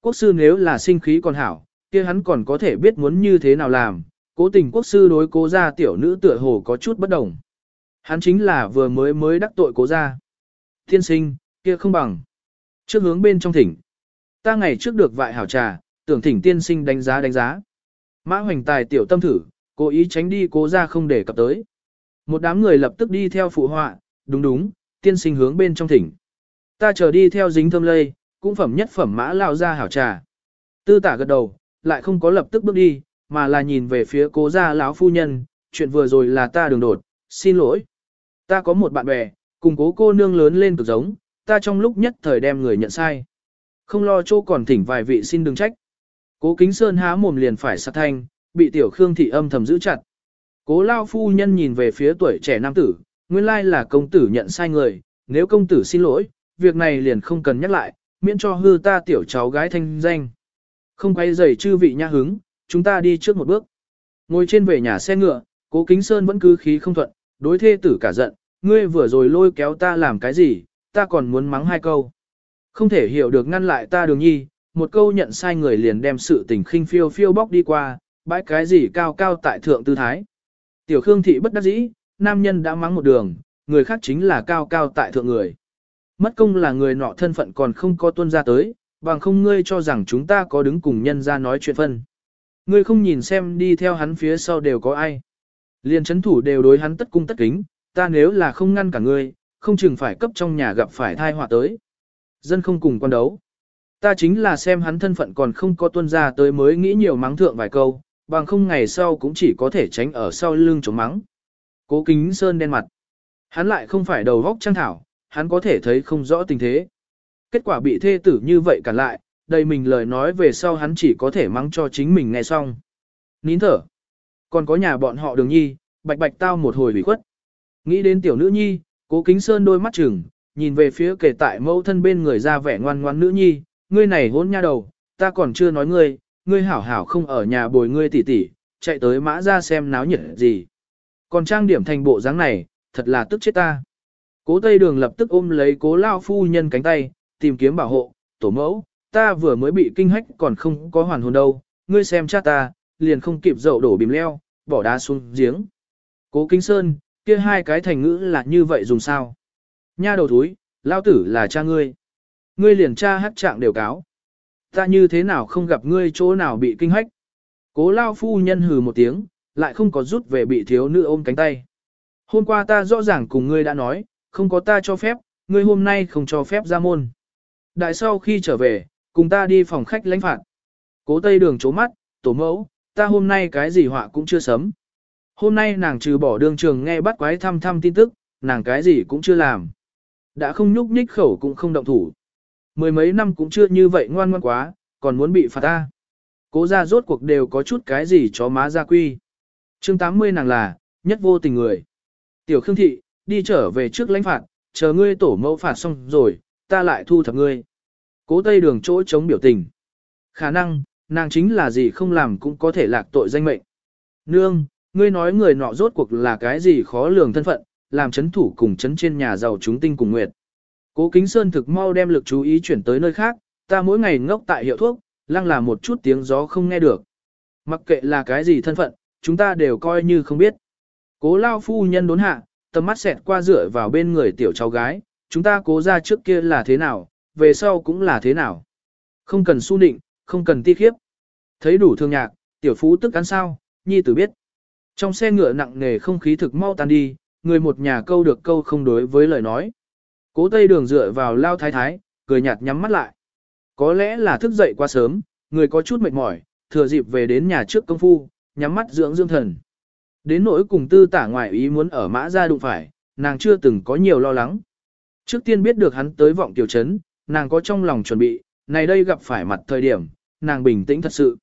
quốc sư nếu là sinh khí còn hảo, kia hắn còn có thể biết muốn như thế nào làm, cố tình quốc sư đối cố gia tiểu nữ tựa hồ có chút bất đồng. Hắn chính là vừa mới mới đắc tội cố gia. Thiên sinh, kia không bằng. Trước hướng bên trong thỉnh. Ta ngày trước được vại hảo trà, tưởng thỉnh tiên sinh đánh giá đánh giá. Mã hoành tài tiểu tâm thử, cố ý tránh đi cố gia không để cập tới. Một đám người lập tức đi theo phụ họa, đúng đúng, tiên sinh hướng bên trong thỉnh. Ta chờ đi theo dính thơm lây, cũng phẩm nhất phẩm mã lao ra hảo trà. Tư tả gật đầu, lại không có lập tức bước đi, mà là nhìn về phía cố gia lão phu nhân, chuyện vừa rồi là ta đường đột, xin lỗi. Ta có một bạn bè, cùng cố cô nương lớn lên cực giống, ta trong lúc nhất thời đem người nhận sai. Không lo chỗ còn thỉnh vài vị xin đừng trách. Cố kính sơn há mồm liền phải sát thanh, bị tiểu khương thị âm thầm giữ chặt. Cố lao phu nhân nhìn về phía tuổi trẻ nam tử, nguyên lai là công tử nhận sai người, nếu công tử xin lỗi, việc này liền không cần nhắc lại, miễn cho hư ta tiểu cháu gái thanh danh. Không quay giày chư vị nha hứng, chúng ta đi trước một bước. Ngồi trên về nhà xe ngựa, cố kính sơn vẫn cứ khí không thuận, đối thê tử cả giận, ngươi vừa rồi lôi kéo ta làm cái gì, ta còn muốn mắng hai câu. Không thể hiểu được ngăn lại ta đường nhi, một câu nhận sai người liền đem sự tình khinh phiêu phiêu bóc đi qua, bãi cái gì cao cao tại thượng tư thái. Tiểu Khương thị bất đắc dĩ, nam nhân đã mắng một đường, người khác chính là cao cao tại thượng người. Mất công là người nọ thân phận còn không có tuân ra tới, bằng không ngươi cho rằng chúng ta có đứng cùng nhân ra nói chuyện phân. Ngươi không nhìn xem đi theo hắn phía sau đều có ai. Liên chấn thủ đều đối hắn tất cung tất kính, ta nếu là không ngăn cả ngươi, không chừng phải cấp trong nhà gặp phải thai họa tới. Dân không cùng quan đấu. Ta chính là xem hắn thân phận còn không có tuân ra tới mới nghĩ nhiều mắng thượng vài câu, bằng không ngày sau cũng chỉ có thể tránh ở sau lưng chống mắng. Cố kính sơn đen mặt. Hắn lại không phải đầu vóc trang thảo, hắn có thể thấy không rõ tình thế. Kết quả bị thê tử như vậy cả lại, đầy mình lời nói về sau hắn chỉ có thể mắng cho chính mình nghe xong. Nín thở. Còn có nhà bọn họ đường nhi, bạch bạch tao một hồi bị khuất. Nghĩ đến tiểu nữ nhi, cố kính sơn đôi mắt chừng, nhìn về phía kể tại mẫu thân bên người ra vẻ ngoan ngoan nữ nhi, ngươi này hôn nha đầu, ta còn chưa nói ngươi, ngươi hảo hảo không ở nhà bồi ngươi tỉ tỉ, chạy tới mã ra xem náo nhiệt gì. Còn trang điểm thành bộ dáng này, thật là tức chết ta. Cố Tây Đường lập tức ôm lấy cố lao phu nhân cánh tay, tìm kiếm bảo hộ, tổ mẫu, ta vừa mới bị kinh hách còn không có hoàn hồn đâu, ngươi xem cha ta, liền không kịp dậu đổ bìm leo, bỏ đá xuống giếng. Cố Kinh Sơn, kia hai cái thành ngữ là như vậy dùng sao? Nha đầu thúi, lao tử là cha ngươi. Ngươi liền cha hát trạng đều cáo. Ta như thế nào không gặp ngươi chỗ nào bị kinh hách? Cố lao phu nhân hừ một tiếng, lại không có rút về bị thiếu nữ ôm cánh tay. Hôm qua ta rõ ràng cùng ngươi đã nói, không có ta cho phép, ngươi hôm nay không cho phép ra môn. Đại sau khi trở về, cùng ta đi phòng khách lãnh phạt. Cố tây đường chố mắt, tổ mẫu, ta hôm nay cái gì họa cũng chưa sớm. Hôm nay nàng trừ bỏ đường trường nghe bắt quái thăm thăm tin tức, nàng cái gì cũng chưa làm. Đã không nhúc nhích khẩu cũng không động thủ. Mười mấy năm cũng chưa như vậy ngoan ngoan quá, còn muốn bị phạt ta. Cố ra rốt cuộc đều có chút cái gì cho má ra quy. chương 80 nàng là, nhất vô tình người. Tiểu Khương Thị, đi trở về trước lãnh phạt, chờ ngươi tổ mẫu phạt xong rồi, ta lại thu thập ngươi. Cố tây đường chỗ chống biểu tình. Khả năng, nàng chính là gì không làm cũng có thể lạc tội danh mệnh. Nương, ngươi nói người nọ rốt cuộc là cái gì khó lường thân phận, làm chấn thủ cùng chấn trên nhà giàu chúng tinh cùng nguyệt. Cố Kính Sơn thực mau đem lực chú ý chuyển tới nơi khác, ta mỗi ngày ngốc tại hiệu thuốc, lăng là một chút tiếng gió không nghe được. Mặc kệ là cái gì thân phận, chúng ta đều coi như không biết. Cố lao phu nhân đốn hạ, tầm mắt xẹt qua dựa vào bên người tiểu cháu gái, chúng ta cố ra trước kia là thế nào, về sau cũng là thế nào. Không cần su nịnh, không cần ti khiếp. Thấy đủ thương nhạc, tiểu phú tức ăn sao, nhi tử biết. Trong xe ngựa nặng nề không khí thực mau tan đi, người một nhà câu được câu không đối với lời nói. Cố tây đường dựa vào lao thái thái, cười nhạt nhắm mắt lại. Có lẽ là thức dậy quá sớm, người có chút mệt mỏi, thừa dịp về đến nhà trước công phu, nhắm mắt dưỡng dương thần. Đến nỗi cùng tư tả ngoại ý muốn ở mã ra đụng phải, nàng chưa từng có nhiều lo lắng. Trước tiên biết được hắn tới vọng tiểu trấn, nàng có trong lòng chuẩn bị, này đây gặp phải mặt thời điểm, nàng bình tĩnh thật sự.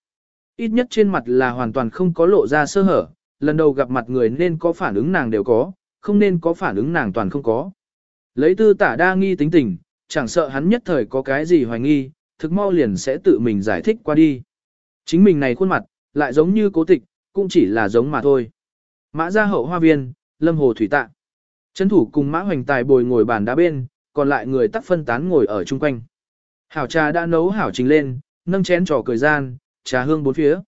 Ít nhất trên mặt là hoàn toàn không có lộ ra sơ hở, lần đầu gặp mặt người nên có phản ứng nàng đều có, không nên có phản ứng nàng toàn không có. Lấy tư tả đa nghi tính tình, chẳng sợ hắn nhất thời có cái gì hoài nghi, thực mau liền sẽ tự mình giải thích qua đi. Chính mình này khuôn mặt, lại giống như cố tịch, cũng chỉ là giống mà thôi. Mã gia hậu hoa viên, lâm hồ thủy tạ. Trấn thủ cùng mã hoành tài bồi ngồi bàn đá bên, còn lại người tắc phân tán ngồi ở chung quanh. Hảo trà đã nấu hảo trình lên, nâng chén trò cười gian, trà hương bốn phía.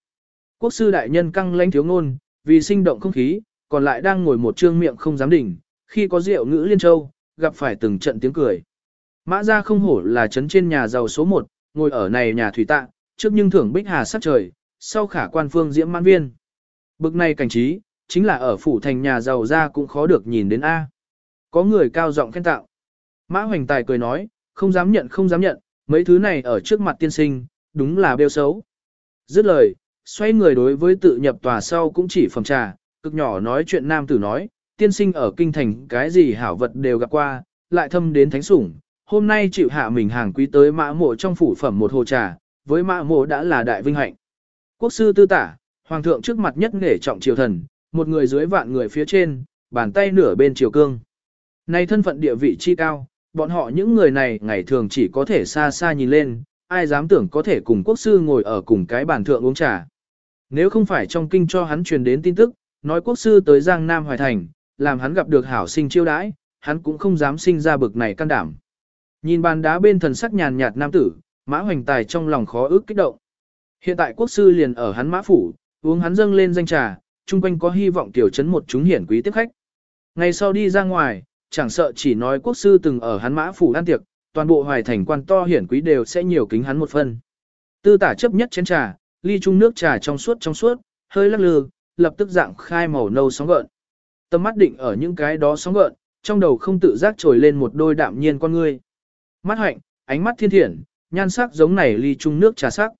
Quốc sư đại nhân căng lãnh thiếu ngôn, vì sinh động không khí, còn lại đang ngồi một trương miệng không dám đỉnh, khi có rượu ngữ liên châu, gặp phải từng trận tiếng cười. Mã gia không hổ là trấn trên nhà giàu số 1, ngồi ở này nhà thủy tạ, trước nhưng thưởng bích hà sắc trời, sau khả quan phương diễm mãn viên. Bực này cảnh trí, chính là ở phủ thành nhà giàu ra cũng khó được nhìn đến A. Có người cao giọng khen tạo. Mã Hoành Tài cười nói, không dám nhận không dám nhận, mấy thứ này ở trước mặt tiên sinh, đúng là bêu xấu. Dứt lời, xoay người đối với tự nhập tòa sau cũng chỉ phẩm trà, cực nhỏ nói chuyện nam tử nói, tiên sinh ở kinh thành cái gì hảo vật đều gặp qua, lại thâm đến thánh sủng, hôm nay chịu hạ mình hàng quý tới mã mộ trong phủ phẩm một hồ trà, với mã mộ đã là đại vinh hạnh. Quốc sư tư tả, hoàng thượng trước mặt nhất nghề trọng triều thần, một người dưới vạn người phía trên, bàn tay nửa bên chiều cương. Này thân phận địa vị chi cao, bọn họ những người này ngày thường chỉ có thể xa xa nhìn lên, ai dám tưởng có thể cùng quốc sư ngồi ở cùng cái bàn thượng uống trà. Nếu không phải trong kinh cho hắn truyền đến tin tức, nói quốc sư tới Giang Nam Hoài Thành, làm hắn gặp được hảo sinh chiêu đãi, hắn cũng không dám sinh ra bực này can đảm. Nhìn bàn đá bên thần sắc nhàn nhạt nam tử, mã hoành tài trong lòng khó ước kích động. Hiện tại quốc sư liền ở hắn mã phủ, uống hắn dâng lên danh trà, chung quanh có hy vọng tiểu chấn một chúng hiển quý tiếp khách. Ngày sau đi ra ngoài, chẳng sợ chỉ nói quốc sư từng ở hắn mã phủ ăn tiệc, toàn bộ hoài thành quan to hiển quý đều sẽ nhiều kính hắn một phần. Tư tả chấp nhất chén trà, ly chung nước trà trong suốt trong suốt, hơi lắc lư, lập tức dạng khai màu nâu sóng gợn. Tâm mắt định ở những cái đó sóng gợn, trong đầu không tự giác trồi lên một đôi đạm nhiên con ngươi. Mắt hạnh, ánh mắt thiên thiện, nhan sắc giống này ly chung nước trà sắc.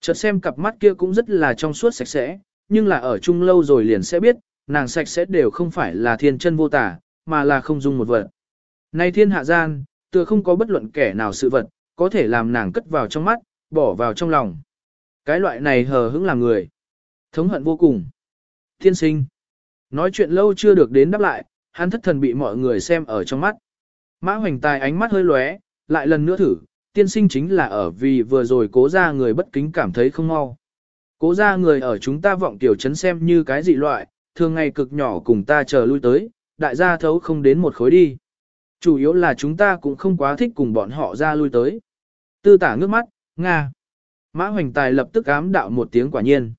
Chợt xem cặp mắt kia cũng rất là trong suốt sạch sẽ, nhưng là ở chung lâu rồi liền sẽ biết, nàng sạch sẽ đều không phải là thiên chân vô tả, mà là không dung một vật. Này thiên hạ gian, tựa không có bất luận kẻ nào sự vật, có thể làm nàng cất vào trong mắt, bỏ vào trong lòng. Cái loại này hờ hững làm người. Thống hận vô cùng. Thiên sinh. Nói chuyện lâu chưa được đến đáp lại, hắn thất thần bị mọi người xem ở trong mắt. Mã hoành tài ánh mắt hơi lóe, lại lần nữa thử, tiên sinh chính là ở vì vừa rồi cố ra người bất kính cảm thấy không mau. Cố ra người ở chúng ta vọng tiểu chấn xem như cái dị loại, thường ngày cực nhỏ cùng ta chờ lui tới, đại gia thấu không đến một khối đi. Chủ yếu là chúng ta cũng không quá thích cùng bọn họ ra lui tới. Tư tả ngước mắt, Nga. Mã hoành tài lập tức ám đạo một tiếng quả nhiên.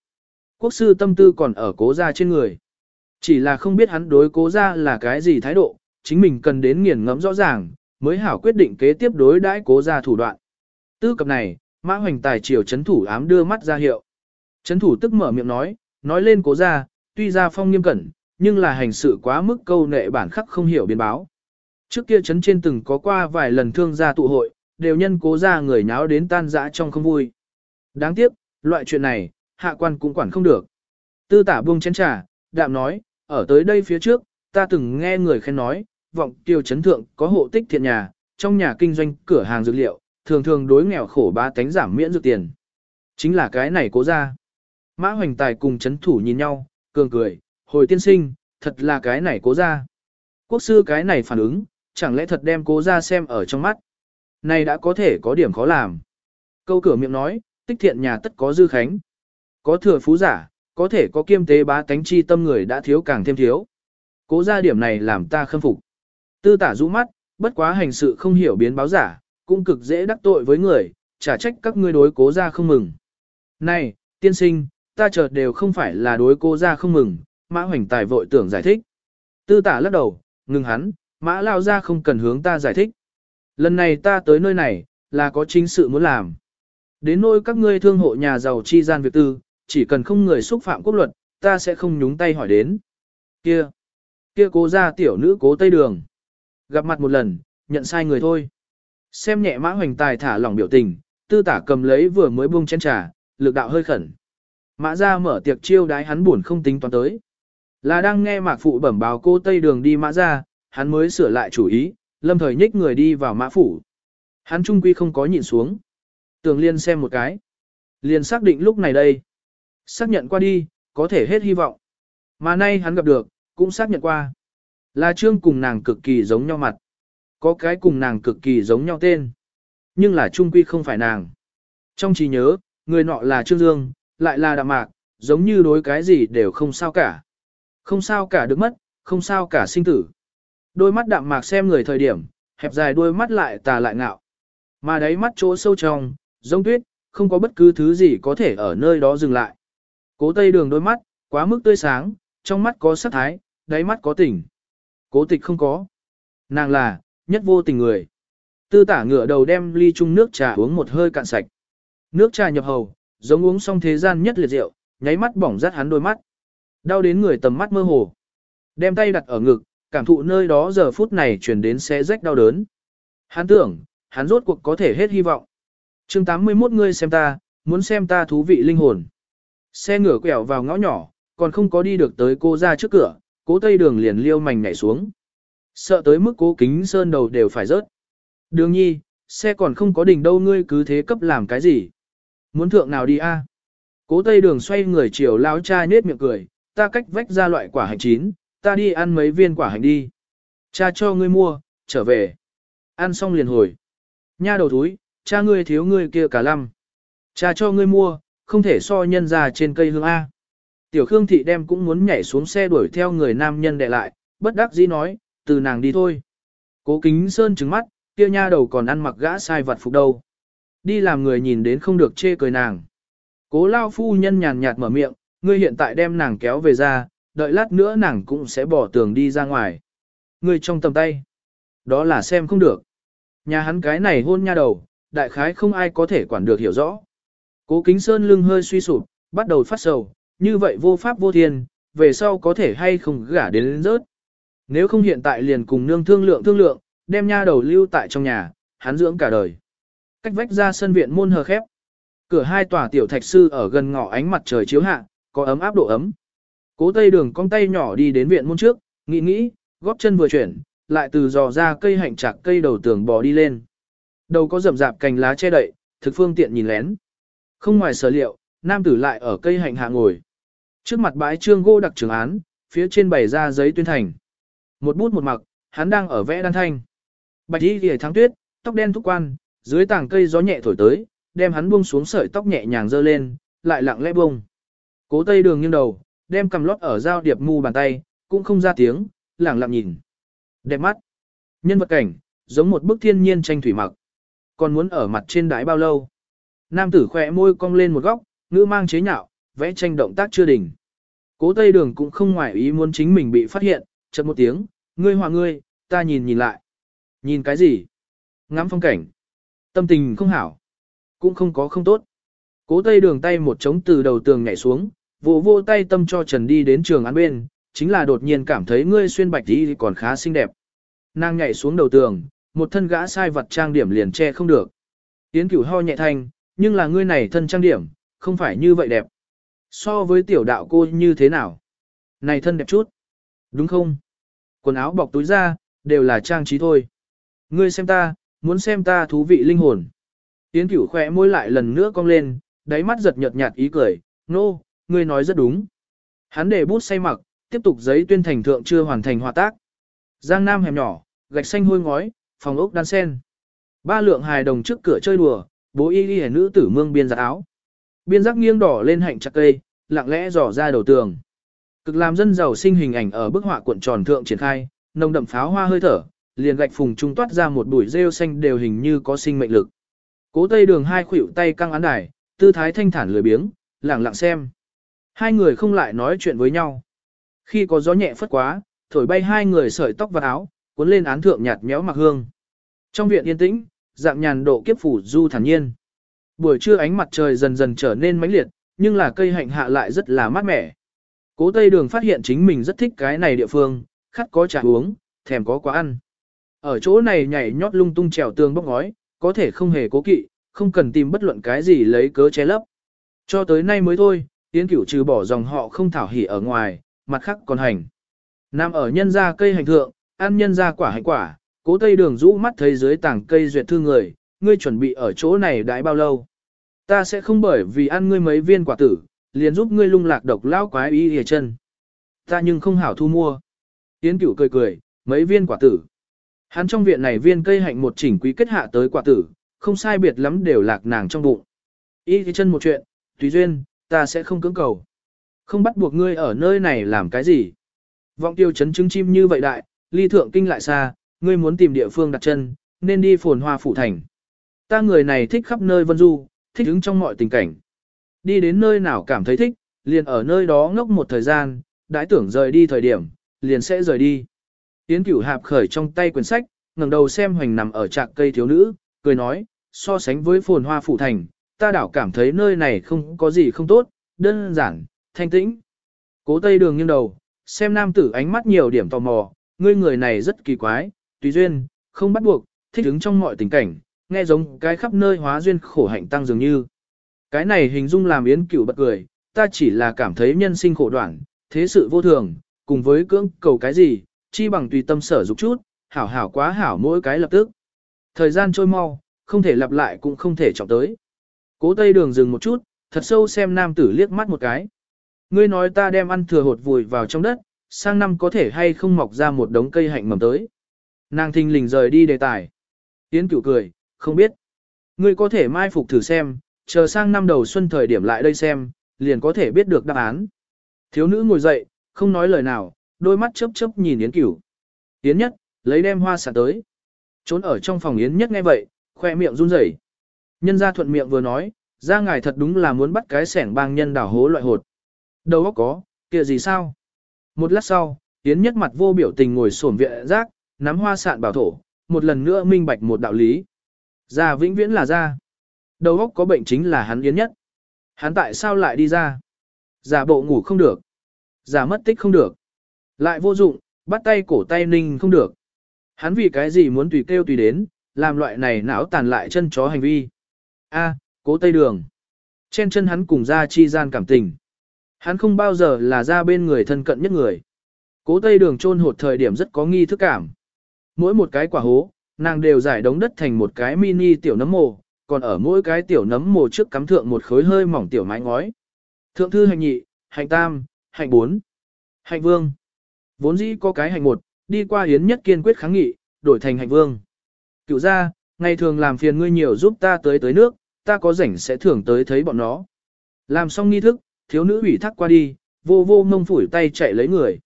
Quốc sư tâm tư còn ở cố gia trên người. Chỉ là không biết hắn đối cố gia là cái gì thái độ, chính mình cần đến nghiền ngẫm rõ ràng, mới hảo quyết định kế tiếp đối đãi cố gia thủ đoạn. Tư cập này, Mã Hoành Tài chiều chấn thủ ám đưa mắt ra hiệu. Chấn thủ tức mở miệng nói, nói lên cố gia, tuy ra phong nghiêm cẩn, nhưng là hành sự quá mức câu nệ bản khắc không hiểu biến báo. Trước kia chấn trên từng có qua vài lần thương gia tụ hội, đều nhân cố gia người nháo đến tan dã trong không vui. Đáng tiếc, loại chuyện này, hạ quan cũng quản không được. Tư tả buông chén trà, đạm nói, ở tới đây phía trước, ta từng nghe người khen nói, vọng tiêu chấn thượng có hộ tích thiện nhà, trong nhà kinh doanh cửa hàng dược liệu, thường thường đối nghèo khổ ba tánh giảm miễn dược tiền. Chính là cái này cố ra. Mã hoành tài cùng chấn thủ nhìn nhau, cường cười, hồi tiên sinh, thật là cái này cố ra. Quốc sư cái này phản ứng, chẳng lẽ thật đem cố ra xem ở trong mắt. Này đã có thể có điểm khó làm. Câu cửa miệng nói, tích thiện nhà tất có dư khánh. Có thừa phú giả, có thể có kiêm tế bá tánh chi tâm người đã thiếu càng thêm thiếu. Cố ra điểm này làm ta khâm phục. Tư tả rũ mắt, bất quá hành sự không hiểu biến báo giả, cũng cực dễ đắc tội với người, trả trách các ngươi đối cố ra không mừng. Này, tiên sinh, ta chợt đều không phải là đối cô ra không mừng, mã hoành tài vội tưởng giải thích. Tư tả lắc đầu, ngừng hắn, mã lao ra không cần hướng ta giải thích. Lần này ta tới nơi này, là có chính sự muốn làm. Đến nỗi các ngươi thương hộ nhà giàu chi gian việc tư, chỉ cần không người xúc phạm quốc luật, ta sẽ không nhúng tay hỏi đến. Kia, kia cố ra tiểu nữ cố tây đường. Gặp mặt một lần, nhận sai người thôi. Xem nhẹ mã hoành tài thả lỏng biểu tình, tư tả cầm lấy vừa mới buông chén trà, lực đạo hơi khẩn. Mã ra mở tiệc chiêu đái hắn buồn không tính toán tới. Là đang nghe mạc phụ bẩm báo cô tây đường đi mã ra, hắn mới sửa lại chủ ý, lâm thời nhích người đi vào mã phủ. Hắn trung quy không có nhìn xuống. Tường liên xem một cái. Liên xác định lúc này đây. Xác nhận qua đi, có thể hết hy vọng. Mà nay hắn gặp được, cũng xác nhận qua. Là trương cùng nàng cực kỳ giống nhau mặt. Có cái cùng nàng cực kỳ giống nhau tên. Nhưng là trung quy không phải nàng. Trong trí nhớ, người nọ là Trương Dương, lại là đạm mạc, giống như đối cái gì đều không sao cả. Không sao cả được mất, không sao cả sinh tử. Đôi mắt đạm mạc xem người thời điểm, hẹp dài đôi mắt lại tà lại ngạo. Mà đáy mắt chỗ sâu trong, giống tuyết, không có bất cứ thứ gì có thể ở nơi đó dừng lại. Cố tây đường đôi mắt, quá mức tươi sáng, trong mắt có sắc thái, đáy mắt có tình. Cố tịch không có. Nàng là, nhất vô tình người. Tư tả ngựa đầu đem ly chung nước trà uống một hơi cạn sạch. Nước trà nhập hầu, giống uống xong thế gian nhất liệt rượu, nháy mắt bỏng rát hắn đôi mắt. Đau đến người tầm mắt mơ hồ. Đem tay đặt ở ngực, cảm thụ nơi đó giờ phút này chuyển đến xe rách đau đớn. Hắn tưởng, hắn rốt cuộc có thể hết hy vọng. chương 81 ngươi xem ta, muốn xem ta thú vị linh hồn. Xe ngửa quẹo vào ngõ nhỏ, còn không có đi được tới cô ra trước cửa, cố tây đường liền liêu mảnh nhảy xuống. Sợ tới mức cố kính sơn đầu đều phải rớt. Đường nhi, xe còn không có đỉnh đâu ngươi cứ thế cấp làm cái gì. Muốn thượng nào đi a? Cố tây đường xoay người chiều lão cha nết miệng cười, ta cách vách ra loại quả hành chín, ta đi ăn mấy viên quả hành đi. Cha cho ngươi mua, trở về. Ăn xong liền hồi. Nha đầu túi, cha ngươi thiếu ngươi kia cả lăm. Cha cho ngươi mua, không thể so nhân ra trên cây hương A. Tiểu Khương Thị đem cũng muốn nhảy xuống xe đuổi theo người nam nhân đệ lại, bất đắc dĩ nói, từ nàng đi thôi. Cố kính sơn trứng mắt, kia nha đầu còn ăn mặc gã sai vặt phục đâu. Đi làm người nhìn đến không được chê cười nàng. Cố lao phu nhân nhàn nhạt mở miệng, ngươi hiện tại đem nàng kéo về ra, đợi lát nữa nàng cũng sẽ bỏ tường đi ra ngoài. Ngươi trong tầm tay. Đó là xem không được. Nhà hắn cái này hôn nha đầu, đại khái không ai có thể quản được hiểu rõ. Cố kính sơn lưng hơi suy sụp, bắt đầu phát sầu, như vậy vô pháp vô thiên, về sau có thể hay không gả đến lên rớt. Nếu không hiện tại liền cùng nương thương lượng thương lượng, đem nha đầu lưu tại trong nhà, hắn dưỡng cả đời. Cách vách ra sân viện môn hờ khép. Cửa hai tòa tiểu thạch sư ở gần ngõ ánh mặt trời chiếu hạ, có ấm áp độ ấm. Cố tây đường cong tay nhỏ đi đến viện môn trước, nghĩ nghĩ, góp chân vừa chuyển, lại từ dò ra cây hạnh chạc cây đầu tường bò đi lên. Đầu có rậm rạp cành lá che đậy, thực phương tiện nhìn lén. Không ngoài sở liệu, nam tử lại ở cây hạnh hạ ngồi. Trước mặt bãi trương gỗ đặc trường án, phía trên bày ra giấy tuyên thành. Một bút một mặc, hắn đang ở vẽ đan thanh. Bạch y lìa tháng tuyết, tóc đen thúc quan, dưới tàng cây gió nhẹ thổi tới, đem hắn buông xuống sợi tóc nhẹ nhàng dơ lên, lại lặng lẽ buông. Cố tây đường nghiêng đầu, đem cầm lót ở dao điệp mu bàn tay, cũng không ra tiếng, lặng lặng nhìn. Đẹp mắt. Nhân vật cảnh, giống một bức thiên nhiên tranh thủy mặc. Còn muốn ở mặt trên đái bao lâu? Nam tử khỏe môi cong lên một góc, ngữ mang chế nhạo, vẽ tranh động tác chưa đỉnh. Cố Tây Đường cũng không ngoài ý muốn chính mình bị phát hiện, chợt một tiếng, ngươi hòa ngươi, ta nhìn nhìn lại. Nhìn cái gì? Ngắm phong cảnh. Tâm tình không hảo. Cũng không có không tốt. Cố Tây Đường tay một trống từ đầu tường nhảy xuống, vỗ vô tay tâm cho Trần đi đến trường án bên, chính là đột nhiên cảm thấy ngươi xuyên bạch đi còn khá xinh đẹp. Nàng nhảy xuống đầu tường, một thân gã sai vật trang điểm liền che không được. Yến cửu ho nhẹ thanh, nhưng là ngươi này thân trang điểm, không phải như vậy đẹp. So với tiểu đạo cô như thế nào? Này thân đẹp chút. Đúng không? Quần áo bọc túi ra, đều là trang trí thôi. Ngươi xem ta, muốn xem ta thú vị linh hồn. Yến cửu khỏe môi lại lần nữa cong lên, đáy mắt giật nhợt nhạt ý cười, nô, no, ngươi nói rất đúng. Hắn để bút say mặc, tiếp tục giấy tuyên thành thượng chưa hoàn thành hòa tác. Giang Nam hẻm nhỏ, gạch xanh hôi ngói, phòng ốc đan sen. Ba lượng hài đồng trước cửa chơi đùa, bố y đi nữ tử mương biên giặt áo. Biên giác nghiêng đỏ lên hạnh chặt cây, lặng lẽ dò ra đầu tường. Cực làm dân giàu sinh hình ảnh ở bức họa cuộn tròn thượng triển khai, nồng đậm pháo hoa hơi thở, liền gạch phùng trung toát ra một bụi rêu xanh đều hình như có sinh mệnh lực. Cố Tây Đường hai khuỷu tay căng án đài, tư thái thanh thản lười biếng, lặng lặng xem. Hai người không lại nói chuyện với nhau. Khi có gió nhẹ phất quá, thổi bay hai người sợi tóc và áo, cuốn lên án thượng nhạt méo mặc hương. Trong viện yên tĩnh, dạng nhàn độ kiếp phủ du thản nhiên. Buổi trưa ánh mặt trời dần dần trở nên mãnh liệt, nhưng là cây hạnh hạ lại rất là mát mẻ. Cố Tây Đường phát hiện chính mình rất thích cái này địa phương, khát có trà uống, thèm có quá ăn. Ở chỗ này nhảy nhót lung tung trèo tường bóc ngói, có thể không hề cố kỵ, không cần tìm bất luận cái gì lấy cớ che lấp. Cho tới nay mới thôi, Yến Cửu trừ bỏ dòng họ không thảo hỉ ở ngoài, mặt khác còn hành. Nam ở nhân gia cây hành thượng, ăn nhân gia quả hành quả, cố tây đường rũ mắt thấy dưới tảng cây duyệt thư người, ngươi chuẩn bị ở chỗ này đãi bao lâu. Ta sẽ không bởi vì ăn ngươi mấy viên quả tử, liền giúp ngươi lung lạc độc lão quái ý hề chân. Ta nhưng không hảo thu mua. Yến Cửu cười cười, mấy viên quả tử. Hắn trong viện này viên cây hạnh một chỉnh quý kết hạ tới quả tử, không sai biệt lắm đều lạc nàng trong bụng. Ý thì chân một chuyện, tùy duyên, ta sẽ không cưỡng cầu. Không bắt buộc ngươi ở nơi này làm cái gì. Vọng tiêu chấn trứng chim như vậy đại, ly thượng kinh lại xa, ngươi muốn tìm địa phương đặt chân, nên đi phồn hoa phủ thành. Ta người này thích khắp nơi vân du, thích ứng trong mọi tình cảnh. Đi đến nơi nào cảm thấy thích, liền ở nơi đó ngốc một thời gian, đãi tưởng rời đi thời điểm, liền sẽ rời đi. Yến cửu hạp khởi trong tay quyển sách, ngẩng đầu xem hoành nằm ở trạc cây thiếu nữ, cười nói, so sánh với phồn hoa phủ thành, ta đảo cảm thấy nơi này không có gì không tốt, đơn giản, thanh tĩnh. Cố tây đường nghiêng đầu, xem nam tử ánh mắt nhiều điểm tò mò, ngươi người này rất kỳ quái, tùy duyên, không bắt buộc, thích ứng trong mọi tình cảnh, nghe giống cái khắp nơi hóa duyên khổ hạnh tăng dường như. Cái này hình dung làm yến cửu bật cười, ta chỉ là cảm thấy nhân sinh khổ đoạn, thế sự vô thường, cùng với cưỡng cầu cái gì, chi bằng tùy tâm sở dục chút, hảo hảo quá hảo mỗi cái lập tức. Thời gian trôi mau, không thể lặp lại cũng không thể trọng tới. Cố tây đường dừng một chút, thật sâu xem nam tử liếc mắt một cái. Ngươi nói ta đem ăn thừa hột vùi vào trong đất, sang năm có thể hay không mọc ra một đống cây hạnh mầm tới. Nàng thình lình rời đi đề tài. Yến cửu cười, không biết. Ngươi có thể mai phục thử xem, chờ sang năm đầu xuân thời điểm lại đây xem, liền có thể biết được đáp án. Thiếu nữ ngồi dậy, không nói lời nào, đôi mắt chớp chớp nhìn Yến cửu. Yến nhất, lấy đem hoa xả tới. Trốn ở trong phòng Yến nhất nghe vậy, khoe miệng run rẩy. Nhân gia thuận miệng vừa nói, ra ngài thật đúng là muốn bắt cái sẻng bang nhân đảo hố loại hột. Đâu óc có, kia gì sao? Một lát sau, Yến nhất mặt vô biểu tình ngồi xổm viện rác, nắm hoa sạn bảo thổ, một lần nữa minh bạch một đạo lý. Ra vĩnh viễn là ra. Đầu óc có bệnh chính là hắn Yến nhất. Hắn tại sao lại đi ra? Giả bộ ngủ không được. Giả mất tích không được. Lại vô dụng, bắt tay cổ tay ninh không được. Hắn vì cái gì muốn tùy kêu tùy đến, làm loại này não tàn lại chân chó hành vi. A, cố tây đường. Trên chân hắn cùng ra chi gian cảm tình. Hắn không bao giờ là ra bên người thân cận nhất người. Cố tây đường chôn hột thời điểm rất có nghi thức cảm. Mỗi một cái quả hố, nàng đều giải đống đất thành một cái mini tiểu nấm mồ, còn ở mỗi cái tiểu nấm mồ trước cắm thượng một khối hơi mỏng tiểu mái ngói. Thượng thư hành nhị, hành tam, hành bốn, hành vương. Vốn dĩ có cái hành một, đi qua yến nhất kiên quyết kháng nghị, đổi thành hành vương. Cựu ra, ngày thường làm phiền ngươi nhiều giúp ta tới tới nước, ta có rảnh sẽ thường tới thấy bọn nó. Làm xong nghi thức, thiếu nữ ủy thác qua đi, vô vô ngông phủi tay chạy lấy người.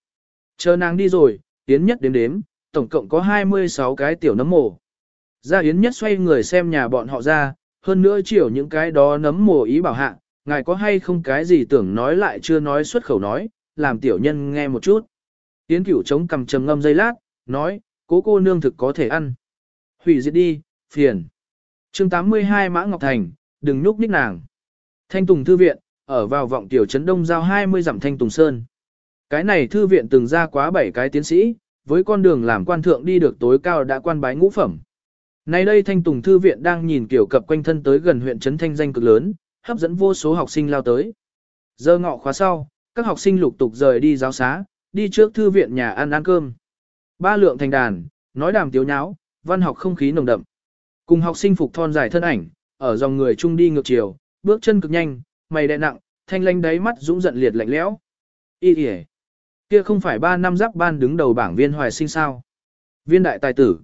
Chờ nàng đi rồi, Yến Nhất đếm đếm, tổng cộng có 26 cái tiểu nấm mồ. Ra Yến Nhất xoay người xem nhà bọn họ ra, hơn nữa chiều những cái đó nấm mồ ý bảo hạ, ngài có hay không cái gì tưởng nói lại chưa nói xuất khẩu nói, làm tiểu nhân nghe một chút. Yến cửu chống cầm trầm ngâm dây lát, nói, cố cô nương thực có thể ăn. Hủy diệt đi, phiền. chương 82 Mã Ngọc Thành, đừng nhúc nhích nàng. Thanh Tùng Thư Viện, ở vào vọng tiểu trấn đông giao 20 dặm Thanh Tùng Sơn. Cái này thư viện từng ra quá 7 cái tiến sĩ, với con đường làm quan thượng đi được tối cao đã quan bái ngũ phẩm. Nay đây Thanh Tùng Thư viện đang nhìn kiểu cập quanh thân tới gần huyện trấn Thanh danh cực lớn, hấp dẫn vô số học sinh lao tới. Giờ ngọ khóa sau, các học sinh lục tục rời đi giáo xá, đi trước thư viện nhà ăn ăn cơm. Ba lượng thành đàn, nói đàm tiếu nháo, văn học không khí nồng đậm. Cùng học sinh phục thon dài thân ảnh, ở dòng người chung đi ngược chiều, bước chân cực nhanh, mày đè nặng, thanh lanh đáy mắt dũng giận liệt lạnh lẽo. Y kìa. Kia không phải ba năm giáp ban đứng đầu bảng viên hoài sinh sao. Viên đại tài tử.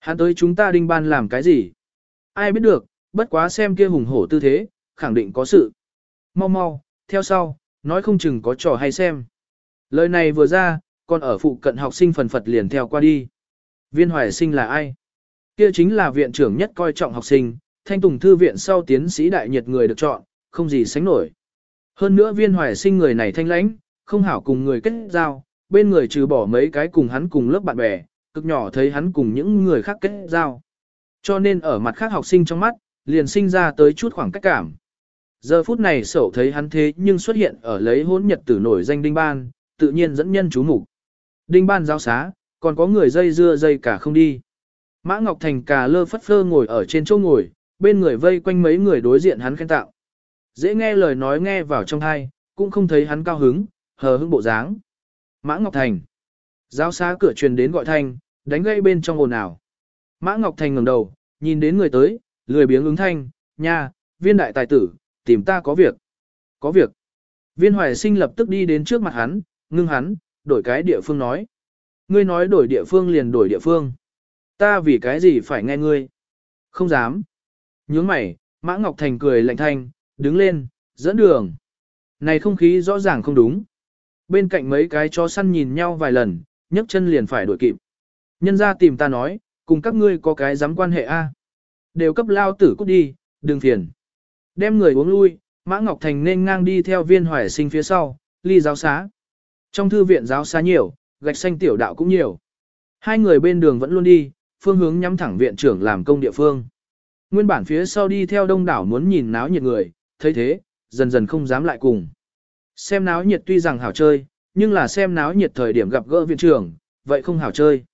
Hắn tới chúng ta đinh ban làm cái gì? Ai biết được, bất quá xem kia hùng hổ tư thế, khẳng định có sự. Mau mau, theo sau, nói không chừng có trò hay xem. Lời này vừa ra, còn ở phụ cận học sinh phần phật liền theo qua đi. Viên hoài sinh là ai? Kia chính là viện trưởng nhất coi trọng học sinh, thanh tùng thư viện sau tiến sĩ đại nhiệt người được chọn, không gì sánh nổi. Hơn nữa viên hoài sinh người này thanh lãnh, không hảo cùng người kết giao, bên người trừ bỏ mấy cái cùng hắn cùng lớp bạn bè, cực nhỏ thấy hắn cùng những người khác kết giao. Cho nên ở mặt khác học sinh trong mắt, liền sinh ra tới chút khoảng cách cảm. Giờ phút này sổ thấy hắn thế nhưng xuất hiện ở lấy hôn nhật tử nổi danh đinh ban, tự nhiên dẫn nhân chú mục Đinh ban giáo xá, còn có người dây dưa dây cả không đi. Mã Ngọc Thành cà lơ phất phơ ngồi ở trên chỗ ngồi, bên người vây quanh mấy người đối diện hắn khen tạo. Dễ nghe lời nói nghe vào trong thai, cũng không thấy hắn cao hứng, hờ hững bộ dáng. Mã Ngọc Thành. Giáo xá cửa truyền đến gọi thanh, đánh gây bên trong ồn ào. Mã Ngọc Thành ngẩng đầu, nhìn đến người tới, lười biếng ứng thanh, nha, viên đại tài tử, tìm ta có việc. Có việc. Viên hoài sinh lập tức đi đến trước mặt hắn, ngưng hắn, đổi cái địa phương nói. Ngươi nói đổi địa phương liền đổi địa phương. Ta vì cái gì phải nghe ngươi? Không dám. Nhướng mày, Mã Ngọc Thành cười lạnh thanh, đứng lên, dẫn đường. Này không khí rõ ràng không đúng. Bên cạnh mấy cái chó săn nhìn nhau vài lần, nhấc chân liền phải đuổi kịp. Nhân ra tìm ta nói, cùng các ngươi có cái dám quan hệ a Đều cấp lao tử cút đi, đừng phiền. Đem người uống lui, Mã Ngọc Thành nên ngang đi theo viên hoài sinh phía sau, ly giáo xá. Trong thư viện giáo xá nhiều, gạch xanh tiểu đạo cũng nhiều. Hai người bên đường vẫn luôn đi, phương hướng nhắm thẳng viện trưởng làm công địa phương. Nguyên bản phía sau đi theo đông đảo muốn nhìn náo nhiệt người, thấy thế, dần dần không dám lại cùng. Xem náo nhiệt tuy rằng hảo chơi, nhưng là xem náo nhiệt thời điểm gặp gỡ viện trưởng, vậy không hảo chơi.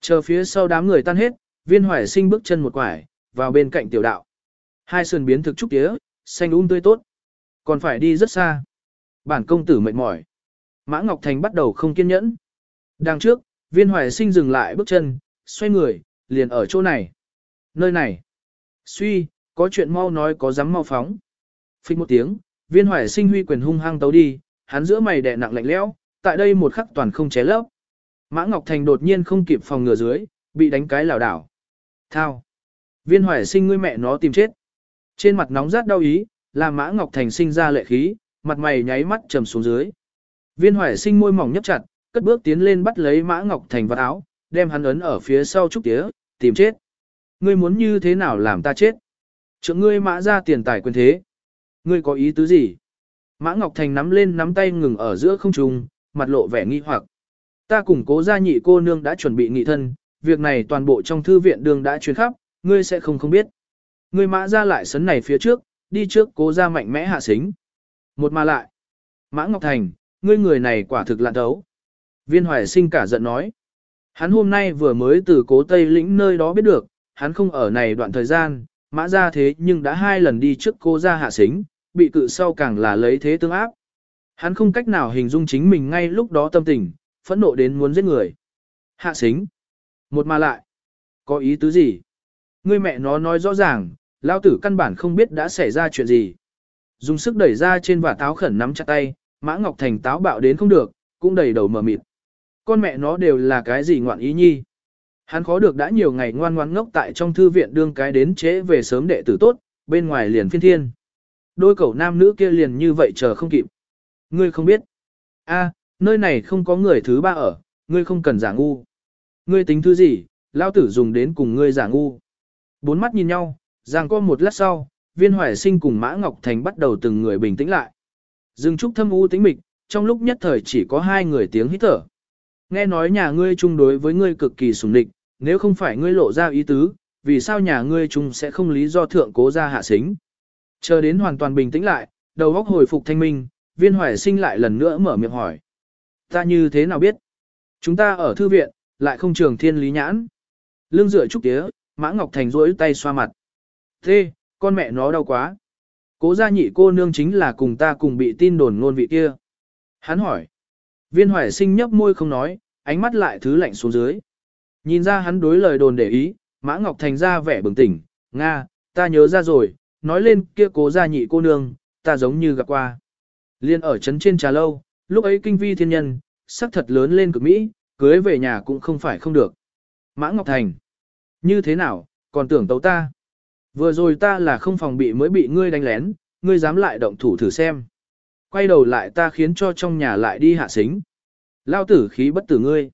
Chờ phía sau đám người tan hết, viên hoài sinh bước chân một quải, vào bên cạnh tiểu đạo. Hai sườn biến thực trúc tía, xanh um tươi tốt. Còn phải đi rất xa. Bản công tử mệt mỏi. Mã Ngọc Thành bắt đầu không kiên nhẫn. Đằng trước, viên hoài sinh dừng lại bước chân, xoay người, liền ở chỗ này. Nơi này. Suy, có chuyện mau nói có dám mau phóng. Phích một tiếng, viên hoài sinh huy quyền hung hăng tấu đi, hắn giữa mày đè nặng lạnh lẽo, tại đây một khắc toàn không ché lấp. Mã Ngọc Thành đột nhiên không kịp phòng ngừa dưới, bị đánh cái lảo đảo. Thao. Viên hoài sinh ngươi mẹ nó tìm chết. Trên mặt nóng rát đau ý, làm Mã Ngọc Thành sinh ra lệ khí, mặt mày nháy mắt trầm xuống dưới. Viên hoài sinh môi mỏng nhấp chặt, cất bước tiến lên bắt lấy Mã Ngọc Thành vào áo, đem hắn ấn ở phía sau trúc tía, tìm chết. Ngươi muốn như thế nào làm ta chết? Trượng ngươi mã ra tiền tài quyền thế. Ngươi có ý tứ gì? Mã Ngọc Thành nắm lên nắm tay ngừng ở giữa không trung, mặt lộ vẻ nghi hoặc. Ta cùng cố gia nhị cô nương đã chuẩn bị nghị thân, việc này toàn bộ trong thư viện đường đã truyền khắp, ngươi sẽ không không biết. Ngươi mã ra lại sấn này phía trước, đi trước cố gia mạnh mẽ hạ xính. Một mà lại. Mã Ngọc Thành, ngươi người này quả thực lạn thấu. Viên hoài sinh cả giận nói. Hắn hôm nay vừa mới từ cố Tây lĩnh nơi đó biết được, hắn không ở này đoạn thời gian, mã ra thế nhưng đã hai lần đi trước cô ra hạ xính, bị cự sau càng là lấy thế tương áp. Hắn không cách nào hình dung chính mình ngay lúc đó tâm tình, phẫn nộ đến muốn giết người. Hạ xính. Một mà lại. Có ý tứ gì? Ngươi mẹ nó nói rõ ràng, lao tử căn bản không biết đã xảy ra chuyện gì. Dùng sức đẩy ra trên và táo khẩn nắm chặt tay, Mã Ngọc Thành táo bạo đến không được, cũng đầy đầu mờ mịt. Con mẹ nó đều là cái gì ngoạn ý nhi. Hắn khó được đã nhiều ngày ngoan ngoan ngốc tại trong thư viện đương cái đến chế về sớm đệ tử tốt, bên ngoài liền phiên thiên. Đôi cậu nam nữ kia liền như vậy chờ không kịp. Ngươi không biết. a nơi này không có người thứ ba ở, ngươi không cần giả ngu. Ngươi tính thứ gì, lao tử dùng đến cùng ngươi giả ngu. Bốn mắt nhìn nhau, giang co một lát sau, viên hoài sinh cùng Mã Ngọc Thành bắt đầu từng người bình tĩnh lại. Dừng Trúc thâm u tĩnh mịch, trong lúc nhất thời chỉ có hai người tiếng hít thở. Nghe nói nhà ngươi chung đối với ngươi cực kỳ sủng địch, nếu không phải ngươi lộ ra ý tứ, vì sao nhà ngươi chung sẽ không lý do thượng cố ra hạ xính. Chờ đến hoàn toàn bình tĩnh lại, đầu óc hồi phục thanh minh, viên hoài sinh lại lần nữa mở miệng hỏi. Ta như thế nào biết? Chúng ta ở thư viện, lại không trường thiên lý nhãn. Lương dựa trúc tía, Mã Ngọc Thành rỗi tay xoa mặt. Thế, con mẹ nó đau quá. Cố gia nhị cô nương chính là cùng ta cùng bị tin đồn ngôn vị kia. Hắn hỏi. Viên hoài sinh nhấp môi không nói, ánh mắt lại thứ lạnh xuống dưới. Nhìn ra hắn đối lời đồn để ý, Mã Ngọc Thành ra vẻ bừng tỉnh, Nga, ta nhớ ra rồi, nói lên kia cố gia nhị cô nương, ta giống như gặp qua. Liên ở trấn trên trà lâu, lúc ấy kinh vi thiên nhân, sắc thật lớn lên cực Mỹ, cưới về nhà cũng không phải không được. Mã Ngọc Thành, như thế nào, còn tưởng tấu ta. Vừa rồi ta là không phòng bị mới bị ngươi đánh lén, ngươi dám lại động thủ thử xem. Quay đầu lại ta khiến cho trong nhà lại đi hạ xính. Lao tử khí bất tử ngươi.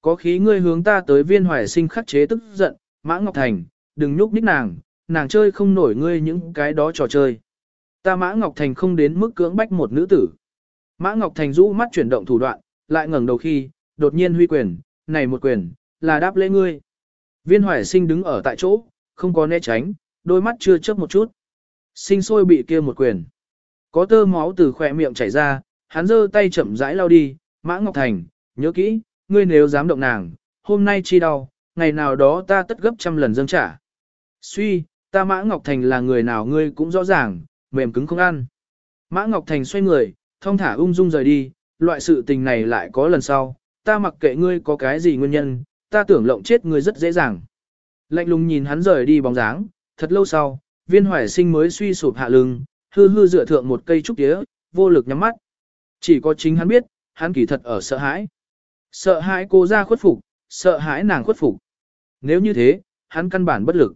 Có khí ngươi hướng ta tới viên hoài sinh khắc chế tức giận, Mã Ngọc Thành, đừng nhúc nhích nàng, nàng chơi không nổi ngươi những cái đó trò chơi. Ta Mã Ngọc Thành không đến mức cưỡng bách một nữ tử. Mã Ngọc Thành rũ mắt chuyển động thủ đoạn, lại ngẩng đầu khi, đột nhiên huy quyền, này một quyền, là đáp lễ ngươi. Viên hoài sinh đứng ở tại chỗ, không có né tránh, đôi mắt chưa chớp một chút. Sinh sôi bị kia một quyền. Có tơ máu từ khỏe miệng chảy ra, hắn giơ tay chậm rãi lao đi, Mã Ngọc Thành, nhớ kỹ, ngươi nếu dám động nàng, hôm nay chi đau, ngày nào đó ta tất gấp trăm lần dâng trả. Suy, ta Mã Ngọc Thành là người nào ngươi cũng rõ ràng, mềm cứng không ăn. Mã Ngọc Thành xoay người, thong thả ung dung rời đi, loại sự tình này lại có lần sau, ta mặc kệ ngươi có cái gì nguyên nhân, ta tưởng lộng chết ngươi rất dễ dàng. Lạnh lùng nhìn hắn rời đi bóng dáng, thật lâu sau, viên hoài sinh mới suy sụp hạ lưng, hư hư dựa thượng một cây trúc tía, vô lực nhắm mắt. Chỉ có chính hắn biết, hắn kỳ thật ở sợ hãi. Sợ hãi cô ra khuất phục, sợ hãi nàng khuất phục. Nếu như thế, hắn căn bản bất lực.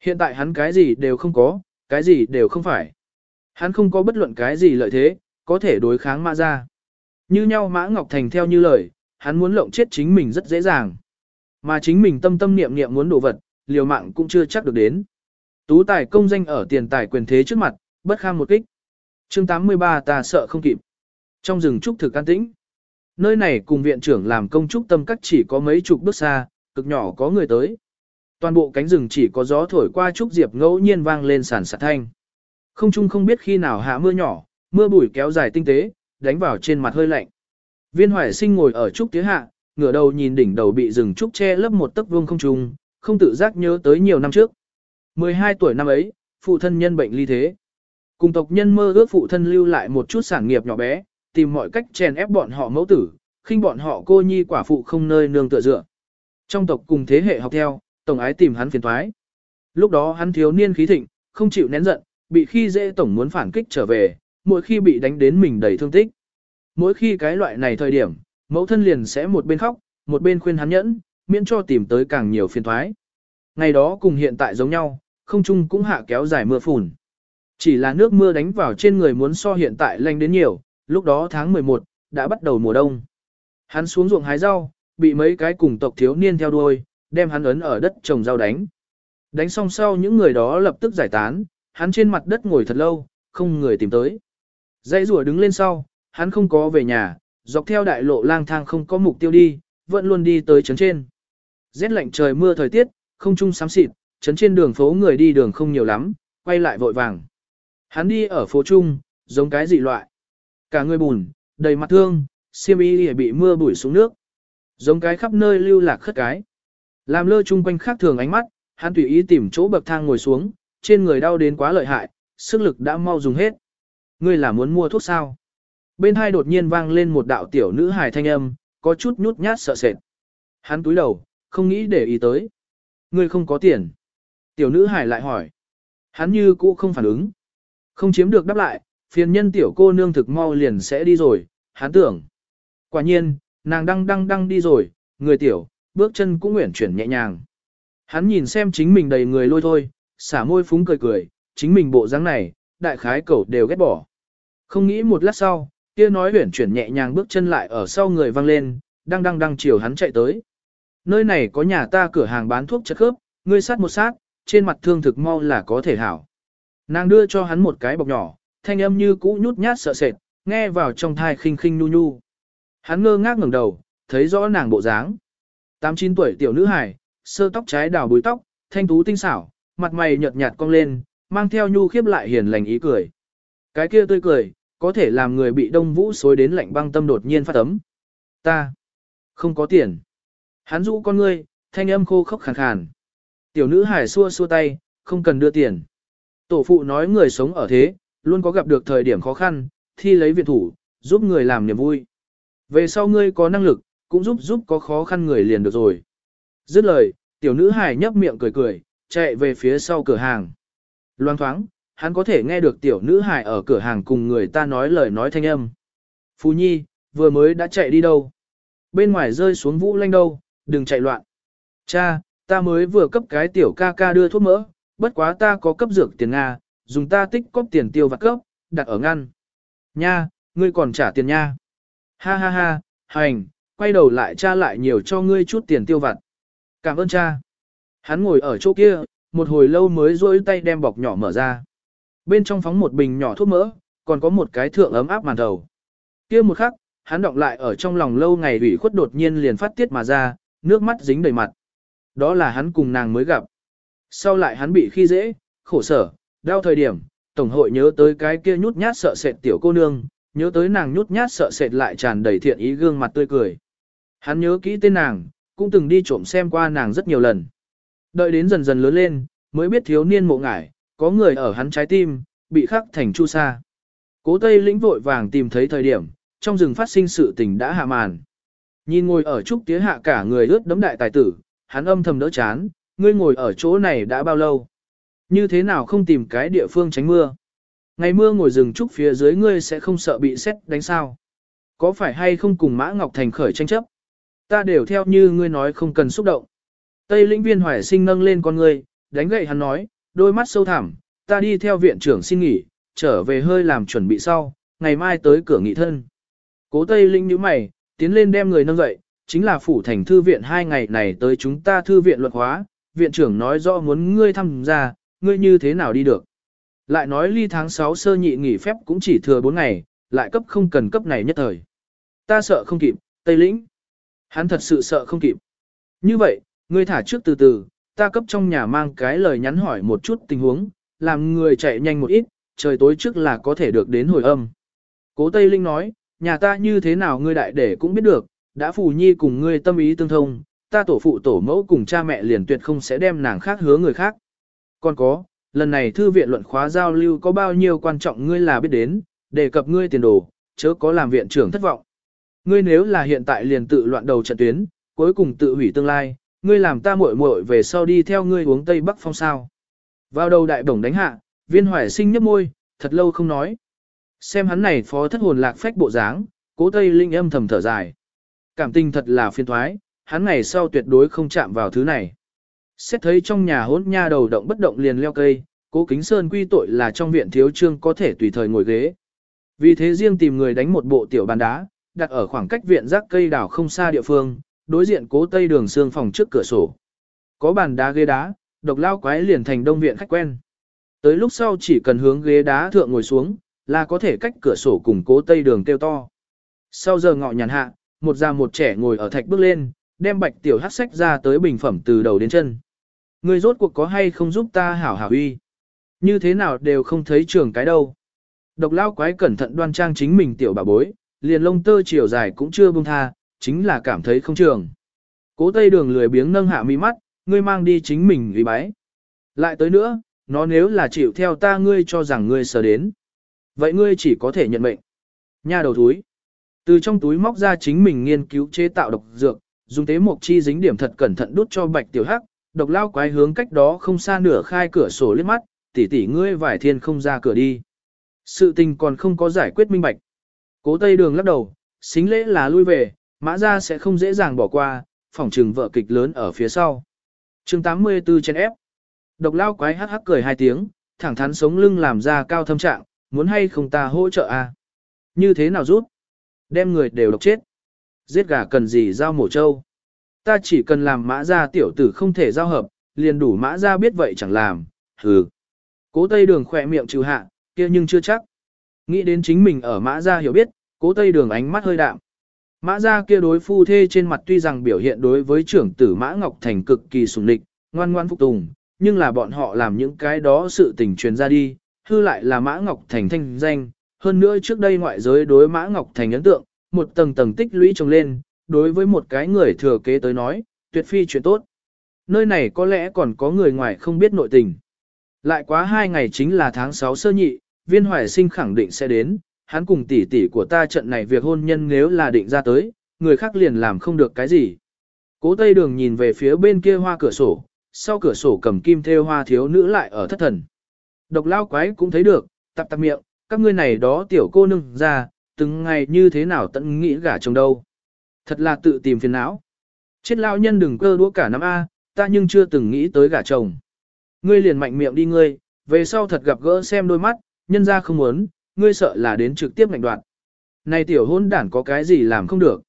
Hiện tại hắn cái gì đều không có, cái gì đều không phải. Hắn không có bất luận cái gì lợi thế, có thể đối kháng mã ra. Như nhau Mã Ngọc Thành theo như lời, hắn muốn lộng chết chính mình rất dễ dàng. Mà chính mình tâm tâm niệm niệm muốn đổ vật, liều mạng cũng chưa chắc được đến. Tú tài công danh ở tiền tài quyền thế trước mặt, bất kham một kích. chương 83 ta sợ không kịp. Trong rừng trúc thực an tĩnh. Nơi này cùng viện trưởng làm công trúc tâm cách chỉ có mấy chục bước xa, cực nhỏ có người tới. Toàn bộ cánh rừng chỉ có gió thổi qua trúc diệp ngẫu nhiên vang lên sàn sạt thanh. Không chung không biết khi nào hạ mưa nhỏ, mưa bụi kéo dài tinh tế, đánh vào trên mặt hơi lạnh. Viên hoài sinh ngồi ở trúc tía hạ, ngửa đầu nhìn đỉnh đầu bị rừng trúc che lấp một tấc vuông không trung, không tự giác nhớ tới nhiều năm trước. 12 tuổi năm ấy, phụ thân nhân bệnh ly thế. Cùng tộc nhân mơ ước phụ thân lưu lại một chút sản nghiệp nhỏ bé, tìm mọi cách chèn ép bọn họ mẫu tử, khinh bọn họ cô nhi quả phụ không nơi nương tựa dựa. Trong tộc cùng thế hệ học theo, tổng ái tìm hắn phiền thoái. Lúc đó hắn thiếu niên khí thịnh, không chịu nén giận, bị khi dễ tổng muốn phản kích trở về, mỗi khi bị đánh đến mình đầy thương tích. Mỗi khi cái loại này thời điểm, mẫu thân liền sẽ một bên khóc, một bên khuyên hắn nhẫn, miễn cho tìm tới càng nhiều phiền thoái. Ngày đó cùng hiện tại giống nhau, không chung cũng hạ kéo dài mưa phùn. Chỉ là nước mưa đánh vào trên người muốn so hiện tại lanh đến nhiều, lúc đó tháng 11, đã bắt đầu mùa đông. Hắn xuống ruộng hái rau, bị mấy cái cùng tộc thiếu niên theo đuôi, đem hắn ấn ở đất trồng rau đánh. Đánh xong sau những người đó lập tức giải tán, hắn trên mặt đất ngồi thật lâu, không người tìm tới. Dây rùa đứng lên sau, hắn không có về nhà, dọc theo đại lộ lang thang không có mục tiêu đi, vẫn luôn đi tới trấn trên. Rét lạnh trời mưa thời tiết, không trung xám xịt, chấn trên đường phố người đi đường không nhiều lắm, quay lại vội vàng. Hắn đi ở phố trung, giống cái dị loại. Cả người bùn, đầy mặt thương, xiêm y bị mưa bụi xuống nước. Giống cái khắp nơi lưu lạc khất cái. Làm lơ chung quanh khác thường ánh mắt, hắn tùy ý tìm chỗ bậc thang ngồi xuống, trên người đau đến quá lợi hại, sức lực đã mau dùng hết. Ngươi là muốn mua thuốc sao? Bên hai đột nhiên vang lên một đạo tiểu nữ hài thanh âm, có chút nhút nhát sợ sệt. Hắn túi đầu, không nghĩ để ý tới. Ngươi không có tiền. Tiểu nữ hải lại hỏi. Hắn như cũ không phản ứng. Không chiếm được đáp lại, phiền nhân tiểu cô nương thực mau liền sẽ đi rồi, hắn tưởng. Quả nhiên, nàng đăng đăng đăng đi rồi, người tiểu, bước chân cũng nguyện chuyển nhẹ nhàng. Hắn nhìn xem chính mình đầy người lôi thôi, xả môi phúng cười cười, chính mình bộ dáng này, đại khái cẩu đều ghét bỏ. Không nghĩ một lát sau, kia nói huyển chuyển nhẹ nhàng bước chân lại ở sau người văng lên, đang đang đang chiều hắn chạy tới. Nơi này có nhà ta cửa hàng bán thuốc chất khớp, ngươi sát một sát, trên mặt thương thực mau là có thể hảo. Nàng đưa cho hắn một cái bọc nhỏ, thanh âm như cũ nhút nhát sợ sệt, nghe vào trong thai khinh khinh nhu nhu Hắn ngơ ngác ngẩng đầu, thấy rõ nàng bộ dáng. Tám chín tuổi tiểu nữ hài, sơ tóc trái đào búi tóc, thanh tú tinh xảo, mặt mày nhợt nhạt cong lên, mang theo nhu khiếp lại hiền lành ý cười. Cái kia tươi cười, có thể làm người bị đông vũ xối đến lạnh băng tâm đột nhiên phát ấm. Ta, không có tiền. Hắn rũ con ngươi, thanh âm khô khốc khàn khàn. Tiểu nữ hải xua xua tay, không cần đưa tiền. Tổ phụ nói người sống ở thế, luôn có gặp được thời điểm khó khăn, thi lấy viện thủ, giúp người làm niềm vui. Về sau ngươi có năng lực, cũng giúp giúp có khó khăn người liền được rồi. Dứt lời, tiểu nữ hải nhấp miệng cười cười, chạy về phía sau cửa hàng. Loan thoáng, hắn có thể nghe được tiểu nữ hải ở cửa hàng cùng người ta nói lời nói thanh âm. Phú Nhi, vừa mới đã chạy đi đâu? Bên ngoài rơi xuống vũ lanh đâu, đừng chạy loạn. Cha, ta mới vừa cấp cái tiểu ca ca đưa thuốc mỡ, bất quá ta có cấp dược tiền Nga, dùng ta tích cóp tiền tiêu vặt cấp, đặt ở ngăn. Nha, ngươi còn trả tiền nha. Ha ha ha, hành, quay đầu lại cha lại nhiều cho ngươi chút tiền tiêu vặt. Cảm ơn cha. Hắn ngồi ở chỗ kia, một hồi lâu mới rôi tay đem bọc nhỏ mở ra. Bên trong phóng một bình nhỏ thuốc mỡ, còn có một cái thượng ấm áp màn đầu. kia một khắc, hắn động lại ở trong lòng lâu ngày ủy khuất đột nhiên liền phát tiết mà ra, nước mắt dính đầy mặt. Đó là hắn cùng nàng mới gặp. Sau lại hắn bị khi dễ, khổ sở, đau thời điểm, Tổng hội nhớ tới cái kia nhút nhát sợ sệt tiểu cô nương, nhớ tới nàng nhút nhát sợ sệt lại tràn đầy thiện ý gương mặt tươi cười. Hắn nhớ kỹ tên nàng, cũng từng đi trộm xem qua nàng rất nhiều lần. Đợi đến dần dần lớn lên, mới biết thiếu niên mộ ngải, có người ở hắn trái tim, bị khắc thành chu sa. Cố Tây lĩnh vội vàng tìm thấy thời điểm, trong rừng phát sinh sự tình đã hạ màn. Nhìn ngồi ở trúc tía hạ cả người ướt đấm đại tài tử, hắn âm thầm đỡ chán, ngươi ngồi ở chỗ này đã bao lâu? Như thế nào không tìm cái địa phương tránh mưa? Ngày mưa ngồi rừng trúc phía dưới ngươi sẽ không sợ bị xét đánh sao? Có phải hay không cùng Mã Ngọc Thành khởi tranh chấp? Ta đều theo như ngươi nói không cần xúc động. Tây lĩnh viên hoài sinh nâng lên con ngươi, đánh gậy hắn nói, đôi mắt sâu thẳm, ta đi theo viện trưởng xin nghỉ, trở về hơi làm chuẩn bị sau, ngày mai tới cửa nghị thân. Cố Tây Linh nhíu mày, tiến lên đem người nâng dậy, chính là phủ thành thư viện hai ngày này tới chúng ta thư viện luật hóa, viện trưởng nói rõ muốn ngươi tham gia, ngươi như thế nào đi được. Lại nói ly tháng 6 sơ nhị nghỉ phép cũng chỉ thừa 4 ngày, lại cấp không cần cấp này nhất thời. Ta sợ không kịp, Tây Lĩnh. Hắn thật sự sợ không kịp. Như vậy, ngươi thả trước từ từ, ta cấp trong nhà mang cái lời nhắn hỏi một chút tình huống, làm người chạy nhanh một ít, trời tối trước là có thể được đến hồi âm. Cố Tây Linh nói, nhà ta như thế nào ngươi đại để cũng biết được, đã phù nhi cùng ngươi tâm ý tương thông, ta tổ phụ tổ mẫu cùng cha mẹ liền tuyệt không sẽ đem nàng khác hứa người khác. Còn có, lần này thư viện luận khóa giao lưu có bao nhiêu quan trọng ngươi là biết đến, đề cập ngươi tiền đồ, chớ có làm viện trưởng thất vọng. Ngươi nếu là hiện tại liền tự loạn đầu trận tuyến, cuối cùng tự hủy tương lai, ngươi làm ta muội muội về sau đi theo ngươi uống Tây Bắc phong sao. Vào đầu đại bổng đánh hạ, viên hoài sinh nhấp môi, thật lâu không nói. Xem hắn này phó thất hồn lạc phách bộ dáng, cố Tây Linh âm thầm thở dài. Cảm tình thật là phiền thoái, hắn ngày sau tuyệt đối không chạm vào thứ này. Xét thấy trong nhà hỗn nha đầu động bất động liền leo cây, cố kính sơn quy tội là trong viện thiếu trương có thể tùy thời ngồi ghế. Vì thế riêng tìm người đánh một bộ tiểu bàn đá, đặt ở khoảng cách viện rác cây đảo không xa địa phương, đối diện cố tây đường xương phòng trước cửa sổ. Có bàn đá ghế đá, độc lao quái liền thành đông viện khách quen. Tới lúc sau chỉ cần hướng ghế đá thượng ngồi xuống, là có thể cách cửa sổ cùng cố tây đường kêu to. Sau giờ ngọ nhàn hạ, một già một trẻ ngồi ở thạch bước lên, đem bạch tiểu hát sách ra tới bình phẩm từ đầu đến chân. Người rốt cuộc có hay không giúp ta hảo hảo uy. Như thế nào đều không thấy trường cái đâu. Độc lao quái cẩn thận đoan trang chính mình tiểu bà bối, liền lông tơ chiều dài cũng chưa buông tha, chính là cảm thấy không trường. Cố tây đường lười biếng nâng hạ mi mắt, ngươi mang đi chính mình vì bái. Lại tới nữa, nó nếu là chịu theo ta ngươi cho rằng ngươi sờ đến. Vậy ngươi chỉ có thể nhận mệnh. Nha đầu thúi. Từ trong túi móc ra chính mình nghiên cứu chế tạo độc dược, dùng tế mộc chi dính điểm thật cẩn thận đút cho bạch tiểu hắc, độc lao quái hướng cách đó không xa nửa khai cửa sổ liếc mắt, tỷ tỷ ngươi vải thiên không ra cửa đi. Sự tình còn không có giải quyết minh bạch. Cố tây đường lắc đầu, xính lễ là lui về, mã ra sẽ không dễ dàng bỏ qua, phòng trừng vợ kịch lớn ở phía sau. chương 84 trên ép. Độc lao quái hắc hắc cười hai tiếng, thẳng thắn sống lưng làm ra cao thâm trạng, muốn hay không ta hỗ trợ à? Như thế nào rút? Đem người đều độc chết. Giết gà cần gì giao mổ trâu? Ta chỉ cần làm mã ra tiểu tử không thể giao hợp, liền đủ mã ra biết vậy chẳng làm, hừ. Cố tây đường khỏe miệng trừ hạ, kia nhưng chưa chắc. Nghĩ đến chính mình ở mã ra hiểu biết, cố tây đường ánh mắt hơi đạm. Mã ra kia đối phu thê trên mặt tuy rằng biểu hiện đối với trưởng tử Mã Ngọc Thành cực kỳ sùng địch, ngoan ngoan phục tùng, nhưng là bọn họ làm những cái đó sự tình truyền ra đi, hư lại là Mã Ngọc Thành thanh danh. Hơn nữa trước đây ngoại giới đối Mã Ngọc Thành ấn tượng, một tầng tầng tích lũy trồng lên, đối với một cái người thừa kế tới nói, tuyệt phi chuyện tốt. Nơi này có lẽ còn có người ngoài không biết nội tình. Lại quá hai ngày chính là tháng 6 sơ nhị, viên hoài sinh khẳng định sẽ đến, hắn cùng tỷ tỷ của ta trận này việc hôn nhân nếu là định ra tới, người khác liền làm không được cái gì. Cố Tây Đường nhìn về phía bên kia hoa cửa sổ, sau cửa sổ cầm kim thêu hoa thiếu nữ lại ở thất thần. Độc lao quái cũng thấy được, tập tập miệng, các ngươi này đó tiểu cô nương ra, từng ngày như thế nào tận nghĩ gả chồng đâu. Thật là tự tìm phiền não. Chết lao nhân đừng cơ đũa cả năm A, ta nhưng chưa từng nghĩ tới gả chồng. Ngươi liền mạnh miệng đi ngươi, về sau thật gặp gỡ xem đôi mắt, nhân ra không muốn, ngươi sợ là đến trực tiếp ngạnh đoạn. Này tiểu hôn đản có cái gì làm không được.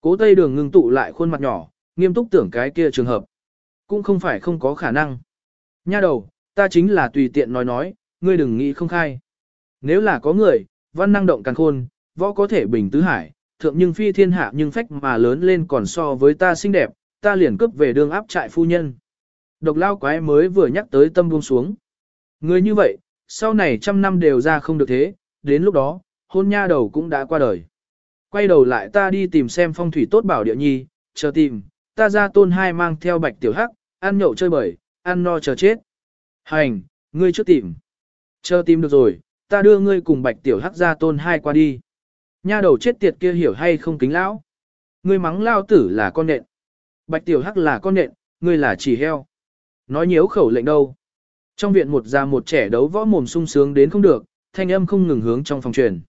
Cố tây đường ngưng tụ lại khuôn mặt nhỏ, nghiêm túc tưởng cái kia trường hợp. Cũng không phải không có khả năng. Nha đầu, ta chính là tùy tiện nói nói, ngươi đừng nghĩ không khai. Nếu là có người, văn năng động càng khôn, võ có thể bình tứ hải, thượng nhưng phi thiên hạ nhưng phách mà lớn lên còn so với ta xinh đẹp, ta liền cướp về đường áp trại phu nhân. Độc lao quái mới vừa nhắc tới tâm buông xuống. Người như vậy, sau này trăm năm đều ra không được thế, đến lúc đó, hôn nha đầu cũng đã qua đời. Quay đầu lại ta đi tìm xem phong thủy tốt bảo địa nhi, chờ tìm, ta ra tôn hai mang theo bạch tiểu hắc, ăn nhậu chơi bời, ăn no chờ chết. Hành, ngươi trước tìm. Chờ tìm được rồi, ta đưa ngươi cùng bạch tiểu hắc ra tôn hai qua đi. Nha đầu chết tiệt kia hiểu hay không kính lão. Ngươi mắng lao tử là con nện. Bạch tiểu hắc là con nện, ngươi là chỉ heo. Nói nhiễu khẩu lệnh đâu. Trong viện một già một trẻ đấu võ mồm sung sướng đến không được, thanh âm không ngừng hướng trong phòng truyền.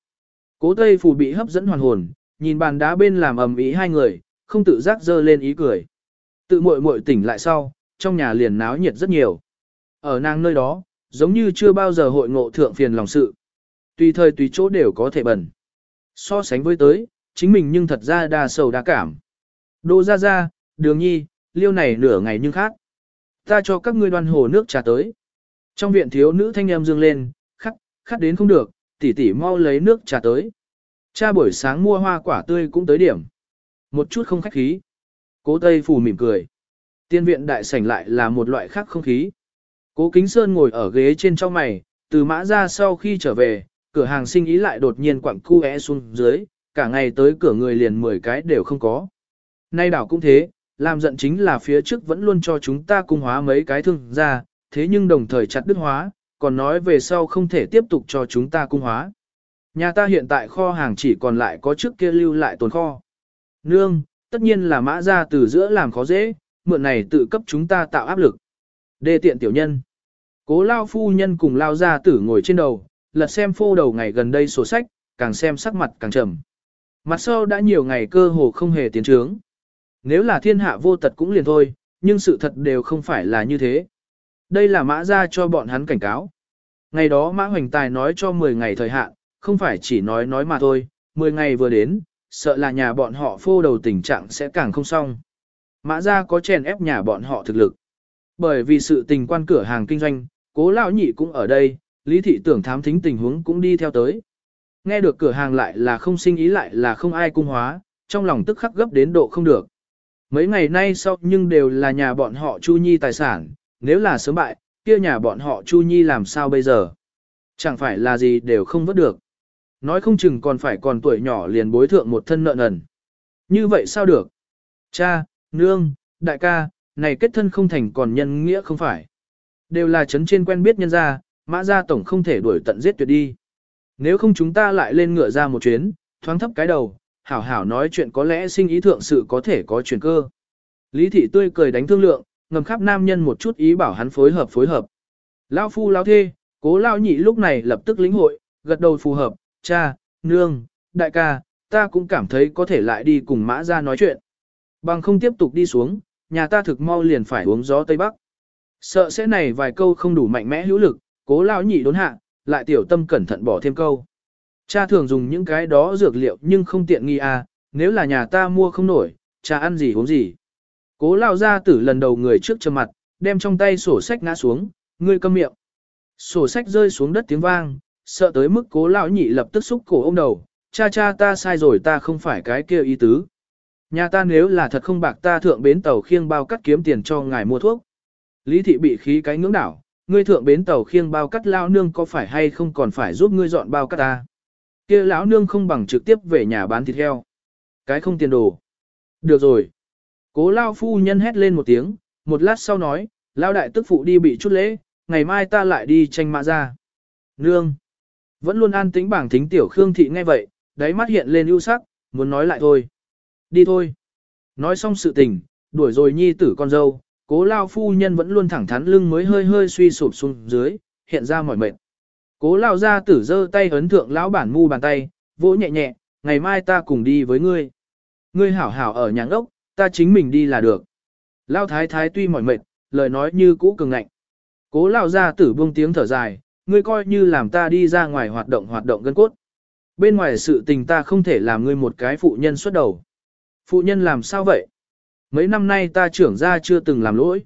Cố Tây Phù bị hấp dẫn hoàn hồn, nhìn bàn đá bên làm ầm ĩ hai người, không tự giác dơ lên ý cười. Tự muội muội tỉnh lại sau, trong nhà liền náo nhiệt rất nhiều. Ở nàng nơi đó, giống như chưa bao giờ hội ngộ thượng phiền lòng sự. Tùy thời tùy chỗ đều có thể bẩn. So sánh với tới, chính mình nhưng thật ra đa sầu đa cảm. Đô ra ra, đường nhi, liêu này nửa ngày nhưng khác. Ta cho các ngươi đoan hồ nước trà tới. Trong viện thiếu nữ thanh em dương lên, khát đến không được, tỷ tỷ mau lấy nước trà tới. Cha buổi sáng mua hoa quả tươi cũng tới điểm. Một chút không khách khí. Cố Tây Phù mỉm cười. Tiên viện đại sảnh lại là một loại khác không khí. Cố Kính Sơn ngồi ở ghế trên trong mày, từ mã ra sau khi trở về, cửa hàng sinh ý lại đột nhiên quặng cu é xuống dưới, cả ngày tới cửa người liền 10 cái đều không có. Nay đảo cũng thế, làm giận chính là phía trước vẫn luôn cho chúng ta cung hóa mấy cái thương ra, thế nhưng đồng thời chặt đứt hóa, còn nói về sau không thể tiếp tục cho chúng ta cung hóa. Nhà ta hiện tại kho hàng chỉ còn lại có trước kia lưu lại tồn kho. Nương, tất nhiên là mã ra từ giữa làm khó dễ, mượn này tự cấp chúng ta tạo áp lực. Đê tiện tiểu nhân. Cố lao phu nhân cùng lao gia tử ngồi trên đầu, lật xem phô đầu ngày gần đây sổ sách, càng xem sắc mặt càng trầm. Mặt sau đã nhiều ngày cơ hồ không hề tiến trướng. Nếu là thiên hạ vô tật cũng liền thôi, nhưng sự thật đều không phải là như thế. Đây là mã ra cho bọn hắn cảnh cáo. Ngày đó mã hoành tài nói cho 10 ngày thời hạn, không phải chỉ nói nói mà thôi, 10 ngày vừa đến, sợ là nhà bọn họ phô đầu tình trạng sẽ càng không xong. Mã ra có chèn ép nhà bọn họ thực lực. Bởi vì sự tình quan cửa hàng kinh doanh, cố lão nhị cũng ở đây, lý thị tưởng thám thính tình huống cũng đi theo tới. Nghe được cửa hàng lại là không sinh ý lại là không ai cung hóa, trong lòng tức khắc gấp đến độ không được. Mấy ngày nay sau nhưng đều là nhà bọn họ Chu Nhi tài sản, nếu là sớm bại, kia nhà bọn họ Chu Nhi làm sao bây giờ? Chẳng phải là gì đều không vớt được. Nói không chừng còn phải còn tuổi nhỏ liền bối thượng một thân nợ nần. Như vậy sao được? Cha, nương, đại ca, này kết thân không thành còn nhân nghĩa không phải. Đều là chấn trên quen biết nhân gia, mã gia tổng không thể đuổi tận giết tuyệt đi. Nếu không chúng ta lại lên ngựa ra một chuyến, thoáng thấp cái đầu, hảo hảo nói chuyện có lẽ sinh ý thượng sự có thể có chuyển cơ. Lý thị tươi cười đánh thương lượng, ngầm khắp nam nhân một chút ý bảo hắn phối hợp phối hợp. Lao phu lao thê, cố lao nhị lúc này lập tức lĩnh hội, gật đầu phù hợp, cha, nương, đại ca, ta cũng cảm thấy có thể lại đi cùng mã ra nói chuyện. Bằng không tiếp tục đi xuống, nhà ta thực mau liền phải uống gió Tây Bắc. Sợ sẽ này vài câu không đủ mạnh mẽ hữu lực, cố lão nhị đốn hạ, lại tiểu tâm cẩn thận bỏ thêm câu. Cha thường dùng những cái đó dược liệu nhưng không tiện nghi à, nếu là nhà ta mua không nổi, cha ăn gì uống gì. Cố lao ra tử lần đầu người trước trầm mặt, đem trong tay sổ sách ngã xuống, ngươi câm miệng. Sổ sách rơi xuống đất tiếng vang, sợ tới mức cố lão nhị lập tức xúc cổ ông đầu, cha cha ta sai rồi ta không phải cái kia ý tứ. Nhà ta nếu là thật không bạc ta thượng bến tàu khiêng bao cắt kiếm tiền cho ngài mua thuốc. Lý thị bị khí cái ngưỡng đảo, ngươi thượng bến tàu khiêng bao cắt lao nương có phải hay không còn phải giúp ngươi dọn bao cắt ta. kia lão nương không bằng trực tiếp về nhà bán thịt heo. Cái không tiền đồ. Được rồi. Cố lao phu nhân hét lên một tiếng, một lát sau nói, lao đại tức phụ đi bị chút lễ, ngày mai ta lại đi tranh mã ra. Nương. Vẫn luôn an tĩnh bảng thính tiểu Khương Thị nghe vậy, đáy mắt hiện lên ưu sắc, muốn nói lại thôi. Đi thôi. Nói xong sự tình, đuổi rồi nhi tử con dâu, cố lao phu nhân vẫn luôn thẳng thắn lưng mới hơi hơi suy sụp xuống dưới, hiện ra mỏi mệt. Cố lao ra tử giơ tay ấn thượng lão bản mu bàn tay, vỗ nhẹ nhẹ, ngày mai ta cùng đi với ngươi. Ngươi hảo hảo ở nhà ốc, ta chính mình đi là được. Lao thái thái tuy mỏi mệt, lời nói như cũ cường ngạnh. Cố lao ra tử buông tiếng thở dài, ngươi coi như làm ta đi ra ngoài hoạt động hoạt động gân cốt. Bên ngoài sự tình ta không thể làm ngươi một cái phụ nhân xuất đầu. Phụ nhân làm sao vậy? Mấy năm nay ta trưởng ra chưa từng làm lỗi.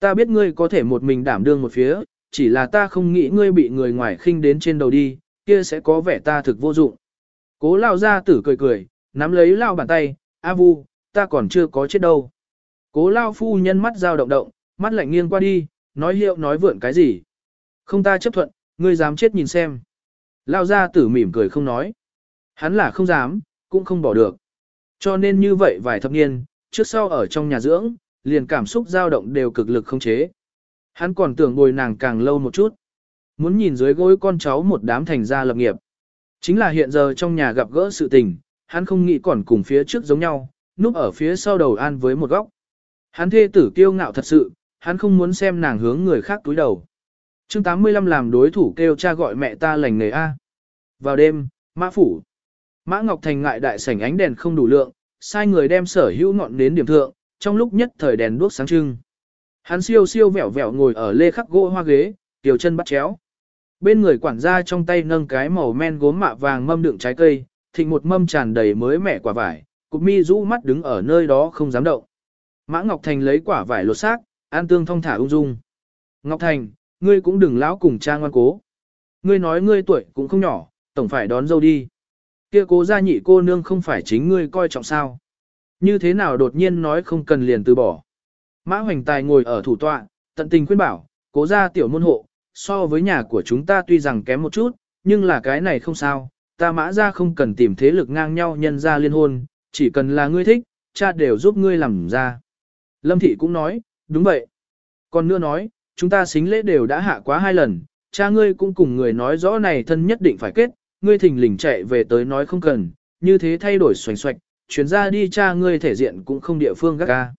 Ta biết ngươi có thể một mình đảm đương một phía, chỉ là ta không nghĩ ngươi bị người ngoài khinh đến trên đầu đi, kia sẽ có vẻ ta thực vô dụng. Cố lao ra tử cười cười, nắm lấy lao bàn tay, A vu, ta còn chưa có chết đâu. Cố lao phu nhân mắt dao động động, mắt lạnh nghiêng qua đi, nói hiệu nói vượn cái gì. Không ta chấp thuận, ngươi dám chết nhìn xem. Lao ra tử mỉm cười không nói. Hắn là không dám, cũng không bỏ được. Cho nên như vậy vài thập niên, trước sau ở trong nhà dưỡng, liền cảm xúc dao động đều cực lực không chế. Hắn còn tưởng bồi nàng càng lâu một chút. Muốn nhìn dưới gối con cháu một đám thành gia lập nghiệp. Chính là hiện giờ trong nhà gặp gỡ sự tình, hắn không nghĩ còn cùng phía trước giống nhau, núp ở phía sau đầu an với một góc. Hắn thê tử kiêu ngạo thật sự, hắn không muốn xem nàng hướng người khác túi đầu. chương 85 làm đối thủ kêu cha gọi mẹ ta lành nghề A. Vào đêm, mã phủ. Mã Ngọc Thành ngại đại sảnh ánh đèn không đủ lượng, sai người đem sở hữu ngọn đến điểm thượng, trong lúc nhất thời đèn đuốc sáng trưng. Hắn siêu siêu vẹo vẹo ngồi ở lê khắc gỗ hoa ghế, tiểu chân bắt chéo. Bên người quản gia trong tay nâng cái màu men gốm mạ vàng mâm đựng trái cây, thịnh một mâm tràn đầy mới mẻ quả vải, cục mi rũ mắt đứng ở nơi đó không dám động. Mã Ngọc Thành lấy quả vải lột xác, an tương thong thả ung dung. Ngọc Thành, ngươi cũng đừng lão cùng cha ngoan cố. ngươi nói ngươi tuổi cũng không nhỏ, tổng phải đón dâu đi. Kia cố gia nhị cô nương không phải chính ngươi coi trọng sao. Như thế nào đột nhiên nói không cần liền từ bỏ. Mã Hoành Tài ngồi ở thủ tọa, tận tình khuyên bảo, cố gia tiểu môn hộ, so với nhà của chúng ta tuy rằng kém một chút, nhưng là cái này không sao, ta mã ra không cần tìm thế lực ngang nhau nhân ra liên hôn, chỉ cần là ngươi thích, cha đều giúp ngươi làm ra. Lâm Thị cũng nói, đúng vậy. Còn nữa nói, chúng ta xính lễ đều đã hạ quá hai lần, cha ngươi cũng cùng người nói rõ này thân nhất định phải kết, ngươi thỉnh lình chạy về tới nói không cần, như thế thay đổi xoành xoạch, chuyển ra đi cha ngươi thể diện cũng không địa phương gác ca.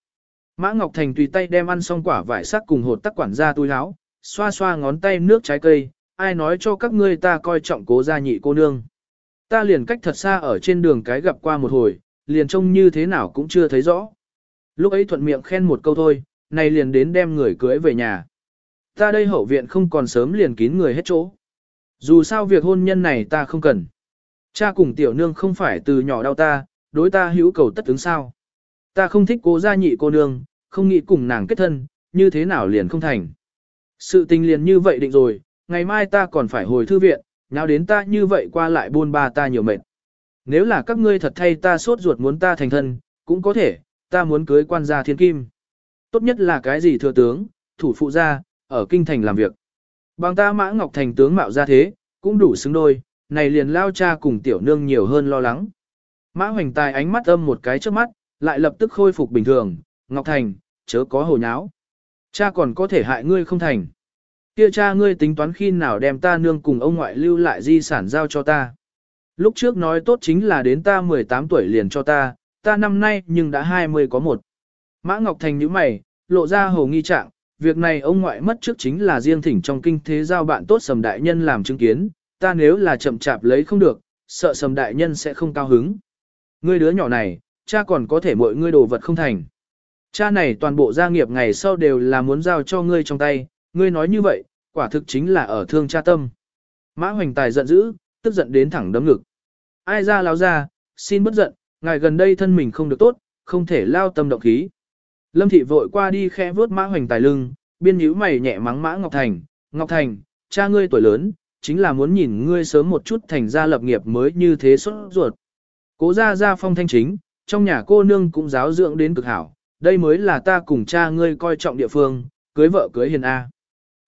Mã Ngọc Thành tùy tay đem ăn xong quả vải sắc cùng hột tắc quản ra túi áo, xoa xoa ngón tay nước trái cây, ai nói cho các ngươi ta coi trọng cố gia nhị cô nương. Ta liền cách thật xa ở trên đường cái gặp qua một hồi, liền trông như thế nào cũng chưa thấy rõ. Lúc ấy thuận miệng khen một câu thôi, này liền đến đem người cưới về nhà. Ta đây hậu viện không còn sớm liền kín người hết chỗ. Dù sao việc hôn nhân này ta không cần. Cha cùng tiểu nương không phải từ nhỏ đau ta, đối ta hữu cầu tất ứng sao. Ta không thích cố gia nhị cô nương, không nghĩ cùng nàng kết thân, như thế nào liền không thành. Sự tình liền như vậy định rồi, ngày mai ta còn phải hồi thư viện, nào đến ta như vậy qua lại buôn ba ta nhiều mệt. Nếu là các ngươi thật thay ta sốt ruột muốn ta thành thân, cũng có thể, ta muốn cưới quan gia thiên kim. Tốt nhất là cái gì thừa tướng, thủ phụ gia, ở kinh thành làm việc. Bằng ta mã ngọc thành tướng mạo ra thế, cũng đủ xứng đôi, này liền lao cha cùng tiểu nương nhiều hơn lo lắng. Mã hoành tài ánh mắt âm một cái trước mắt, lại lập tức khôi phục bình thường, Ngọc Thành, chớ có hồ nháo. Cha còn có thể hại ngươi không thành. Kia cha ngươi tính toán khi nào đem ta nương cùng ông ngoại lưu lại di sản giao cho ta. Lúc trước nói tốt chính là đến ta 18 tuổi liền cho ta, ta năm nay nhưng đã 20 có một. Mã Ngọc Thành nhíu mày, lộ ra hồ nghi trạng, việc này ông ngoại mất trước chính là riêng thỉnh trong kinh thế giao bạn tốt sầm đại nhân làm chứng kiến, ta nếu là chậm chạp lấy không được, sợ sầm đại nhân sẽ không cao hứng. Ngươi đứa nhỏ này, cha còn có thể mọi ngươi đồ vật không thành. Cha này toàn bộ gia nghiệp ngày sau đều là muốn giao cho ngươi trong tay, ngươi nói như vậy, quả thực chính là ở thương cha tâm. Mã Hoành Tài giận dữ, tức giận đến thẳng đấm ngực. Ai ra lao ra, xin bất giận, ngài gần đây thân mình không được tốt, không thể lao tâm động khí. Lâm Thị vội qua đi khẽ vớt Mã Hoành Tài lưng, biên nhíu mày nhẹ mắng Mã Ngọc Thành, Ngọc Thành, cha ngươi tuổi lớn, chính là muốn nhìn ngươi sớm một chút thành gia lập nghiệp mới như thế xuất ruột. Cố ra ra phong thanh chính, trong nhà cô nương cũng giáo dưỡng đến cực hảo, đây mới là ta cùng cha ngươi coi trọng địa phương, cưới vợ cưới hiền A.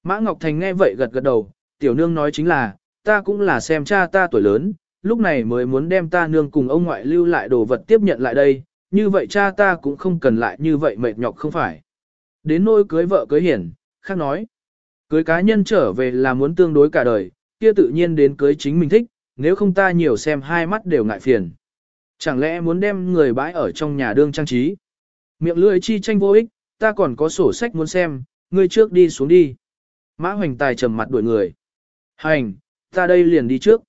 Mã Ngọc Thành nghe vậy gật gật đầu, tiểu nương nói chính là, ta cũng là xem cha ta tuổi lớn, lúc này mới muốn đem ta nương cùng ông ngoại lưu lại đồ vật tiếp nhận lại đây, như vậy cha ta cũng không cần lại như vậy mệt nhọc không phải. Đến nôi cưới vợ cưới hiền, khác nói, cưới cá nhân trở về là muốn tương đối cả đời, kia tự nhiên đến cưới chính mình thích, nếu không ta nhiều xem hai mắt đều ngại phiền. Chẳng lẽ muốn đem người bãi ở trong nhà đương trang trí? Miệng lưỡi chi tranh vô ích, ta còn có sổ sách muốn xem, ngươi trước đi xuống đi. Mã Hoành Tài trầm mặt đuổi người. Hành, ta đây liền đi trước.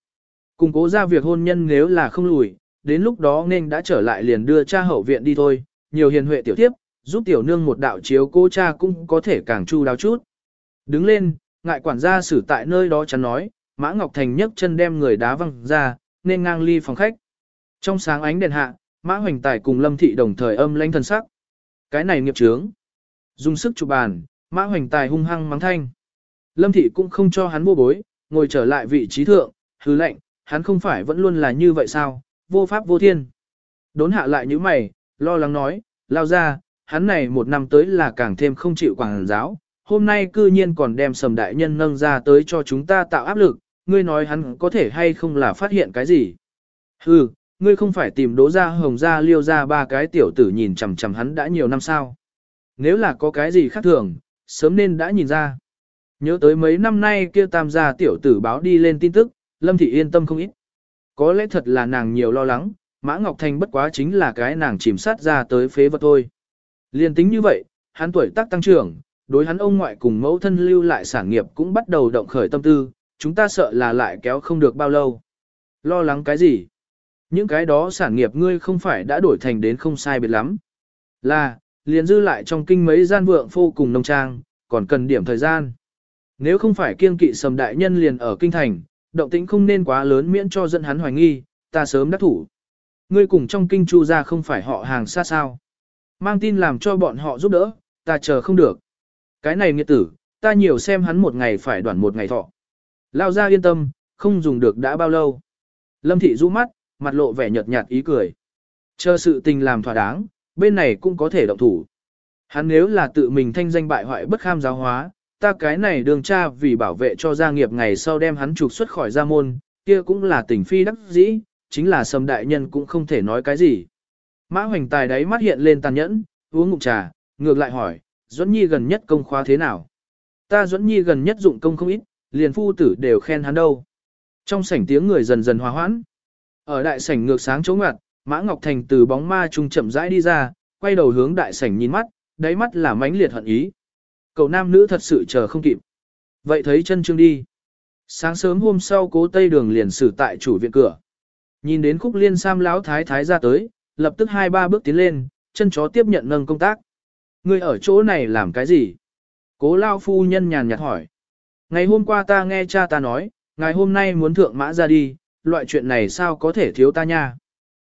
Cùng cố ra việc hôn nhân nếu là không lùi, đến lúc đó nên đã trở lại liền đưa cha hậu viện đi thôi, nhiều hiền huệ tiểu tiếp, giúp tiểu nương một đạo chiếu cô cha cũng có thể càng chu đáo chút. Đứng lên, ngại quản gia xử tại nơi đó chắn nói, Mã Ngọc Thành nhấc chân đem người đá văng ra, nên ngang ly phòng khách. Trong sáng ánh đèn hạ, Mã Hoành Tài cùng Lâm Thị đồng thời âm lãnh thần sắc. Cái này nghiệp chướng. Dùng sức chụp bàn, Mã Hoành Tài hung hăng mắng thanh. Lâm Thị cũng không cho hắn vô bối, ngồi trở lại vị trí thượng, hứ lệnh, hắn không phải vẫn luôn là như vậy sao, vô pháp vô thiên. Đốn hạ lại như mày, lo lắng nói, lao ra, hắn này một năm tới là càng thêm không chịu quảng giáo, hôm nay cư nhiên còn đem sầm đại nhân nâng ra tới cho chúng ta tạo áp lực, ngươi nói hắn có thể hay không là phát hiện cái gì. Hừ, ngươi không phải tìm đố ra hồng ra liêu ra ba cái tiểu tử nhìn chằm chằm hắn đã nhiều năm sao. Nếu là có cái gì khác thường, sớm nên đã nhìn ra. Nhớ tới mấy năm nay kia tam gia tiểu tử báo đi lên tin tức, Lâm Thị yên tâm không ít. Có lẽ thật là nàng nhiều lo lắng, Mã Ngọc Thành bất quá chính là cái nàng chìm sát ra tới phế vật thôi. Liên tính như vậy, hắn tuổi tác tăng trưởng, đối hắn ông ngoại cùng mẫu thân lưu lại sản nghiệp cũng bắt đầu động khởi tâm tư, chúng ta sợ là lại kéo không được bao lâu. Lo lắng cái gì? Những cái đó sản nghiệp ngươi không phải đã đổi thành đến không sai biệt lắm. Là, liền dư lại trong kinh mấy gian vượng phô cùng nông trang, còn cần điểm thời gian. Nếu không phải kiên kỵ sầm đại nhân liền ở kinh thành, động tĩnh không nên quá lớn miễn cho dẫn hắn hoài nghi, ta sớm đắc thủ. Ngươi cùng trong kinh chu ra không phải họ hàng xa sao. Mang tin làm cho bọn họ giúp đỡ, ta chờ không được. Cái này nghiệt tử, ta nhiều xem hắn một ngày phải đoạn một ngày thọ. Lao ra yên tâm, không dùng được đã bao lâu. Lâm thị rũ mắt, mặt lộ vẻ nhợt nhạt ý cười. Chờ sự tình làm thỏa đáng, bên này cũng có thể động thủ. Hắn nếu là tự mình thanh danh bại hoại bất kham giáo hóa, ta cái này đường cha vì bảo vệ cho gia nghiệp ngày sau đem hắn trục xuất khỏi gia môn, kia cũng là tình phi đắc dĩ, chính là sầm đại nhân cũng không thể nói cái gì. Mã hoành tài đáy mắt hiện lên tàn nhẫn, uống ngụm trà, ngược lại hỏi, Duẫn Nhi gần nhất công khóa thế nào? Ta Duẫn Nhi gần nhất dụng công không ít, liền phu tử đều khen hắn đâu. Trong sảnh tiếng người dần dần hòa hoãn. Ở đại sảnh ngược sáng chỗ ngặt, Mã Ngọc Thành từ bóng ma trung chậm rãi đi ra, quay đầu hướng đại sảnh nhìn mắt, đáy mắt là mãnh liệt hận ý. Cậu nam nữ thật sự chờ không kịp. Vậy thấy chân trương đi. Sáng sớm hôm sau cố tây đường liền xử tại chủ viện cửa. Nhìn đến khúc liên sam lão thái thái ra tới, lập tức hai ba bước tiến lên, chân chó tiếp nhận nâng công tác. Ngươi ở chỗ này làm cái gì? Cố lao phu nhân nhàn nhạt hỏi. Ngày hôm qua ta nghe cha ta nói, ngày hôm nay muốn thượng mã ra đi, loại chuyện này sao có thể thiếu ta nha.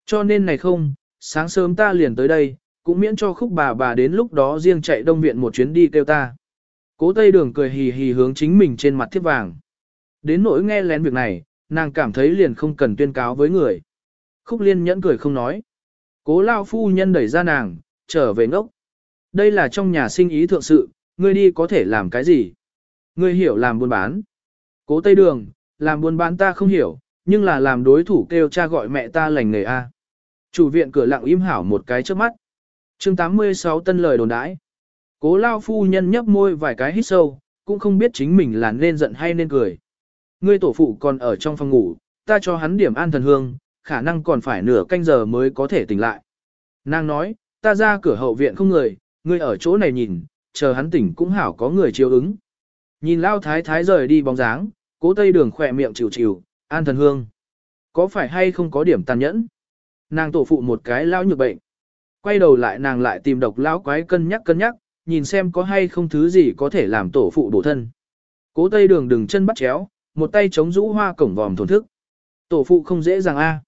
Cho nên này không, sáng sớm ta liền tới đây, cũng miễn cho khúc bà bà đến lúc đó riêng chạy đông viện một chuyến đi kêu ta. Cố tây đường cười hì hì hướng chính mình trên mặt thiếp vàng. Đến nỗi nghe lén việc này, nàng cảm thấy liền không cần tuyên cáo với người. Khúc liên nhẫn cười không nói. Cố lao phu nhân đẩy ra nàng, trở về ngốc. Đây là trong nhà sinh ý thượng sự, ngươi đi có thể làm cái gì? Ngươi hiểu làm buôn bán. Cố Tây Đường, làm buôn bán ta không hiểu, nhưng là làm đối thủ kêu cha gọi mẹ ta lành nghề A. Chủ viện cửa lặng im hảo một cái trước mắt chương 86 tân lời đồn đãi. Cố lao phu nhân nhấp môi vài cái hít sâu, cũng không biết chính mình là nên giận hay nên cười. Ngươi tổ phụ còn ở trong phòng ngủ, ta cho hắn điểm an thần hương, khả năng còn phải nửa canh giờ mới có thể tỉnh lại. Nàng nói, ta ra cửa hậu viện không người, ngươi ở chỗ này nhìn, chờ hắn tỉnh cũng hảo có người chiếu ứng. Nhìn lao thái thái rời đi bóng dáng, cố tây đường khỏe miệng chịu chịu, an thần hương. Có phải hay không có điểm tàn nhẫn? Nàng tổ phụ một cái lao nhược bệnh. Quay đầu lại nàng lại tìm độc lão quái cân nhắc cân nhắc, nhìn xem có hay không thứ gì có thể làm tổ phụ bổ thân. Cố tây đường đừng chân bắt chéo, một tay chống rũ hoa cổng vòm thổn thức. Tổ phụ không dễ dàng a.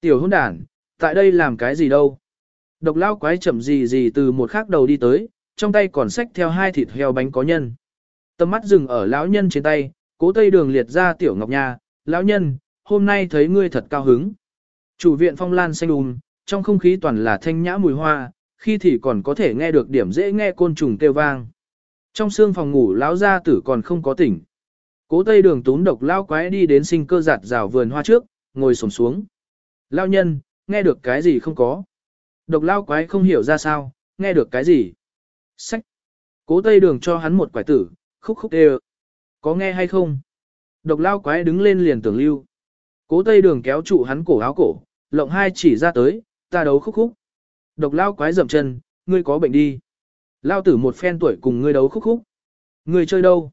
Tiểu hôn đàn, tại đây làm cái gì đâu? Độc lão quái chậm gì gì từ một khác đầu đi tới, trong tay còn xách theo hai thịt heo bánh có nhân. Tầm mắt dừng ở lão nhân trên tay, cố tây đường liệt ra tiểu ngọc nha, lão nhân, hôm nay thấy ngươi thật cao hứng. Chủ viện phong lan xanh um, trong không khí toàn là thanh nhã mùi hoa, khi thì còn có thể nghe được điểm dễ nghe côn trùng kêu vang. Trong xương phòng ngủ lão gia tử còn không có tỉnh. Cố tây đường tún độc lao quái đi đến sinh cơ giặt rào vườn hoa trước, ngồi xổm xuống. Lao nhân, nghe được cái gì không có. Độc lao quái không hiểu ra sao, nghe được cái gì. Sách. Cố tây đường cho hắn một quải tử, khúc khúc đều. Có nghe hay không? Độc lao quái đứng lên liền tưởng lưu. Cố tây đường kéo trụ hắn cổ áo cổ, lộng hai chỉ ra tới, ta đấu khúc khúc. Độc lao quái dậm chân, ngươi có bệnh đi. Lao tử một phen tuổi cùng ngươi đấu khúc khúc. Ngươi chơi đâu?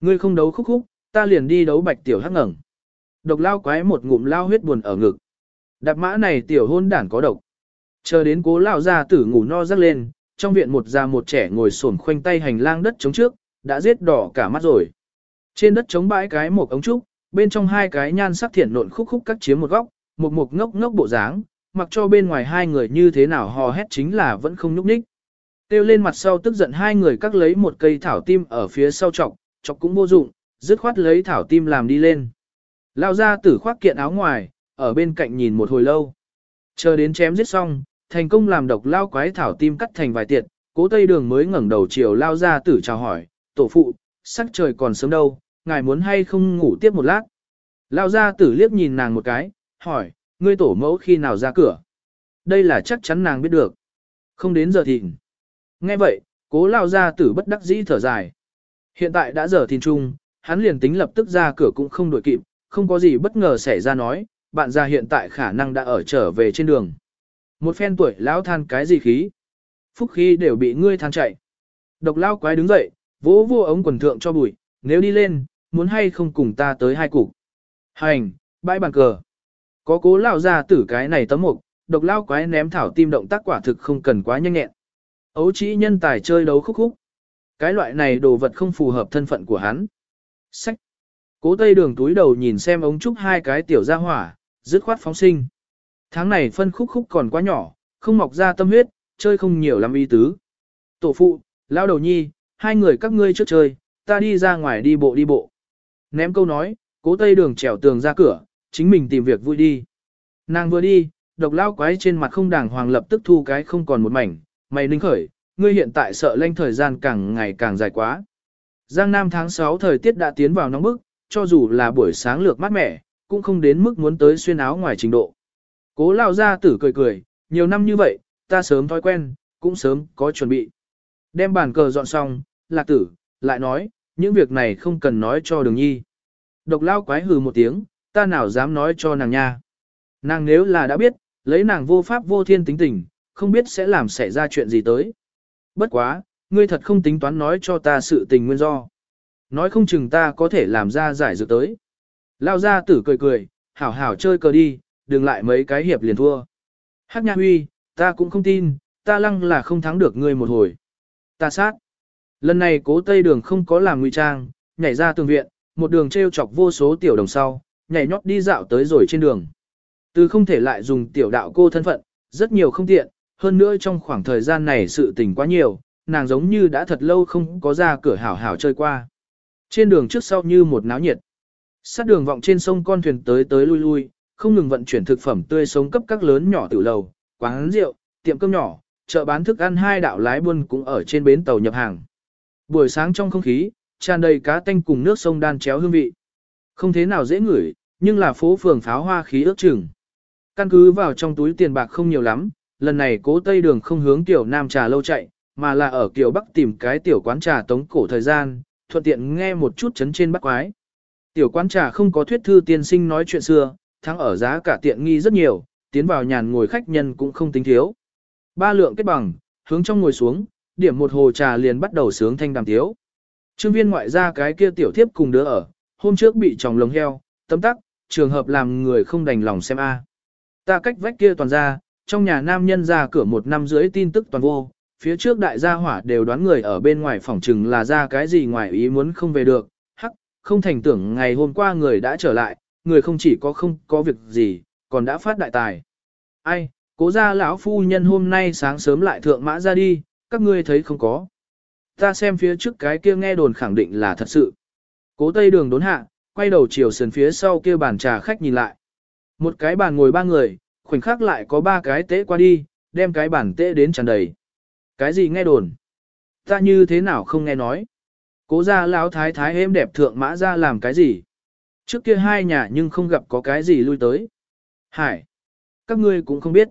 Ngươi không đấu khúc khúc, ta liền đi đấu bạch tiểu hắc ngẩng. Độc lao quái một ngụm lao huyết buồn ở ngực. Đạp mã này tiểu hôn đản có độc. Chờ đến cố lao ra tử ngủ no rắc lên, trong viện một già một trẻ ngồi xổm khoanh tay hành lang đất chống trước, đã giết đỏ cả mắt rồi. Trên đất chống bãi cái một ống trúc, bên trong hai cái nhan sắc thiển nộn khúc khúc cắt chiếm một góc, một mục ngốc ngốc bộ dáng, mặc cho bên ngoài hai người như thế nào hò hét chính là vẫn không nhúc nhích. Têu lên mặt sau tức giận hai người cắt lấy một cây thảo tim ở phía sau chọc, chọc cũng vô dụng, dứt khoát lấy thảo tim làm đi lên. Lao ra tử khoác kiện áo ngoài, ở bên cạnh nhìn một hồi lâu. Chờ đến chém giết xong, thành công làm độc lao quái thảo tim cắt thành vài tiệt, cố tây đường mới ngẩng đầu chiều lao ra tử chào hỏi, tổ phụ, sắc trời còn sớm đâu, ngài muốn hay không ngủ tiếp một lát. Lao ra tử liếc nhìn nàng một cái, hỏi, ngươi tổ mẫu khi nào ra cửa? Đây là chắc chắn nàng biết được. Không đến giờ thìn. Nghe vậy, cố lao ra tử bất đắc dĩ thở dài. Hiện tại đã giờ thìn trung, hắn liền tính lập tức ra cửa cũng không đổi kịp, không có gì bất ngờ xảy ra nói, bạn già hiện tại khả năng đã ở trở về trên đường. Một phen tuổi lão than cái gì khí? Phúc khí đều bị ngươi than chạy. Độc lao quái đứng dậy, vỗ vô ống quần thượng cho bụi, nếu đi lên, muốn hay không cùng ta tới hai cục. Hành, bãi bàn cờ. Có cố lao ra tử cái này tấm mục, độc lao quái ném thảo tim động tác quả thực không cần quá nhanh nhẹn. Ấu chỉ nhân tài chơi đấu khúc khúc. Cái loại này đồ vật không phù hợp thân phận của hắn. Sách. Cố tây đường túi đầu nhìn xem ống trúc hai cái tiểu ra hỏa, dứt khoát phóng sinh. Tháng này phân khúc khúc còn quá nhỏ, không mọc ra tâm huyết, chơi không nhiều lắm ý tứ. Tổ phụ, lao đầu nhi, hai người các ngươi trước chơi, ta đi ra ngoài đi bộ đi bộ. ném câu nói, cố tây đường trèo tường ra cửa, chính mình tìm việc vui đi. Nàng vừa đi, độc lao quái trên mặt không đàng hoàng lập tức thu cái không còn một mảnh, mày ninh khởi, ngươi hiện tại sợ lanh thời gian càng ngày càng dài quá. Giang Nam tháng 6 thời tiết đã tiến vào nóng bức, cho dù là buổi sáng lược mát mẻ, cũng không đến mức muốn tới xuyên áo ngoài trình độ. Cố lao ra tử cười cười, nhiều năm như vậy, ta sớm thói quen, cũng sớm có chuẩn bị. Đem bàn cờ dọn xong, lạc tử, lại nói, những việc này không cần nói cho đường nhi. Độc lao quái hừ một tiếng, ta nào dám nói cho nàng nha. Nàng nếu là đã biết, lấy nàng vô pháp vô thiên tính tình, không biết sẽ làm xảy ra chuyện gì tới. Bất quá, ngươi thật không tính toán nói cho ta sự tình nguyên do. Nói không chừng ta có thể làm ra giải dược tới. Lao ra tử cười cười, hảo hảo chơi cờ đi, đừng lại mấy cái hiệp liền thua. Hắc Nha Huy, ta cũng không tin, ta lăng là không thắng được ngươi một hồi. Ta sát. Lần này cố tây đường không có làm nguy trang, nhảy ra tường viện, một đường treo chọc vô số tiểu đồng sau, nhảy nhót đi dạo tới rồi trên đường. Từ không thể lại dùng tiểu đạo cô thân phận, rất nhiều không tiện, hơn nữa trong khoảng thời gian này sự tình quá nhiều, nàng giống như đã thật lâu không có ra cửa hảo hảo chơi qua. Trên đường trước sau như một náo nhiệt. Sát đường vọng trên sông con thuyền tới tới lui lui, không ngừng vận chuyển thực phẩm tươi sống cấp các lớn nhỏ tiểu lầu, quán rượu, tiệm cơm nhỏ, chợ bán thức ăn hai đạo lái buôn cũng ở trên bến tàu nhập hàng. Buổi sáng trong không khí, tràn đầy cá tanh cùng nước sông đan chéo hương vị. Không thế nào dễ ngửi, nhưng là phố phường pháo hoa khí ước chừng. Căn cứ vào trong túi tiền bạc không nhiều lắm, lần này cố tây đường không hướng tiểu nam trà lâu chạy, mà là ở kiểu bắc tìm cái tiểu quán trà tống cổ thời gian, thuận tiện nghe một chút chấn trên bắt quái. Tiểu quán trà không có thuyết thư tiên sinh nói chuyện xưa, thắng ở giá cả tiện nghi rất nhiều, tiến vào nhàn ngồi khách nhân cũng không tính thiếu. Ba lượng kết bằng, hướng trong ngồi xuống, điểm một hồ trà liền bắt đầu sướng thanh đàm tiếu. Trương viên ngoại ra cái kia tiểu thiếp cùng đứa ở, hôm trước bị tròng lồng heo, tấm tắc, trường hợp làm người không đành lòng xem a. Ta cách vách kia toàn ra, trong nhà nam nhân ra cửa một năm rưỡi tin tức toàn vô, phía trước đại gia hỏa đều đoán người ở bên ngoài phòng trừng là ra cái gì ngoài ý muốn không về được, hắc, không thành tưởng ngày hôm qua người đã trở lại, người không chỉ có không có việc gì, còn đã phát đại tài. Ai, cố gia lão phu nhân hôm nay sáng sớm lại thượng mã ra đi, các ngươi thấy không có. Ta xem phía trước cái kia nghe đồn khẳng định là thật sự. Cố tây đường đốn hạ, quay đầu chiều sườn phía sau kia bàn trà khách nhìn lại. Một cái bàn ngồi ba người, khoảnh khắc lại có ba cái tế qua đi, đem cái bàn tế đến tràn đầy. Cái gì nghe đồn? Ta như thế nào không nghe nói? Cố gia lão thái thái êm đẹp thượng mã ra làm cái gì? Trước kia hai nhà nhưng không gặp có cái gì lui tới. Hải! Các ngươi cũng không biết.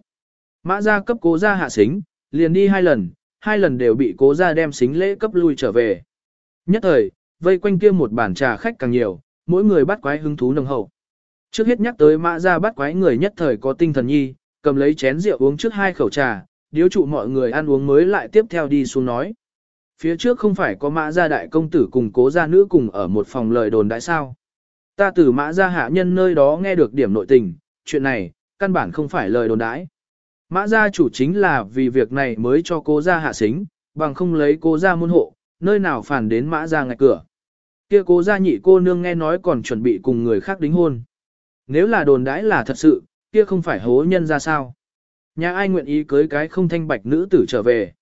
Mã gia cấp cố gia hạ xính, liền đi hai lần, hai lần đều bị cố gia đem xính lễ cấp lui trở về. Nhất thời, vây quanh kia một bàn trà khách càng nhiều, mỗi người bắt quái hứng thú nồng hậu. Trước hết nhắc tới mã ra bắt quái người nhất thời có tinh thần nhi, cầm lấy chén rượu uống trước hai khẩu trà, điếu trụ mọi người ăn uống mới lại tiếp theo đi xuống nói. Phía trước không phải có mã gia đại công tử cùng cố gia nữ cùng ở một phòng lời đồn đại sao. Ta từ mã gia hạ nhân nơi đó nghe được điểm nội tình, chuyện này, căn bản không phải lời đồn đãi. Mã gia chủ chính là vì việc này mới cho cố gia hạ xính, bằng không lấy cố gia môn hộ, nơi nào phản đến mã gia ngạch cửa. Kia cố gia nhị cô nương nghe nói còn chuẩn bị cùng người khác đính hôn. Nếu là đồn đãi là thật sự, kia không phải hố nhân ra sao. Nhà ai nguyện ý cưới cái không thanh bạch nữ tử trở về.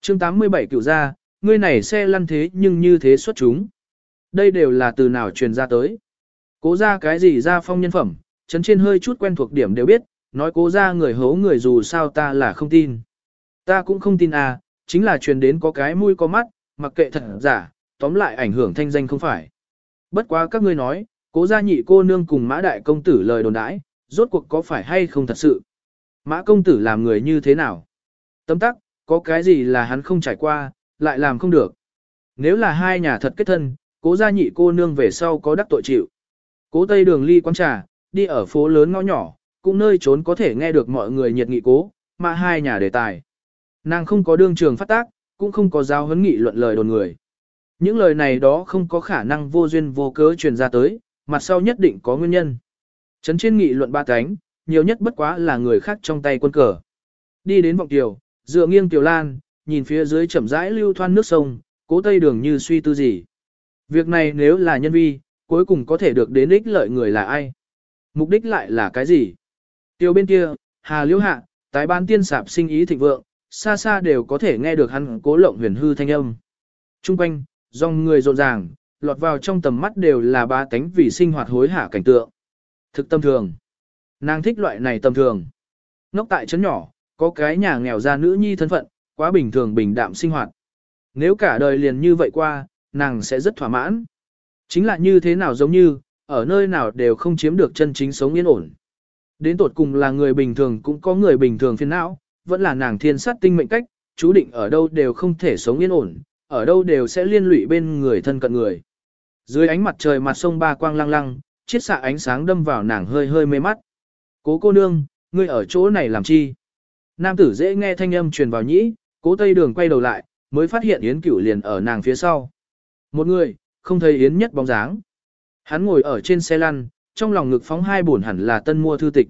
chương 87 cựu gia, ngươi này xe lăn thế nhưng như thế xuất chúng. Đây đều là từ nào truyền ra tới. Cố ra cái gì ra phong nhân phẩm, chấn trên hơi chút quen thuộc điểm đều biết, nói cố ra người hố người dù sao ta là không tin. Ta cũng không tin à, chính là truyền đến có cái mũi có mắt, mặc kệ thật giả, tóm lại ảnh hưởng thanh danh không phải. Bất quá các ngươi nói, cố gia nhị cô nương cùng mã đại công tử lời đồn đãi, rốt cuộc có phải hay không thật sự. Mã công tử làm người như thế nào? Tấm tắc, có cái gì là hắn không trải qua, lại làm không được. Nếu là hai nhà thật kết thân, cố gia nhị cô nương về sau có đắc tội chịu. Cố tây đường ly quán trà, đi ở phố lớn ngõ nhỏ, cũng nơi trốn có thể nghe được mọi người nhiệt nghị cố, mà hai nhà đề tài. Nàng không có đương trường phát tác, cũng không có giao huấn nghị luận lời đồn người. Những lời này đó không có khả năng vô duyên vô cớ truyền ra tới, mặt sau nhất định có nguyên nhân. Trấn trên nghị luận ba cánh, nhiều nhất bất quá là người khác trong tay quân cờ. Đi đến vọng tiểu, dựa nghiêng tiểu lan, nhìn phía dưới chậm rãi lưu thoan nước sông, cố tây đường như suy tư gì. Việc này nếu là nhân vi, cuối cùng có thể được đến ích lợi người là ai? Mục đích lại là cái gì? Tiêu bên kia, Hà Liễu Hạ, tái ban tiên sạp sinh ý thịnh vượng, xa xa đều có thể nghe được hắn cố lộng huyền hư thanh âm. Trung quanh, dòng người rộn ràng, lọt vào trong tầm mắt đều là ba tánh vì sinh hoạt hối hả cảnh tượng. Thực tâm thường. Nàng thích loại này tâm thường. Ngốc tại chấn nhỏ, có cái nhà nghèo ra nữ nhi thân phận, quá bình thường bình đạm sinh hoạt. Nếu cả đời liền như vậy qua, nàng sẽ rất thỏa mãn. Chính là như thế nào giống như, ở nơi nào đều không chiếm được chân chính sống yên ổn. Đến tột cùng là người bình thường cũng có người bình thường phiền não, vẫn là nàng thiên sát tinh mệnh cách, chú định ở đâu đều không thể sống yên ổn, ở đâu đều sẽ liên lụy bên người thân cận người. Dưới ánh mặt trời mặt sông ba quang lăng lăng, chiết xạ ánh sáng đâm vào nàng hơi hơi mê mắt. Cố cô nương, ngươi ở chỗ này làm chi? Nam tử dễ nghe thanh âm truyền vào nhĩ, cố tây đường quay đầu lại, mới phát hiện Yến Cửu liền ở nàng phía sau. Một người, không thấy Yến nhất bóng dáng. Hắn ngồi ở trên xe lăn, trong lòng ngực phóng hai bổn hẳn là tân mua thư tịch.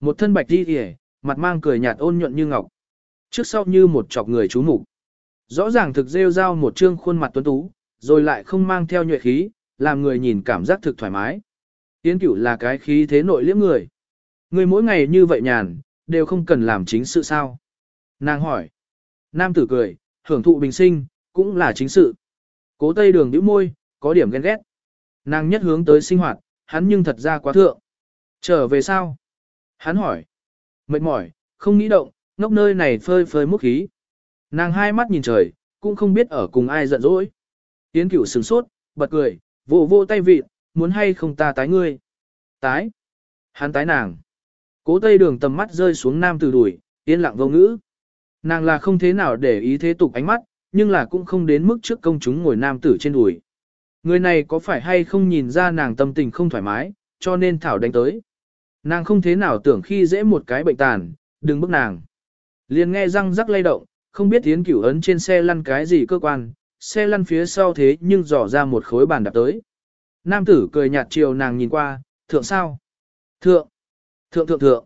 Một thân bạch đi kìa, mặt mang cười nhạt ôn nhuận như ngọc. Trước sau như một chọc người chú mục Rõ ràng thực rêu rao một trương khuôn mặt tuấn tú, rồi lại không mang theo nhuệ khí, làm người nhìn cảm giác thực thoải mái. Yến Cửu là cái khí thế nội liễm người. Người mỗi ngày như vậy nhàn, đều không cần làm chính sự sao. Nàng hỏi. Nam tử cười, hưởng thụ bình sinh, cũng là chính sự. Cố tây đường nhíu môi, có điểm ghen ghét. Nàng nhất hướng tới sinh hoạt, hắn nhưng thật ra quá thượng. Trở về sao? Hắn hỏi. Mệt mỏi, không nghĩ động, ngốc nơi này phơi phơi múc khí. Nàng hai mắt nhìn trời, cũng không biết ở cùng ai giận dỗi. Yến cửu sừng sốt, bật cười, vô vô tay vịt, muốn hay không ta tái ngươi. Tái. Hắn tái nàng. Cố tây đường tầm mắt rơi xuống nam từ đuổi, yên lặng vô ngữ. Nàng là không thế nào để ý thế tục ánh mắt, nhưng là cũng không đến mức trước công chúng ngồi nam tử trên đùi. Người này có phải hay không nhìn ra nàng tâm tình không thoải mái, cho nên Thảo đánh tới. Nàng không thế nào tưởng khi dễ một cái bệnh tàn, đừng bức nàng. Liền nghe răng rắc lay động, không biết tiến cửu ấn trên xe lăn cái gì cơ quan, xe lăn phía sau thế nhưng dò ra một khối bàn đạp tới. Nam tử cười nhạt chiều nàng nhìn qua, thượng sao? Thượng! Thượng thượng thượng!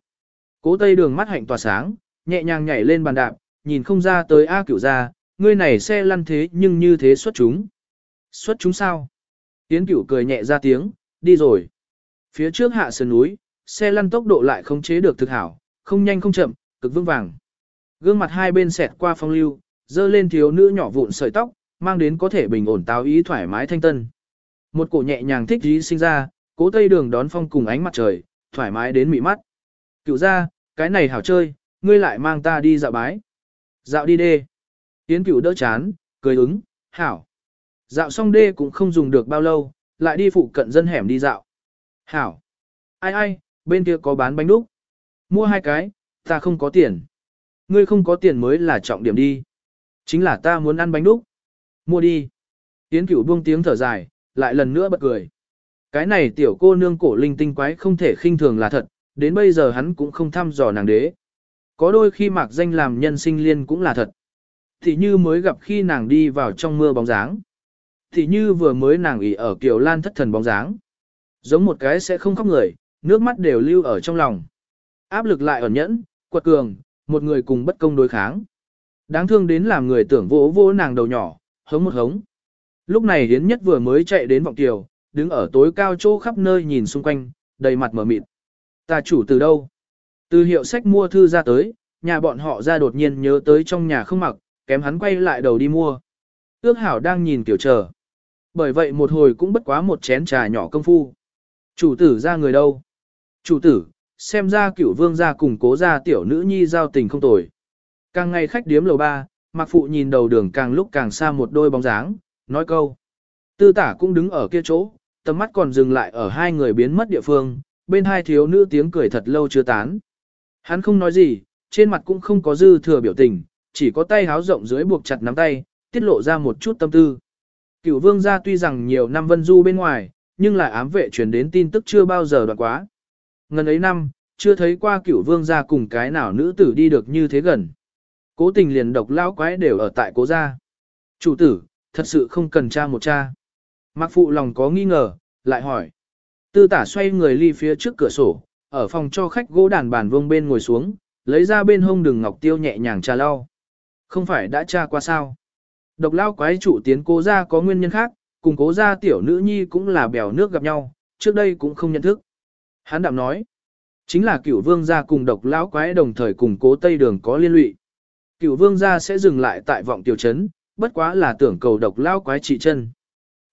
Cố tây đường mắt hạnh tỏa sáng, nhẹ nhàng nhảy lên bàn đạp, nhìn không ra tới A cửu ra, ngươi này xe lăn thế nhưng như thế xuất chúng. Xuất chúng sao? Tiến cửu cười nhẹ ra tiếng, đi rồi. Phía trước hạ sườn núi, xe lăn tốc độ lại không chế được thực hảo, không nhanh không chậm, cực vững vàng. Gương mặt hai bên xẹt qua phong lưu, dơ lên thiếu nữ nhỏ vụn sợi tóc, mang đến có thể bình ổn táo ý thoải mái thanh tân. Một cổ nhẹ nhàng thích ý sinh ra, cố tây đường đón phong cùng ánh mặt trời, thoải mái đến mị mắt. Cựu ra, cái này hảo chơi, ngươi lại mang ta đi dạo bái. Dạo đi đê. Tiến cựu đỡ chán, cười ứng, hảo. Dạo xong đê cũng không dùng được bao lâu, lại đi phụ cận dân hẻm đi dạo. Hảo. Ai ai, bên kia có bán bánh đúc. Mua hai cái, ta không có tiền. Ngươi không có tiền mới là trọng điểm đi. Chính là ta muốn ăn bánh đúc. Mua đi. Yến cửu buông tiếng thở dài, lại lần nữa bật cười. Cái này tiểu cô nương cổ linh tinh quái không thể khinh thường là thật, đến bây giờ hắn cũng không thăm dò nàng đế. Có đôi khi mạc danh làm nhân sinh liên cũng là thật. Thì như mới gặp khi nàng đi vào trong mưa bóng dáng. Thì như vừa mới nàng ỉ ở Kiều Lan thất thần bóng dáng. Giống một cái sẽ không khóc người, nước mắt đều lưu ở trong lòng. Áp lực lại ẩn nhẫn, quật cường, một người cùng bất công đối kháng. Đáng thương đến làm người tưởng vỗ vỗ nàng đầu nhỏ, hống một hống. Lúc này Yến Nhất vừa mới chạy đến vọng tiểu, đứng ở tối cao chỗ khắp nơi nhìn xung quanh, đầy mặt mở mịt. Ta chủ từ đâu? Từ hiệu sách mua thư ra tới, nhà bọn họ ra đột nhiên nhớ tới trong nhà không mặc, kém hắn quay lại đầu đi mua. Ước hảo đang nhìn kiểu chờ. Bởi vậy một hồi cũng bất quá một chén trà nhỏ công phu. Chủ tử ra người đâu? Chủ tử, xem ra cửu vương gia cùng cố gia tiểu nữ nhi giao tình không tồi. Càng ngày khách điếm lầu ba, mặc phụ nhìn đầu đường càng lúc càng xa một đôi bóng dáng, nói câu. Tư tả cũng đứng ở kia chỗ, tầm mắt còn dừng lại ở hai người biến mất địa phương, bên hai thiếu nữ tiếng cười thật lâu chưa tán. Hắn không nói gì, trên mặt cũng không có dư thừa biểu tình, chỉ có tay háo rộng dưới buộc chặt nắm tay, tiết lộ ra một chút tâm tư. Cửu vương gia tuy rằng nhiều năm vân du bên ngoài, nhưng lại ám vệ truyền đến tin tức chưa bao giờ đoạn quá. Ngần ấy năm, chưa thấy qua cửu vương gia cùng cái nào nữ tử đi được như thế gần. Cố tình liền độc lão quái đều ở tại cố gia. Chủ tử, thật sự không cần cha một cha. Mạc phụ lòng có nghi ngờ, lại hỏi. Tư tả xoay người ly phía trước cửa sổ, ở phòng cho khách gỗ đàn bàn vương bên ngồi xuống, lấy ra bên hông đường ngọc tiêu nhẹ nhàng trà lau. Không phải đã tra qua sao. Độc lao quái chủ tiến cố gia có nguyên nhân khác, cùng cố gia tiểu nữ nhi cũng là bèo nước gặp nhau, trước đây cũng không nhận thức. Hán đạm nói, chính là cửu vương gia cùng độc lão quái đồng thời cùng cố tây đường có liên lụy. Cửu vương gia sẽ dừng lại tại vọng tiểu trấn, bất quá là tưởng cầu độc lão quái trị chân.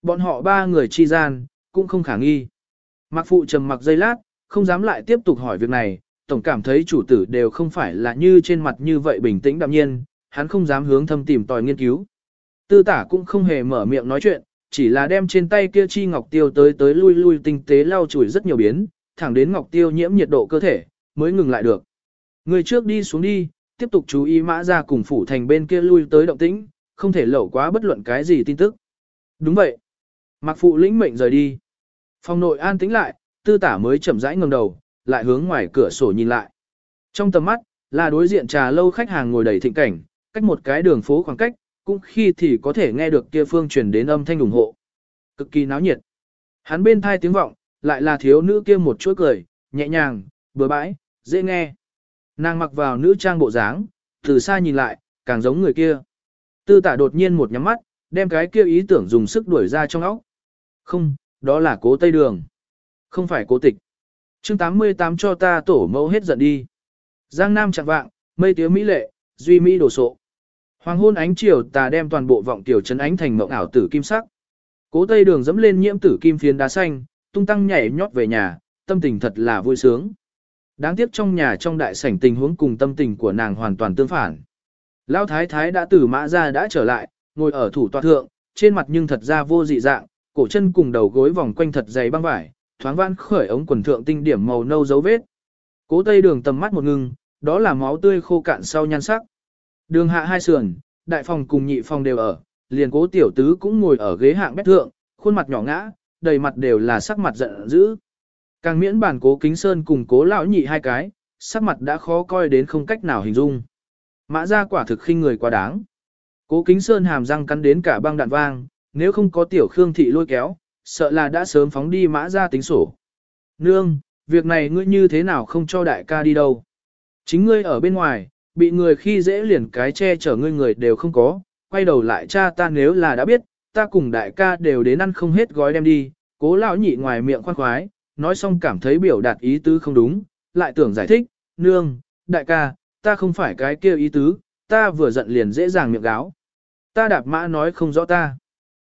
Bọn họ ba người chi gian, cũng không khả nghi. Mạc phụ trầm mặc giây lát, không dám lại tiếp tục hỏi việc này, tổng cảm thấy chủ tử đều không phải là như trên mặt như vậy bình tĩnh đạm nhiên, hắn không dám hướng thâm tìm tòi nghiên cứu. Tư tả cũng không hề mở miệng nói chuyện, chỉ là đem trên tay kia chi ngọc tiêu tới tới lui lui tinh tế lau chùi rất nhiều biến, thẳng đến ngọc tiêu nhiễm nhiệt độ cơ thể, mới ngừng lại được. Người trước đi xuống đi, tiếp tục chú ý mã ra cùng phủ thành bên kia lui tới động tĩnh, không thể lẩu quá bất luận cái gì tin tức. Đúng vậy. Mạc phụ lĩnh mệnh rời đi. Phòng nội an tĩnh lại, tư tả mới chậm rãi ngẩng đầu, lại hướng ngoài cửa sổ nhìn lại. Trong tầm mắt, là đối diện trà lâu khách hàng ngồi đầy thịnh cảnh, cách một cái đường phố khoảng cách, cũng khi thì có thể nghe được kia phương truyền đến âm thanh ủng hộ. Cực kỳ náo nhiệt. Hắn bên thai tiếng vọng, lại là thiếu nữ kia một chuỗi cười, nhẹ nhàng, bừa bãi, dễ nghe. Nàng mặc vào nữ trang bộ dáng, từ xa nhìn lại, càng giống người kia. Tư tả đột nhiên một nhắm mắt, đem cái kia ý tưởng dùng sức đuổi ra trong óc. Không, đó là cố Tây Đường. Không phải cố tịch. chương 88 cho ta tổ mẫu hết giận đi. Giang Nam chặt vạng, mây tía mỹ lệ, duy mỹ đồ sộ. Hoàng hôn ánh chiều tà đem toàn bộ vọng tiểu trấn ánh thành mộng ảo tử kim sắc. Cố Tây Đường dẫm lên nhiễm tử kim phiến đá xanh, tung tăng nhảy nhót về nhà, tâm tình thật là vui sướng. Đáng tiếc trong nhà trong đại sảnh tình huống cùng tâm tình của nàng hoàn toàn tương phản. Lão thái thái đã từ mã ra đã trở lại, ngồi ở thủ tọa thượng, trên mặt nhưng thật ra vô dị dạng, cổ chân cùng đầu gối vòng quanh thật dày băng vải, thoáng vãn khởi ống quần thượng tinh điểm màu nâu dấu vết. Cố Tây Đường tầm mắt một ngưng, đó là máu tươi khô cạn sau nhan sắc. Đường hạ hai sườn, đại phòng cùng nhị phòng đều ở, liền cố tiểu tứ cũng ngồi ở ghế hạng bét thượng, khuôn mặt nhỏ ngã, đầy mặt đều là sắc mặt giận dữ. Càng miễn bản cố kính sơn cùng cố lão nhị hai cái, sắc mặt đã khó coi đến không cách nào hình dung. Mã ra quả thực khinh người quá đáng. Cố kính sơn hàm răng cắn đến cả băng đạn vang, nếu không có tiểu khương thị lôi kéo, sợ là đã sớm phóng đi mã ra tính sổ. Nương, việc này ngươi như thế nào không cho đại ca đi đâu? Chính ngươi ở bên ngoài, bị người khi dễ liền cái che chở ngươi người đều không có, quay đầu lại cha ta nếu là đã biết, ta cùng đại ca đều đến ăn không hết gói đem đi, cố lão nhị ngoài miệng khoan khoái, nói xong cảm thấy biểu đạt ý tứ không đúng, lại tưởng giải thích, nương, đại ca, ta không phải cái kia ý tứ, ta vừa giận liền dễ dàng miệng gáo. Ta đạp mã nói không rõ ta.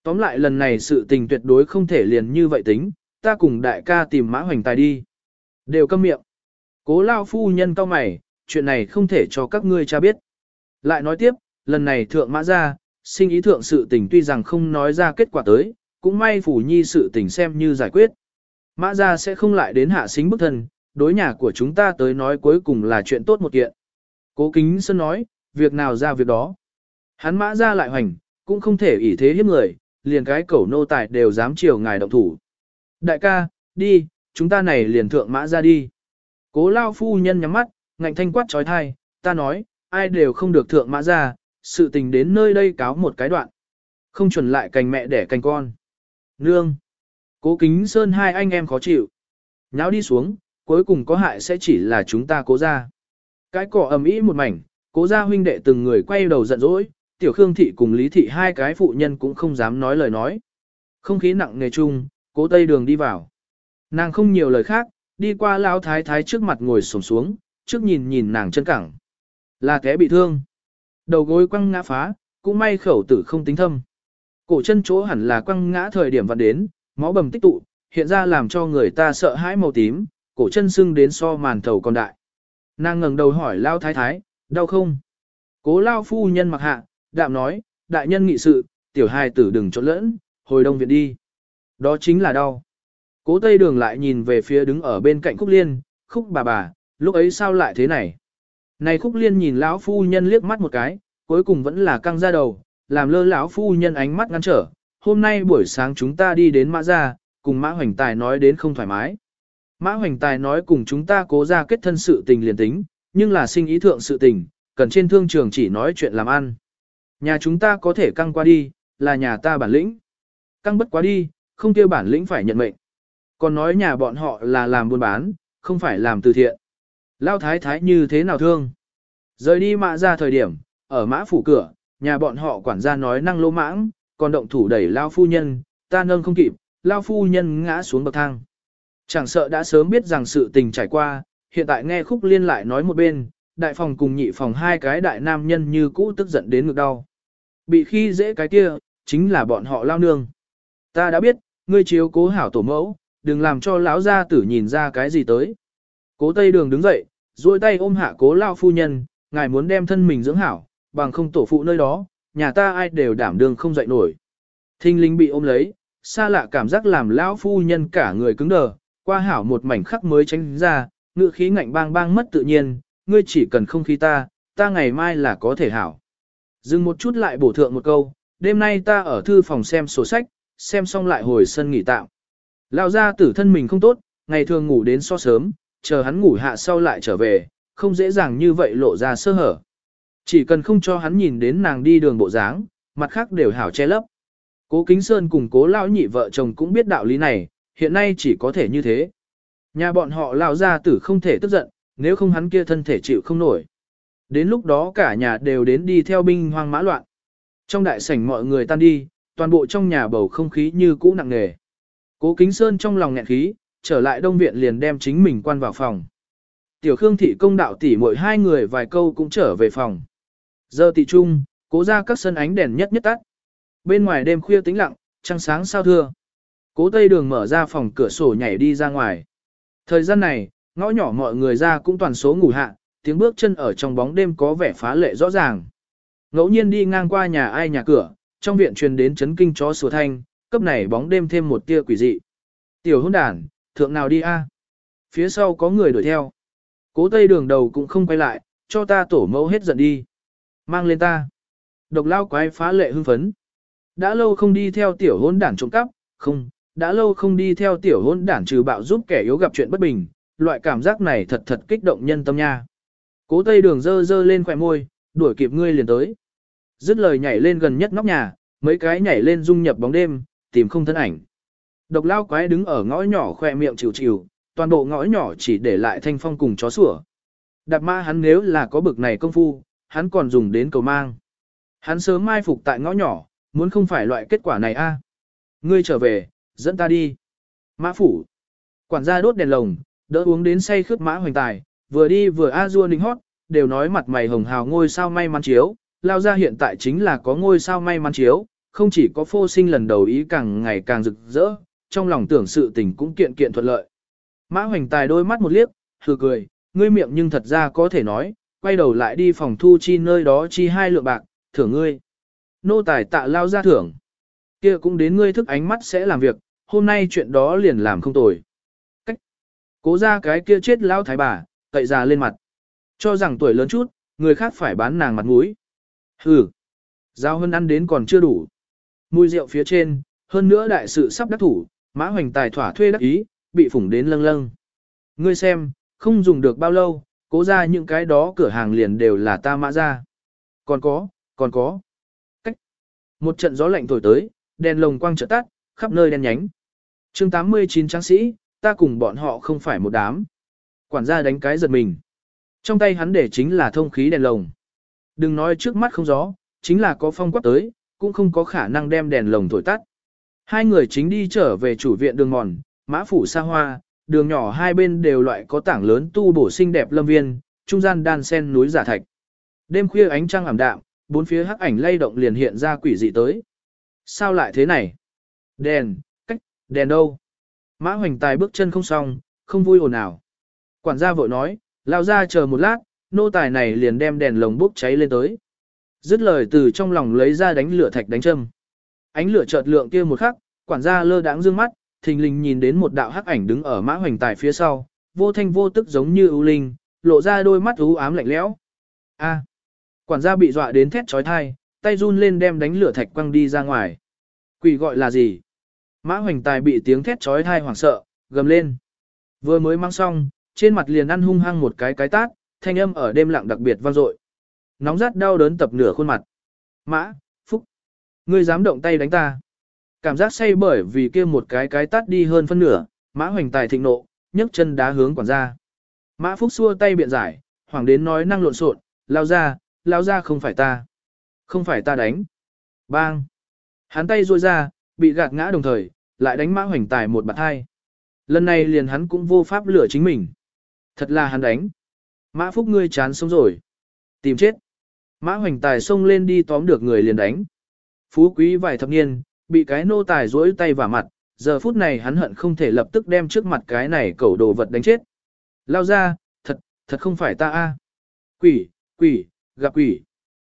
Tóm lại lần này sự tình tuyệt đối không thể liền như vậy tính, ta cùng đại ca tìm mã hoành tài đi. Đều câm miệng. Cố lao phu nhân cao mày, chuyện này không thể cho các ngươi cha biết. Lại nói tiếp, lần này thượng mã ra, sinh ý thượng sự tình tuy rằng không nói ra kết quả tới, cũng may phủ nhi sự tình xem như giải quyết. Mã ra sẽ không lại đến hạ xính bức thần đối nhà của chúng ta tới nói cuối cùng là chuyện tốt một kiện. Cố kính sơn nói, việc nào ra việc đó. Hắn mã ra lại hoành, cũng không thể ỷ thế hiếp người, liền cái cẩu nô tài đều dám chiều ngài động thủ. Đại ca, đi, chúng ta này liền thượng mã ra đi. Cố lao phu nhân nhắm mắt, ngạnh thanh quát trói thai, ta nói, ai đều không được thượng mã ra, sự tình đến nơi đây cáo một cái đoạn. Không chuẩn lại cành mẹ đẻ cành con. Nương. Cố kính sơn hai anh em khó chịu. Nháo đi xuống, cuối cùng có hại sẽ chỉ là chúng ta cố ra. Cái cỏ ầm ĩ một mảnh, cố ra huynh đệ từng người quay đầu giận dỗi, tiểu khương thị cùng lý thị hai cái phụ nhân cũng không dám nói lời nói. Không khí nặng nề chung, cố tây đường đi vào. Nàng không nhiều lời khác, đi qua lão thái thái trước mặt ngồi xổm xuống, trước nhìn nhìn nàng chân cẳng. Là kẻ bị thương. Đầu gối quăng ngã phá, cũng may khẩu tử không tính thâm. Cổ chân chỗ hẳn là quăng ngã thời điểm vặn đến, máu bầm tích tụ, hiện ra làm cho người ta sợ hãi màu tím, cổ chân sưng đến so màn thầu còn đại. Nàng ngẩng đầu hỏi lao thái thái, đau không? Cố lao phu nhân mặc hạ, đạm nói, đại nhân nghị sự, tiểu hài tử đừng trộn lẫn, hồi đông viện đi. Đó chính là đau. Cố tây đường lại nhìn về phía đứng ở bên cạnh khúc liên, khúc bà bà, lúc ấy sao lại thế này? Này khúc liên nhìn lão phu nhân liếc mắt một cái, cuối cùng vẫn là căng ra đầu, làm lơ lão phu nhân ánh mắt ngăn trở. Hôm nay buổi sáng chúng ta đi đến Mã Gia, cùng Mã Hoành Tài nói đến không thoải mái. Mã Hoành Tài nói cùng chúng ta cố ra kết thân sự tình liền tính, nhưng là sinh ý thượng sự tình, cần trên thương trường chỉ nói chuyện làm ăn. Nhà chúng ta có thể căng qua đi, là nhà ta bản lĩnh. Căng bất quá đi, không kêu bản lĩnh phải nhận mệnh. Còn nói nhà bọn họ là làm buôn bán, không phải làm từ thiện. Lao thái thái như thế nào thương? Rời đi mã ra thời điểm, ở mã phủ cửa, nhà bọn họ quản gia nói năng lô mãng, còn động thủ đẩy Lao phu nhân, ta nâng không kịp, Lao phu nhân ngã xuống bậc thang. Chẳng sợ đã sớm biết rằng sự tình trải qua, hiện tại nghe khúc liên lại nói một bên, đại phòng cùng nhị phòng hai cái đại nam nhân như cũ tức giận đến ngực đau. Bị khi dễ cái kia, chính là bọn họ lao nương. Ta đã biết, ngươi chiếu cố hảo tổ mẫu, đừng làm cho lão gia tử nhìn ra cái gì tới. Cố Tây Đường đứng dậy, duỗi tay ôm hạ cố lao phu nhân, ngài muốn đem thân mình dưỡng hảo, bằng không tổ phụ nơi đó, nhà ta ai đều đảm đương không dậy nổi. Thinh linh bị ôm lấy, xa lạ cảm giác làm lão phu nhân cả người cứng đờ, qua hảo một mảnh khắc mới tránh ra, ngựa khí ngạnh bang bang mất tự nhiên, ngươi chỉ cần không khí ta, ta ngày mai là có thể hảo. Dừng một chút lại bổ thượng một câu, đêm nay ta ở thư phòng xem sổ sách, xem xong lại hồi sân nghỉ tạm. Lão gia tử thân mình không tốt, ngày thường ngủ đến so sớm, chờ hắn ngủ hạ sau lại trở về, không dễ dàng như vậy lộ ra sơ hở. Chỉ cần không cho hắn nhìn đến nàng đi đường bộ dáng, mặt khác đều hảo che lấp. Cố Kính Sơn cùng cố lão nhị vợ chồng cũng biết đạo lý này, hiện nay chỉ có thể như thế. Nhà bọn họ lão gia tử không thể tức giận, nếu không hắn kia thân thể chịu không nổi. Đến lúc đó cả nhà đều đến đi theo binh hoang mã loạn. Trong đại sảnh mọi người tan đi, toàn bộ trong nhà bầu không khí như cũ nặng nề. Cố Kính Sơn trong lòng nghẹn khí, trở lại đông viện liền đem chính mình quan vào phòng. Tiểu Khương thị công đạo tỉ mỗi hai người vài câu cũng trở về phòng. Giờ tị trung, cố ra các sân ánh đèn nhất nhất tắt. Bên ngoài đêm khuya tĩnh lặng, trăng sáng sao thưa. Cố Tây Đường mở ra phòng cửa sổ nhảy đi ra ngoài. Thời gian này, ngõ nhỏ mọi người ra cũng toàn số ngủ hạ, tiếng bước chân ở trong bóng đêm có vẻ phá lệ rõ ràng. Ngẫu nhiên đi ngang qua nhà ai nhà cửa, trong viện truyền đến chấn kinh chó sủa thanh, cấp này bóng đêm thêm một tia quỷ dị. Tiểu hôn đàn, thượng nào đi a? Phía sau có người đuổi theo. Cố tây đường đầu cũng không quay lại, cho ta tổ mẫu hết giận đi. Mang lên ta. Độc lao quái phá lệ hưng phấn. Đã lâu không đi theo tiểu hôn đản trộm cắp, không, đã lâu không đi theo tiểu hôn đản trừ bạo giúp kẻ yếu gặp chuyện bất bình, loại cảm giác này thật thật kích động nhân tâm nha. Cố tây đường dơ dơ lên khỏe môi, đuổi kịp ngươi liền tới. Dứt lời nhảy lên gần nhất nóc nhà, mấy cái nhảy lên dung nhập bóng đêm, tìm không thân ảnh. Độc lao quái đứng ở ngõ nhỏ khoe miệng chịu chịu, toàn bộ ngõ nhỏ chỉ để lại thanh phong cùng chó sủa. Đạp ma hắn nếu là có bực này công phu, hắn còn dùng đến cầu mang. Hắn sớm mai phục tại ngõ nhỏ, muốn không phải loại kết quả này a. Ngươi trở về, dẫn ta đi. Mã phủ. Quản gia đốt đèn lồng, đỡ uống đến say khướt mã hoành tài, vừa đi vừa a dua ninh hót, đều nói mặt mày hồng hào ngôi sao may mắn chiếu, lao ra hiện tại chính là có ngôi sao may mắn chiếu, không chỉ có phô sinh lần đầu ý càng ngày càng rực rỡ, trong lòng tưởng sự tình cũng kiện kiện thuận lợi. Mã hoành tài đôi mắt một liếc, hừ cười, ngươi miệng nhưng thật ra có thể nói, quay đầu lại đi phòng thu chi nơi đó chi hai lượng bạc, thưởng ngươi. Nô tài tạ lao ra thưởng. kia cũng đến ngươi thức ánh mắt sẽ làm việc, hôm nay chuyện đó liền làm không tồi. Cách. Cố ra cái kia chết lao thái bà, cậy già lên mặt. Cho rằng tuổi lớn chút, người khác phải bán nàng mặt mũi. Hừ. Giao hơn ăn đến còn chưa đủ. Mùi rượu phía trên, hơn nữa đại sự sắp đắc thủ, mã hoành tài thỏa thuê đắc ý, bị phủng đến lâng lâng. Ngươi xem, không dùng được bao lâu, cố ra những cái đó cửa hàng liền đều là ta mã ra. Còn có, còn có. Cách. Một trận gió lạnh thổi tới, đèn lồng quang trợ tắt, khắp nơi đen nhánh. chương 89 tráng sĩ, ta cùng bọn họ không phải một đám. Quản gia đánh cái giật mình. Trong tay hắn để chính là thông khí đèn lồng. Đừng nói trước mắt không gió, chính là có phong quát tới, cũng không có khả năng đem đèn lồng thổi tắt. Hai người chính đi trở về chủ viện đường mòn, mã phủ xa hoa, đường nhỏ hai bên đều loại có tảng lớn tu bổ xinh đẹp lâm viên, trung gian đan sen núi giả thạch. Đêm khuya ánh trăng ảm đạm, bốn phía hắc ảnh lay động liền hiện ra quỷ dị tới. Sao lại thế này? Đèn, cách, đèn đâu? Mã hoành tài bước chân không xong, không vui ồn ào. Quản gia vội nói, lao ra chờ một lát, nô tài này liền đem đèn lồng bốc cháy lên tới. Dứt lời từ trong lòng lấy ra đánh lửa thạch đánh châm. Ánh lửa chợt lượng kia một khắc, quản gia lơ đãng dương mắt, thình lình nhìn đến một đạo hắc ảnh đứng ở mã hoành tài phía sau, vô thanh vô tức giống như ưu linh, lộ ra đôi mắt u ám lạnh lẽo. A. quản gia bị dọa đến thét chói tai, tay run lên đem đánh lửa thạch quăng đi ra ngoài. Quỷ gọi là gì? Mã hoành tài bị tiếng thét chói tai hoảng sợ, gầm lên. Vừa mới mang xong, trên mặt liền ăn hung hăng một cái cái tát, thanh âm ở đêm lặng đặc biệt vang dội. Nóng rát đau đớn tập nửa khuôn mặt. Mã, ngươi dám động tay đánh ta. Cảm giác say bởi vì kia một cái cái tát đi hơn phân nửa, mã hoành tài thịnh nộ, nhấc chân đá hướng quản gia. Mã Phúc xua tay biện giải, hoàng đến nói năng lộn xộn, lao ra, lao ra không phải ta. Không phải ta đánh. Bang. Hắn tay ruôi ra, bị gạt ngã đồng thời, lại đánh mã hoành tài một bạt hai. Lần này liền hắn cũng vô pháp lửa chính mình. Thật là hắn đánh. Mã Phúc ngươi chán sống rồi. Tìm chết. Mã hoành tài xông lên đi tóm được người liền đánh. Phú quý vài thập niên, bị cái nô tài rỗi tay vào mặt, giờ phút này hắn hận không thể lập tức đem trước mặt cái này cẩu đồ vật đánh chết. Lao ra, thật, thật không phải ta a. Quỷ, quỷ, gặp quỷ.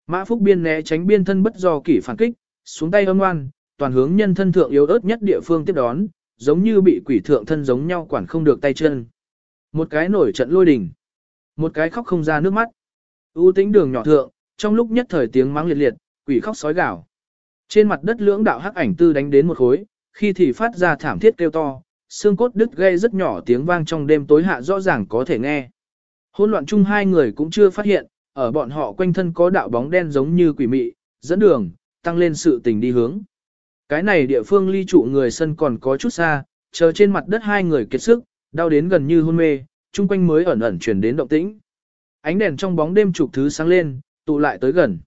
Mã Phúc Biên né tránh biên thân bất do kỷ phản kích, xuống tay âm ngoan, toàn hướng nhân thân thượng yếu ớt nhất địa phương tiếp đón, giống như bị quỷ thượng thân giống nhau quản không được tay chân. Một cái nổi trận lôi đình, một cái khóc không ra nước mắt. U tính đường nhỏ thượng, trong lúc nhất thời tiếng mắng liệt liệt, quỷ khóc sói gào. Trên mặt đất lưỡng đạo hắc ảnh tư đánh đến một khối, khi thì phát ra thảm thiết kêu to, xương cốt đứt gây rất nhỏ tiếng vang trong đêm tối hạ rõ ràng có thể nghe. Hỗn loạn chung hai người cũng chưa phát hiện, ở bọn họ quanh thân có đạo bóng đen giống như quỷ mị, dẫn đường, tăng lên sự tình đi hướng. Cái này địa phương ly trụ người sân còn có chút xa, chờ trên mặt đất hai người kiệt sức, đau đến gần như hôn mê, chung quanh mới ẩn ẩn chuyển đến động tĩnh. Ánh đèn trong bóng đêm chụp thứ sáng lên, tụ lại tới gần.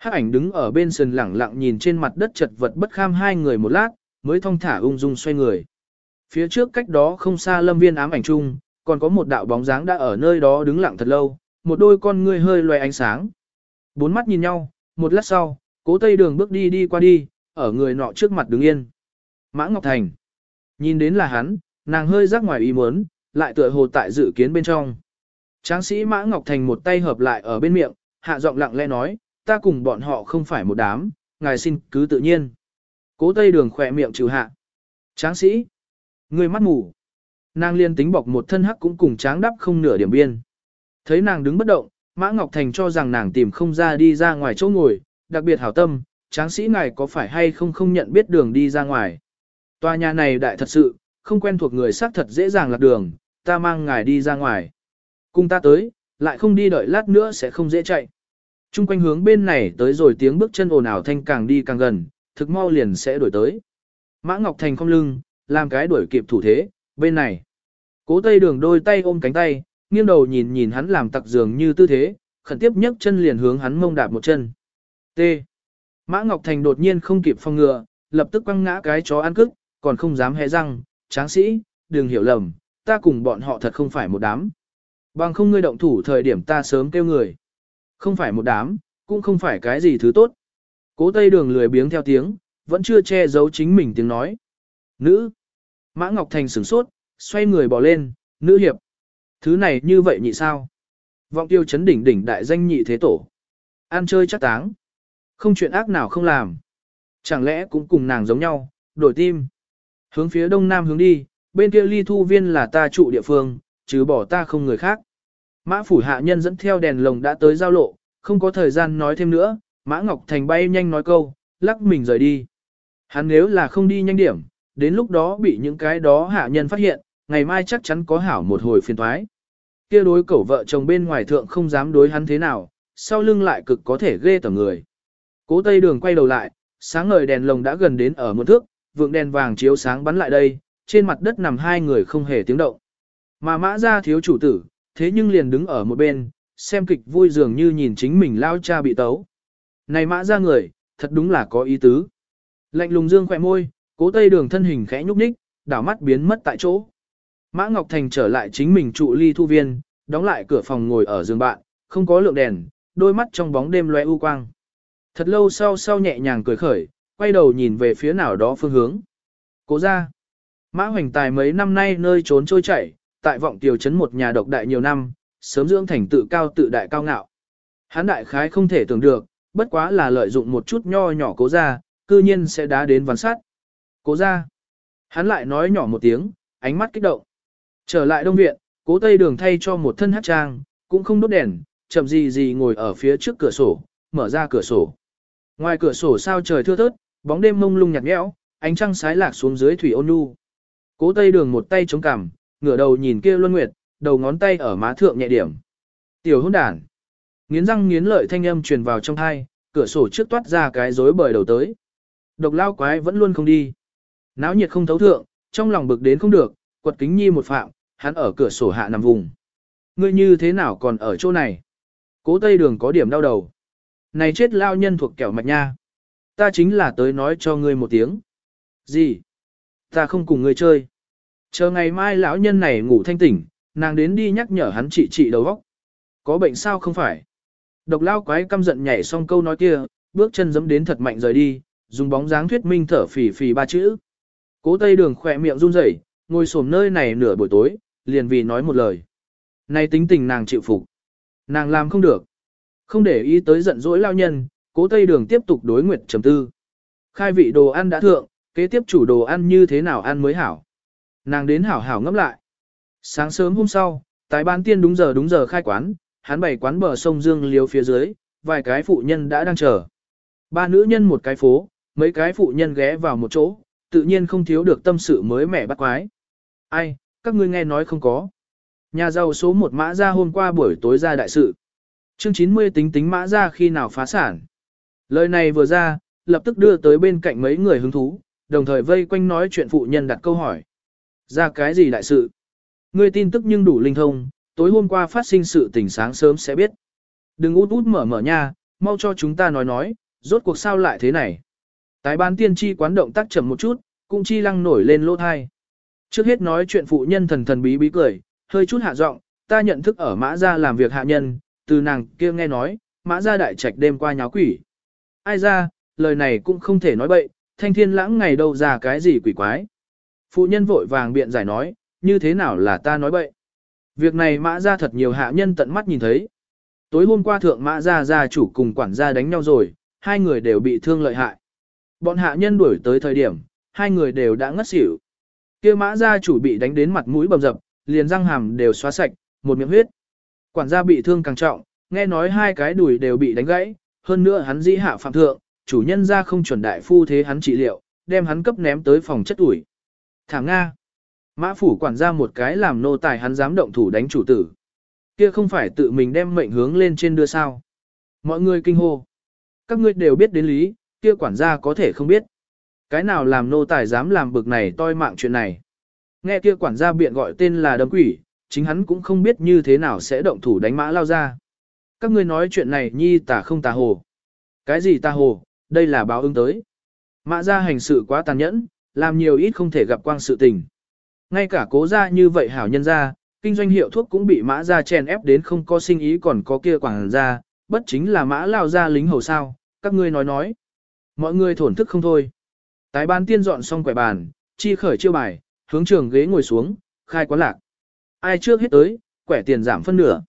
Hắc ảnh đứng ở bên sườn lẳng lặng nhìn trên mặt đất chật vật bất kham hai người một lát, mới thong thả ung dung xoay người. Phía trước cách đó không xa lâm viên ám ảnh chung, còn có một đạo bóng dáng đã ở nơi đó đứng lặng thật lâu, một đôi con ngươi hơi loài ánh sáng. Bốn mắt nhìn nhau, một lát sau, cố tây đường bước đi đi qua đi, ở người nọ trước mặt đứng yên. Mã Ngọc Thành. Nhìn đến là hắn, nàng hơi rắc ngoài ý muốn, lại tựa hồ tại dự kiến bên trong. Tráng sĩ Mã Ngọc Thành một tay hợp lại ở bên miệng, hạ giọng lặng lẽ nói, ta cùng bọn họ không phải một đám, ngài xin cứ tự nhiên. Cố tây đường khỏe miệng trừ hạ. Tráng sĩ. Người mắt mù. Nàng liên tính bọc một thân hắc cũng cùng tráng đắp không nửa điểm biên. Thấy nàng đứng bất động, Mã Ngọc Thành cho rằng nàng tìm không ra đi ra ngoài chỗ ngồi, đặc biệt hảo tâm, tráng sĩ ngài có phải hay không không nhận biết đường đi ra ngoài. Tòa nhà này đại thật sự, không quen thuộc người xác thật dễ dàng lạc đường, ta mang ngài đi ra ngoài. Cùng ta tới, lại không đi đợi lát nữa sẽ không dễ chạy. Trung quanh hướng bên này tới rồi tiếng bước chân ồn ào thanh càng đi càng gần, thực mau liền sẽ đuổi tới. Mã Ngọc Thành không lưng, làm cái đuổi kịp thủ thế, bên này. Cố tây đường đôi tay ôm cánh tay, nghiêng đầu nhìn nhìn hắn làm tặc dường như tư thế, khẩn tiếp nhấc chân liền hướng hắn mông đạp một chân. T. Mã Ngọc Thành đột nhiên không kịp phòng ngừa, lập tức quăng ngã cái chó ăn cức, còn không dám hé răng, tráng sĩ, đừng hiểu lầm, ta cùng bọn họ thật không phải một đám. Bằng không ngươi động thủ thời điểm ta sớm kêu người. Không phải một đám, cũng không phải cái gì thứ tốt. Cố tây đường lười biếng theo tiếng, vẫn chưa che giấu chính mình tiếng nói. Nữ. Mã Ngọc Thành sửng sốt, xoay người bỏ lên, nữ hiệp. Thứ này như vậy nhị sao? Vọng tiêu chấn đỉnh đỉnh đại danh nhị thế tổ. Ăn chơi chắc táng. Không chuyện ác nào không làm. Chẳng lẽ cũng cùng nàng giống nhau, đổi tim. Hướng phía đông nam hướng đi, bên kia ly thu viên là ta trụ địa phương, chứ bỏ ta không người khác. Mã phủ hạ nhân dẫn theo đèn lồng đã tới giao lộ, không có thời gian nói thêm nữa, Mã Ngọc Thành bay nhanh nói câu, lắc mình rời đi. Hắn nếu là không đi nhanh điểm, đến lúc đó bị những cái đó hạ nhân phát hiện, ngày mai chắc chắn có hảo một hồi phiền thoái. Kia đối cẩu vợ chồng bên ngoài thượng không dám đối hắn thế nào, sau lưng lại cực có thể ghê tởm người. Cố Tây Đường quay đầu lại, sáng ngời đèn lồng đã gần đến ở một thước, vượng đèn vàng chiếu sáng bắn lại đây, trên mặt đất nằm hai người không hề tiếng động. Mà mã ra thiếu chủ tử, thế nhưng liền đứng ở một bên, xem kịch vui dường như nhìn chính mình lao cha bị tấu. Này mã ra người, thật đúng là có ý tứ. Lạnh lùng dương khỏe môi, cố tây đường thân hình khẽ nhúc nhích, đảo mắt biến mất tại chỗ. Mã Ngọc Thành trở lại chính mình trụ ly thu viên, đóng lại cửa phòng ngồi ở giường bạn, không có lượng đèn, đôi mắt trong bóng đêm loe u quang. Thật lâu sau sau nhẹ nhàng cười khởi, quay đầu nhìn về phía nào đó phương hướng. Cố ra. Mã Hoành Tài mấy năm nay nơi trốn trôi chảy, tại vọng tiểu trấn một nhà độc đại nhiều năm, sớm dưỡng thành tự cao tự đại cao ngạo. Hán đại khái không thể tưởng được, bất quá là lợi dụng một chút nho nhỏ cố ra, cư nhiên sẽ đá đến ván sát. Cố ra. Hắn lại nói nhỏ một tiếng, ánh mắt kích động. Trở lại đông viện, cố tây đường thay cho một thân hát trang, cũng không đốt đèn, chậm gì gì ngồi ở phía trước cửa sổ, mở ra cửa sổ. Ngoài cửa sổ sao trời thưa thớt, bóng đêm mông lung nhạt nhẽo, ánh trăng sái lạc xuống dưới thủy ôn nhu. Cố Tây Đường một tay chống cằm, ngửa đầu nhìn kia Luân Nguyệt, đầu ngón tay ở má thượng nhẹ điểm. Tiểu hôn đản. Nghiến răng nghiến lợi thanh âm truyền vào trong thai, cửa sổ trước toát ra cái rối bời đầu tới. Độc lao quái vẫn luôn không đi. Náo nhiệt không thấu thượng, trong lòng bực đến không được, quật kính nhi một phạm, hắn ở cửa sổ hạ nằm vùng. Ngươi như thế nào còn ở chỗ này? Cố Tây Đường có điểm đau đầu. Này chết lao nhân thuộc kẻo mạch nha. Ta chính là tới nói cho ngươi một tiếng. Gì? Ta không cùng ngươi chơi. Chờ ngày mai lão nhân này ngủ thanh tỉnh, nàng đến đi nhắc nhở hắn trị trị đầu óc. Có bệnh sao không phải? Độc lao quái căm giận nhảy xong câu nói kia, bước chân dẫm đến thật mạnh rời đi, dùng bóng dáng thuyết minh thở phì phì ba chữ. Cố Tây Đường khỏe miệng run rẩy, ngồi xổm nơi này nửa buổi tối, liền vì nói một lời. Này tính tình nàng chịu phục. Nàng làm không được. Không để ý tới giận dỗi lao nhân, cố Tây Đường tiếp tục đối nguyệt trầm tư. Khai vị đồ ăn đã thượng, kế tiếp chủ đồ ăn như thế nào ăn mới hảo. Nàng đến hảo hảo ngẫm lại. Sáng sớm hôm sau, tái bán tiên đúng giờ đúng giờ khai quán, hắn bày quán bờ sông Dương liếu phía dưới, vài cái phụ nhân đã đang chờ. Ba nữ nhân một cái phố, mấy cái phụ nhân ghé vào một chỗ, tự nhiên không thiếu được tâm sự mới mẻ bắt quái. Ai, các ngươi nghe nói không có. Nhà giàu số một mã ra hôm qua buổi tối ra đại sự. Chương 90 tính tính mã ra khi nào phá sản. Lời này vừa ra, lập tức đưa tới bên cạnh mấy người hứng thú, đồng thời vây quanh nói chuyện phụ nhân đặt câu hỏi. Ra cái gì đại sự? Ngươi tin tức nhưng đủ linh thông, tối hôm qua phát sinh sự tình sáng sớm sẽ biết. Đừng út út mở mở nha, mau cho chúng ta nói nói, rốt cuộc sao lại thế này. Tái bán tiên tri quán động tác chậm một chút, cũng chi lăng nổi lên lỗ thai. Trước hết nói chuyện phụ nhân thần thần bí bí cười, hơi chút hạ giọng, ta nhận thức ở mã gia làm việc hạ nhân, từ nàng kia nghe nói, mã gia đại trạch đêm qua nháo quỷ. Ai ra, lời này cũng không thể nói bậy, thanh thiên lãng ngày đâu ra cái gì quỷ quái. Phụ nhân vội vàng biện giải nói, như thế nào là ta nói bậy. Việc này mã gia thật nhiều hạ nhân tận mắt nhìn thấy. Tối hôm qua thượng mã gia gia chủ cùng quản gia đánh nhau rồi, hai người đều bị thương lợi hại. Bọn hạ nhân đuổi tới thời điểm, hai người đều đã ngất xỉu. Kia mã gia chủ bị đánh đến mặt mũi bầm dập, liền răng hàm đều xóa sạch, một miệng huyết. Quản gia bị thương càng trọng, nghe nói hai cái đùi đều bị đánh gãy, hơn nữa hắn dĩ hạ phạm thượng, chủ nhân ra không chuẩn đại phu thế hắn trị liệu, đem hắn cấp ném tới phòng chất ủi. Thả Nga. Mã phủ quản gia một cái làm nô tài hắn dám động thủ đánh chủ tử. Kia không phải tự mình đem mệnh hướng lên trên đưa sao. Mọi người kinh hô. Các ngươi đều biết đến lý, kia quản gia có thể không biết. Cái nào làm nô tài dám làm bực này toi mạng chuyện này. Nghe kia quản gia biện gọi tên là đấm quỷ, chính hắn cũng không biết như thế nào sẽ động thủ đánh mã lao ra. Các ngươi nói chuyện này nhi tà không tà hồ. Cái gì tà hồ, đây là báo ứng tới. Mã ra hành sự quá tàn nhẫn, làm nhiều ít không thể gặp quang sự tình. Ngay cả cố gia như vậy hảo nhân gia, kinh doanh hiệu thuốc cũng bị mã ra chèn ép đến không có sinh ý còn có kia quảng gia, bất chính là mã lao ra lính hầu sao, các ngươi nói nói. Mọi người thổn thức không thôi. Tái ban tiên dọn xong quẻ bàn, chi khởi chiêu bài, hướng trường ghế ngồi xuống, khai quán lạc. Ai trước hết tới, quẻ tiền giảm phân nửa.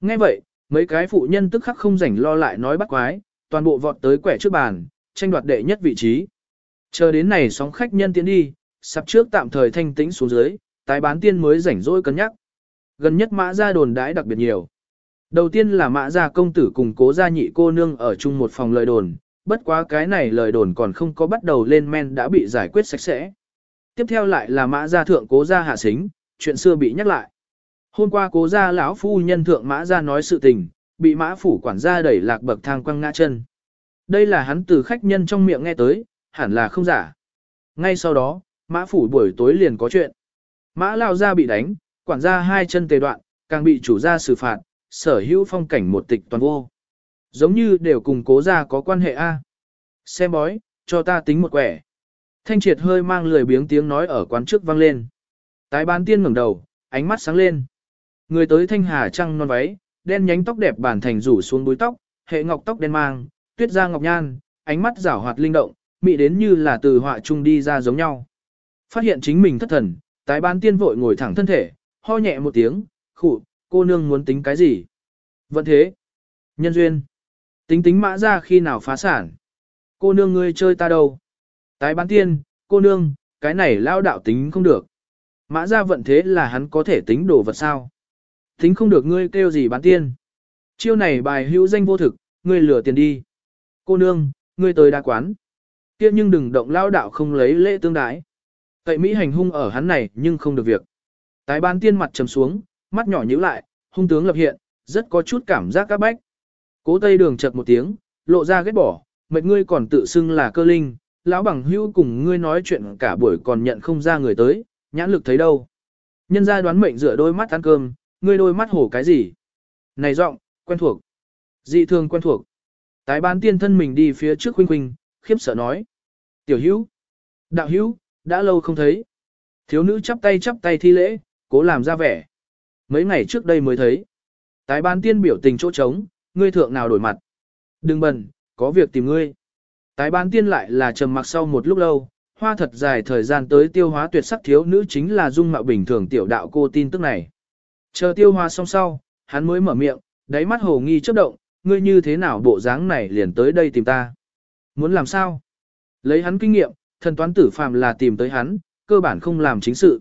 Nghe vậy, mấy cái phụ nhân tức khắc không rảnh lo lại nói bắt quái, toàn bộ vọt tới quẻ trước bàn, tranh đoạt đệ nhất vị trí. Chờ đến này sóng khách nhân tiến đi, sắp trước tạm thời thanh tĩnh xuống dưới, tái bán tiên mới rảnh rỗi cân nhắc. Gần nhất mã gia đồn đãi đặc biệt nhiều. Đầu tiên là mã gia công tử cùng cố gia nhị cô nương ở chung một phòng lời đồn, bất quá cái này lời đồn còn không có bắt đầu lên men đã bị giải quyết sạch sẽ. Tiếp theo lại là mã gia thượng cố gia hạ xính, chuyện xưa bị nhắc lại. Hôm qua cố gia lão phu nhân thượng mã gia nói sự tình, bị mã phủ quản gia đẩy lạc bậc thang quăng ngã chân. Đây là hắn từ khách nhân trong miệng nghe tới, hẳn là không giả. Ngay sau đó, mã phủ buổi tối liền có chuyện. Mã lao ra bị đánh, quản gia hai chân tề đoạn, càng bị chủ gia xử phạt, sở hữu phong cảnh một tịch toàn vô. Giống như đều cùng cố gia có quan hệ A. Xem bói, cho ta tính một quẻ. Thanh triệt hơi mang lười biếng tiếng nói ở quán trước vang lên. Tái bán tiên ngẩng đầu, ánh mắt sáng lên. Người tới thanh hà trăng non váy, đen nhánh tóc đẹp bản thành rủ xuống búi tóc, hệ ngọc tóc đen mang, tuyết da ngọc nhan, ánh mắt rảo hoạt linh động, mị đến như là từ họa chung đi ra giống nhau. Phát hiện chính mình thất thần, tái bán tiên vội ngồi thẳng thân thể, ho nhẹ một tiếng, khụ, cô nương muốn tính cái gì? Vẫn thế. Nhân duyên. Tính tính mã ra khi nào phá sản. Cô nương ngươi chơi ta đâu? Tái bán tiên, cô nương, cái này lao đạo tính không được. Mã ra vận thế là hắn có thể tính đồ vật sao? Tính không được ngươi kêu gì bán tiên. Chiêu này bài hữu danh vô thực, ngươi lừa tiền đi. Cô nương, ngươi tới đa quán kia nhưng đừng động lao đạo không lấy lễ tương đái. Cậy Mỹ hành hung ở hắn này nhưng không được việc. Tái ban tiên mặt trầm xuống, mắt nhỏ nhíu lại, hung tướng lập hiện, rất có chút cảm giác các bách. Cố tây đường chợt một tiếng, lộ ra ghét bỏ, mệt ngươi còn tự xưng là cơ linh, lão bằng hữu cùng ngươi nói chuyện cả buổi còn nhận không ra người tới, nhãn lực thấy đâu. Nhân gia đoán mệnh dựa đôi mắt ăn cơm, ngươi đôi mắt hổ cái gì? Này giọng, quen thuộc. Dị thường quen thuộc. Tái bán tiên thân mình đi phía trước huynh huynh, khiếp sợ nói. Tiểu hữu, đạo hữu, đã lâu không thấy. Thiếu nữ chắp tay chắp tay thi lễ, cố làm ra vẻ. Mấy ngày trước đây mới thấy. Tái bán tiên biểu tình chỗ trống, ngươi thượng nào đổi mặt. Đừng bần, có việc tìm ngươi. Tái bán tiên lại là trầm mặc sau một lúc lâu, hoa thật dài thời gian tới tiêu hóa tuyệt sắc thiếu nữ chính là dung mạo bình thường tiểu đạo cô tin tức này. Chờ tiêu hóa xong sau, hắn mới mở miệng, đáy mắt hồ nghi chớp động, ngươi như thế nào bộ dáng này liền tới đây tìm ta. Muốn làm sao? Lấy hắn kinh nghiệm, thần toán tử phàm là tìm tới hắn, cơ bản không làm chính sự.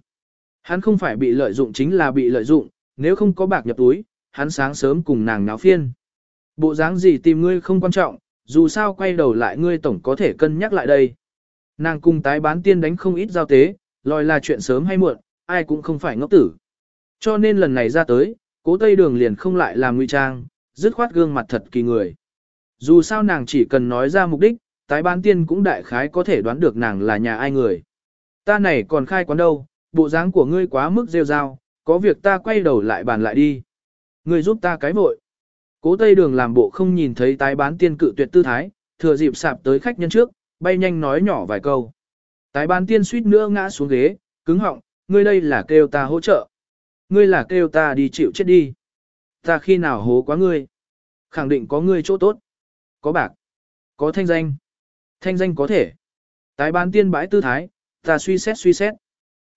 Hắn không phải bị lợi dụng chính là bị lợi dụng, nếu không có bạc nhập túi, hắn sáng sớm cùng nàng náo phiên. Bộ dáng gì tìm ngươi không quan trọng, dù sao quay đầu lại ngươi tổng có thể cân nhắc lại đây. Nàng cùng tái bán tiên đánh không ít giao tế, lòi là chuyện sớm hay muộn, ai cũng không phải ngốc tử. Cho nên lần này ra tới, cố tây đường liền không lại làm nguy trang, dứt khoát gương mặt thật kỳ người. Dù sao nàng chỉ cần nói ra mục đích, tái bán tiên cũng đại khái có thể đoán được nàng là nhà ai người. Ta này còn khai quán đâu, bộ dáng của ngươi quá mức rêu rao, có việc ta quay đầu lại bàn lại đi. Ngươi giúp ta cái vội. Cố Tây Đường làm bộ không nhìn thấy tái bán tiên cự tuyệt tư thái, thừa dịp sạp tới khách nhân trước, bay nhanh nói nhỏ vài câu. Tái bán tiên suýt nữa ngã xuống ghế, cứng họng, ngươi đây là kêu ta hỗ trợ. Ngươi là kêu ta đi chịu chết đi. Ta khi nào hố quá ngươi? Khẳng định có ngươi chỗ tốt. Có bạc. Có thanh danh. Thanh danh có thể. Tái bán tiên bãi tư thái, ta suy xét suy xét.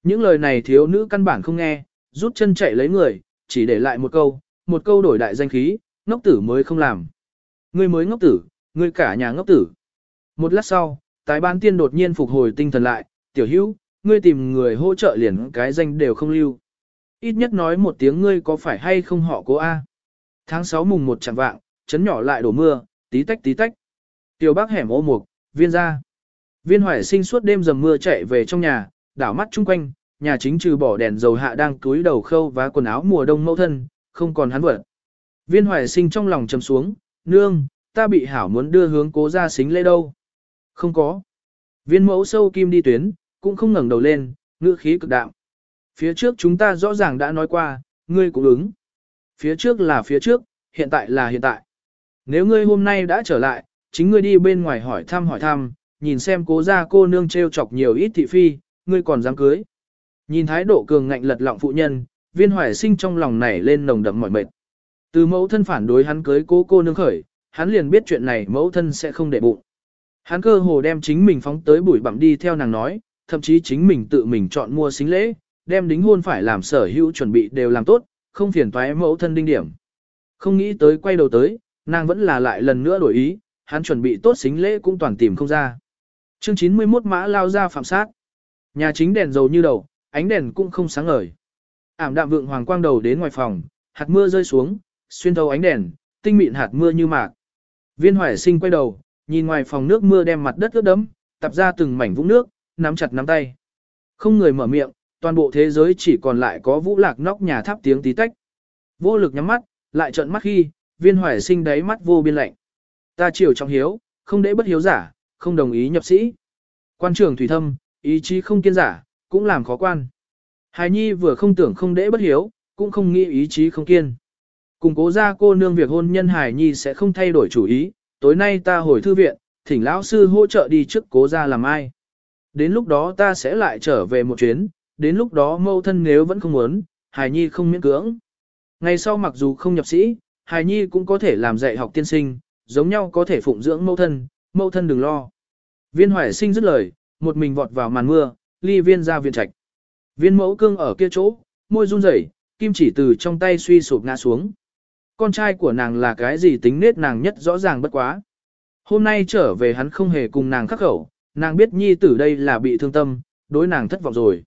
Những lời này thiếu nữ căn bản không nghe, rút chân chạy lấy người, chỉ để lại một câu, một câu đổi đại danh khí, ngốc tử mới không làm. Ngươi mới ngốc tử, ngươi cả nhà ngốc tử. Một lát sau, tái bán tiên đột nhiên phục hồi tinh thần lại, tiểu hữu, ngươi tìm người hỗ trợ liền cái danh đều không lưu. Ít nhất nói một tiếng ngươi có phải hay không họ cố A. Tháng 6 mùng 1 chẳng vạng, chấn nhỏ lại đổ mưa, tí tách tí tách. Tiểu bác hẻm ô mục, viên ra. Viên hoài sinh suốt đêm dầm mưa chạy về trong nhà, đảo mắt chung quanh, nhà chính trừ bỏ đèn dầu hạ đang túi đầu khâu và quần áo mùa đông mẫu thân, không còn hắn vật. Viên hoài sinh trong lòng trầm xuống, nương, ta bị hảo muốn đưa hướng cố ra xính lễ đâu. Không có. Viên mẫu sâu kim đi tuyến, cũng không ngẩng đầu lên, ngữ khí cực đạm. Phía trước chúng ta rõ ràng đã nói qua, ngươi cũng ứng. Phía trước là phía trước, hiện tại là hiện tại. Nếu ngươi hôm nay đã trở lại, chính ngươi đi bên ngoài hỏi thăm hỏi thăm, nhìn xem cố ra cô nương treo chọc nhiều ít thị phi, ngươi còn dám cưới. Nhìn thái độ cường ngạnh lật lọng phụ nhân, viên hoài sinh trong lòng nảy lên nồng đậm mỏi mệt. Từ mẫu thân phản đối hắn cưới cố cô nương khởi, hắn liền biết chuyện này mẫu thân sẽ không để bụng. Hắn cơ hồ đem chính mình phóng tới bụi bặm đi theo nàng nói, thậm chí chính mình tự mình chọn mua xính lễ, đem đính hôn phải làm sở hữu chuẩn bị đều làm tốt, không phiền toái mẫu thân đinh điểm. Không nghĩ tới quay đầu tới, nàng vẫn là lại lần nữa đổi ý, hắn chuẩn bị tốt xính lễ cũng toàn tìm không ra. Chương 91 mã lao ra phạm sát. Nhà chính đèn dầu như đầu, ánh đèn cũng không sáng ngời. Ảm đạm vượng hoàng quang đầu đến ngoài phòng, hạt mưa rơi xuống, xuyên thấu ánh đèn, tinh mịn hạt mưa như mạc. Viên Hoài Sinh quay đầu, nhìn ngoài phòng nước mưa đem mặt đất ướt đẫm, tập ra từng mảnh vũng nước, nắm chặt nắm tay. Không người mở miệng, toàn bộ thế giới chỉ còn lại có vũ lạc nóc nhà tháp tiếng tí tách. Vô lực nhắm mắt, lại trợn mắt khi, Viên Hoài Sinh đáy mắt vô biên lạnh. Ta chiều trong hiếu, không để bất hiếu giả, không đồng ý nhập sĩ. Quan trưởng thủy thâm, ý chí không kiên giả, cũng làm khó quan. Hài nhi vừa không tưởng không để bất hiếu, cũng không nghĩ ý chí không kiên. Cùng cố ra cô nương việc hôn nhân Hải Nhi sẽ không thay đổi chủ ý, tối nay ta hồi thư viện, thỉnh lão sư hỗ trợ đi trước cố ra làm ai. Đến lúc đó ta sẽ lại trở về một chuyến, đến lúc đó mâu thân nếu vẫn không muốn, Hải Nhi không miễn cưỡng. Ngày sau mặc dù không nhập sĩ, Hải Nhi cũng có thể làm dạy học tiên sinh, giống nhau có thể phụng dưỡng mẫu thân, mẫu thân đừng lo. Viên hoài sinh dứt lời, một mình vọt vào màn mưa, ly viên ra viện trạch. Viên mẫu cương ở kia chỗ, môi run rẩy, kim chỉ từ trong tay suy sụp ngã xuống. Con trai của nàng là cái gì tính nết nàng nhất rõ ràng bất quá. Hôm nay trở về hắn không hề cùng nàng khắc khẩu, nàng biết nhi tử đây là bị thương tâm, đối nàng thất vọng rồi.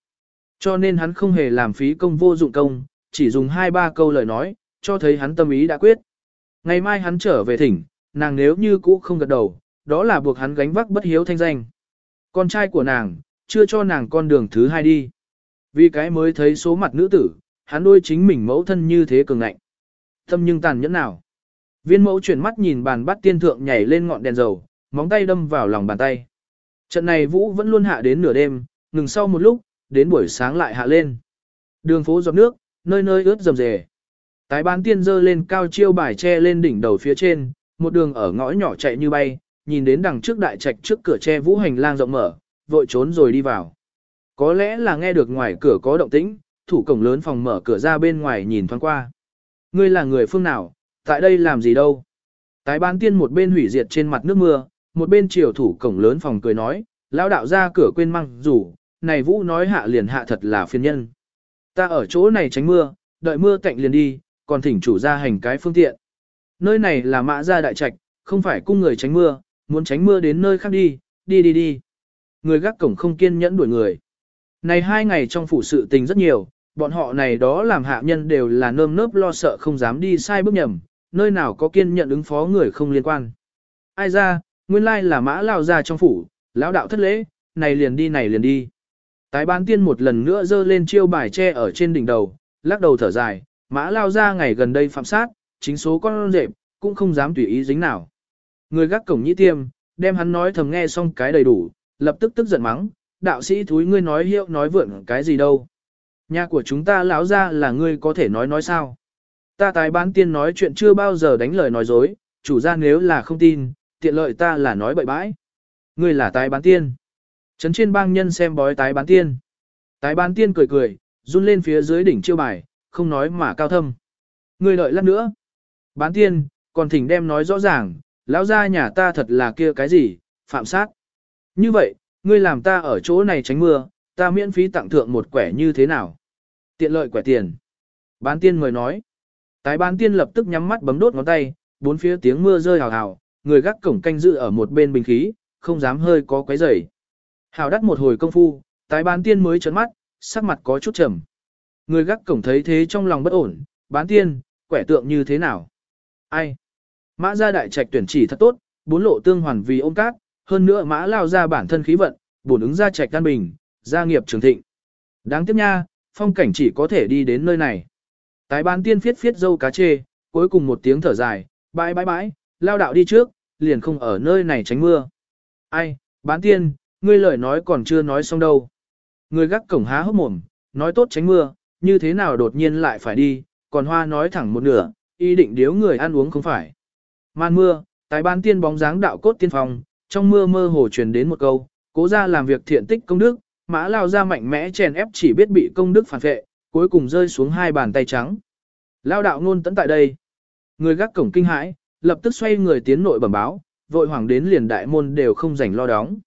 Cho nên hắn không hề làm phí công vô dụng công, chỉ dùng hai ba câu lời nói, cho thấy hắn tâm ý đã quyết. Ngày mai hắn trở về thỉnh, nàng nếu như cũ không gật đầu, đó là buộc hắn gánh vác bất hiếu thanh danh. Con trai của nàng, chưa cho nàng con đường thứ hai đi. Vì cái mới thấy số mặt nữ tử, hắn đôi chính mình mẫu thân như thế cường ngạnh. Tâm nhưng tàn nhẫn nào. Viên mẫu chuyển mắt nhìn bàn bắt tiên thượng nhảy lên ngọn đèn dầu, móng tay đâm vào lòng bàn tay. Trận này vũ vẫn luôn hạ đến nửa đêm, ngừng sau một lúc, đến buổi sáng lại hạ lên. Đường phố giọt nước, nơi nơi ướt rầm rề. Tái bán tiên dơ lên cao chiêu bài che lên đỉnh đầu phía trên, một đường ở ngõ nhỏ chạy như bay, nhìn đến đằng trước đại trạch trước cửa tre vũ hành lang rộng mở, vội trốn rồi đi vào. Có lẽ là nghe được ngoài cửa có động tĩnh, thủ cổng lớn phòng mở cửa ra bên ngoài nhìn thoáng qua. Ngươi là người phương nào, tại đây làm gì đâu? Tái bán tiên một bên hủy diệt trên mặt nước mưa, một bên triều thủ cổng lớn phòng cười nói, lão đạo ra cửa quên măng rủ, này vũ nói hạ liền hạ thật là phiền nhân. Ta ở chỗ này tránh mưa, đợi mưa cạnh liền đi, còn thỉnh chủ ra hành cái phương tiện. Nơi này là mã gia đại trạch, không phải cung người tránh mưa, muốn tránh mưa đến nơi khác đi, đi đi đi. Người gác cổng không kiên nhẫn đuổi người. Này hai ngày trong phủ sự tình rất nhiều, bọn họ này đó làm hạ nhân đều là nơm nớp lo sợ không dám đi sai bước nhầm, nơi nào có kiên nhận ứng phó người không liên quan. Ai ra, nguyên lai là mã lao ra trong phủ, lão đạo thất lễ, này liền đi này liền đi. Tái bán tiên một lần nữa dơ lên chiêu bài tre ở trên đỉnh đầu, lắc đầu thở dài, mã lao ra ngày gần đây phạm sát, chính số con rệp, cũng không dám tùy ý dính nào. Người gác cổng nhĩ tiêm, đem hắn nói thầm nghe xong cái đầy đủ, lập tức tức giận mắng, đạo sĩ thúi ngươi nói hiệu nói vượn cái gì đâu. Nhà của chúng ta lão ra là ngươi có thể nói nói sao. Ta tái bán tiên nói chuyện chưa bao giờ đánh lời nói dối, chủ gia nếu là không tin, tiện lợi ta là nói bậy bãi. Ngươi là tái bán tiên. Trấn trên bang nhân xem bói tái bán tiên. Tái bán tiên cười cười, run lên phía dưới đỉnh chiêu bài, không nói mà cao thâm. Ngươi đợi lát nữa. Bán tiên, còn thỉnh đem nói rõ ràng, lão gia nhà ta thật là kia cái gì, phạm sát. Như vậy, ngươi làm ta ở chỗ này tránh mưa, ta miễn phí tặng thượng một quẻ như thế nào? Tiện lợi quẻ tiền. Bán tiên mời nói. Tái bán tiên lập tức nhắm mắt bấm đốt ngón tay, bốn phía tiếng mưa rơi hào hào, người gác cổng canh giữ ở một bên bình khí, không dám hơi có quấy rầy. Hào đắt một hồi công phu, tái bán tiên mới trấn mắt, sắc mặt có chút trầm. Người gác cổng thấy thế trong lòng bất ổn, bán tiên, quẻ tượng như thế nào? Ai? Mã gia đại trạch tuyển chỉ thật tốt, bốn lộ tương hoàn vì ôm cát, hơn nữa mã lao ra bản thân khí vận, bổn ứng gia trạch căn bình, gia nghiệp trường thịnh. Đáng tiếc nha, phong cảnh chỉ có thể đi đến nơi này. Tái bán tiên phiết phiết dâu cá chê, cuối cùng một tiếng thở dài, bãi bãi bãi, lao đạo đi trước, liền không ở nơi này tránh mưa. Ai, bán tiên, ngươi lời nói còn chưa nói xong đâu. Người gác cổng há hốc mồm, nói tốt tránh mưa, như thế nào đột nhiên lại phải đi, còn hoa nói thẳng một nửa, ý định điếu người ăn uống không phải. Man mưa, tái bán tiên bóng dáng đạo cốt tiên phong, trong mưa mơ hồ truyền đến một câu, cố ra làm việc thiện tích công đức, mã lao ra mạnh mẽ chèn ép chỉ biết bị công đức phản vệ, cuối cùng rơi xuống hai bàn tay trắng. Lao đạo ngôn tận tại đây. Người gác cổng kinh hãi, lập tức xoay người tiến nội bẩm báo, vội hoàng đến liền đại môn đều không rảnh lo đóng.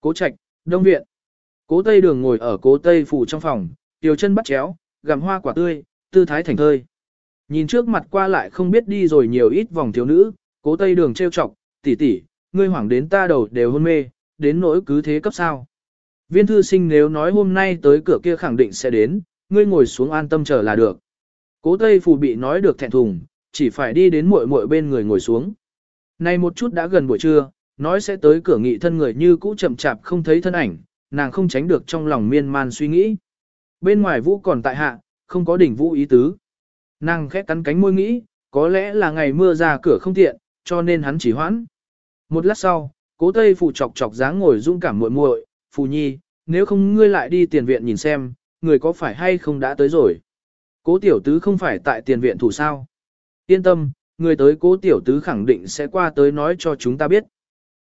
Cố trạch, đông viện. Cố tây đường ngồi ở cố tây phủ trong phòng, tiểu chân bắt chéo, gặm hoa quả tươi, tư thái thành thơi. Nhìn trước mặt qua lại không biết đi rồi nhiều ít vòng thiếu nữ, cố tây đường trêu chọc, tỷ tỷ, ngươi hoảng đến ta đầu đều hôn mê, đến nỗi cứ thế cấp sao. Viên thư sinh nếu nói hôm nay tới cửa kia khẳng định sẽ đến, ngươi ngồi xuống an tâm chờ là được. Cố tây phù bị nói được thẹn thùng, chỉ phải đi đến muội muội bên người ngồi xuống. Nay một chút đã gần buổi trưa, nói sẽ tới cửa nghị thân người như cũ chậm chạp không thấy thân ảnh, nàng không tránh được trong lòng miên man suy nghĩ. Bên ngoài vũ còn tại hạ, không có đỉnh vũ ý tứ. Nàng khẽ cắn cánh môi nghĩ, có lẽ là ngày mưa ra cửa không tiện, cho nên hắn chỉ hoãn. Một lát sau, cố tây phụ chọc chọc dáng ngồi dung cảm muội muội, phù nhi, nếu không ngươi lại đi tiền viện nhìn xem, người có phải hay không đã tới rồi. Cố tiểu tứ không phải tại tiền viện thủ sao. Yên tâm, người tới cố tiểu tứ khẳng định sẽ qua tới nói cho chúng ta biết.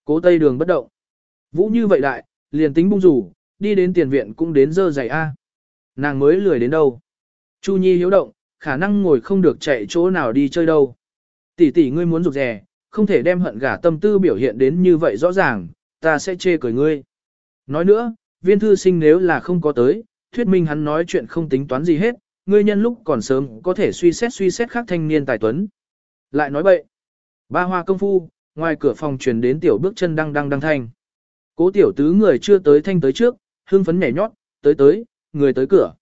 Cố tây đường bất động. Vũ như vậy đại, liền tính bung rủ, đi đến tiền viện cũng đến dơ dày A. Nàng mới lười đến đâu. Chu Nhi hiếu động, khả năng ngồi không được chạy chỗ nào đi chơi đâu. Tỷ tỷ ngươi muốn rụt rè, không thể đem hận gả tâm tư biểu hiện đến như vậy rõ ràng, ta sẽ chê cười ngươi. Nói nữa, viên thư sinh nếu là không có tới, thuyết minh hắn nói chuyện không tính toán gì hết, ngươi nhân lúc còn sớm có thể suy xét suy xét khác thanh niên tài tuấn. Lại nói bậy. Ba hoa công phu, ngoài cửa phòng truyền đến tiểu bước chân đang đang đang thanh. Cố tiểu tứ người chưa tới thanh tới trước, hương phấn nhảy nhót, tới tới, người tới cửa.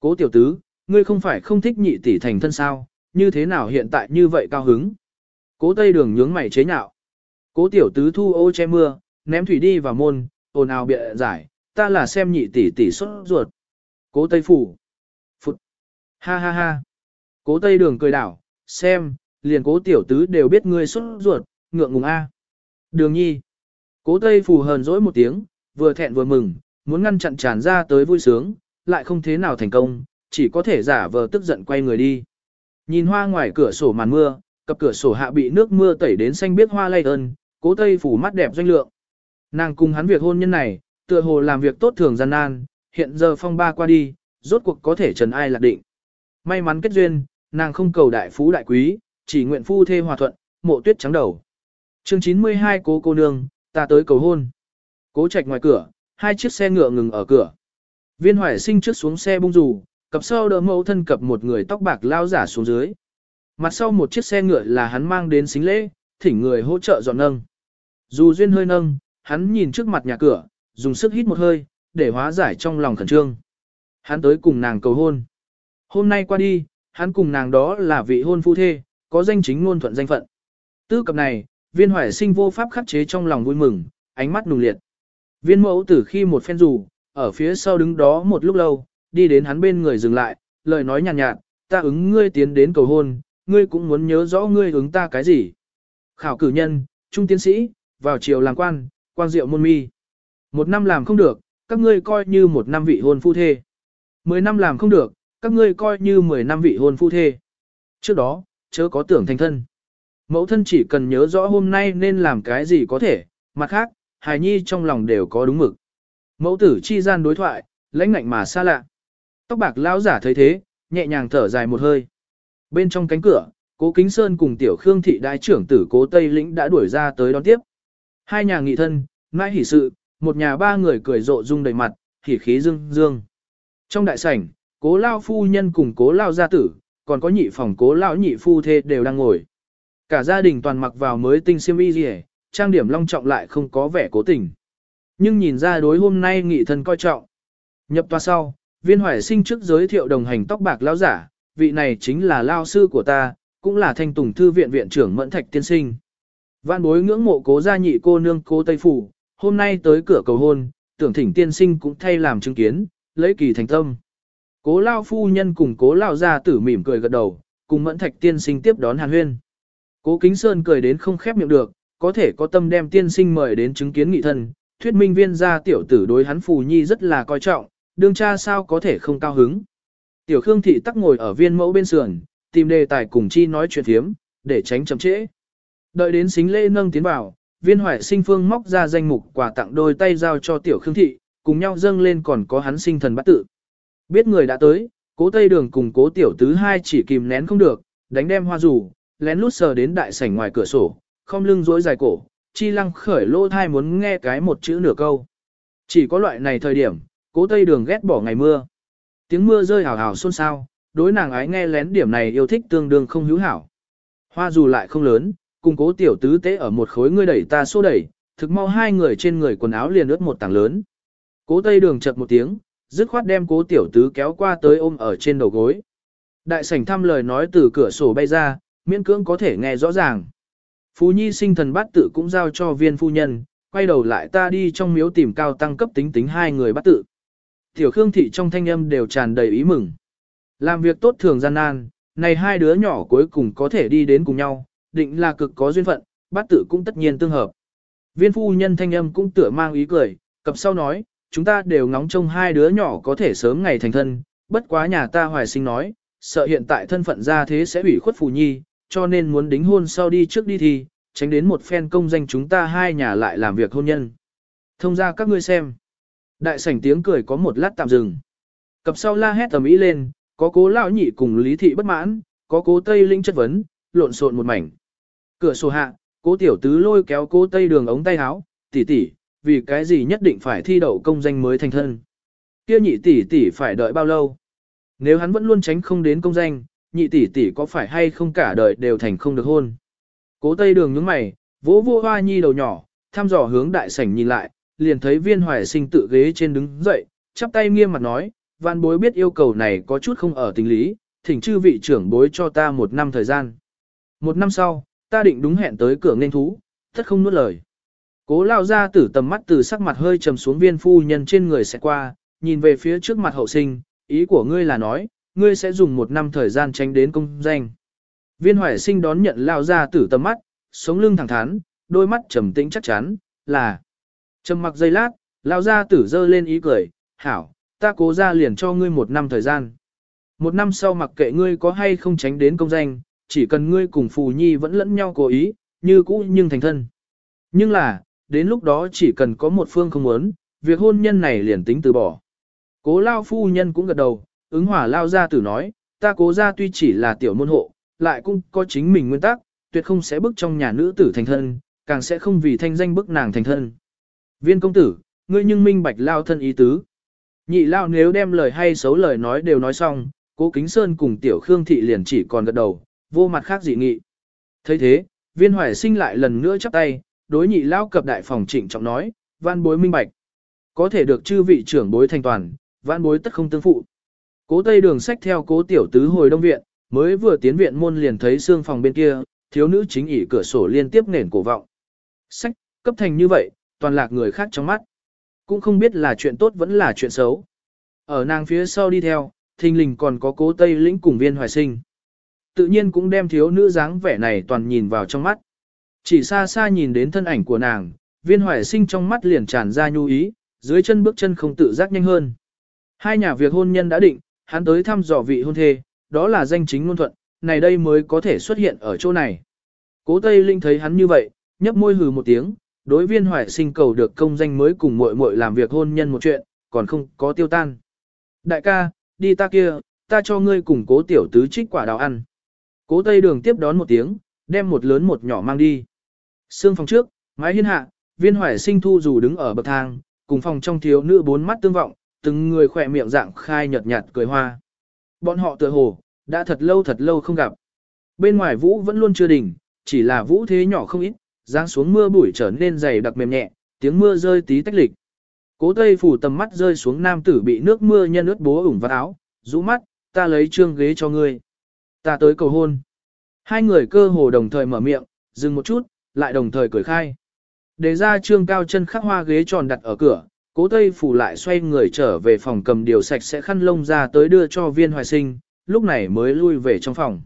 Cố tiểu tứ, ngươi không phải không thích nhị tỷ thành thân sao, như thế nào hiện tại như vậy cao hứng. Cố tây đường nhướng mày chế nhạo. Cố tiểu tứ thu ô che mưa, ném thủy đi vào môn, ồn ào bịa giải, ta là xem nhị tỷ tỷ xuất ruột. Cố tây phủ. Phụt. Ha ha ha. Cố tây đường cười đảo, xem, liền cố tiểu tứ đều biết ngươi xuất ruột, ngượng ngùng A. Đường nhi. Cố tây phủ hờn dỗi một tiếng, vừa thẹn vừa mừng, muốn ngăn chặn tràn ra tới vui sướng, lại không thế nào thành công, chỉ có thể giả vờ tức giận quay người đi. Nhìn hoa ngoài cửa sổ màn mưa, cặp cửa sổ hạ bị nước mưa tẩy đến xanh biết hoa lay ơn, cố tây phủ mắt đẹp doanh lượng. Nàng cùng hắn việc hôn nhân này, tựa hồ làm việc tốt thường gian nan, hiện giờ phong ba qua đi, rốt cuộc có thể trần ai lạc định. May mắn kết duyên, nàng không cầu đại phú đại quý, chỉ nguyện phu thê hòa thuận, mộ tuyết trắng đầu. Chương 92 cố cô nương, Ta tới cầu hôn. Cố trạch ngoài cửa, hai chiếc xe ngựa ngừng ở cửa. Viên hoài sinh trước xuống xe bung rủ, cặp sau đỡ mẫu thân cập một người tóc bạc lao giả xuống dưới. Mặt sau một chiếc xe ngựa là hắn mang đến xính lễ, thỉnh người hỗ trợ dọn nâng. Dù duyên hơi nâng, hắn nhìn trước mặt nhà cửa, dùng sức hít một hơi, để hóa giải trong lòng khẩn trương. Hắn tới cùng nàng cầu hôn. Hôm nay qua đi, hắn cùng nàng đó là vị hôn phu thê, có danh chính ngôn thuận danh phận. Tư cập này, viên hoài sinh vô pháp khắc chế trong lòng vui mừng, ánh mắt nùng liệt. Viên mẫu tử khi một phen rủ, ở phía sau đứng đó một lúc lâu, đi đến hắn bên người dừng lại, lời nói nhàn nhạt, nhạt, ta ứng ngươi tiến đến cầu hôn, ngươi cũng muốn nhớ rõ ngươi ứng ta cái gì. Khảo cử nhân, trung tiến sĩ, vào triều làm quan, quan diệu môn mi. Một năm làm không được, các ngươi coi như một năm vị hôn phu thê. Mười năm làm không được, các ngươi coi như mười năm vị hôn phu thê. Trước đó, chớ có tưởng thành thân. Mẫu thân chỉ cần nhớ rõ hôm nay nên làm cái gì có thể, mặt khác, hài nhi trong lòng đều có đúng mực. Mẫu tử chi gian đối thoại, lãnh ngạnh mà xa lạ. Tóc bạc lão giả thấy thế, nhẹ nhàng thở dài một hơi. Bên trong cánh cửa, cố kính sơn cùng tiểu khương thị đại trưởng tử cố Tây Lĩnh đã đuổi ra tới đón tiếp. Hai nhà nghị thân, mãi hỉ sự, một nhà ba người cười rộ rung đầy mặt, hỉ khí dương dương. Trong đại sảnh, cố lao phu nhân cùng cố lao gia tử, còn có nhị phòng cố lão nhị phu thê đều đang ngồi. Cả gia đình toàn mặc vào mới tinh xiêm y gì trang điểm long trọng lại không có vẻ cố tình. Nhưng nhìn ra đối hôm nay nghị thân coi trọng. Nhập toa sau, viên hoài sinh trước giới thiệu đồng hành tóc bạc lão giả, vị này chính là lao sư của ta, cũng là thanh tùng thư viện viện trưởng mẫn thạch tiên sinh. Vạn bối ngưỡng mộ cố gia nhị cô nương cố Tây Phủ, hôm nay tới cửa cầu hôn, tưởng thỉnh tiên sinh cũng thay làm chứng kiến, lấy kỳ thành tâm. Cố lao phu nhân cùng cố lao gia tử mỉm cười gật đầu, cùng mẫn thạch tiên sinh tiếp đón hàn huyên. Cố kính sơn cười đến không khép miệng được, có thể có tâm đem tiên sinh mời đến chứng kiến nghị thân, thuyết minh viên gia tiểu tử đối hắn phù nhi rất là coi trọng, đương cha sao có thể không cao hứng. Tiểu Khương thị tắc ngồi ở viên mẫu bên sườn, tìm đề tài cùng chi nói chuyện thiếm, để tránh chậm trễ. Đợi đến xính lễ nâng tiến vào, viên hoại sinh phương móc ra danh mục quà tặng đôi tay giao cho tiểu Khương thị, cùng nhau dâng lên còn có hắn sinh thần bát tự. Biết người đã tới, cố tây đường cùng cố tiểu tứ hai chỉ kìm nén không được, đánh đem hoa rủ, lén lút sờ đến đại sảnh ngoài cửa sổ, không lưng dối dài cổ, chi lăng khởi lô thai muốn nghe cái một chữ nửa câu. Chỉ có loại này thời điểm, cố tây đường ghét bỏ ngày mưa. Tiếng mưa rơi hào hào xôn xao, đối nàng ái nghe lén điểm này yêu thích tương đương không hữu hảo. Hoa dù lại không lớn, cùng cố tiểu tứ tế ở một khối ngươi đẩy ta xô đẩy, thực mau hai người trên người quần áo liền ướt một tảng lớn. Cố tây đường chật một tiếng, dứt khoát đem cố tiểu tứ kéo qua tới ôm ở trên đầu gối. Đại sảnh thăm lời nói từ cửa sổ bay ra, miễn cưỡng có thể nghe rõ ràng. Phú Nhi sinh thần bát tự cũng giao cho viên phu nhân, quay đầu lại ta đi trong miếu tìm cao tăng cấp tính tính hai người bát tự. Tiểu Khương Thị trong thanh âm đều tràn đầy ý mừng. Làm việc tốt thường gian nan, này hai đứa nhỏ cuối cùng có thể đi đến cùng nhau, định là cực có duyên phận, bát tự cũng tất nhiên tương hợp. Viên phu nhân thanh âm cũng tựa mang ý cười, cập sau nói, chúng ta đều ngóng trông hai đứa nhỏ có thể sớm ngày thành thân, bất quá nhà ta hoài sinh nói, sợ hiện tại thân phận ra thế sẽ bị khuất phù nhi, cho nên muốn đính hôn sau đi trước đi thì, tránh đến một phen công danh chúng ta hai nhà lại làm việc hôn nhân. Thông ra các ngươi xem. Đại sảnh tiếng cười có một lát tạm dừng. Cập sau la hét tầm ý lên, có cố lão nhị cùng lý thị bất mãn, có cố tây linh chất vấn, lộn xộn một mảnh. Cửa sổ hạ, cố tiểu tứ lôi kéo cố tây đường ống tay áo, tỷ tỷ, vì cái gì nhất định phải thi đậu công danh mới thành thân. Kia nhị tỷ tỷ phải đợi bao lâu? Nếu hắn vẫn luôn tránh không đến công danh, nhị tỷ tỷ có phải hay không cả đời đều thành không được hôn. Cố tây đường nhướng mày, vỗ vô hoa nhi đầu nhỏ, thăm dò hướng đại sảnh nhìn lại, liền thấy viên hoài sinh tự ghế trên đứng dậy, chắp tay nghiêm mặt nói, văn bối biết yêu cầu này có chút không ở tình lý, thỉnh chư vị trưởng bối cho ta một năm thời gian. Một năm sau, ta định đúng hẹn tới cửa nên thú, thất không nuốt lời. Cố lao ra tử tầm mắt từ sắc mặt hơi trầm xuống viên phu nhân trên người sẽ qua, nhìn về phía trước mặt hậu sinh, ý của ngươi là nói, ngươi sẽ dùng một năm thời gian tránh đến công danh. Viên hoài sinh đón nhận lao ra tử tầm mắt, sống lưng thẳng thắn, đôi mắt trầm tĩnh chắc chắn, là. Trầm mặc giây lát, lao gia tử dơ lên ý cười, hảo, ta cố ra liền cho ngươi một năm thời gian. Một năm sau mặc kệ ngươi có hay không tránh đến công danh, chỉ cần ngươi cùng phù nhi vẫn lẫn nhau cố ý, như cũ nhưng thành thân. Nhưng là, đến lúc đó chỉ cần có một phương không muốn, việc hôn nhân này liền tính từ bỏ. Cố lao phu nhân cũng gật đầu, ứng hỏa lao gia tử nói, ta cố ra tuy chỉ là tiểu môn hộ, lại cũng có chính mình nguyên tắc, tuyệt không sẽ bước trong nhà nữ tử thành thân, càng sẽ không vì thanh danh bức nàng thành thân. Viên công tử, ngươi nhưng minh bạch lao thân ý tứ. Nhị lao nếu đem lời hay xấu lời nói đều nói xong, cố kính sơn cùng tiểu khương thị liền chỉ còn gật đầu, vô mặt khác dị nghị. thấy thế, viên hoài sinh lại lần nữa chắp tay, đối nhị lao cập đại phòng trịnh trọng nói, văn bối minh bạch. Có thể được chư vị trưởng bối thành toàn, văn bối tất không tương phụ. Cố tây đường sách theo cố tiểu tứ hồi đông viện, mới vừa tiến viện môn liền thấy xương phòng bên kia, thiếu nữ chính ỉ cửa sổ liên tiếp nền cổ vọng. Sách, cấp thành như vậy, toàn lạc người khác trong mắt. Cũng không biết là chuyện tốt vẫn là chuyện xấu. Ở nàng phía sau đi theo, thình lình còn có cố tây lĩnh cùng viên hoài sinh. Tự nhiên cũng đem thiếu nữ dáng vẻ này toàn nhìn vào trong mắt. Chỉ xa xa nhìn đến thân ảnh của nàng, viên hoài sinh trong mắt liền tràn ra nhu ý, dưới chân bước chân không tự giác nhanh hơn. Hai nhà việc hôn nhân đã định, hắn tới thăm dò vị hôn thê, đó là danh chính ngôn thuận, này đây mới có thể xuất hiện ở chỗ này. Cố Tây Linh thấy hắn như vậy, nhấp môi hừ một tiếng, đối viên hoài sinh cầu được công danh mới cùng muội muội làm việc hôn nhân một chuyện, còn không có tiêu tan. Đại ca, đi ta kia, ta cho ngươi cùng cố tiểu tứ trích quả đào ăn. Cố Tây Đường tiếp đón một tiếng, đem một lớn một nhỏ mang đi. Sương phòng trước, mái hiên hạ, viên hoài sinh thu dù đứng ở bậc thang, cùng phòng trong thiếu nữ bốn mắt tương vọng, từng người khỏe miệng dạng khai nhợt nhạt cười hoa. Bọn họ tựa hồ, đã thật lâu thật lâu không gặp. Bên ngoài vũ vẫn luôn chưa đỉnh, chỉ là vũ thế nhỏ không ít, giáng xuống mưa bụi trở nên dày đặc mềm nhẹ, tiếng mưa rơi tí tách lịch. Cố Tây phủ tầm mắt rơi xuống nam tử bị nước mưa nhân ướt bố ủng vào áo, rũ mắt, ta lấy trương ghế cho ngươi. Ta tới cầu hôn. Hai người cơ hồ đồng thời mở miệng, dừng một chút, lại đồng thời cười khai. Để ra trương cao chân khắc hoa ghế tròn đặt ở cửa, cố Tây phủ lại xoay người trở về phòng cầm điều sạch sẽ khăn lông ra tới đưa cho viên hoài sinh, lúc này mới lui về trong phòng.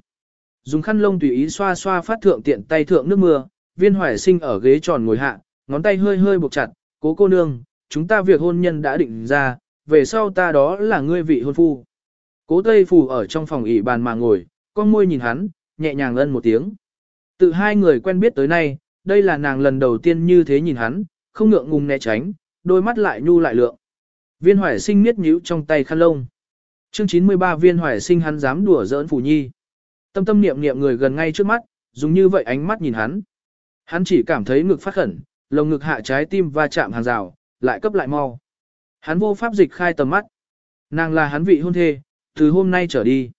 Dùng khăn lông tùy ý xoa xoa phát thượng tiện tay thượng nước mưa, viên hoài sinh ở ghế tròn ngồi hạ, ngón tay hơi hơi buộc chặt, cố cô nương, chúng ta việc hôn nhân đã định ra, về sau ta đó là ngươi vị hôn phu. Cố Tây Phủ ở trong phòng ỉ bàn mà ngồi, con môi nhìn hắn, nhẹ nhàng ân một tiếng. Từ hai người quen biết tới nay, đây là nàng lần đầu tiên như thế nhìn hắn, không ngượng ngùng né tránh, đôi mắt lại nhu lại lượng. Viên hoài sinh miết nhíu trong tay khăn lông. Chương 93 viên hoài sinh hắn dám đùa giỡn phủ nhi. Tâm tâm niệm niệm người gần ngay trước mắt, dùng như vậy ánh mắt nhìn hắn. Hắn chỉ cảm thấy ngực phát khẩn, lồng ngực hạ trái tim va chạm hàng rào, lại cấp lại mau. Hắn vô pháp dịch khai tầm mắt. Nàng là hắn vị hôn thê, từ hôm nay trở đi.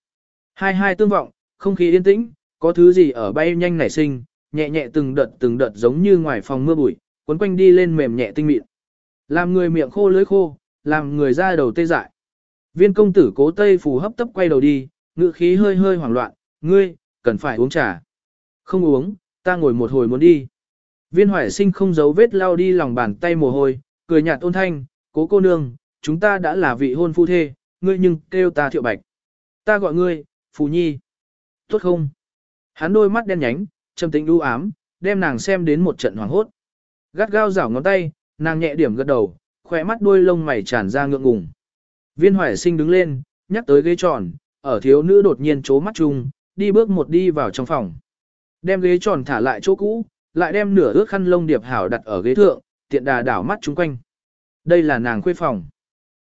Hai hai tương vọng, không khí yên tĩnh, có thứ gì ở bay nhanh nảy sinh, nhẹ nhẹ từng đợt từng đợt giống như ngoài phòng mưa bụi, cuốn quanh đi lên mềm nhẹ tinh mịn. Làm người miệng khô lưỡi khô, làm người ra đầu tê dại. Viên công tử cố tây phù hấp tấp quay đầu đi, ngự khí hơi hơi hoảng loạn, ngươi, cần phải uống trà. Không uống, ta ngồi một hồi muốn đi. Viên hoài sinh không giấu vết lao đi lòng bàn tay mồ hôi, cười nhạt ôn thanh, cố cô nương, chúng ta đã là vị hôn phu thê, ngươi nhưng kêu ta thiệu bạch. Ta gọi ngươi, phù nhi. Tốt không? Hắn đôi mắt đen nhánh, trầm tĩnh u ám, đem nàng xem đến một trận hoàng hốt. Gắt gao rảo ngón tay, nàng nhẹ điểm gật đầu, khỏe mắt đuôi lông mày tràn ra ngượng ngùng. Viên hoài sinh đứng lên, nhắc tới ghế tròn, ở thiếu nữ đột nhiên chố mắt chung, đi bước một đi vào trong phòng. Đem ghế tròn thả lại chỗ cũ, lại đem nửa ước khăn lông điệp hảo đặt ở ghế thượng, tiện đà đảo mắt chúng quanh. Đây là nàng khuê phòng.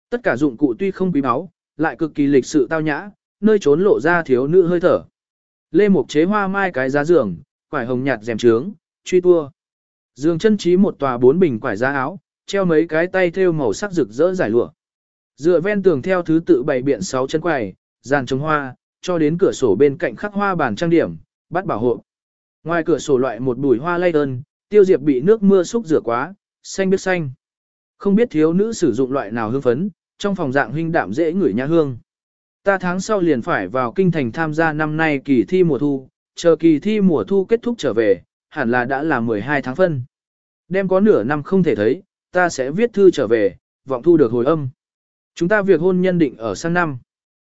Tất cả dụng cụ tuy không quý báu, lại cực kỳ lịch sự tao nhã, nơi trốn lộ ra thiếu nữ hơi thở. Lê Mộc chế hoa mai cái giá giường, quải hồng nhạt rèm trướng, truy tua. Giường chân trí một tòa bốn bình quải giá áo, treo mấy cái tay thêu màu sắc rực rỡ giải lụa. Dựa ven tường theo thứ tự bày biện sáu chân quầy, dàn trồng hoa, cho đến cửa sổ bên cạnh khắc hoa bàn trang điểm, bắt bảo hộ. Ngoài cửa sổ loại một bùi hoa lay ơn, tiêu diệp bị nước mưa xúc rửa quá, xanh biết xanh. Không biết thiếu nữ sử dụng loại nào hương phấn, trong phòng dạng huynh đạm dễ ngửi nhà hương. Ta tháng sau liền phải vào kinh thành tham gia năm nay kỳ thi mùa thu, chờ kỳ thi mùa thu kết thúc trở về, hẳn là đã là 12 tháng phân. Đem có nửa năm không thể thấy, ta sẽ viết thư trở về, vọng thu được hồi âm. Chúng ta việc hôn nhân định ở sang năm.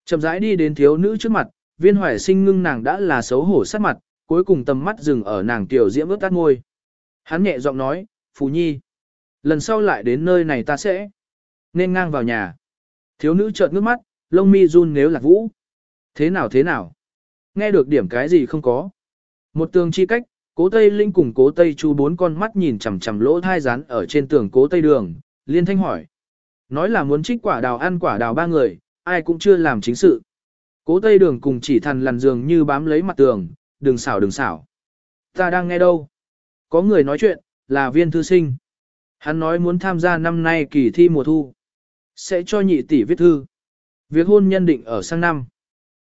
Chậm rãi đi đến thiếu nữ trước mặt, viên hoài sinh ngưng nàng đã là xấu hổ sát mặt, cuối cùng tầm mắt dừng ở nàng tiểu diễm ướt tắt ngôi. Hắn nhẹ giọng nói, Phú Nhi, lần sau lại đến nơi này ta sẽ nên ngang vào nhà. Thiếu nữ chợt nước mắt, lông mi run nếu là vũ. Thế nào thế nào? Nghe được điểm cái gì không có? Một tường chi cách, cố Tây Linh cùng cố Tây Chu bốn con mắt nhìn chằm chằm lỗ thai rán ở trên tường cố Tây Đường, liên thanh hỏi. Nói là muốn trích quả đào ăn quả đào ba người, ai cũng chưa làm chính sự. Cố Tây Đường cùng chỉ thằn lằn giường như bám lấy mặt tường, đừng xảo đừng xảo. Ta đang nghe đâu? có người nói chuyện, là viên thư sinh. Hắn nói muốn tham gia năm nay kỳ thi mùa thu. Sẽ cho nhị tỷ viết thư. Việc hôn nhân định ở sang năm.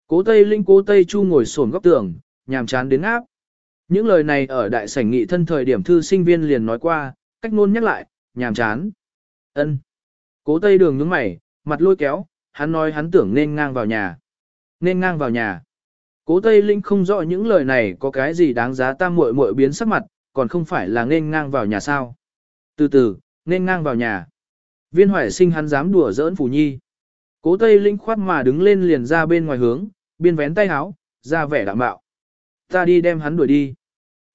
Cố Tây Linh cố Tây Chu ngồi sồn góc tường, nhàm chán đến áp. Những lời này ở đại sảnh nghị thân thời điểm thư sinh viên liền nói qua, cách ngôn nhắc lại, nhàm chán. ân Cố Tây đường nhướng mày, mặt lôi kéo, hắn nói hắn tưởng nên ngang vào nhà. Nên ngang vào nhà. Cố Tây Linh không rõ những lời này có cái gì đáng giá ta muội muội biến sắc mặt, còn không phải là nên ngang vào nhà sao. Từ từ, nên ngang vào nhà. Viên hoài sinh hắn dám đùa giỡn Phủ Nhi. Cố Tây Linh khoát mà đứng lên liền ra bên ngoài hướng, biên vén tay háo, ra vẻ đạm bạo. Ta đi đem hắn đuổi đi.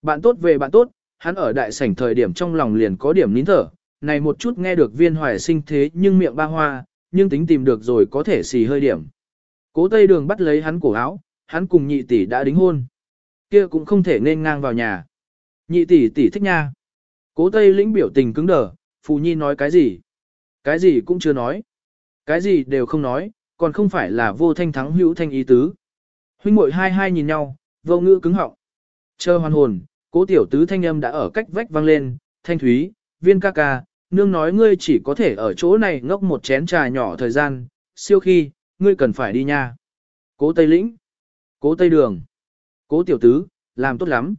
Bạn tốt về bạn tốt, hắn ở đại sảnh thời điểm trong lòng liền có điểm nín thở, này một chút nghe được viên hoài sinh thế nhưng miệng ba hoa, nhưng tính tìm được rồi có thể xì hơi điểm. Cố Tây Đường bắt lấy hắn cổ áo, hắn cùng nhị tỷ đã đính hôn. Kia cũng không thể nên ngang vào nhà. Nhị tỷ tỷ thích nha. Cố Tây lĩnh biểu tình cứng đờ, Phù Nhi nói cái gì? Cái gì cũng chưa nói. Cái gì đều không nói, còn không phải là vô thanh thắng hữu thanh ý tứ. Huynh muội hai hai nhìn nhau, vô ngữ cứng họng. Chờ hoàn hồn, cố tiểu tứ thanh âm đã ở cách vách vang lên, thanh thúy, viên ca ca, nương nói ngươi chỉ có thể ở chỗ này ngốc một chén trà nhỏ thời gian, siêu khi, ngươi cần phải đi nha. Cố Tây Lĩnh, cố Tây Đường, cố tiểu tứ, làm tốt lắm.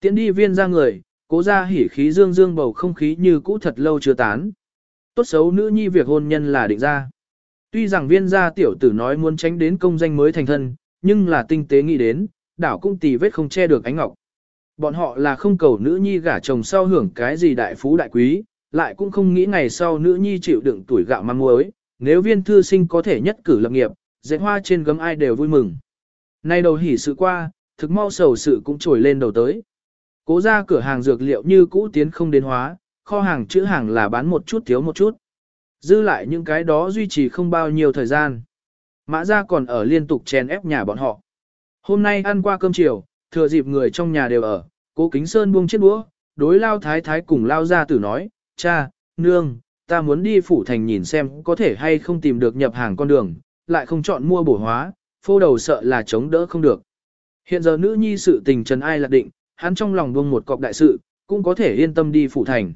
Tiến đi viên ra người, cố ra hỉ khí dương dương bầu không khí như cũ thật lâu chưa tán. Tốt xấu nữ nhi việc hôn nhân là định ra. Tuy rằng viên gia tiểu tử nói muốn tránh đến công danh mới thành thân, nhưng là tinh tế nghĩ đến, đảo cũng tì vết không che được ánh ngọc. Bọn họ là không cầu nữ nhi gả chồng sau hưởng cái gì đại phú đại quý, lại cũng không nghĩ ngày sau nữ nhi chịu đựng tuổi gạo mang muối, nếu viên thư sinh có thể nhất cử lập nghiệp, dạy hoa trên gấm ai đều vui mừng. Nay đầu hỉ sự qua, thực mau sầu sự cũng trồi lên đầu tới. Cố ra cửa hàng dược liệu như cũ tiến không đến hóa, kho hàng chữ hàng là bán một chút thiếu một chút. Dư lại những cái đó duy trì không bao nhiêu thời gian. Mã ra còn ở liên tục chèn ép nhà bọn họ. Hôm nay ăn qua cơm chiều, thừa dịp người trong nhà đều ở, cố kính sơn buông chiếc đũa, đối lao thái thái cùng lao ra tử nói, cha, nương, ta muốn đi phủ thành nhìn xem có thể hay không tìm được nhập hàng con đường, lại không chọn mua bổ hóa, phô đầu sợ là chống đỡ không được. Hiện giờ nữ nhi sự tình trần ai lạc định, hắn trong lòng buông một cọc đại sự, cũng có thể yên tâm đi phủ thành.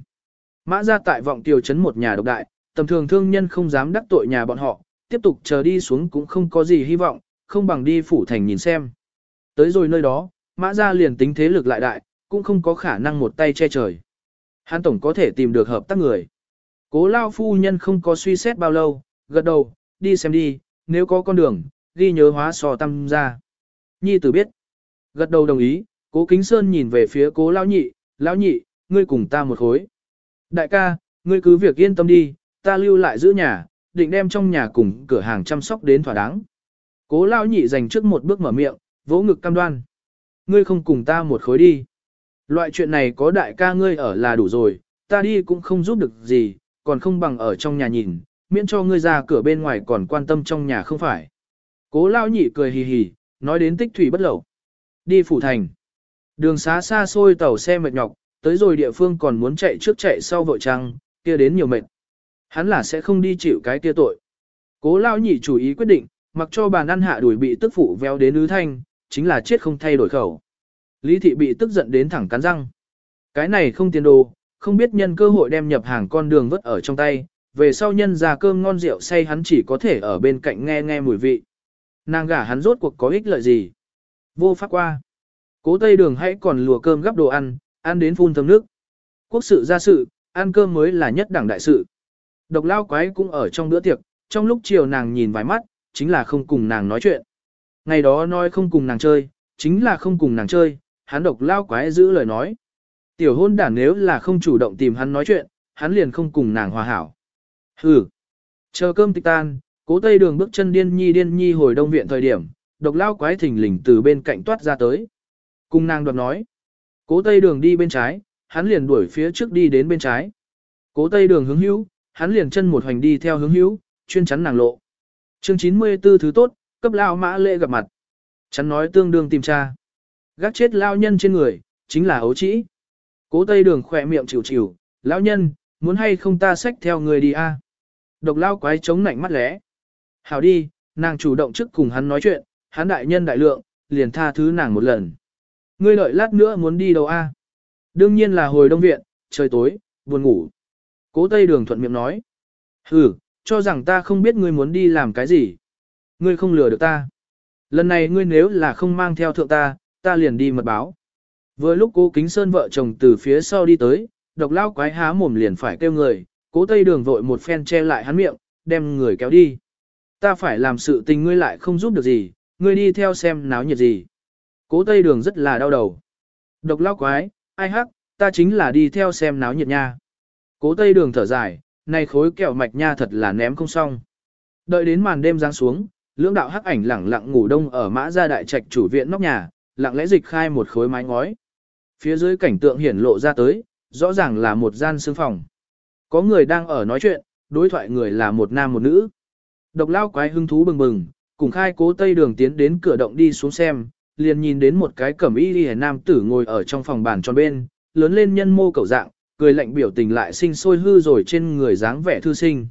Mã ra tại vọng tiêu chấn một nhà độc đại, tầm thường thương nhân không dám đắc tội nhà bọn họ, tiếp tục chờ đi xuống cũng không có gì hy vọng, không bằng đi phủ thành nhìn xem. Tới rồi nơi đó, mã ra liền tính thế lực lại đại, cũng không có khả năng một tay che trời. Hắn tổng có thể tìm được hợp tác người. Cố lao phu nhân không có suy xét bao lâu, gật đầu, đi xem đi, nếu có con đường, ghi nhớ hóa sò tâm ra. Nhi tử biết. Gật đầu đồng ý, cố kính sơn nhìn về phía cố lao nhị, lao nhị, ngươi cùng ta một khối. Đại ca, ngươi cứ việc yên tâm đi, ta lưu lại giữ nhà, định đem trong nhà cùng cửa hàng chăm sóc đến thỏa đáng. Cố lao nhị dành trước một bước mở miệng, vỗ ngực cam đoan. Ngươi không cùng ta một khối đi. Loại chuyện này có đại ca ngươi ở là đủ rồi, ta đi cũng không giúp được gì, còn không bằng ở trong nhà nhìn, miễn cho ngươi ra cửa bên ngoài còn quan tâm trong nhà không phải. Cố lao nhị cười hì hì, nói đến tích thủy bất lẩu, Đi phủ thành. Đường xá xa xôi tàu xe mệt nhọc, tới rồi địa phương còn muốn chạy trước chạy sau vội trăng, kia đến nhiều mệt. Hắn là sẽ không đi chịu cái kia tội. Cố lao nhị chủ ý quyết định, mặc cho bàn ăn hạ đuổi bị tức phụ véo đến ứ thanh, chính là chết không thay đổi khẩu. Lý thị bị tức giận đến thẳng cắn răng. Cái này không tiền đồ, không biết nhân cơ hội đem nhập hàng con đường vứt ở trong tay, về sau nhân ra cơm ngon rượu say hắn chỉ có thể ở bên cạnh nghe nghe mùi vị. Nàng gả hắn rốt cuộc có ích lợi gì? Vô pháp qua. Cố tây đường hãy còn lùa cơm gắp đồ ăn, ăn đến phun thơm nước. Quốc sự ra sự, ăn cơm mới là nhất đẳng đại sự. Độc lao quái cũng ở trong bữa tiệc, trong lúc chiều nàng nhìn vài mắt, chính là không cùng nàng nói chuyện. Ngày đó nói không cùng nàng chơi, chính là không cùng nàng chơi, hắn độc lao quái giữ lời nói. Tiểu hôn đản nếu là không chủ động tìm hắn nói chuyện, hắn liền không cùng nàng hòa hảo. Hừ. Chờ cơm tịch tan, cố tây đường bước chân điên nhi điên nhi hồi đông viện thời điểm, độc lao quái thình lình từ bên cạnh toát ra tới. Cùng nàng đoạt nói. Cố tây đường đi bên trái, hắn liền đuổi phía trước đi đến bên trái. Cố tây đường hướng hữu, hắn liền chân một hoành đi theo hướng hữu, chuyên chắn nàng lộ. Chương 94 thứ tốt, cấp lao mã lệ gặp mặt. Chắn nói tương đương tìm cha, Gác chết lao nhân trên người, chính là ấu trĩ. Cố tây đường khỏe miệng chịu chịu, lão nhân, muốn hay không ta xách theo người đi a? Độc lao quái chống nạnh mắt lẽ. Hảo đi, nàng chủ động trước cùng hắn nói chuyện, hắn đại nhân đại lượng, liền tha thứ nàng một lần. Ngươi đợi lát nữa muốn đi đâu a? Đương nhiên là hồi đông viện, trời tối, buồn ngủ. Cố Tây Đường thuận miệng nói. Ừ, cho rằng ta không biết ngươi muốn đi làm cái gì. Ngươi không lừa được ta. Lần này ngươi nếu là không mang theo thượng ta, ta liền đi mật báo. Vừa lúc cố kính sơn vợ chồng từ phía sau đi tới, độc lao quái há mồm liền phải kêu người, cố tây đường vội một phen che lại hắn miệng, đem người kéo đi. Ta phải làm sự tình ngươi lại không giúp được gì, ngươi đi theo xem náo nhiệt gì. Cố tây đường rất là đau đầu. Độc lao quái, ai hắc, ta chính là đi theo xem náo nhiệt nha. Cố tây đường thở dài, này khối kẹo mạch nha thật là ném không xong. Đợi đến màn đêm giáng xuống, lưỡng đạo hắc ảnh lẳng lặng ngủ đông ở mã gia đại trạch chủ viện nóc nhà, lặng lẽ dịch khai một khối mái ngói. Phía dưới cảnh tượng hiển lộ ra tới, rõ ràng là một gian sương phòng. Có người đang ở nói chuyện, đối thoại người là một nam một nữ. Độc lao quái hưng thú bừng bừng, cùng khai cố tây đường tiến đến cửa động đi xuống xem, liền nhìn đến một cái cẩm y liễu nam tử ngồi ở trong phòng bàn tròn bên, lớn lên nhân mô cầu dạng, cười lạnh biểu tình lại sinh sôi hư rồi trên người dáng vẻ thư sinh.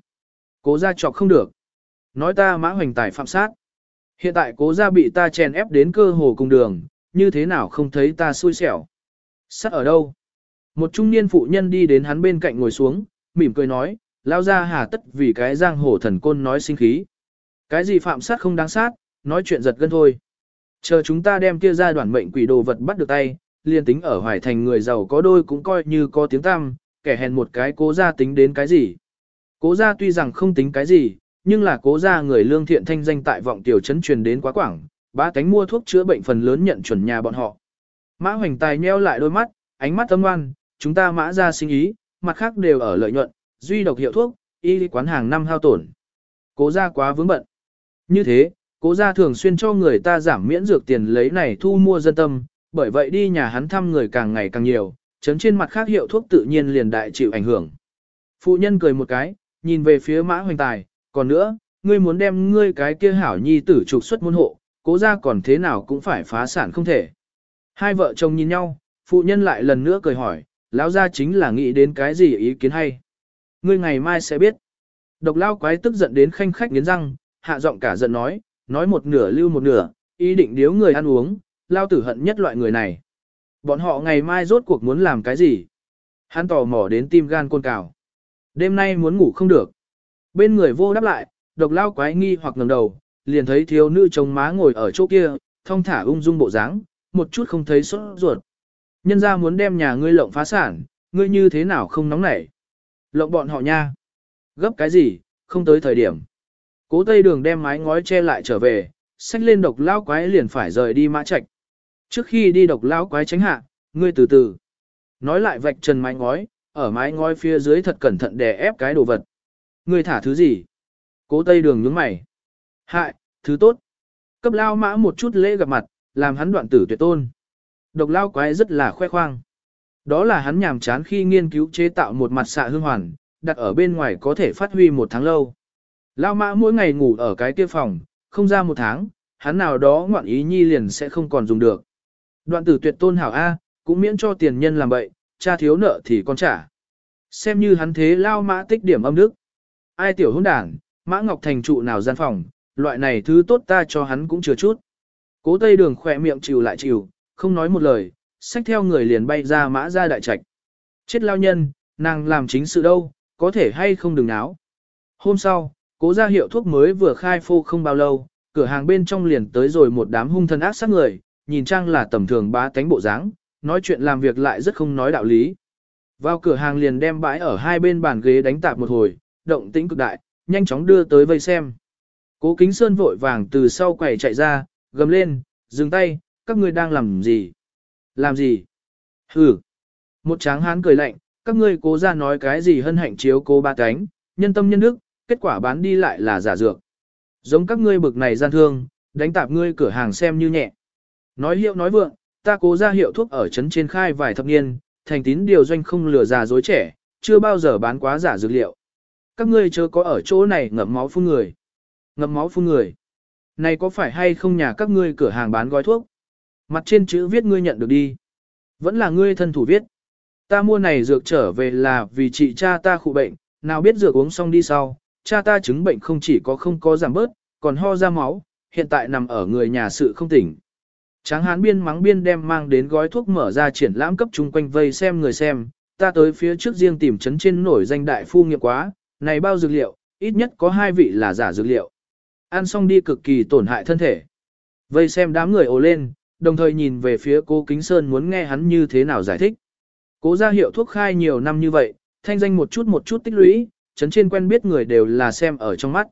Cố gia chọc không được. Nói ta mã hoành tài phạm sát. Hiện tại cố gia bị ta chèn ép đến cơ hồ cùng đường, như thế nào không thấy ta xui xẻo. Sát ở đâu? Một trung niên phụ nhân đi đến hắn bên cạnh ngồi xuống, mỉm cười nói, lao ra hà tất vì cái giang hồ thần côn nói sinh khí. Cái gì phạm sát không đáng sát, nói chuyện giật gân thôi. Chờ chúng ta đem kia ra đoạn mệnh quỷ đồ vật bắt được tay, liền tính ở hoài thành người giàu có đôi cũng coi như có tiếng tăm, kẻ hèn một cái cố ra tính đến cái gì. Cố ra tuy rằng không tính cái gì, nhưng là cố ra người lương thiện thanh danh tại vọng tiểu trấn truyền đến quá quảng, ba cánh mua thuốc chữa bệnh phần lớn nhận chuẩn nhà bọn họ. Mã hoành tài nheo lại đôi mắt, ánh mắt tâm ngoan, chúng ta mã ra sinh ý, mặt khác đều ở lợi nhuận, duy độc hiệu thuốc, y quán hàng năm hao tổn. Cố gia quá vướng bận. Như thế, cố gia thường xuyên cho người ta giảm miễn dược tiền lấy này thu mua dân tâm, bởi vậy đi nhà hắn thăm người càng ngày càng nhiều, chấn trên mặt khác hiệu thuốc tự nhiên liền đại chịu ảnh hưởng. Phụ nhân cười một cái, nhìn về phía mã hoành tài, còn nữa, ngươi muốn đem ngươi cái kia hảo nhi tử trục xuất môn hộ, cố gia còn thế nào cũng phải phá sản không thể. Hai vợ chồng nhìn nhau, phụ nhân lại lần nữa cười hỏi, lão gia chính là nghĩ đến cái gì ý kiến hay. Ngươi ngày mai sẽ biết. Độc lao quái tức giận đến khanh khách nghiến răng, hạ giọng cả giận nói, nói một nửa lưu một nửa, ý định điếu người ăn uống, lao tử hận nhất loại người này. Bọn họ ngày mai rốt cuộc muốn làm cái gì? Hắn tò mò đến tim gan côn cào. Đêm nay muốn ngủ không được. Bên người vô đáp lại, độc lao quái nghi hoặc ngẩng đầu, liền thấy thiếu nữ chồng má ngồi ở chỗ kia, thong thả ung dung bộ dáng, một chút không thấy sốt ruột. Nhân ra muốn đem nhà ngươi lộng phá sản, ngươi như thế nào không nóng nảy. Lộng bọn họ nha. Gấp cái gì, không tới thời điểm. Cố tây đường đem mái ngói che lại trở về, xách lên độc lao quái liền phải rời đi mã trạch. Trước khi đi độc lao quái tránh hạ, ngươi từ từ. Nói lại vạch trần mái ngói, ở mái ngói phía dưới thật cẩn thận đè ép cái đồ vật. Ngươi thả thứ gì? Cố tây đường nhướng mày. Hại, thứ tốt. Cấp lao mã một chút lễ gặp mặt, làm hắn đoạn tử tuyệt tôn. Độc lao quái rất là khoe khoang. Đó là hắn nhàm chán khi nghiên cứu chế tạo một mặt xạ hương hoàn, đặt ở bên ngoài có thể phát huy một tháng lâu. Lao mã mỗi ngày ngủ ở cái kia phòng, không ra một tháng, hắn nào đó ngoạn ý nhi liền sẽ không còn dùng được. Đoạn tử tuyệt tôn hảo A, cũng miễn cho tiền nhân làm bậy, cha thiếu nợ thì con trả. Xem như hắn thế lao mã tích điểm âm đức. Ai tiểu hôn đảng, mã ngọc thành trụ nào gian phòng, loại này thứ tốt ta cho hắn cũng chưa chút. Cố tây đường khỏe miệng chịu lại chịu, không nói một lời, xách theo người liền bay ra mã ra đại trạch. Chết lao nhân, nàng làm chính sự đâu, có thể hay không đừng náo. Hôm sau, cố gia hiệu thuốc mới vừa khai phô không bao lâu, cửa hàng bên trong liền tới rồi một đám hung thân ác sát người, nhìn trang là tầm thường bá tánh bộ dáng, nói chuyện làm việc lại rất không nói đạo lý. Vào cửa hàng liền đem bãi ở hai bên bàn ghế đánh tạp một hồi, động tĩnh cực đại, nhanh chóng đưa tới vây xem. Cố Kính Sơn vội vàng từ sau quầy chạy ra, gầm lên, dừng tay, các ngươi đang làm gì? Làm gì? Hừ. Một tráng hán cười lạnh, các ngươi cố ra nói cái gì hân hạnh chiếu cố ba cánh, nhân tâm nhân đức, kết quả bán đi lại là giả dược. Giống các ngươi bực này gian thương, đánh tạp ngươi cửa hàng xem như nhẹ. Nói hiệu nói vượng, ta cố ra hiệu thuốc ở trấn trên khai vài thập niên, thành tín điều doanh không lừa già dối trẻ, chưa bao giờ bán quá giả dược liệu. Các ngươi chớ có ở chỗ này ngậm máu phun người. Ngậm máu phun người. Này có phải hay không nhà các ngươi cửa hàng bán gói thuốc? Mặt trên chữ viết ngươi nhận được đi. Vẫn là ngươi thân thủ viết. Ta mua này dược trở về là vì chị cha ta khụ bệnh, nào biết dược uống xong đi sau, cha ta chứng bệnh không chỉ có không có giảm bớt, còn ho ra máu, hiện tại nằm ở người nhà sự không tỉnh. Tráng hán biên mắng biên đem mang đến gói thuốc mở ra triển lãm cấp chung quanh vây xem người xem, ta tới phía trước riêng tìm chấn trên nổi danh đại phu nghiệp quá, này bao dược liệu, ít nhất có hai vị là giả dược liệu. Ăn xong đi cực kỳ tổn hại thân thể. Vây xem đám người ồ lên, đồng thời nhìn về phía cố Kính Sơn muốn nghe hắn như thế nào giải thích. Cố gia hiệu thuốc khai nhiều năm như vậy, thanh danh một chút một chút tích lũy, chấn trên quen biết người đều là xem ở trong mắt.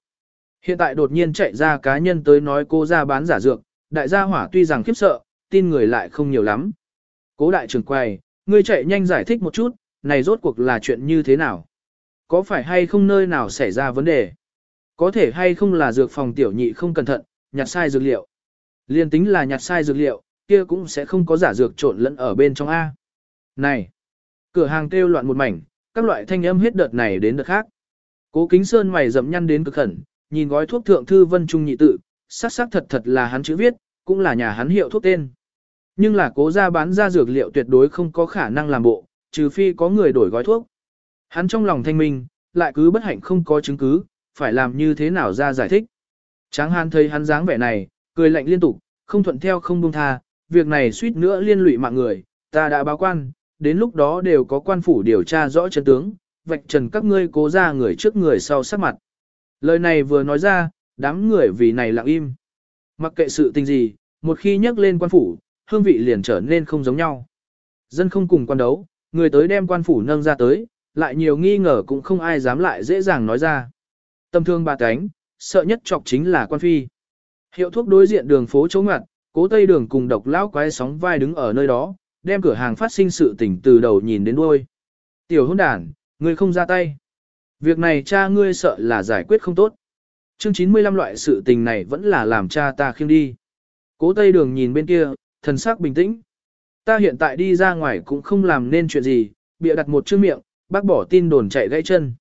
Hiện tại đột nhiên chạy ra cá nhân tới nói cô ra bán giả dược, đại gia hỏa tuy rằng khiếp sợ, tin người lại không nhiều lắm. Cố đại trưởng quầy, ngươi chạy nhanh giải thích một chút, này rốt cuộc là chuyện như thế nào? Có phải hay không nơi nào xảy ra vấn đề? Có thể hay không là dược phòng tiểu nhị không cẩn thận, nhặt sai dược liệu? Liên tính là nhặt sai dược liệu, kia cũng sẽ không có giả dược trộn lẫn ở bên trong A. Này! Cửa hàng kêu loạn một mảnh, các loại thanh âm hết đợt này đến đợt khác. Cố kính sơn mày dậm nhăn đến cực khẩn, nhìn gói thuốc thượng thư vân trung nhị tự, sắc sắc thật thật là hắn chữ viết, cũng là nhà hắn hiệu thuốc tên. Nhưng là cố ra bán ra dược liệu tuyệt đối không có khả năng làm bộ, trừ phi có người đổi gói thuốc. Hắn trong lòng thanh minh, lại cứ bất hạnh không có chứng cứ, phải làm như thế nào ra giải thích. Tráng hán thấy hắn dáng vẻ này, cười lạnh liên tục, không thuận theo không buông tha, việc này suýt nữa liên lụy mạng người, ta đã báo quan, đến lúc đó đều có quan phủ điều tra rõ chân tướng, vạch trần các ngươi cố ra người trước người sau sắc mặt. Lời này vừa nói ra, đám người vì này lặng im. Mặc kệ sự tình gì, một khi nhắc lên quan phủ, hương vị liền trở nên không giống nhau. Dân không cùng quan đấu, người tới đem quan phủ nâng ra tới, lại nhiều nghi ngờ cũng không ai dám lại dễ dàng nói ra. Tâm thương bà cánh, sợ nhất chọc chính là quan phi. Hiệu thuốc đối diện đường phố chống ngặt, cố tây đường cùng độc lão quái sóng vai đứng ở nơi đó, đem cửa hàng phát sinh sự tình từ đầu nhìn đến đuôi. Tiểu hôn Đản, ngươi không ra tay. Việc này cha ngươi sợ là giải quyết không tốt. Chương 95 loại sự tình này vẫn là làm cha ta khiêng đi. Cố tây đường nhìn bên kia, thần sắc bình tĩnh. Ta hiện tại đi ra ngoài cũng không làm nên chuyện gì, bịa đặt một chữ miệng, bác bỏ tin đồn chạy gãy chân.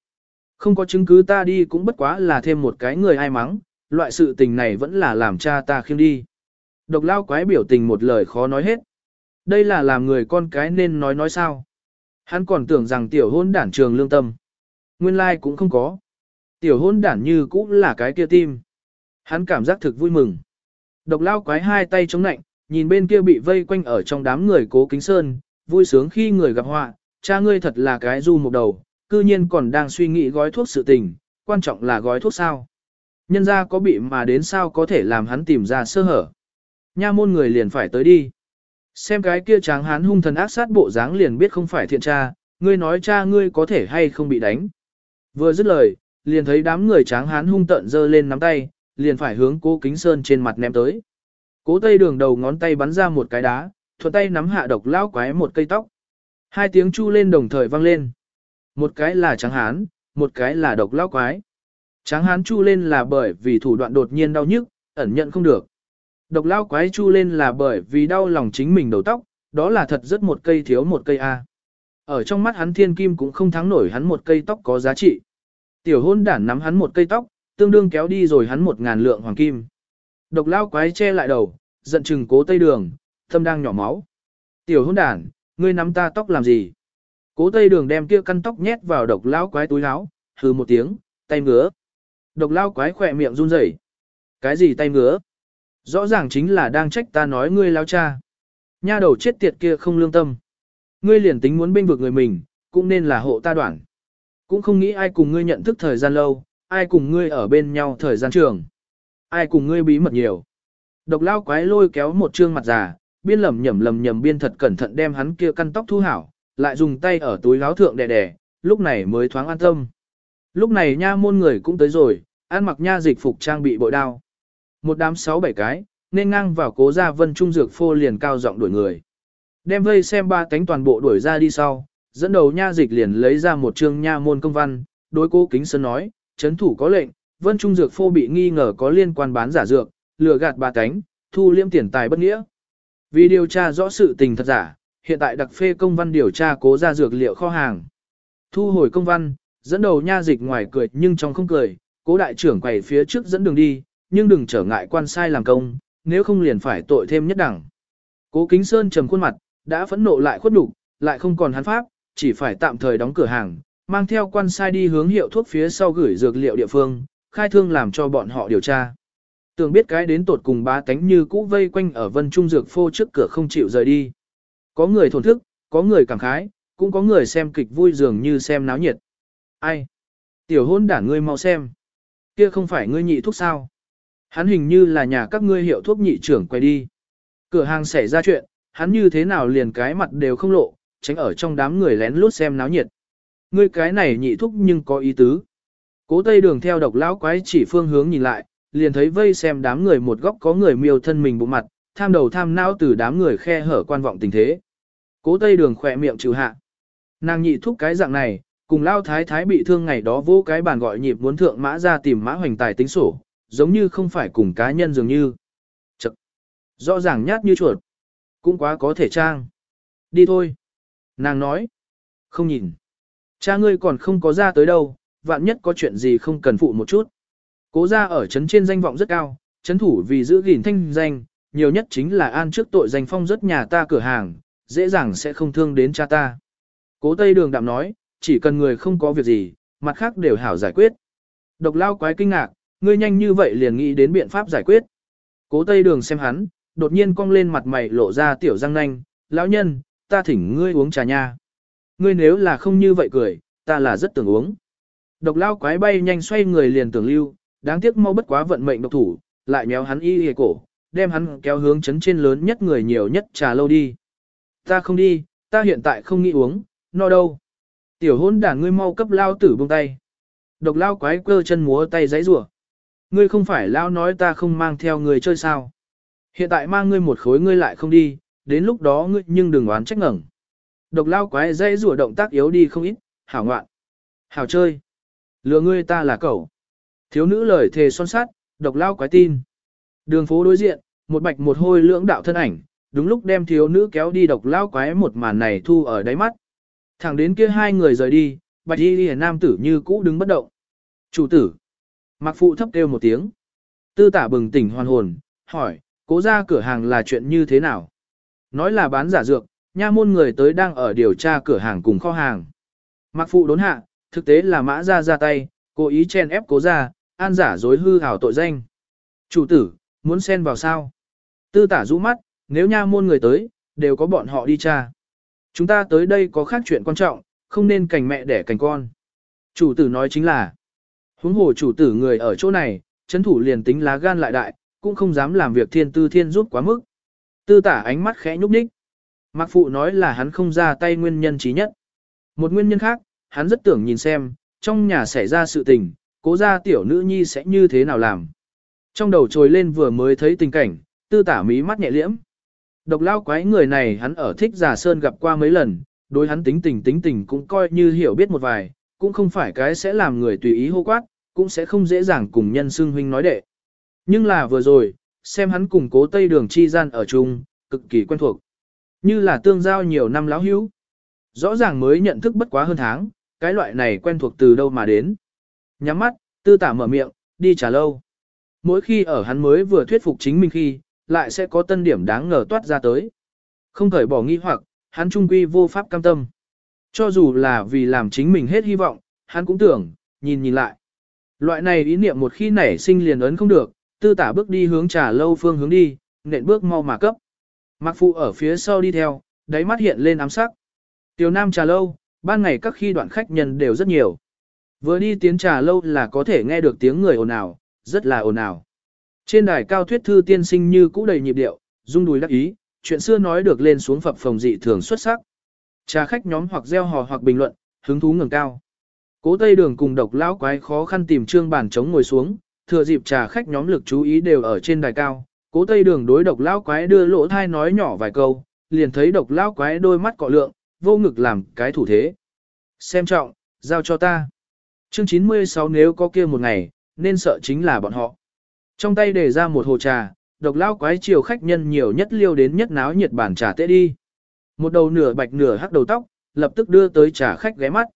Không có chứng cứ ta đi cũng bất quá là thêm một cái người ai mắng, loại sự tình này vẫn là làm cha ta khiêng đi. Độc lao quái biểu tình một lời khó nói hết. Đây là làm người con cái nên nói nói sao. Hắn còn tưởng rằng tiểu hôn đản trường lương tâm. Nguyên lai like cũng không có. Tiểu hôn đản như cũng là cái kia tim. Hắn cảm giác thực vui mừng. Độc lao quái hai tay chống nạnh, nhìn bên kia bị vây quanh ở trong đám người cố kính sơn, vui sướng khi người gặp họa, cha ngươi thật là cái du một đầu, cư nhiên còn đang suy nghĩ gói thuốc sự tình, quan trọng là gói thuốc sao. Nhân ra có bị mà đến sao có thể làm hắn tìm ra sơ hở. Nha môn người liền phải tới đi. Xem cái kia tráng hán hung thần ác sát bộ dáng liền biết không phải thiện cha, ngươi nói cha ngươi có thể hay không bị đánh. Vừa dứt lời, liền thấy đám người tráng hán hung tận dơ lên nắm tay, liền phải hướng cố kính sơn trên mặt ném tới. Cố tây đường đầu ngón tay bắn ra một cái đá, thuận tay nắm hạ độc lao quái một cây tóc. Hai tiếng chu lên đồng thời vang lên. Một cái là tráng hán, một cái là độc lao quái. Tráng hán chu lên là bởi vì thủ đoạn đột nhiên đau nhức, ẩn nhận không được. Độc lao quái chu lên là bởi vì đau lòng chính mình đầu tóc, đó là thật rất một cây thiếu một cây A. Ở trong mắt hắn thiên kim cũng không thắng nổi hắn một cây tóc có giá trị. Tiểu hôn đản nắm hắn một cây tóc, tương đương kéo đi rồi hắn một ngàn lượng hoàng kim. Độc lao quái che lại đầu, giận chừng cố tây đường, thâm đang nhỏ máu. Tiểu hôn đản, ngươi nắm ta tóc làm gì? Cố tây đường đem kia căn tóc nhét vào độc lao quái túi áo, hừ một tiếng, tay ngứa. Độc lao quái khỏe miệng run rẩy. Cái gì tay ngứa? Rõ ràng chính là đang trách ta nói ngươi lao cha. Nha đầu chết tiệt kia không lương tâm. Ngươi liền tính muốn bênh vực người mình, cũng nên là hộ ta đoạn. Cũng không nghĩ ai cùng ngươi nhận thức thời gian lâu, ai cùng ngươi ở bên nhau thời gian trường. Ai cùng ngươi bí mật nhiều. Độc lao quái lôi kéo một trương mặt già, biên lầm nhầm lầm nhầm biên thật cẩn thận đem hắn kia căn tóc thu hảo, lại dùng tay ở túi láo thượng đè đè, lúc này mới thoáng an tâm. Lúc này nha môn người cũng tới rồi, ăn mặc nha dịch phục trang bị bội đao. Một đám sáu bảy cái, nên ngang vào cố gia vân trung dược phô liền cao giọng đuổi người. Đem vây xem ba cánh toàn bộ đuổi ra đi sau, dẫn đầu nha dịch liền lấy ra một chương nha môn công văn, đối cố kính sơn nói, chấn thủ có lệnh, vân trung dược phô bị nghi ngờ có liên quan bán giả dược, lừa gạt ba cánh, thu liêm tiền tài bất nghĩa. Vì điều tra rõ sự tình thật giả, hiện tại đặc phê công văn điều tra cố ra dược liệu kho hàng. Thu hồi công văn, dẫn đầu nha dịch ngoài cười nhưng trong không cười, cố đại trưởng quầy phía trước dẫn đường đi, nhưng đừng trở ngại quan sai làm công, nếu không liền phải tội thêm nhất đẳng. Cố Kính Sơn trầm khuôn mặt, đã phẫn nộ lại khuất đủ, lại không còn hắn pháp, chỉ phải tạm thời đóng cửa hàng, mang theo quan sai đi hướng hiệu thuốc phía sau gửi dược liệu địa phương, khai thương làm cho bọn họ điều tra. Tưởng biết cái đến tột cùng bá tánh như cũ vây quanh ở vân trung dược phô trước cửa không chịu rời đi. Có người thổn thức, có người cảm khái, cũng có người xem kịch vui dường như xem náo nhiệt. Ai? Tiểu hôn đản ngươi mau xem. Kia không phải ngươi nhị thuốc sao? Hắn hình như là nhà các ngươi hiệu thuốc nhị trưởng quay đi. Cửa hàng xảy ra chuyện, hắn như thế nào liền cái mặt đều không lộ, tránh ở trong đám người lén lút xem náo nhiệt. Ngươi cái này nhị thúc nhưng có ý tứ. Cố tây đường theo độc lão quái chỉ phương hướng nhìn lại, liền thấy vây xem đám người một góc có người miêu thân mình bụng mặt, tham đầu tham não từ đám người khe hở quan vọng tình thế. Cố tây đường khỏe miệng trừ hạ. Nàng nhị thúc cái dạng này, cùng lao thái thái bị thương ngày đó vô cái bàn gọi nhịp muốn thượng mã ra tìm mã hoành tài tính sổ, giống như không phải cùng cá nhân dường như. Chật! Rõ ràng nhát như chuột. Cũng quá có thể trang. Đi thôi. Nàng nói. Không nhìn. Cha ngươi còn không có ra tới đâu, vạn nhất có chuyện gì không cần phụ một chút. Cố ra ở trấn trên danh vọng rất cao, trấn thủ vì giữ gìn thanh danh, nhiều nhất chính là an trước tội danh phong rất nhà ta cửa hàng, dễ dàng sẽ không thương đến cha ta. Cố Tây Đường đạm nói, chỉ cần người không có việc gì, mặt khác đều hảo giải quyết. Độc lao quái kinh ngạc, ngươi nhanh như vậy liền nghĩ đến biện pháp giải quyết. Cố Tây Đường xem hắn, đột nhiên cong lên mặt mày lộ ra tiểu răng nanh, lão nhân, ta thỉnh ngươi uống trà nha. Ngươi nếu là không như vậy cười, ta là rất tưởng uống. Độc lao quái bay nhanh xoay người liền tưởng lưu, đáng tiếc mau bất quá vận mệnh độc thủ, lại méo hắn y hề cổ, đem hắn kéo hướng chấn trên lớn nhất người nhiều nhất trà lâu đi. Ta không đi, ta hiện tại không nghĩ uống, no đâu. Tiểu hôn đản ngươi mau cấp lao tử buông tay. Độc lao quái cơ chân múa tay giấy rủa. Ngươi không phải lao nói ta không mang theo người chơi sao. Hiện tại mang ngươi một khối ngươi lại không đi, đến lúc đó ngươi nhưng đừng oán trách ngẩng. Độc lao quái dây rủa động tác yếu đi không ít, hảo ngoạn. Hảo chơi. Lừa ngươi ta là cậu. Thiếu nữ lời thề son sát, độc lao quái tin. Đường phố đối diện, một bạch một hôi lưỡng đạo thân ảnh, đúng lúc đem thiếu nữ kéo đi độc lao quái một màn này thu ở đáy mắt. Thẳng đến kia hai người rời đi, bạch y lìa nam tử như cũ đứng bất động. Chủ tử. Mặc phụ thấp kêu một tiếng. Tư tả bừng tỉnh hoàn hồn, hỏi, cố ra cửa hàng là chuyện như thế nào? Nói là bán giả dược, nha môn người tới đang ở điều tra cửa hàng cùng kho hàng. Mặc phụ đốn hạ, thực tế là mã ra ra tay, cố ý chen ép cố ra, an giả dối hư hảo tội danh. Chủ tử, muốn xen vào sao? Tư tả rũ mắt, nếu nha môn người tới, đều có bọn họ đi tra. Chúng ta tới đây có khác chuyện quan trọng, không nên cành mẹ đẻ cành con. Chủ tử nói chính là, huống hồ chủ tử người ở chỗ này, chấn thủ liền tính lá gan lại đại, cũng không dám làm việc thiên tư thiên giúp quá mức. Tư tả ánh mắt khẽ nhúc nhích. Mạc phụ nói là hắn không ra tay nguyên nhân trí nhất. Một nguyên nhân khác, hắn rất tưởng nhìn xem, trong nhà xảy ra sự tình, cố ra tiểu nữ nhi sẽ như thế nào làm. Trong đầu trồi lên vừa mới thấy tình cảnh, tư tả mí mắt nhẹ liễm. Độc lao quái người này hắn ở thích giả sơn gặp qua mấy lần, đối hắn tính tình tính tình cũng coi như hiểu biết một vài, cũng không phải cái sẽ làm người tùy ý hô quát, cũng sẽ không dễ dàng cùng nhân xương huynh nói đệ. Nhưng là vừa rồi, xem hắn cùng cố tây đường chi gian ở chung, cực kỳ quen thuộc. Như là tương giao nhiều năm láo hữu. Rõ ràng mới nhận thức bất quá hơn tháng, cái loại này quen thuộc từ đâu mà đến. Nhắm mắt, tư tả mở miệng, đi trả lâu. Mỗi khi ở hắn mới vừa thuyết phục chính mình khi, lại sẽ có tân điểm đáng ngờ toát ra tới. Không thể bỏ nghi hoặc, hắn trung quy vô pháp cam tâm. Cho dù là vì làm chính mình hết hy vọng, hắn cũng tưởng, nhìn nhìn lại. Loại này ý niệm một khi nảy sinh liền ấn không được, tư tả bước đi hướng trà lâu phương hướng đi, nện bước mau mà cấp. Mạc phụ ở phía sau đi theo, đáy mắt hiện lên ám sắc. Tiểu nam trà lâu, ban ngày các khi đoạn khách nhân đều rất nhiều. Vừa đi tiến trà lâu là có thể nghe được tiếng người ồn ào, rất là ồn ào. Trên đài cao thuyết thư tiên sinh như cũ đầy nhịp điệu, rung đùi đắc ý, chuyện xưa nói được lên xuống phập phòng dị thường xuất sắc. Trà khách nhóm hoặc gieo hò hoặc bình luận, hứng thú ngừng cao. Cố Tây Đường cùng độc lão quái khó khăn tìm trương bàn chống ngồi xuống, thừa dịp trà khách nhóm lực chú ý đều ở trên đài cao. Cố Tây Đường đối độc lão quái đưa lỗ thai nói nhỏ vài câu, liền thấy độc lão quái đôi mắt cọ lượng, vô ngực làm cái thủ thế. Xem trọng, giao cho ta. Chương 96 nếu có kia một ngày, nên sợ chính là bọn họ. Trong tay để ra một hồ trà, độc lao quái chiều khách nhân nhiều nhất liêu đến nhất náo nhiệt bản trà tệ đi. Một đầu nửa bạch nửa hắc đầu tóc, lập tức đưa tới trà khách ghé mắt.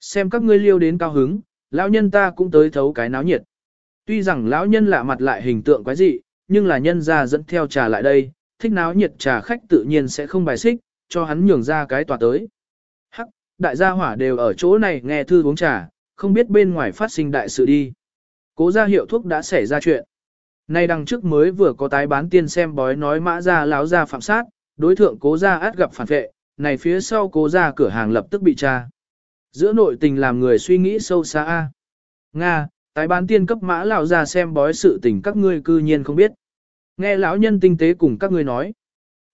Xem các ngươi liêu đến cao hứng, lão nhân ta cũng tới thấu cái náo nhiệt. Tuy rằng lão nhân lạ mặt lại hình tượng quái dị, nhưng là nhân ra dẫn theo trà lại đây, thích náo nhiệt trà khách tự nhiên sẽ không bài xích, cho hắn nhường ra cái tòa tới. Hắc, đại gia hỏa đều ở chỗ này nghe thư uống trà, không biết bên ngoài phát sinh đại sự đi. Cố gia hiệu thuốc đã xảy ra chuyện. Nay đằng trước mới vừa có tái bán tiên xem bói nói mã ra láo ra phạm sát, đối thượng cố ra át gặp phản vệ, này phía sau cố ra cửa hàng lập tức bị tra. Giữa nội tình làm người suy nghĩ sâu xa. a Nga, tái bán tiên cấp mã lão ra xem bói sự tình các ngươi cư nhiên không biết. Nghe lão nhân tinh tế cùng các ngươi nói.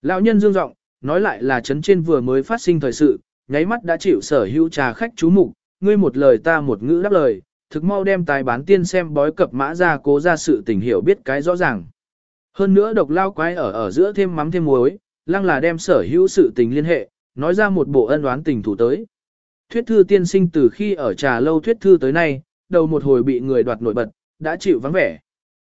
Lão nhân dương giọng nói lại là chấn trên vừa mới phát sinh thời sự, nháy mắt đã chịu sở hữu trà khách chú mục, ngươi một lời ta một ngữ đáp lời, thực mau đem tài bán tiên xem bói cập mã ra cố ra sự tình hiểu biết cái rõ ràng. Hơn nữa độc lao quái ở ở giữa thêm mắm thêm muối, lăng là đem sở hữu sự tình liên hệ, nói ra một bộ ân đoán tình thủ tới. Thuyết thư tiên sinh từ khi ở trà lâu thuyết thư tới nay, đầu một hồi bị người đoạt nổi bật, đã chịu vắng vẻ.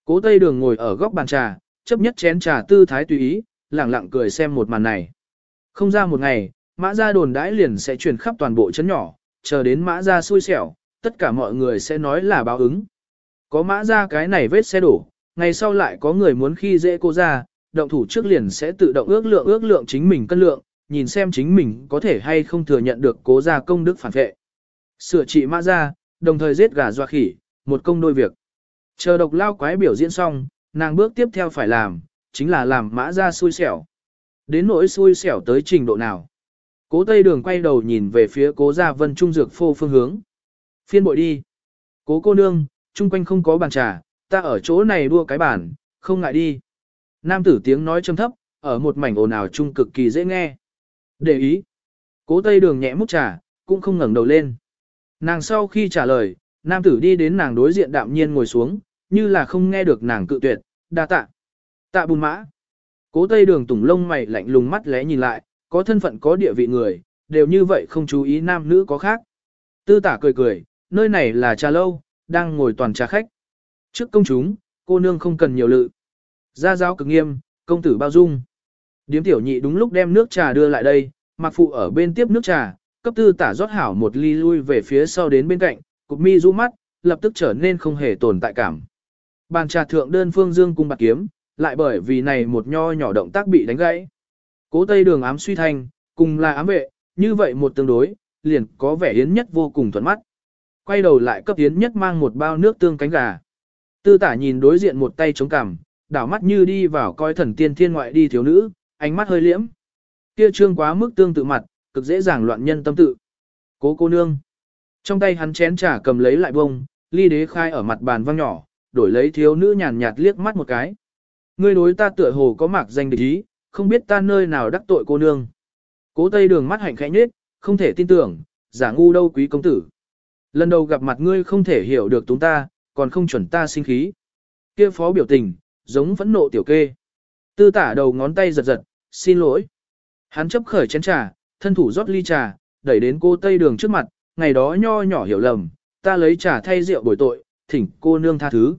Cố Tây Đường ngồi ở góc bàn trà, chấp nhất chén trà tư thái tùy ý, lẳng lặng cười xem một màn này. Không ra một ngày, mã ra đồn đãi liền sẽ truyền khắp toàn bộ chấn nhỏ, chờ đến mã ra xui xẻo, tất cả mọi người sẽ nói là báo ứng. Có mã ra cái này vết xe đổ, ngày sau lại có người muốn khi dễ cô ra, động thủ trước liền sẽ tự động ước lượng ước lượng chính mình cân lượng, nhìn xem chính mình có thể hay không thừa nhận được cố ra công đức phản vệ. Sửa trị mã ra, đồng thời giết gà doa khỉ, một công đôi việc. Chờ độc lao quái biểu diễn xong, nàng bước tiếp theo phải làm, chính là làm mã ra xui xẻo. Đến nỗi xui xẻo tới trình độ nào. Cố Tây Đường quay đầu nhìn về phía cố gia vân trung dược phô phương hướng. Phiên bội đi. Cố cô nương, chung quanh không có bàn trà, ta ở chỗ này đua cái bàn, không ngại đi. Nam tử tiếng nói trầm thấp, ở một mảnh ồn ào chung cực kỳ dễ nghe. Để ý. Cố Tây Đường nhẹ múc trà, cũng không ngẩng đầu lên. Nàng sau khi trả lời, nam tử đi đến nàng đối diện đạm nhiên ngồi xuống, như là không nghe được nàng cự tuyệt, đa tạ. Tạ bùn mã. Cố Tây Đường tủng lông mày lạnh lùng mắt lẽ nhìn lại, có thân phận có địa vị người, đều như vậy không chú ý nam nữ có khác. Tư tả cười cười, nơi này là trà lâu, đang ngồi toàn trà khách. Trước công chúng, cô nương không cần nhiều lự. Gia giáo cực nghiêm, công tử bao dung. Điếm tiểu nhị đúng lúc đem nước trà đưa lại đây, mặc phụ ở bên tiếp nước trà, cấp tư tả rót hảo một ly lui về phía sau đến bên cạnh, cục mi rũ mắt, lập tức trở nên không hề tồn tại cảm. Bàn trà thượng đơn phương dương cung bạc kiếm, lại bởi vì này một nho nhỏ động tác bị đánh gãy. Cố tây đường ám suy thanh, cùng là ám vệ, như vậy một tương đối, liền có vẻ yến nhất vô cùng thuận mắt. Quay đầu lại cấp yến nhất mang một bao nước tương cánh gà. Tư tả nhìn đối diện một tay chống cằm, đảo mắt như đi vào coi thần tiên thiên ngoại đi thiếu nữ, ánh mắt hơi liễm. Kia trương quá mức tương tự mặt, cực dễ dàng loạn nhân tâm tự. Cố cô nương. Trong tay hắn chén trà cầm lấy lại bông, ly đế khai ở mặt bàn văng nhỏ, đổi lấy thiếu nữ nhàn nhạt liếc mắt một cái. Ngươi đối ta tựa hồ có mạc danh địch ý, không biết ta nơi nào đắc tội cô nương. Cố tây đường mắt hạnh khẽ nhết, không thể tin tưởng, giả ngu đâu quý công tử. Lần đầu gặp mặt ngươi không thể hiểu được chúng ta, còn không chuẩn ta sinh khí. Kia phó biểu tình, giống phẫn nộ tiểu kê. Tư tả đầu ngón tay giật giật, xin lỗi. Hắn chấp khởi chén trà, thân thủ rót ly trà, đẩy đến cô tây đường trước mặt, ngày đó nho nhỏ hiểu lầm, ta lấy trà thay rượu bồi tội, thỉnh cô nương tha thứ.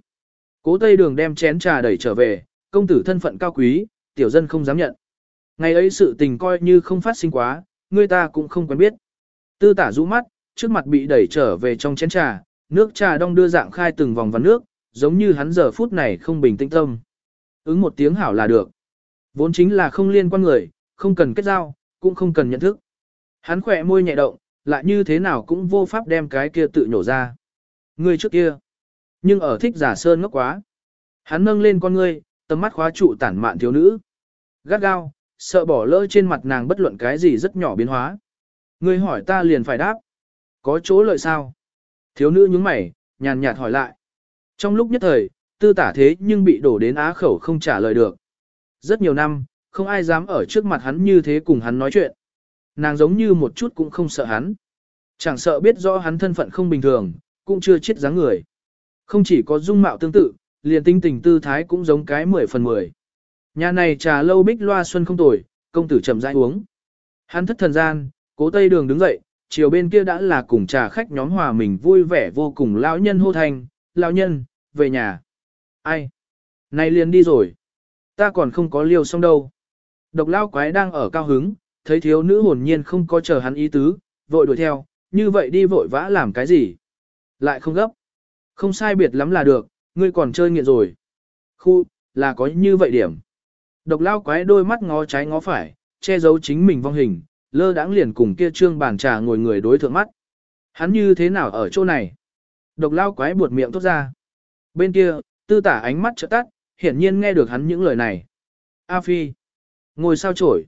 Cố tây đường đem chén trà đẩy trở về, công tử thân phận cao quý, tiểu dân không dám nhận. Ngày ấy sự tình coi như không phát sinh quá, người ta cũng không quen biết. Tư tả rũ mắt, trước mặt bị đẩy trở về trong chén trà, nước trà đong đưa dạng khai từng vòng vào nước, giống như hắn giờ phút này không bình tĩnh tâm. Ứng một tiếng hảo là được. Vốn chính là không liên quan người, không cần kết giao, cũng không cần nhận thức. Hắn khỏe môi nhẹ động, lại như thế nào cũng vô pháp đem cái kia tự nhổ ra. Người trước kia. Nhưng ở thích giả sơn ngốc quá. Hắn nâng lên con ngươi, tầm mắt khóa trụ tản mạn thiếu nữ. Gắt gao, sợ bỏ lỡ trên mặt nàng bất luận cái gì rất nhỏ biến hóa. Ngươi hỏi ta liền phải đáp. Có chỗ lợi sao? Thiếu nữ nhướng mày, nhàn nhạt hỏi lại. Trong lúc nhất thời, tư tả thế nhưng bị đổ đến á khẩu không trả lời được. Rất nhiều năm, không ai dám ở trước mặt hắn như thế cùng hắn nói chuyện. Nàng giống như một chút cũng không sợ hắn. Chẳng sợ biết rõ hắn thân phận không bình thường, cũng chưa chết dáng người. Không chỉ có dung mạo tương tự, liền tinh tình tư thái cũng giống cái 10 phần 10. Nhà này trà lâu bích loa xuân không tồi, công tử chậm rãi uống. Hắn thất thần gian, cố tây đường đứng dậy, chiều bên kia đã là cùng trà khách nhóm hòa mình vui vẻ vô cùng lão nhân hô thành, lão nhân, về nhà. Ai? Này liền đi rồi. Ta còn không có liều xong đâu. Độc lao quái đang ở cao hứng, thấy thiếu nữ hồn nhiên không có chờ hắn ý tứ, vội đuổi theo, như vậy đi vội vã làm cái gì? Lại không gấp. Không sai biệt lắm là được, ngươi còn chơi nghiện rồi. Khu, là có như vậy điểm. Độc lao quái đôi mắt ngó trái ngó phải, che giấu chính mình vong hình, lơ đãng liền cùng kia trương bàn trà ngồi người đối thượng mắt. Hắn như thế nào ở chỗ này? Độc lao quái buột miệng tốt ra. Bên kia, tư tả ánh mắt trợ tắt, hiển nhiên nghe được hắn những lời này. A Phi, ngồi sao chổi.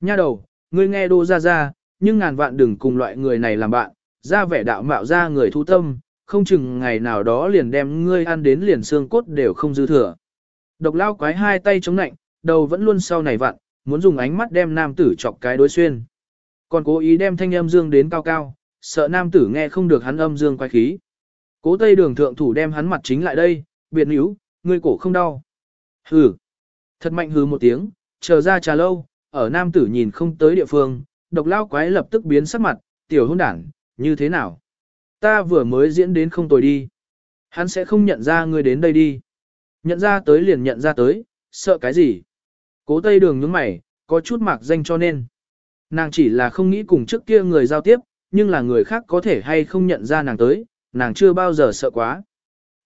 Nha đầu, ngươi nghe đô ra ra, nhưng ngàn vạn đừng cùng loại người này làm bạn, ra vẻ đạo mạo ra người thu tâm, không chừng ngày nào đó liền đem ngươi ăn đến liền xương cốt đều không dư thừa. Độc lao quái hai tay chống nạnh, đầu vẫn luôn sau này vặn, muốn dùng ánh mắt đem nam tử chọc cái đối xuyên. Còn cố ý đem thanh âm dương đến cao cao, sợ nam tử nghe không được hắn âm dương quái khí. Cố tây đường thượng thủ đem hắn mặt chính lại đây, biệt níu, ngươi cổ không đau. Hừ. Thật mạnh hừ một tiếng, chờ ra trà lâu, ở nam tử nhìn không tới địa phương, độc lao quái lập tức biến sắc mặt, tiểu hôn đảng, như thế nào? Ta vừa mới diễn đến không tồi đi. Hắn sẽ không nhận ra ngươi đến đây đi. Nhận ra tới liền nhận ra tới, sợ cái gì? Cố tây đường nhướng mày, có chút mạc danh cho nên. Nàng chỉ là không nghĩ cùng trước kia người giao tiếp, nhưng là người khác có thể hay không nhận ra nàng tới, nàng chưa bao giờ sợ quá.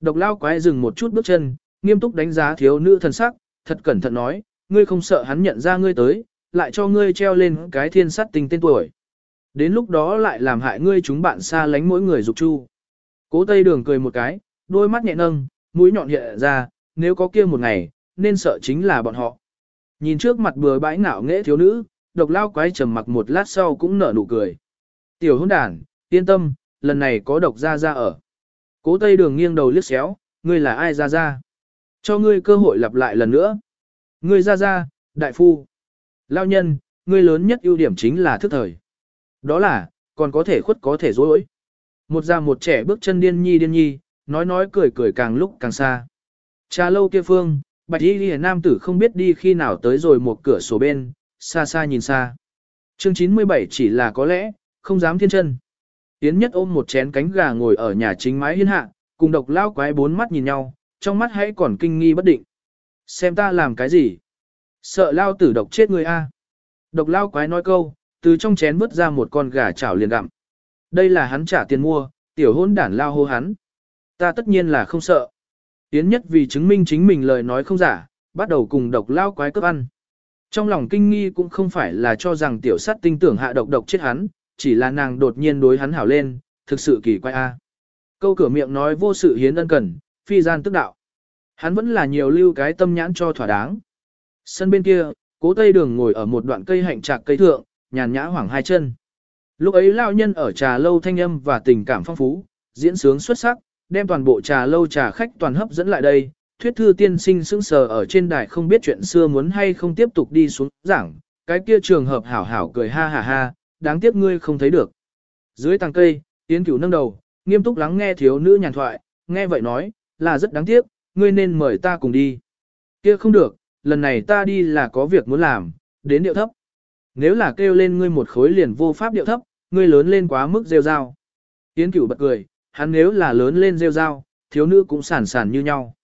Độc lao quái dừng một chút bước chân, nghiêm túc đánh giá thiếu nữ thần sắc, thật cẩn thận nói, ngươi không sợ hắn nhận ra ngươi tới, lại cho ngươi treo lên cái thiên sát tình tên tuổi. Đến lúc đó lại làm hại ngươi chúng bạn xa lánh mỗi người dục chu. Cố Tây Đường cười một cái, đôi mắt nhẹ nâng, mũi nhọn hiện ra, nếu có kia một ngày, nên sợ chính là bọn họ. Nhìn trước mặt bừa bãi ngạo nghễ thiếu nữ, độc lao quái trầm mặc một lát sau cũng nở nụ cười. Tiểu hôn đàn, yên tâm, lần này có độc ra ra ở. Cố Tây Đường nghiêng đầu liếc xéo, ngươi là ai ra ra? Cho ngươi cơ hội lặp lại lần nữa. Ngươi ra ra, đại phu. Lao nhân, ngươi lớn nhất ưu điểm chính là thức thời. Đó là, còn có thể khuất có thể dối. Một già một trẻ bước chân điên nhi điên nhi, nói nói cười cười càng lúc càng xa. cha lâu kia phương, bạch y ghi nam tử không biết đi khi nào tới rồi một cửa sổ bên, xa xa nhìn xa. Chương 97 chỉ là có lẽ, không dám thiên chân. Yến nhất ôm một chén cánh gà ngồi ở nhà chính mái hiên hạ, cùng độc lao quái bốn mắt nhìn nhau, trong mắt hãy còn kinh nghi bất định. Xem ta làm cái gì? Sợ lao tử độc chết người a. Độc lao quái nói câu, từ trong chén vứt ra một con gà chảo liền gặm. Đây là hắn trả tiền mua, tiểu hôn đản lao hô hắn. Ta tất nhiên là không sợ. Yến nhất vì chứng minh chính mình lời nói không giả, bắt đầu cùng độc lao quái cướp ăn. Trong lòng kinh nghi cũng không phải là cho rằng tiểu sát tinh tưởng hạ độc độc chết hắn, chỉ là nàng đột nhiên đối hắn hảo lên, thực sự kỳ quái a. Câu cửa miệng nói vô sự hiến ân cần, phi gian tức đạo. Hắn vẫn là nhiều lưu cái tâm nhãn cho thỏa đáng. Sân bên kia, cố tây đường ngồi ở một đoạn cây hạnh trạc cây thượng, nhàn nhã hoảng hai chân. Lúc ấy lao nhân ở trà lâu thanh âm và tình cảm phong phú, diễn sướng xuất sắc, đem toàn bộ trà lâu trà khách toàn hấp dẫn lại đây. Thuyết thư tiên sinh sững sờ ở trên đài không biết chuyện xưa muốn hay không tiếp tục đi xuống giảng, cái kia trường hợp hảo hảo cười ha ha ha, đáng tiếc ngươi không thấy được. Dưới tàng cây, tiến Cửu nâng đầu, nghiêm túc lắng nghe thiếu nữ nhàn thoại, nghe vậy nói, là rất đáng tiếc, ngươi nên mời ta cùng đi. Kia không được, lần này ta đi là có việc muốn làm, đến điệu thấp. Nếu là kêu lên ngươi một khối liền vô pháp điệu thấp, ngươi lớn lên quá mức rêu rao. Tiến Cửu bật cười, hắn nếu là lớn lên rêu rao, thiếu nữ cũng sản sản như nhau.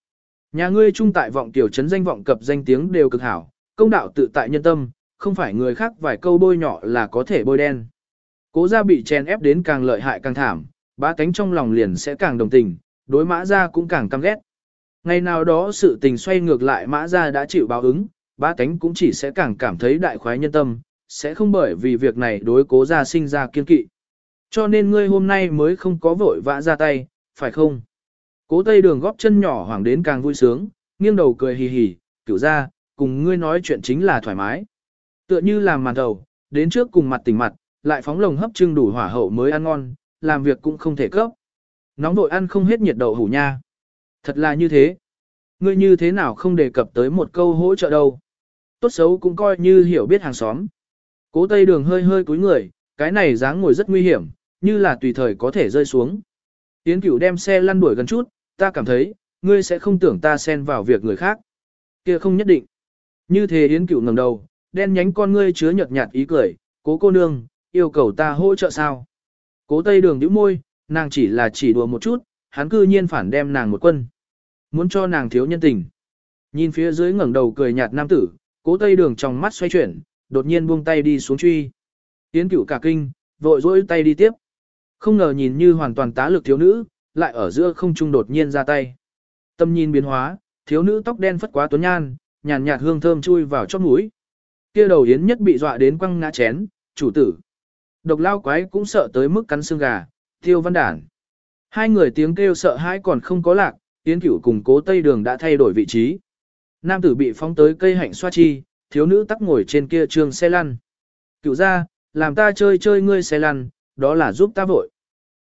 Nhà ngươi trung tại vọng tiểu trấn danh vọng cập danh tiếng đều cực hảo, công đạo tự tại nhân tâm, không phải người khác vài câu bôi nhỏ là có thể bôi đen. Cố gia bị chèn ép đến càng lợi hại càng thảm, bá tánh trong lòng liền sẽ càng đồng tình, đối mã gia cũng càng căm ghét. Ngày nào đó sự tình xoay ngược lại mã gia đã chịu báo ứng, bá tánh cũng chỉ sẽ càng cảm thấy đại khoái nhân tâm, sẽ không bởi vì việc này đối cố gia sinh ra kiên kỵ. Cho nên ngươi hôm nay mới không có vội vã ra tay, phải không? Cố tây đường góp chân nhỏ hoảng đến càng vui sướng, nghiêng đầu cười hì hì, cửu ra, cùng ngươi nói chuyện chính là thoải mái. Tựa như làm màn đầu, đến trước cùng mặt tỉnh mặt, lại phóng lồng hấp trưng đủ hỏa hậu mới ăn ngon, làm việc cũng không thể cấp. Nóng vội ăn không hết nhiệt đậu hủ nha. Thật là như thế. Ngươi như thế nào không đề cập tới một câu hỗ trợ đâu. Tốt xấu cũng coi như hiểu biết hàng xóm. Cố tây đường hơi hơi cúi người, cái này dáng ngồi rất nguy hiểm, như là tùy thời có thể rơi xuống. Yến cửu đem xe lăn đuổi gần chút, ta cảm thấy, ngươi sẽ không tưởng ta xen vào việc người khác. kia không nhất định. Như thế Yến cửu ngẩng đầu, đen nhánh con ngươi chứa nhợt nhạt ý cười, cố cô nương, yêu cầu ta hỗ trợ sao? Cố tây đường nhíu môi, nàng chỉ là chỉ đùa một chút, hắn cư nhiên phản đem nàng một quân. Muốn cho nàng thiếu nhân tình. Nhìn phía dưới ngẩng đầu cười nhạt nam tử, cố tây đường trong mắt xoay chuyển, đột nhiên buông tay đi xuống truy. Yến cửu cả kinh, vội dỗi tay đi tiếp. Không ngờ nhìn như hoàn toàn tá lực thiếu nữ, lại ở giữa không trung đột nhiên ra tay. Tâm nhìn biến hóa, thiếu nữ tóc đen phất quá tuấn nhan, nhàn nhạt hương thơm chui vào chóp mũi. Kia đầu yến nhất bị dọa đến quăng ngã chén, chủ tử. Độc lao quái cũng sợ tới mức cắn xương gà, tiêu văn đản. Hai người tiếng kêu sợ hãi còn không có lạc, yến cửu cùng cố tây đường đã thay đổi vị trí. Nam tử bị phóng tới cây hạnh xoa chi, thiếu nữ tắc ngồi trên kia trường xe lăn. Cựu ra, làm ta chơi chơi ngươi xe lăn, đó là giúp ta vội.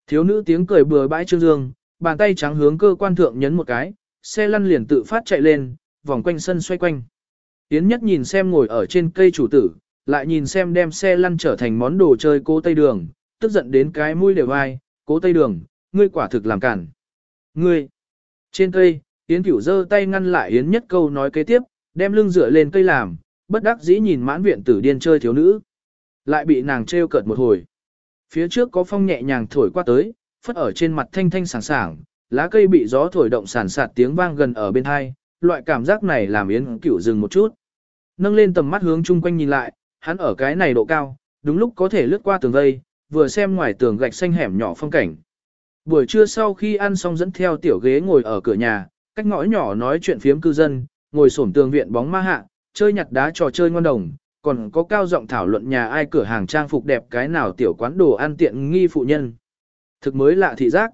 Thiếu nữ tiếng cười bừa bãi trương dương, bàn tay trắng hướng cơ quan thượng nhấn một cái, xe lăn liền tự phát chạy lên, vòng quanh sân xoay quanh. Yến nhất nhìn xem ngồi ở trên cây chủ tử, lại nhìn xem đem xe lăn trở thành món đồ chơi cô Tây Đường, tức giận đến cái mũi đều ai, cố Tây Đường, ngươi quả thực làm cản. Ngươi! Trên cây, Yến cửu giơ tay ngăn lại Yến nhất câu nói kế tiếp, đem lưng dựa lên cây làm, bất đắc dĩ nhìn mãn viện tử điên chơi thiếu nữ. Lại bị nàng trêu cợt một hồi. Phía trước có phong nhẹ nhàng thổi qua tới, phất ở trên mặt thanh thanh sảng sảng, lá cây bị gió thổi động sản sạt tiếng vang gần ở bên hai, loại cảm giác này làm Yến cửu dừng một chút. Nâng lên tầm mắt hướng chung quanh nhìn lại, hắn ở cái này độ cao, đúng lúc có thể lướt qua tường vây, vừa xem ngoài tường gạch xanh hẻm nhỏ phong cảnh. Buổi trưa sau khi ăn xong dẫn theo tiểu ghế ngồi ở cửa nhà, cách ngõ nhỏ nói chuyện phiếm cư dân, ngồi xổm tường viện bóng ma hạ, chơi nhặt đá trò chơi ngon đồng, còn có cao giọng thảo luận nhà ai cửa hàng trang phục đẹp cái nào tiểu quán đồ ăn tiện nghi phụ nhân. Thực mới lạ thị giác.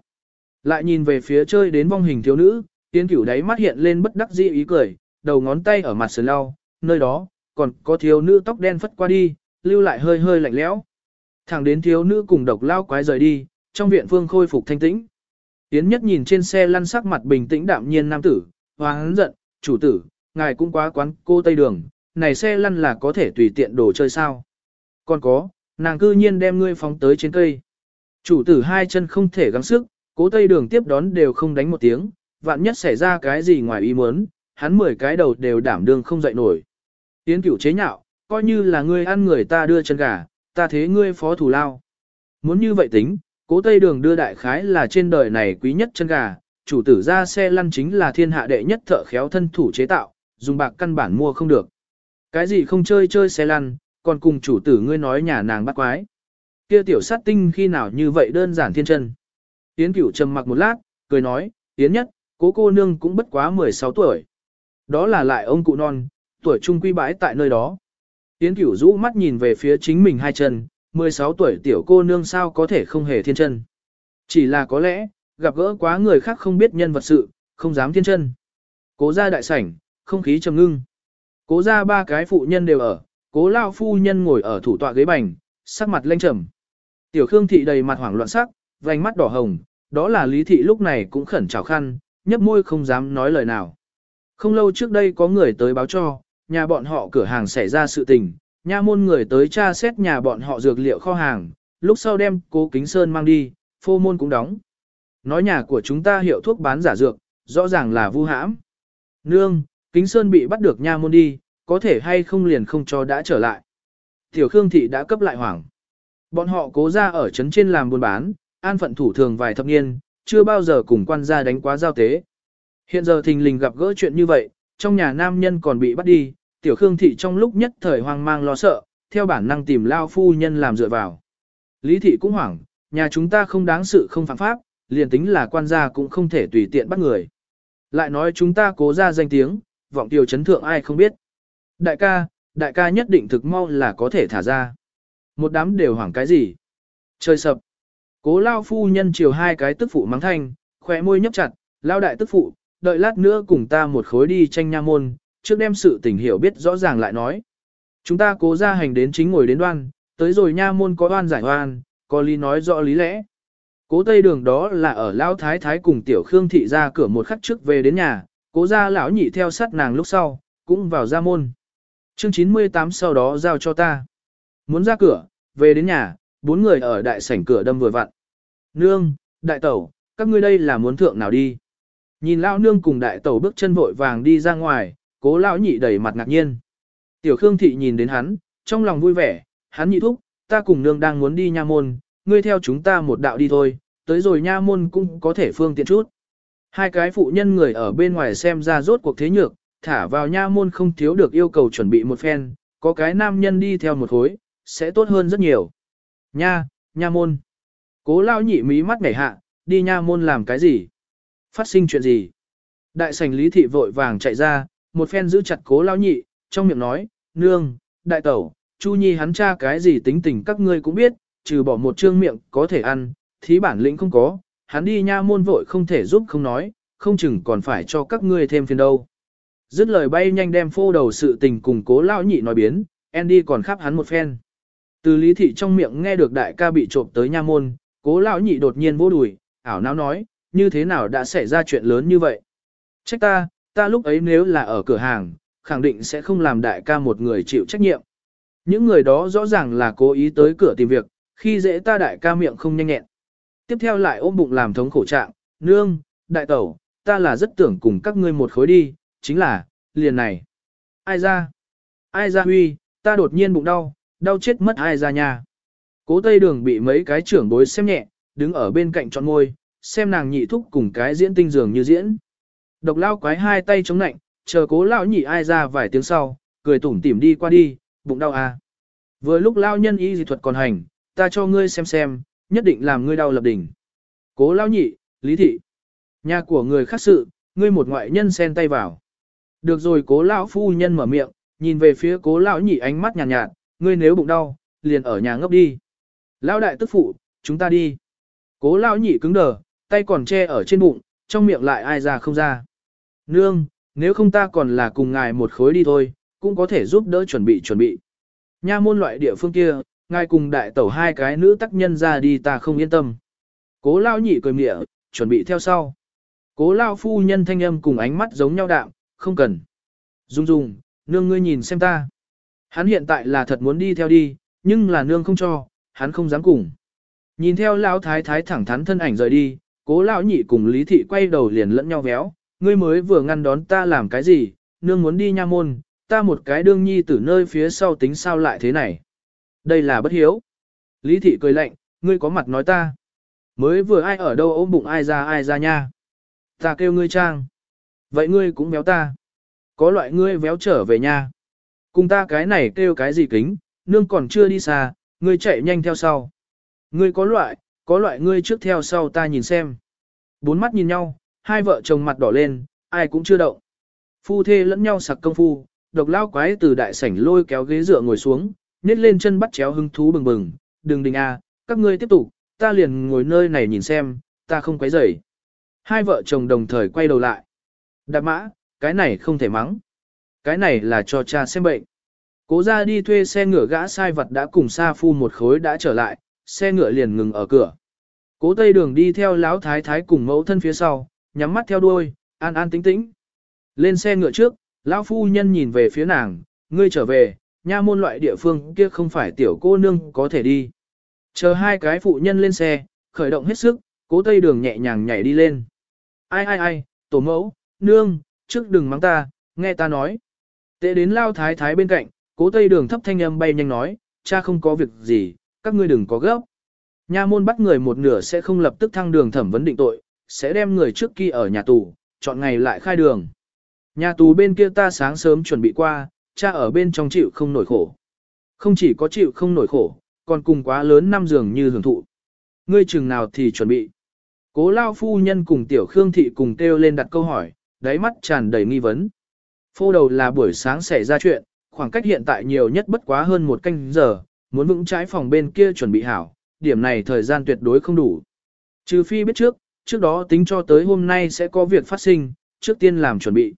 Lại nhìn về phía chơi đến vong hình thiếu nữ, tiến cửu đáy mắt hiện lên bất đắc dĩ ý cười, đầu ngón tay ở mặt sườn lau, nơi đó, còn có thiếu nữ tóc đen phất qua đi, lưu lại hơi hơi lạnh lẽo. Thẳng đến thiếu nữ cùng độc lao quái rời đi, trong viện phương khôi phục thanh tĩnh. Tiến nhất nhìn trên xe lăn sắc mặt bình tĩnh đạm nhiên nam tử, hoáng giận, chủ tử, ngài cũng quá quán cô Tây Đường, này xe lăn là có thể tùy tiện đồ chơi sao. Còn có, nàng cư nhiên đem ngươi phóng tới trên cây. Chủ tử hai chân không thể gắng sức, cố Tây Đường tiếp đón đều không đánh một tiếng, vạn nhất xảy ra cái gì ngoài ý muốn, hắn mười cái đầu đều đảm đương không dậy nổi. Tiến cửu chế nhạo, coi như là ngươi ăn người ta đưa chân gà, ta thế ngươi phó thủ lao. Muốn như vậy tính, cố Tây Đường đưa đại khái là trên đời này quý nhất chân gà, chủ tử ra xe lăn chính là thiên hạ đệ nhất thợ khéo thân thủ chế tạo, dùng bạc căn bản mua không được. Cái gì không chơi chơi xe lăn, còn cùng chủ tử ngươi nói nhà nàng bắt quái. Kia tiểu sát tinh khi nào như vậy đơn giản thiên chân. Tiến cửu trầm mặc một lát, cười nói, Tiến nhất, cố cô nương cũng bất quá 16 tuổi. Đó là lại ông cụ non, tuổi trung quy bãi tại nơi đó. Tiến cửu rũ mắt nhìn về phía chính mình hai chân, 16 tuổi tiểu cô nương sao có thể không hề thiên chân. Chỉ là có lẽ, gặp gỡ quá người khác không biết nhân vật sự, không dám thiên chân. Cố ra đại sảnh, không khí trầm ngưng. Cố ra ba cái phụ nhân đều ở, cố lao phu nhân ngồi ở thủ tọa ghế bành, sắc mặt lênh trầm. Tiểu Khương thị đầy mặt hoảng loạn sắc, vành mắt đỏ hồng, đó là Lý thị lúc này cũng khẩn trào khăn, nhấp môi không dám nói lời nào. Không lâu trước đây có người tới báo cho, nhà bọn họ cửa hàng xảy ra sự tình, nha môn người tới tra xét nhà bọn họ dược liệu kho hàng, lúc sau đem cố kính sơn mang đi, phô môn cũng đóng. Nói nhà của chúng ta hiệu thuốc bán giả dược, rõ ràng là vu hãm. Nương, kính sơn bị bắt được nha môn đi, có thể hay không liền không cho đã trở lại. Tiểu Khương Thị đã cấp lại hoảng. Bọn họ cố ra ở trấn trên làm buôn bán, an phận thủ thường vài thập niên, chưa bao giờ cùng quan gia đánh quá giao tế. Hiện giờ thình lình gặp gỡ chuyện như vậy, trong nhà nam nhân còn bị bắt đi, tiểu khương thị trong lúc nhất thời hoang mang lo sợ, theo bản năng tìm lao phu nhân làm dựa vào. Lý thị cũng hoảng, nhà chúng ta không đáng sự không phạm pháp, liền tính là quan gia cũng không thể tùy tiện bắt người. Lại nói chúng ta cố ra danh tiếng, vọng Tiêu chấn thượng ai không biết. Đại ca, đại ca nhất định thực mau là có thể thả ra. Một đám đều hoảng cái gì? Trời sập. Cố lao phu nhân chiều hai cái tức phụ mắng thanh, khỏe môi nhấp chặt, lao đại tức phụ, đợi lát nữa cùng ta một khối đi tranh nha môn, trước đem sự tình hiểu biết rõ ràng lại nói. Chúng ta cố ra hành đến chính ngồi đến đoan, tới rồi nha môn có đoan giải hoan, có lý nói rõ lý lẽ. Cố tây đường đó là ở Lão Thái Thái cùng Tiểu Khương Thị ra cửa một khắc trước về đến nhà, cố gia lão nhị theo sát nàng lúc sau, cũng vào ra môn. Chương 98 sau đó giao cho ta. Muốn ra cửa, về đến nhà, bốn người ở đại sảnh cửa đâm vừa vặn. Nương, đại tẩu, các ngươi đây là muốn thượng nào đi. Nhìn lão nương cùng đại tẩu bước chân vội vàng đi ra ngoài, cố lão nhị đầy mặt ngạc nhiên. Tiểu Khương thị nhìn đến hắn, trong lòng vui vẻ, hắn nhị thúc, ta cùng nương đang muốn đi nha môn, ngươi theo chúng ta một đạo đi thôi, tới rồi nha môn cũng có thể phương tiện chút. Hai cái phụ nhân người ở bên ngoài xem ra rốt cuộc thế nhược, thả vào nha môn không thiếu được yêu cầu chuẩn bị một phen, có cái nam nhân đi theo một khối, sẽ tốt hơn rất nhiều. Nha, nha môn. Cố lao nhị mí mắt ngảy hạ, đi nha môn làm cái gì? Phát sinh chuyện gì? Đại sảnh lý thị vội vàng chạy ra, một phen giữ chặt cố lao nhị, trong miệng nói, nương, đại tẩu, chu nhi hắn cha cái gì tính tình các ngươi cũng biết, trừ bỏ một trương miệng có thể ăn, thí bản lĩnh không có, hắn đi nha môn vội không thể giúp không nói, không chừng còn phải cho các ngươi thêm phiền đâu. dứt lời bay nhanh đem phô đầu sự tình cùng cố lão nhị nói biến, Andy còn khắp hắn một phen. Từ lý thị trong miệng nghe được đại ca bị trộm tới nha môn, cố lão nhị đột nhiên vô đùi, ảo não nói, như thế nào đã xảy ra chuyện lớn như vậy. Trách ta, ta lúc ấy nếu là ở cửa hàng, khẳng định sẽ không làm đại ca một người chịu trách nhiệm. Những người đó rõ ràng là cố ý tới cửa tìm việc, khi dễ ta đại ca miệng không nhanh nhẹn. Tiếp theo lại ôm bụng làm thống khổ trạng, nương, đại tẩu, ta là rất tưởng cùng các ngươi một khối đi, chính là, liền này. Ai ra? Ai ra huy, ta đột nhiên bụng đau, đau chết mất ai ra nhà. Cố tây đường bị mấy cái trưởng bối xem nhẹ, đứng ở bên cạnh trọn ngôi, xem nàng nhị thúc cùng cái diễn tinh dường như diễn. Độc lao quái hai tay chống nạnh, chờ cố lão nhị ai ra vài tiếng sau, cười tủm tỉm đi qua đi, bụng đau à. Vừa lúc lao nhân y dị thuật còn hành, ta cho ngươi xem xem, nhất định làm ngươi đau lập đỉnh. Cố lão nhị, lý thị. Nhà của người khác sự, ngươi một ngoại nhân xen tay vào. Được rồi cố lão phu nhân mở miệng, nhìn về phía cố lão nhị ánh mắt nhàn nhạt, nhạt, ngươi nếu bụng đau, liền ở nhà ngốc đi. Lão đại tức phụ, chúng ta đi. Cố lão nhị cứng đờ, tay còn che ở trên bụng, trong miệng lại ai ra không ra. Nương, nếu không ta còn là cùng ngài một khối đi thôi, cũng có thể giúp đỡ chuẩn bị chuẩn bị. Nha môn loại địa phương kia, ngài cùng đại tẩu hai cái nữ tác nhân ra đi ta không yên tâm. Cố lao nhị cười mịa, chuẩn bị theo sau. Cố lao phu nhân thanh âm cùng ánh mắt giống nhau đạm, không cần. Dung dung, nương ngươi nhìn xem ta. Hắn hiện tại là thật muốn đi theo đi, nhưng là nương không cho, hắn không dám cùng. Nhìn theo lão thái thái thẳng thắn thân ảnh rời đi, cố lão nhị cùng lý thị quay đầu liền lẫn nhau véo, ngươi mới vừa ngăn đón ta làm cái gì, nương muốn đi nha môn, ta một cái đương nhi từ nơi phía sau tính sao lại thế này. Đây là bất hiếu. Lý thị cười lạnh, ngươi có mặt nói ta. Mới vừa ai ở đâu ôm bụng ai ra ai ra nha. Ta kêu ngươi trang. Vậy ngươi cũng véo ta. Có loại ngươi véo trở về nha. Cùng ta cái này kêu cái gì kính, nương còn chưa đi xa, ngươi chạy nhanh theo sau. Ngươi có loại, có loại ngươi trước theo sau ta nhìn xem. Bốn mắt nhìn nhau, hai vợ chồng mặt đỏ lên, ai cũng chưa động. Phu thê lẫn nhau sặc công phu, độc lao quái từ đại sảnh lôi kéo ghế dựa ngồi xuống, nết lên chân bắt chéo hứng thú bừng bừng, đừng đình a, à, các ngươi tiếp tục, ta liền ngồi nơi này nhìn xem, ta không quấy rầy. Hai vợ chồng đồng thời quay đầu lại. Đạp mã, cái này không thể mắng. Cái này là cho cha xem bệnh. Cố ra đi thuê xe ngựa gã sai vật đã cùng Sa Phu một khối đã trở lại, xe ngựa liền ngừng ở cửa. Cố Tây Đường đi theo lão thái thái cùng mẫu thân phía sau, nhắm mắt theo đuôi, an an tĩnh tĩnh. Lên xe ngựa trước, lão phu nhân nhìn về phía nàng, ngươi trở về, nha môn loại địa phương kia không phải tiểu cô nương có thể đi. Chờ hai cái phụ nhân lên xe, khởi động hết sức, cố tây đường nhẹ nhàng nhảy đi lên. Ai ai ai, tổ mẫu, nương, trước đừng mắng ta, nghe ta nói. Tệ đến lao thái thái bên cạnh, cố tây đường thấp thanh âm bay nhanh nói, cha không có việc gì, các ngươi đừng có gấp. Nha môn bắt người một nửa sẽ không lập tức thăng đường thẩm vấn định tội, sẽ đem người trước kia ở nhà tù, chọn ngày lại khai đường. Nhà tù bên kia ta sáng sớm chuẩn bị qua, cha ở bên trong chịu không nổi khổ. Không chỉ có chịu không nổi khổ, còn cùng quá lớn năm giường như hưởng thụ. Ngươi chừng nào thì chuẩn bị. Cố lao phu nhân cùng tiểu khương thị cùng kêu lên đặt câu hỏi, đáy mắt tràn đầy nghi vấn. Phô đầu là buổi sáng xảy ra chuyện, khoảng cách hiện tại nhiều nhất bất quá hơn một canh giờ, muốn vững trái phòng bên kia chuẩn bị hảo, điểm này thời gian tuyệt đối không đủ. Trừ phi biết trước, trước đó tính cho tới hôm nay sẽ có việc phát sinh, trước tiên làm chuẩn bị.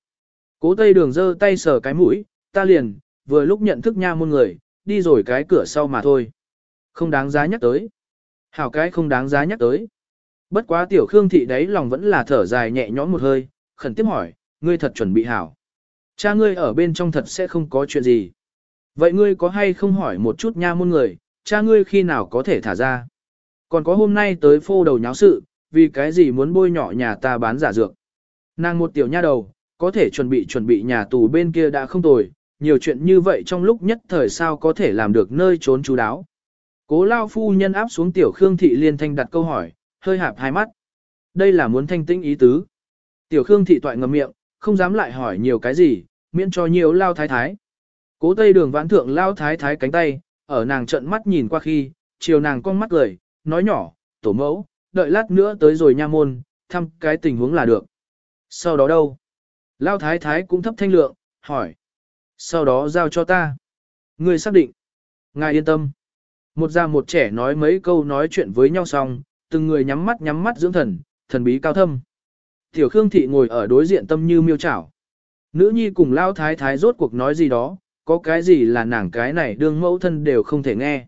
Cố tây đường giơ tay sờ cái mũi, ta liền, vừa lúc nhận thức nha môn người, đi rồi cái cửa sau mà thôi. Không đáng giá nhắc tới. Hảo cái không đáng giá nhắc tới. Bất quá tiểu khương thị đấy lòng vẫn là thở dài nhẹ nhõm một hơi, khẩn tiếp hỏi, ngươi thật chuẩn bị hảo. Cha ngươi ở bên trong thật sẽ không có chuyện gì. Vậy ngươi có hay không hỏi một chút nha môn người, cha ngươi khi nào có thể thả ra. Còn có hôm nay tới phô đầu nháo sự, vì cái gì muốn bôi nhỏ nhà ta bán giả dược. Nàng một tiểu nha đầu, có thể chuẩn bị chuẩn bị nhà tù bên kia đã không tồi, nhiều chuyện như vậy trong lúc nhất thời sao có thể làm được nơi trốn chú đáo. Cố lao phu nhân áp xuống tiểu Khương Thị liên thanh đặt câu hỏi, hơi hạp hai mắt. Đây là muốn thanh tĩnh ý tứ. Tiểu Khương Thị toại ngầm miệng, không dám lại hỏi nhiều cái gì, miễn cho nhiều lao thái thái. Cố tây đường vãn thượng lao thái thái cánh tay, ở nàng trận mắt nhìn qua khi, chiều nàng con mắt cười, nói nhỏ, tổ mẫu, đợi lát nữa tới rồi nha môn, thăm cái tình huống là được. Sau đó đâu? Lao thái thái cũng thấp thanh lượng, hỏi. Sau đó giao cho ta. ngươi xác định. Ngài yên tâm. Một già một trẻ nói mấy câu nói chuyện với nhau xong, từng người nhắm mắt nhắm mắt dưỡng thần, thần bí cao thâm. Tiểu Khương Thị ngồi ở đối diện tâm như miêu chảo. Nữ nhi cùng lao thái thái rốt cuộc nói gì đó, có cái gì là nàng cái này đương mẫu thân đều không thể nghe.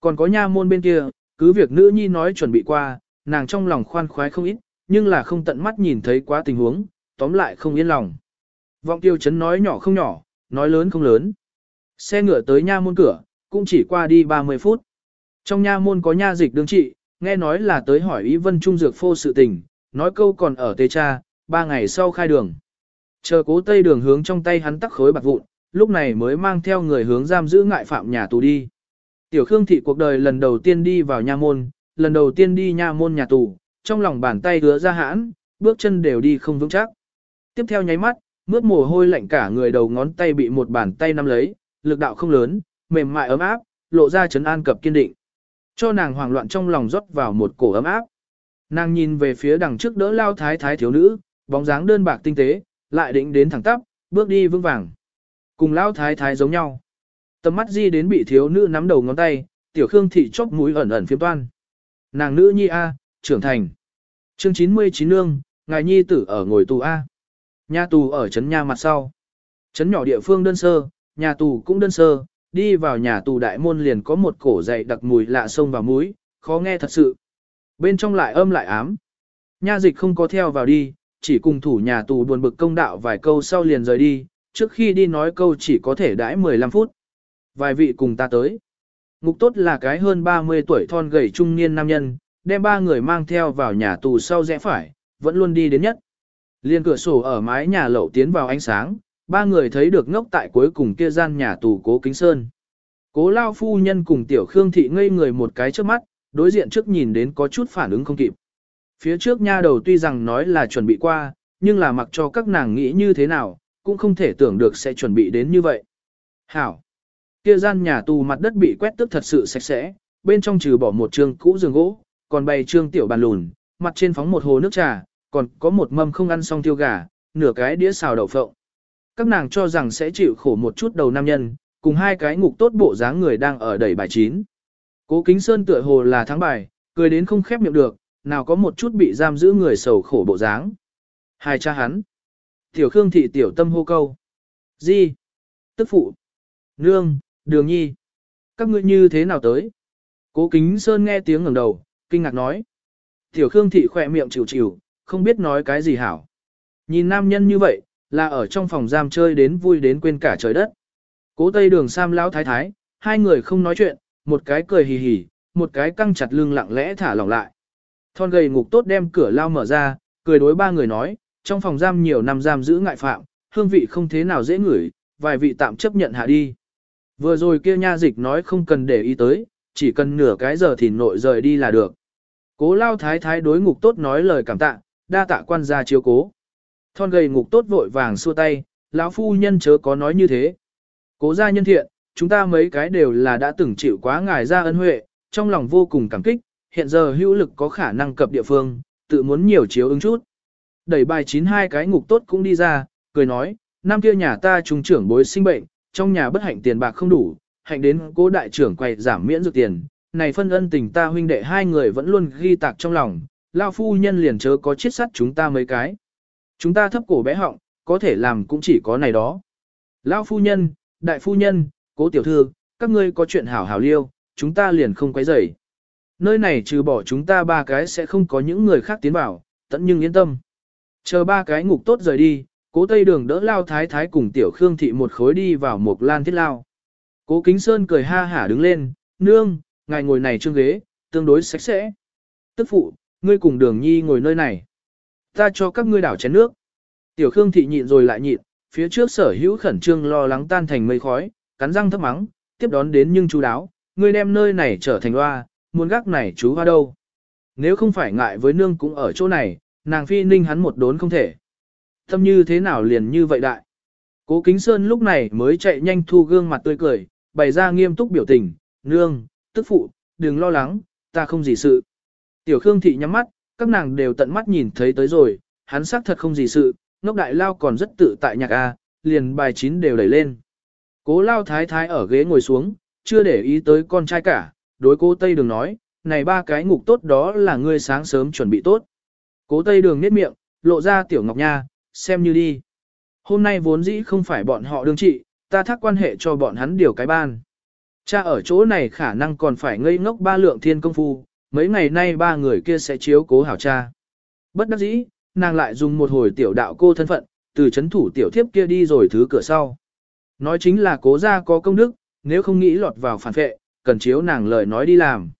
Còn có nha môn bên kia, cứ việc nữ nhi nói chuẩn bị qua, nàng trong lòng khoan khoái không ít, nhưng là không tận mắt nhìn thấy quá tình huống, tóm lại không yên lòng. Vọng tiêu chấn nói nhỏ không nhỏ, nói lớn không lớn. Xe ngựa tới nha môn cửa, cũng chỉ qua đi 30 phút. Trong nha môn có nha dịch đương trị, nghe nói là tới hỏi ý vân trung dược phô sự tình, nói câu còn ở tê cha, ba ngày sau khai đường. Chờ cố tây đường hướng trong tay hắn tắc khối bạc vụn, lúc này mới mang theo người hướng giam giữ ngại phạm nhà tù đi. Tiểu Khương thị cuộc đời lần đầu tiên đi vào nha môn, lần đầu tiên đi nha môn nhà tù, trong lòng bàn tay hứa ra hãn, bước chân đều đi không vững chắc. Tiếp theo nháy mắt, mướt mồ hôi lạnh cả người đầu ngón tay bị một bàn tay nắm lấy, lực đạo không lớn, mềm mại ấm áp, lộ ra chấn an cập kiên định. Cho nàng hoảng loạn trong lòng rót vào một cổ ấm áp. Nàng nhìn về phía đằng trước đỡ lao thái thái thiếu nữ, bóng dáng đơn bạc tinh tế, lại định đến thẳng tắp, bước đi vững vàng. Cùng lao thái thái giống nhau. Tầm mắt di đến bị thiếu nữ nắm đầu ngón tay, tiểu khương thị chóp mũi ẩn ẩn phiếm toan. Nàng nữ nhi A, trưởng thành. Chương 99 nương, ngài nhi tử ở ngồi tù A. Nhà tù ở trấn nha mặt sau. Trấn nhỏ địa phương đơn sơ, nhà tù cũng đơn sơ, đi vào nhà tù đại môn liền có một cổ dậy đặc mùi lạ sông vào mũi, khó nghe thật sự. Bên trong lại âm lại ám. Nha dịch không có theo vào đi, chỉ cùng thủ nhà tù buồn bực công đạo vài câu sau liền rời đi, trước khi đi nói câu chỉ có thể đãi 15 phút. Vài vị cùng ta tới. Ngục tốt là cái hơn 30 tuổi thon gầy trung niên nam nhân, đem ba người mang theo vào nhà tù sau rẽ phải, vẫn luôn đi đến nhất. Liên cửa sổ ở mái nhà lậu tiến vào ánh sáng, ba người thấy được ngốc tại cuối cùng kia gian nhà tù cố kính sơn. Cố lao phu nhân cùng tiểu khương thị ngây người một cái trước mắt, đối diện trước nhìn đến có chút phản ứng không kịp. Phía trước nha đầu tuy rằng nói là chuẩn bị qua, nhưng là mặc cho các nàng nghĩ như thế nào, cũng không thể tưởng được sẽ chuẩn bị đến như vậy. Hảo! Kia gian nhà tù mặt đất bị quét tước thật sự sạch sẽ, bên trong trừ bỏ một trường cũ giường gỗ, còn bày trương tiểu bàn lùn, mặt trên phóng một hồ nước trà, còn có một mâm không ăn xong tiêu gà, nửa cái đĩa xào đậu phộng. Các nàng cho rằng sẽ chịu khổ một chút đầu nam nhân, cùng hai cái ngục tốt bộ dáng người đang ở đẩy bài chín. Cố Kính Sơn tựa hồ là thắng bài, cười đến không khép miệng được, nào có một chút bị giam giữ người sầu khổ bộ dáng. Hai cha hắn. Tiểu Khương thị tiểu tâm hô câu. di, Tức phụ. Nương, đường nhi. Các ngươi như thế nào tới? Cố Kính Sơn nghe tiếng ngẩng đầu, kinh ngạc nói. Tiểu Khương thị khỏe miệng chịu chịu, không biết nói cái gì hảo. Nhìn nam nhân như vậy, là ở trong phòng giam chơi đến vui đến quên cả trời đất. Cố Tây Đường Sam lão thái thái, hai người không nói chuyện, một cái cười hì hì, một cái căng chặt lưng lặng lẽ thả lỏng lại. Thon gầy ngục tốt đem cửa lao mở ra, cười đối ba người nói, trong phòng giam nhiều năm giam giữ ngại phạm, hương vị không thế nào dễ ngửi, vài vị tạm chấp nhận hạ đi. Vừa rồi kia nha dịch nói không cần để ý tới, chỉ cần nửa cái giờ thì nội rời đi là được. Cố lao thái thái đối ngục tốt nói lời cảm tạ, đa tạ quan gia chiếu cố. Thon gầy ngục tốt vội vàng xua tay, lão phu nhân chớ có nói như thế. Cố gia nhân thiện, chúng ta mấy cái đều là đã từng chịu quá ngài ra ân huệ, trong lòng vô cùng cảm kích, hiện giờ hữu lực có khả năng cập địa phương, tự muốn nhiều chiếu ứng chút. Đẩy bài chín hai cái ngục tốt cũng đi ra, cười nói, năm kia nhà ta trung trưởng bối sinh bệnh, trong nhà bất hạnh tiền bạc không đủ, hạnh đến cố đại trưởng quay giảm miễn dược tiền, này phân ân tình ta huynh đệ hai người vẫn luôn ghi tạc trong lòng, lao phu nhân liền chớ có chiết sắt chúng ta mấy cái. Chúng ta thấp cổ bé họng, có thể làm cũng chỉ có này đó. Lao phu nhân, đại phu nhân, cố tiểu thư, các ngươi có chuyện hảo hảo liêu, chúng ta liền không quấy rầy. Nơi này trừ bỏ chúng ta ba cái sẽ không có những người khác tiến vào, tận nhưng yên tâm. Chờ ba cái ngục tốt rời đi, cố tây đường đỡ lao thái thái cùng tiểu khương thị một khối đi vào một lan thiết lao. Cố kính sơn cười ha hả đứng lên, nương, ngài ngồi này trương ghế, tương đối sạch sẽ. Tức phụ, ngươi cùng đường nhi ngồi nơi này. Ta cho các ngươi đảo chén nước. Tiểu khương thị nhịn rồi lại nhịn, phía trước sở hữu khẩn trương lo lắng tan thành mây khói, cắn răng thấp mắng, tiếp đón đến nhưng chú đáo, ngươi đem nơi này trở thành hoa, muốn gác này chú hoa đâu. Nếu không phải ngại với nương cũng ở chỗ này, nàng phi ninh hắn một đốn không thể. Tâm như thế nào liền như vậy đại. Cố Kính Sơn lúc này mới chạy nhanh thu gương mặt tươi cười, bày ra nghiêm túc biểu tình, nương, tức phụ, đừng lo lắng, ta không gì sự. Tiểu Khương Thị nhắm mắt, các nàng đều tận mắt nhìn thấy tới rồi, hắn xác thật không gì sự, ngốc đại lao còn rất tự tại nhạc A, liền bài chín đều đẩy lên. Cố lao thái thái ở ghế ngồi xuống, chưa để ý tới con trai cả, đối cố Tây Đường nói, này ba cái ngục tốt đó là ngươi sáng sớm chuẩn bị tốt. Cố Tây Đường nét miệng, lộ ra tiểu ngọc nha, xem như đi. Hôm nay vốn dĩ không phải bọn họ đương trị, ta thác quan hệ cho bọn hắn điều cái ban. Cha ở chỗ này khả năng còn phải ngây ngốc ba lượng thiên công phu, mấy ngày nay ba người kia sẽ chiếu cố hảo cha. Bất đắc dĩ, nàng lại dùng một hồi tiểu đạo cô thân phận, từ chấn thủ tiểu thiếp kia đi rồi thứ cửa sau. Nói chính là cố gia có công đức, nếu không nghĩ lọt vào phản vệ, cần chiếu nàng lời nói đi làm.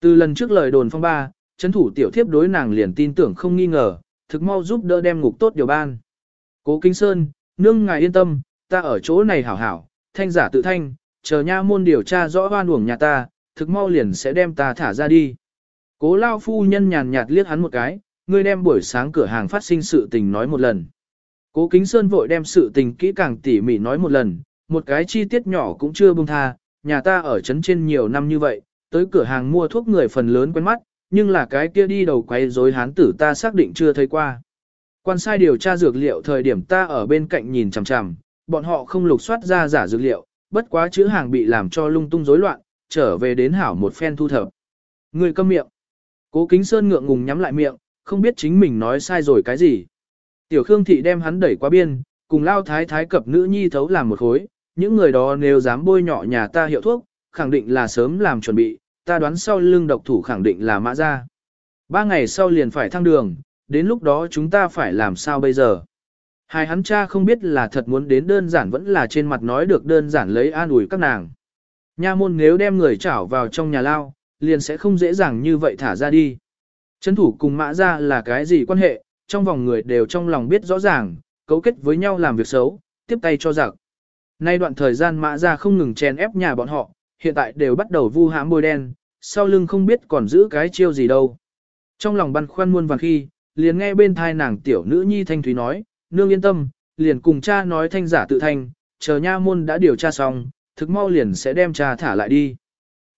Từ lần trước lời đồn phong ba, chấn thủ tiểu thiếp đối nàng liền tin tưởng không nghi ngờ, thực mau giúp đỡ đem ngục tốt điều ban. Cố Kính Sơn, nương ngài yên tâm, ta ở chỗ này hảo hảo, thanh giả tự thanh, chờ nha môn điều tra rõ oan uổng nhà ta, thực mau liền sẽ đem ta thả ra đi. Cố lao phu nhân nhàn nhạt liếc hắn một cái, ngươi đem buổi sáng cửa hàng phát sinh sự tình nói một lần. Cố Kính Sơn vội đem sự tình kỹ càng tỉ mỉ nói một lần, một cái chi tiết nhỏ cũng chưa buông tha, nhà ta ở trấn trên nhiều năm như vậy, tới cửa hàng mua thuốc người phần lớn quen mắt, nhưng là cái kia đi đầu quay rối hán tử ta xác định chưa thấy qua. Quan sai điều tra dược liệu thời điểm ta ở bên cạnh nhìn chằm chằm, bọn họ không lục soát ra giả dược liệu, bất quá chữ hàng bị làm cho lung tung rối loạn, trở về đến hảo một phen thu thập. Người câm miệng. Cố Kính Sơn ngượng ngùng nhắm lại miệng, không biết chính mình nói sai rồi cái gì. Tiểu Khương Thị đem hắn đẩy qua biên, cùng lao thái thái cập nữ nhi thấu làm một khối, những người đó nếu dám bôi nhọ nhà ta hiệu thuốc, khẳng định là sớm làm chuẩn bị, ta đoán sau lưng độc thủ khẳng định là mã gia. Ba ngày sau liền phải thăng đường, đến lúc đó chúng ta phải làm sao bây giờ? Hai hắn cha không biết là thật muốn đến đơn giản vẫn là trên mặt nói được đơn giản lấy an ủi các nàng. Nha môn nếu đem người chảo vào trong nhà lao, liền sẽ không dễ dàng như vậy thả ra đi. Trấn thủ cùng mã ra là cái gì quan hệ, trong vòng người đều trong lòng biết rõ ràng, cấu kết với nhau làm việc xấu, tiếp tay cho giặc. Nay đoạn thời gian mã ra không ngừng chèn ép nhà bọn họ, hiện tại đều bắt đầu vu hãm bôi đen, sau lưng không biết còn giữ cái chiêu gì đâu. Trong lòng băn khoăn muôn vàng khi, liền nghe bên thai nàng tiểu nữ nhi thanh thúy nói, nương yên tâm, liền cùng cha nói thanh giả tự thanh, chờ nha môn đã điều tra xong, thực mau liền sẽ đem cha thả lại đi.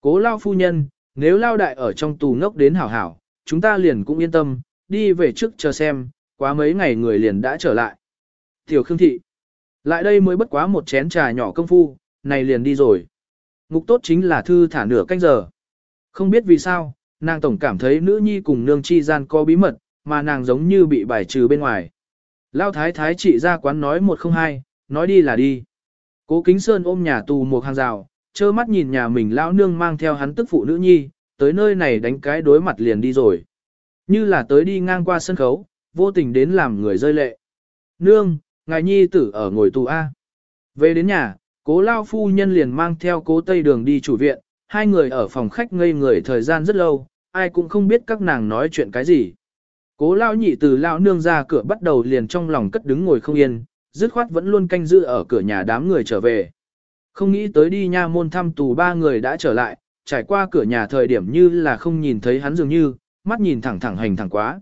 Cố lao phu nhân, nếu lao đại ở trong tù ngốc đến hảo hảo, chúng ta liền cũng yên tâm, đi về trước chờ xem, quá mấy ngày người liền đã trở lại. Tiểu Khương Thị, lại đây mới bất quá một chén trà nhỏ công phu, này liền đi rồi. Ngục tốt chính là thư thả nửa canh giờ. Không biết vì sao, nàng tổng cảm thấy nữ nhi cùng nương chi gian có bí mật, mà nàng giống như bị bài trừ bên ngoài. Lao thái thái trị ra quán nói một không hai, nói đi là đi. Cố Kính Sơn ôm nhà tù một hàng rào, trơ mắt nhìn nhà mình lão nương mang theo hắn tức phụ nữ nhi, tới nơi này đánh cái đối mặt liền đi rồi. Như là tới đi ngang qua sân khấu, vô tình đến làm người rơi lệ. Nương, ngài nhi tử ở ngồi tù A. Về đến nhà, cố lao phu nhân liền mang theo cố tây đường đi chủ viện, hai người ở phòng khách ngây người thời gian rất lâu, ai cũng không biết các nàng nói chuyện cái gì. Cố lao nhị từ lao nương ra cửa bắt đầu liền trong lòng cất đứng ngồi không yên, dứt khoát vẫn luôn canh giữ ở cửa nhà đám người trở về. Không nghĩ tới đi nha môn thăm tù ba người đã trở lại, trải qua cửa nhà thời điểm như là không nhìn thấy hắn dường như, mắt nhìn thẳng thẳng hành thẳng quá.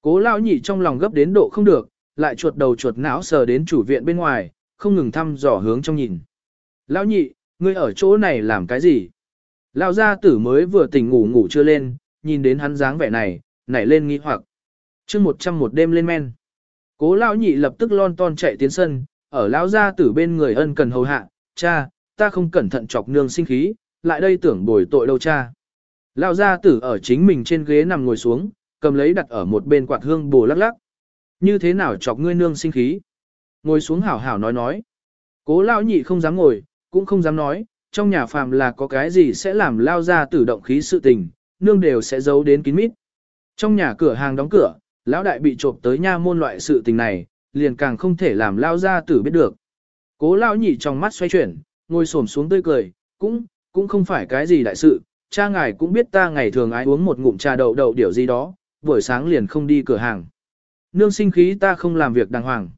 Cố lao nhị trong lòng gấp đến độ không được, lại chuột đầu chuột não sờ đến chủ viện bên ngoài, không ngừng thăm dò hướng trong nhìn. Lão nhị, ngươi ở chỗ này làm cái gì? Lão gia tử mới vừa tỉnh ngủ ngủ chưa lên, nhìn đến hắn dáng vẻ này, nảy lên nghi hoặc chương một trăm một đêm lên men. Cố lão nhị lập tức lon ton chạy tiến sân, ở lão gia tử bên người ân cần hầu hạ, cha, ta không cẩn thận chọc nương sinh khí, lại đây tưởng bồi tội đâu cha. Lão gia tử ở chính mình trên ghế nằm ngồi xuống, cầm lấy đặt ở một bên quạt hương bồ lắc lắc. Như thế nào chọc ngươi nương sinh khí? Ngồi xuống hảo hảo nói nói. Cố lão nhị không dám ngồi, cũng không dám nói, trong nhà phàm là có cái gì sẽ làm lao ra tử động khí sự tình, nương đều sẽ giấu đến kín mít. Trong nhà cửa hàng đóng cửa, lão đại bị trộm tới nha môn loại sự tình này, liền càng không thể làm lao ra tử biết được. Cố lão nhị trong mắt xoay chuyển, ngồi xổm xuống tươi cười, cũng, cũng không phải cái gì đại sự, cha ngài cũng biết ta ngày thường ái uống một ngụm trà đậu đậu điều gì đó, buổi sáng liền không đi cửa hàng. Nương sinh khí ta không làm việc đàng hoàng.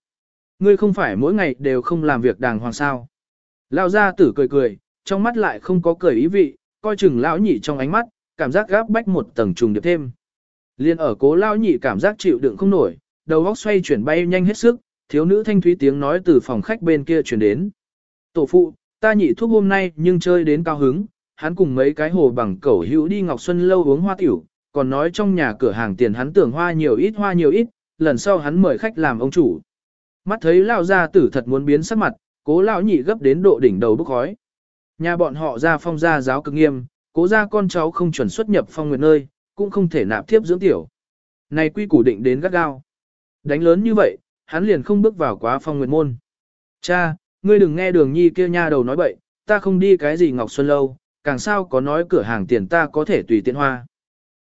Ngươi không phải mỗi ngày đều không làm việc đàng hoàng sao. Lao gia tử cười cười, trong mắt lại không có cười ý vị, coi chừng lão nhị trong ánh mắt, cảm giác gáp bách một tầng trùng điệp thêm. Liên ở cố lao nhị cảm giác chịu đựng không nổi, đầu óc xoay chuyển bay nhanh hết sức, thiếu nữ thanh thúy tiếng nói từ phòng khách bên kia chuyển đến. Tổ phụ, ta nhị thuốc hôm nay nhưng chơi đến cao hứng, hắn cùng mấy cái hồ bằng cẩu hữu đi Ngọc Xuân lâu uống hoa tiểu, còn nói trong nhà cửa hàng tiền hắn tưởng hoa nhiều ít hoa nhiều ít, lần sau hắn mời khách làm ông chủ. Mắt thấy lao gia tử thật muốn biến sắc mặt, cố lão nhị gấp đến độ đỉnh đầu bốc khói. Nhà bọn họ ra phong gia giáo cực nghiêm, cố gia con cháu không chuẩn xuất nhập phong nguyệt nơi, cũng không thể nạp thiếp dưỡng tiểu. Này quy củ định đến gắt gao. Đánh lớn như vậy, hắn liền không bước vào quá phong nguyệt môn. Cha, ngươi đừng nghe đường nhi kia nha đầu nói bậy, ta không đi cái gì Ngọc Xuân Lâu, càng sao có nói cửa hàng tiền ta có thể tùy tiện hoa.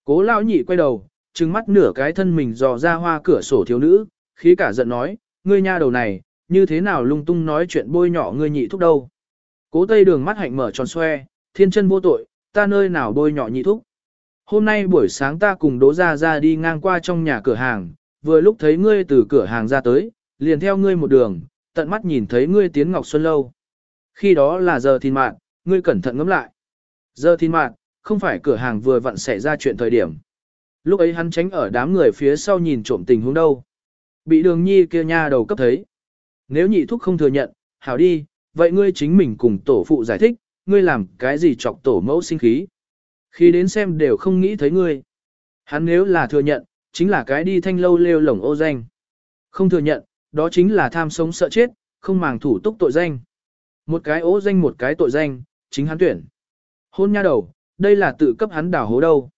Cố lão nhị quay đầu, trừng mắt nửa cái thân mình dò ra hoa cửa sổ thiếu nữ, khí cả giận nói, ngươi nha đầu này, như thế nào lung tung nói chuyện bôi nhỏ ngươi nhị thúc đâu. Cố tây đường mắt hạnh mở tròn xoe, thiên chân vô tội, ta nơi nào bôi nhỏ nhị thúc. Hôm nay buổi sáng ta cùng đố ra ra đi ngang qua trong nhà cửa hàng, vừa lúc thấy ngươi từ cửa hàng ra tới, liền theo ngươi một đường, tận mắt nhìn thấy ngươi tiến Ngọc Xuân Lâu. Khi đó là giờ thìn mạng, ngươi cẩn thận ngẫm lại. Giờ thìn mạng, không phải cửa hàng vừa vặn xảy ra chuyện thời điểm. Lúc ấy hắn tránh ở đám người phía sau nhìn trộm tình huống đâu. Bị đường nhi kia nha đầu cấp thấy. Nếu nhị thúc không thừa nhận, hảo đi, vậy ngươi chính mình cùng tổ phụ giải thích, ngươi làm cái gì chọc tổ mẫu sinh khí. Khi đến xem đều không nghĩ thấy ngươi. Hắn nếu là thừa nhận, chính là cái đi thanh lâu lêu lổng ô danh. Không thừa nhận, đó chính là tham sống sợ chết, không màng thủ túc tội danh. Một cái ố danh một cái tội danh, chính hắn tuyển. Hôn nha đầu, đây là tự cấp hắn đảo hố đâu.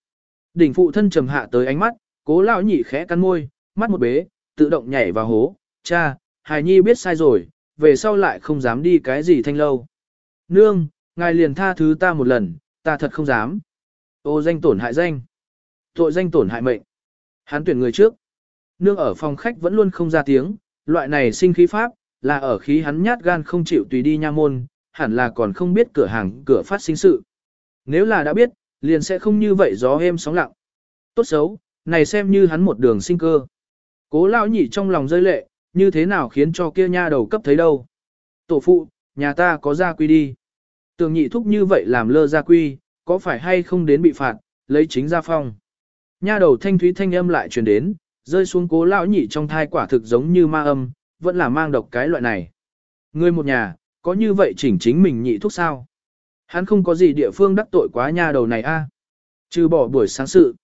Đỉnh phụ thân trầm hạ tới ánh mắt, cố lão nhị khẽ cắn môi, mắt một bế, tự động nhảy vào hố. Cha, hài nhi biết sai rồi, về sau lại không dám đi cái gì thanh lâu. Nương, ngài liền tha thứ ta một lần, ta thật không dám. Ô danh tổn hại danh. Tội danh tổn hại mệnh. Hắn tuyển người trước. Nương ở phòng khách vẫn luôn không ra tiếng, loại này sinh khí pháp, là ở khí hắn nhát gan không chịu tùy đi nha môn, hẳn là còn không biết cửa hàng cửa phát sinh sự. Nếu là đã biết, liền sẽ không như vậy gió êm sóng lặng. Tốt xấu, này xem như hắn một đường sinh cơ. Cố lão nhị trong lòng rơi lệ, như thế nào khiến cho kia nha đầu cấp thấy đâu. Tổ phụ, nhà ta có gia quy đi. Tường nhị thúc như vậy làm lơ gia quy, có phải hay không đến bị phạt, lấy chính gia phong. Nha đầu thanh thúy thanh âm lại truyền đến, rơi xuống cố lão nhị trong thai quả thực giống như ma âm, vẫn là mang độc cái loại này. Người một nhà, có như vậy chỉnh chính mình nhị thúc sao? Hắn không có gì địa phương đắc tội quá nha đầu này a. Trừ bỏ buổi sáng sự.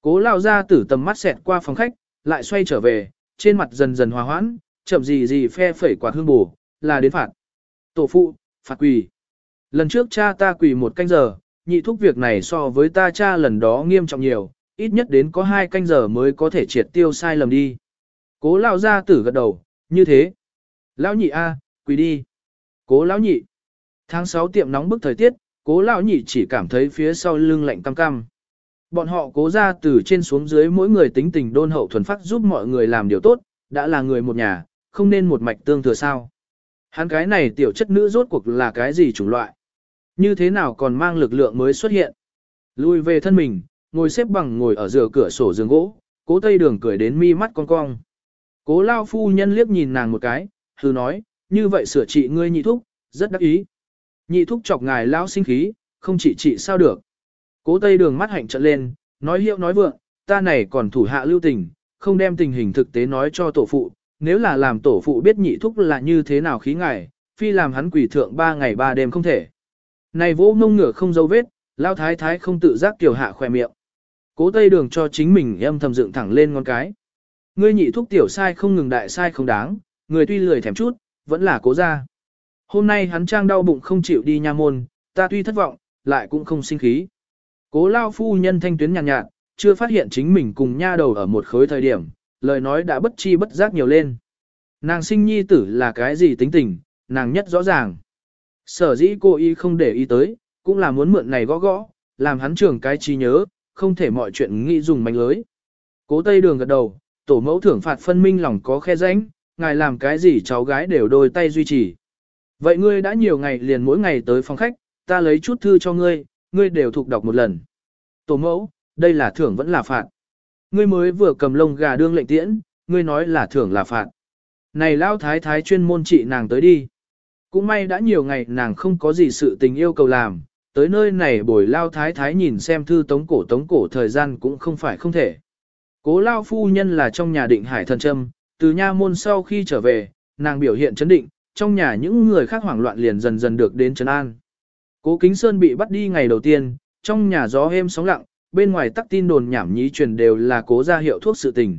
Cố lao ra tử tầm mắt xẹt qua phòng khách, lại xoay trở về, trên mặt dần dần hòa hoãn, chậm gì gì phe phẩy quả hương bù, là đến phạt. Tổ phụ, phạt quỳ. Lần trước cha ta quỳ một canh giờ, nhị thúc việc này so với ta cha lần đó nghiêm trọng nhiều, ít nhất đến có hai canh giờ mới có thể triệt tiêu sai lầm đi. Cố lao ra tử gật đầu, như thế. Lão nhị A, quỳ đi. Cố lão nhị. Tháng 6 tiệm nóng bức thời tiết, cố lão nhị chỉ cảm thấy phía sau lưng lạnh cam cam. Bọn họ cố ra từ trên xuống dưới mỗi người tính tình đôn hậu thuần phát giúp mọi người làm điều tốt, đã là người một nhà, không nên một mạch tương thừa sao. Hắn cái này tiểu chất nữ rốt cuộc là cái gì chủng loại? Như thế nào còn mang lực lượng mới xuất hiện? Lùi về thân mình, ngồi xếp bằng ngồi ở giữa cửa sổ giường gỗ, cố tây đường cười đến mi mắt con cong. Cố lao phu nhân liếc nhìn nàng một cái, hư nói, như vậy sửa trị ngươi nhị thúc, rất đắc ý. Nhị thúc chọc ngài lao sinh khí, không chỉ trị sao được. Cố tây đường mắt hạnh trận lên, nói hiệu nói vượng, ta này còn thủ hạ lưu tình, không đem tình hình thực tế nói cho tổ phụ, nếu là làm tổ phụ biết nhị thúc là như thế nào khí ngài, phi làm hắn quỷ thượng ba ngày ba đêm không thể. Này vỗ mông ngửa không dấu vết, lao thái thái không tự giác tiểu hạ khỏe miệng. Cố tây đường cho chính mình âm thầm dựng thẳng lên ngón cái. Ngươi nhị thúc tiểu sai không ngừng đại sai không đáng, người tuy lười thèm chút, vẫn là cố ra. Hôm nay hắn trang đau bụng không chịu đi nha môn, ta tuy thất vọng, lại cũng không sinh khí. Cố lao phu nhân thanh tuyến nhàn nhạt, nhạt, chưa phát hiện chính mình cùng nha đầu ở một khối thời điểm, lời nói đã bất chi bất giác nhiều lên. Nàng sinh nhi tử là cái gì tính tình, nàng nhất rõ ràng. Sở dĩ cô y không để ý tới, cũng là muốn mượn này gõ gõ, làm hắn trưởng cái trí nhớ, không thể mọi chuyện nghĩ dùng mánh lưới. Cố Tây Đường gật đầu, tổ mẫu thưởng phạt phân minh lòng có khe rãnh, ngài làm cái gì cháu gái đều đôi tay duy trì. Vậy ngươi đã nhiều ngày liền mỗi ngày tới phòng khách, ta lấy chút thư cho ngươi, ngươi đều thuộc đọc một lần. Tổ mẫu, đây là thưởng vẫn là phạt. Ngươi mới vừa cầm lông gà đương lệnh tiễn, ngươi nói là thưởng là phạt. Này lao thái thái chuyên môn trị nàng tới đi. Cũng may đã nhiều ngày nàng không có gì sự tình yêu cầu làm, tới nơi này bồi lao thái thái nhìn xem thư tống cổ tống cổ thời gian cũng không phải không thể. Cố lao phu nhân là trong nhà định hải thần trâm, từ nha môn sau khi trở về, nàng biểu hiện chấn định, trong nhà những người khác hoảng loạn liền dần dần được đến trấn an. Cố Kính Sơn bị bắt đi ngày đầu tiên, trong nhà gió êm sóng lặng, bên ngoài tắc tin đồn nhảm nhí truyền đều là cố ra hiệu thuốc sự tình.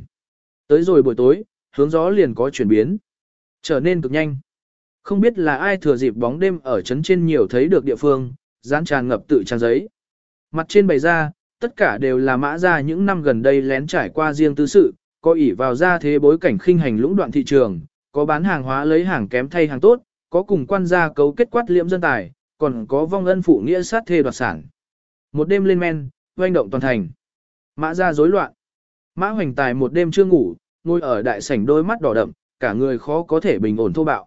Tới rồi buổi tối, hướng gió liền có chuyển biến, trở nên cực nhanh. Không biết là ai thừa dịp bóng đêm ở trấn trên nhiều thấy được địa phương, dán tràn ngập tự trang giấy. Mặt trên bày ra, tất cả đều là mã ra những năm gần đây lén trải qua riêng tư sự, có ỷ vào ra thế bối cảnh khinh hành lũng đoạn thị trường, có bán hàng hóa lấy hàng kém thay hàng tốt, có cùng quan gia cấu kết quát liễm dân tài, còn có vong ân phụ nghĩa sát thê đoạt sản. Một đêm lên men, doanh động toàn thành. Mã ra rối loạn. Mã hoành tài một đêm chưa ngủ, ngồi ở đại sảnh đôi mắt đỏ đậm, cả người khó có thể bình ổn thô bạo.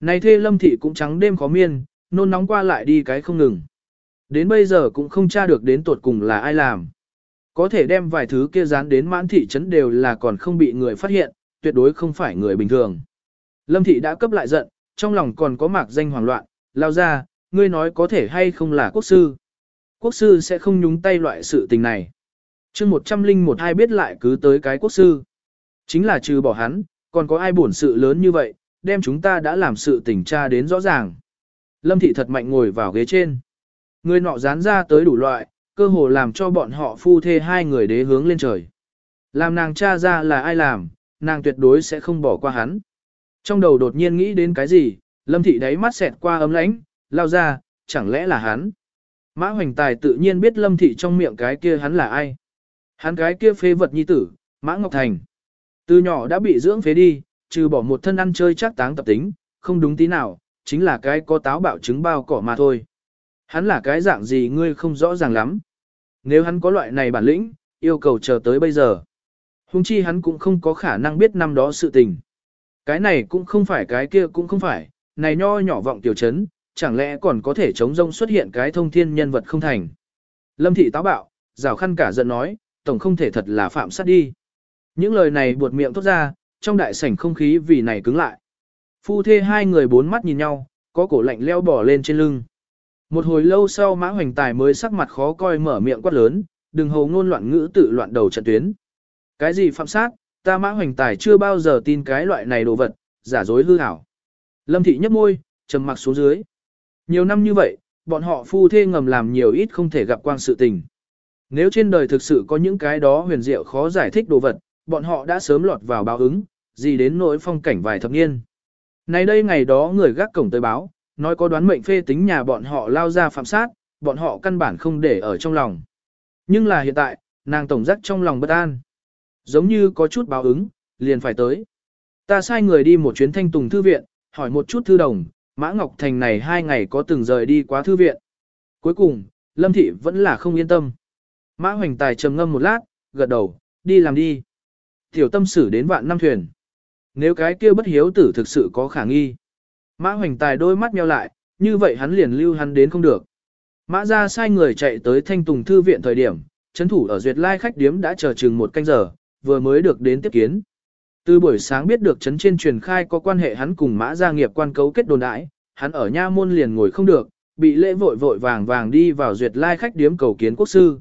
Này thê lâm thị cũng trắng đêm khó miên, nôn nóng qua lại đi cái không ngừng. Đến bây giờ cũng không tra được đến tuột cùng là ai làm. Có thể đem vài thứ kia dán đến mãn thị trấn đều là còn không bị người phát hiện, tuyệt đối không phải người bình thường. Lâm thị đã cấp lại giận, trong lòng còn có mạc danh hoảng loạn, lao ra, ngươi nói có thể hay không là quốc sư. Quốc sư sẽ không nhúng tay loại sự tình này. chương một trăm linh một hai biết lại cứ tới cái quốc sư. Chính là trừ bỏ hắn, còn có ai buồn sự lớn như vậy, đem chúng ta đã làm sự tình tra đến rõ ràng. Lâm thị thật mạnh ngồi vào ghế trên. Người nọ dán ra tới đủ loại, cơ hồ làm cho bọn họ phu thê hai người đế hướng lên trời. Làm nàng cha ra là ai làm, nàng tuyệt đối sẽ không bỏ qua hắn. Trong đầu đột nhiên nghĩ đến cái gì, lâm thị đáy mắt xẹt qua ấm lãnh, lao ra, chẳng lẽ là hắn. Mã hoành tài tự nhiên biết lâm thị trong miệng cái kia hắn là ai. Hắn cái kia phế vật nhi tử, Mã Ngọc Thành. Từ nhỏ đã bị dưỡng phế đi, trừ bỏ một thân ăn chơi chắc táng tập tính, không đúng tí nào, chính là cái có táo bạo trứng bao cỏ mà thôi. Hắn là cái dạng gì ngươi không rõ ràng lắm. Nếu hắn có loại này bản lĩnh, yêu cầu chờ tới bây giờ. Hùng chi hắn cũng không có khả năng biết năm đó sự tình. Cái này cũng không phải cái kia cũng không phải, này nho nhỏ vọng tiểu chấn, chẳng lẽ còn có thể chống rông xuất hiện cái thông thiên nhân vật không thành. Lâm thị táo bạo, rào khăn cả giận nói, tổng không thể thật là phạm sát đi. Những lời này buột miệng thốt ra, trong đại sảnh không khí vì này cứng lại. Phu thê hai người bốn mắt nhìn nhau, có cổ lạnh leo bỏ lên trên lưng. Một hồi lâu sau mã hoành tài mới sắc mặt khó coi mở miệng quát lớn, đừng hầu ngôn loạn ngữ tự loạn đầu trận tuyến. Cái gì phạm sát, ta mã hoành tài chưa bao giờ tin cái loại này đồ vật, giả dối hư hảo. Lâm thị nhấp môi, trầm mặc xuống dưới. Nhiều năm như vậy, bọn họ phu thê ngầm làm nhiều ít không thể gặp quang sự tình. Nếu trên đời thực sự có những cái đó huyền diệu khó giải thích đồ vật, bọn họ đã sớm lọt vào báo ứng, gì đến nỗi phong cảnh vài thập niên. Nay đây ngày đó người gác cổng tới báo, nói có đoán mệnh phê tính nhà bọn họ lao ra phạm sát, bọn họ căn bản không để ở trong lòng. Nhưng là hiện tại, nàng tổng giác trong lòng bất an. Giống như có chút báo ứng, liền phải tới. Ta sai người đi một chuyến thanh tùng thư viện, hỏi một chút thư đồng, Mã Ngọc Thành này hai ngày có từng rời đi quá thư viện. Cuối cùng, Lâm Thị vẫn là không yên tâm. Mã Hoành Tài trầm ngâm một lát, gật đầu, đi làm đi. Tiểu tâm xử đến vạn năm thuyền. Nếu cái kia bất hiếu tử thực sự có khả nghi. Mã Hoành Tài đôi mắt nheo lại, như vậy hắn liền lưu hắn đến không được. Mã ra sai người chạy tới Thanh Tùng Thư viện thời điểm, chấn thủ ở Duyệt Lai khách điếm đã chờ chừng một canh giờ, vừa mới được đến tiếp kiến. Từ buổi sáng biết được chấn trên truyền khai có quan hệ hắn cùng mã gia nghiệp quan cấu kết đồn đãi, hắn ở nha môn liền ngồi không được, bị lễ vội vội vàng vàng đi vào duyệt lai khách điếm cầu kiến quốc sư.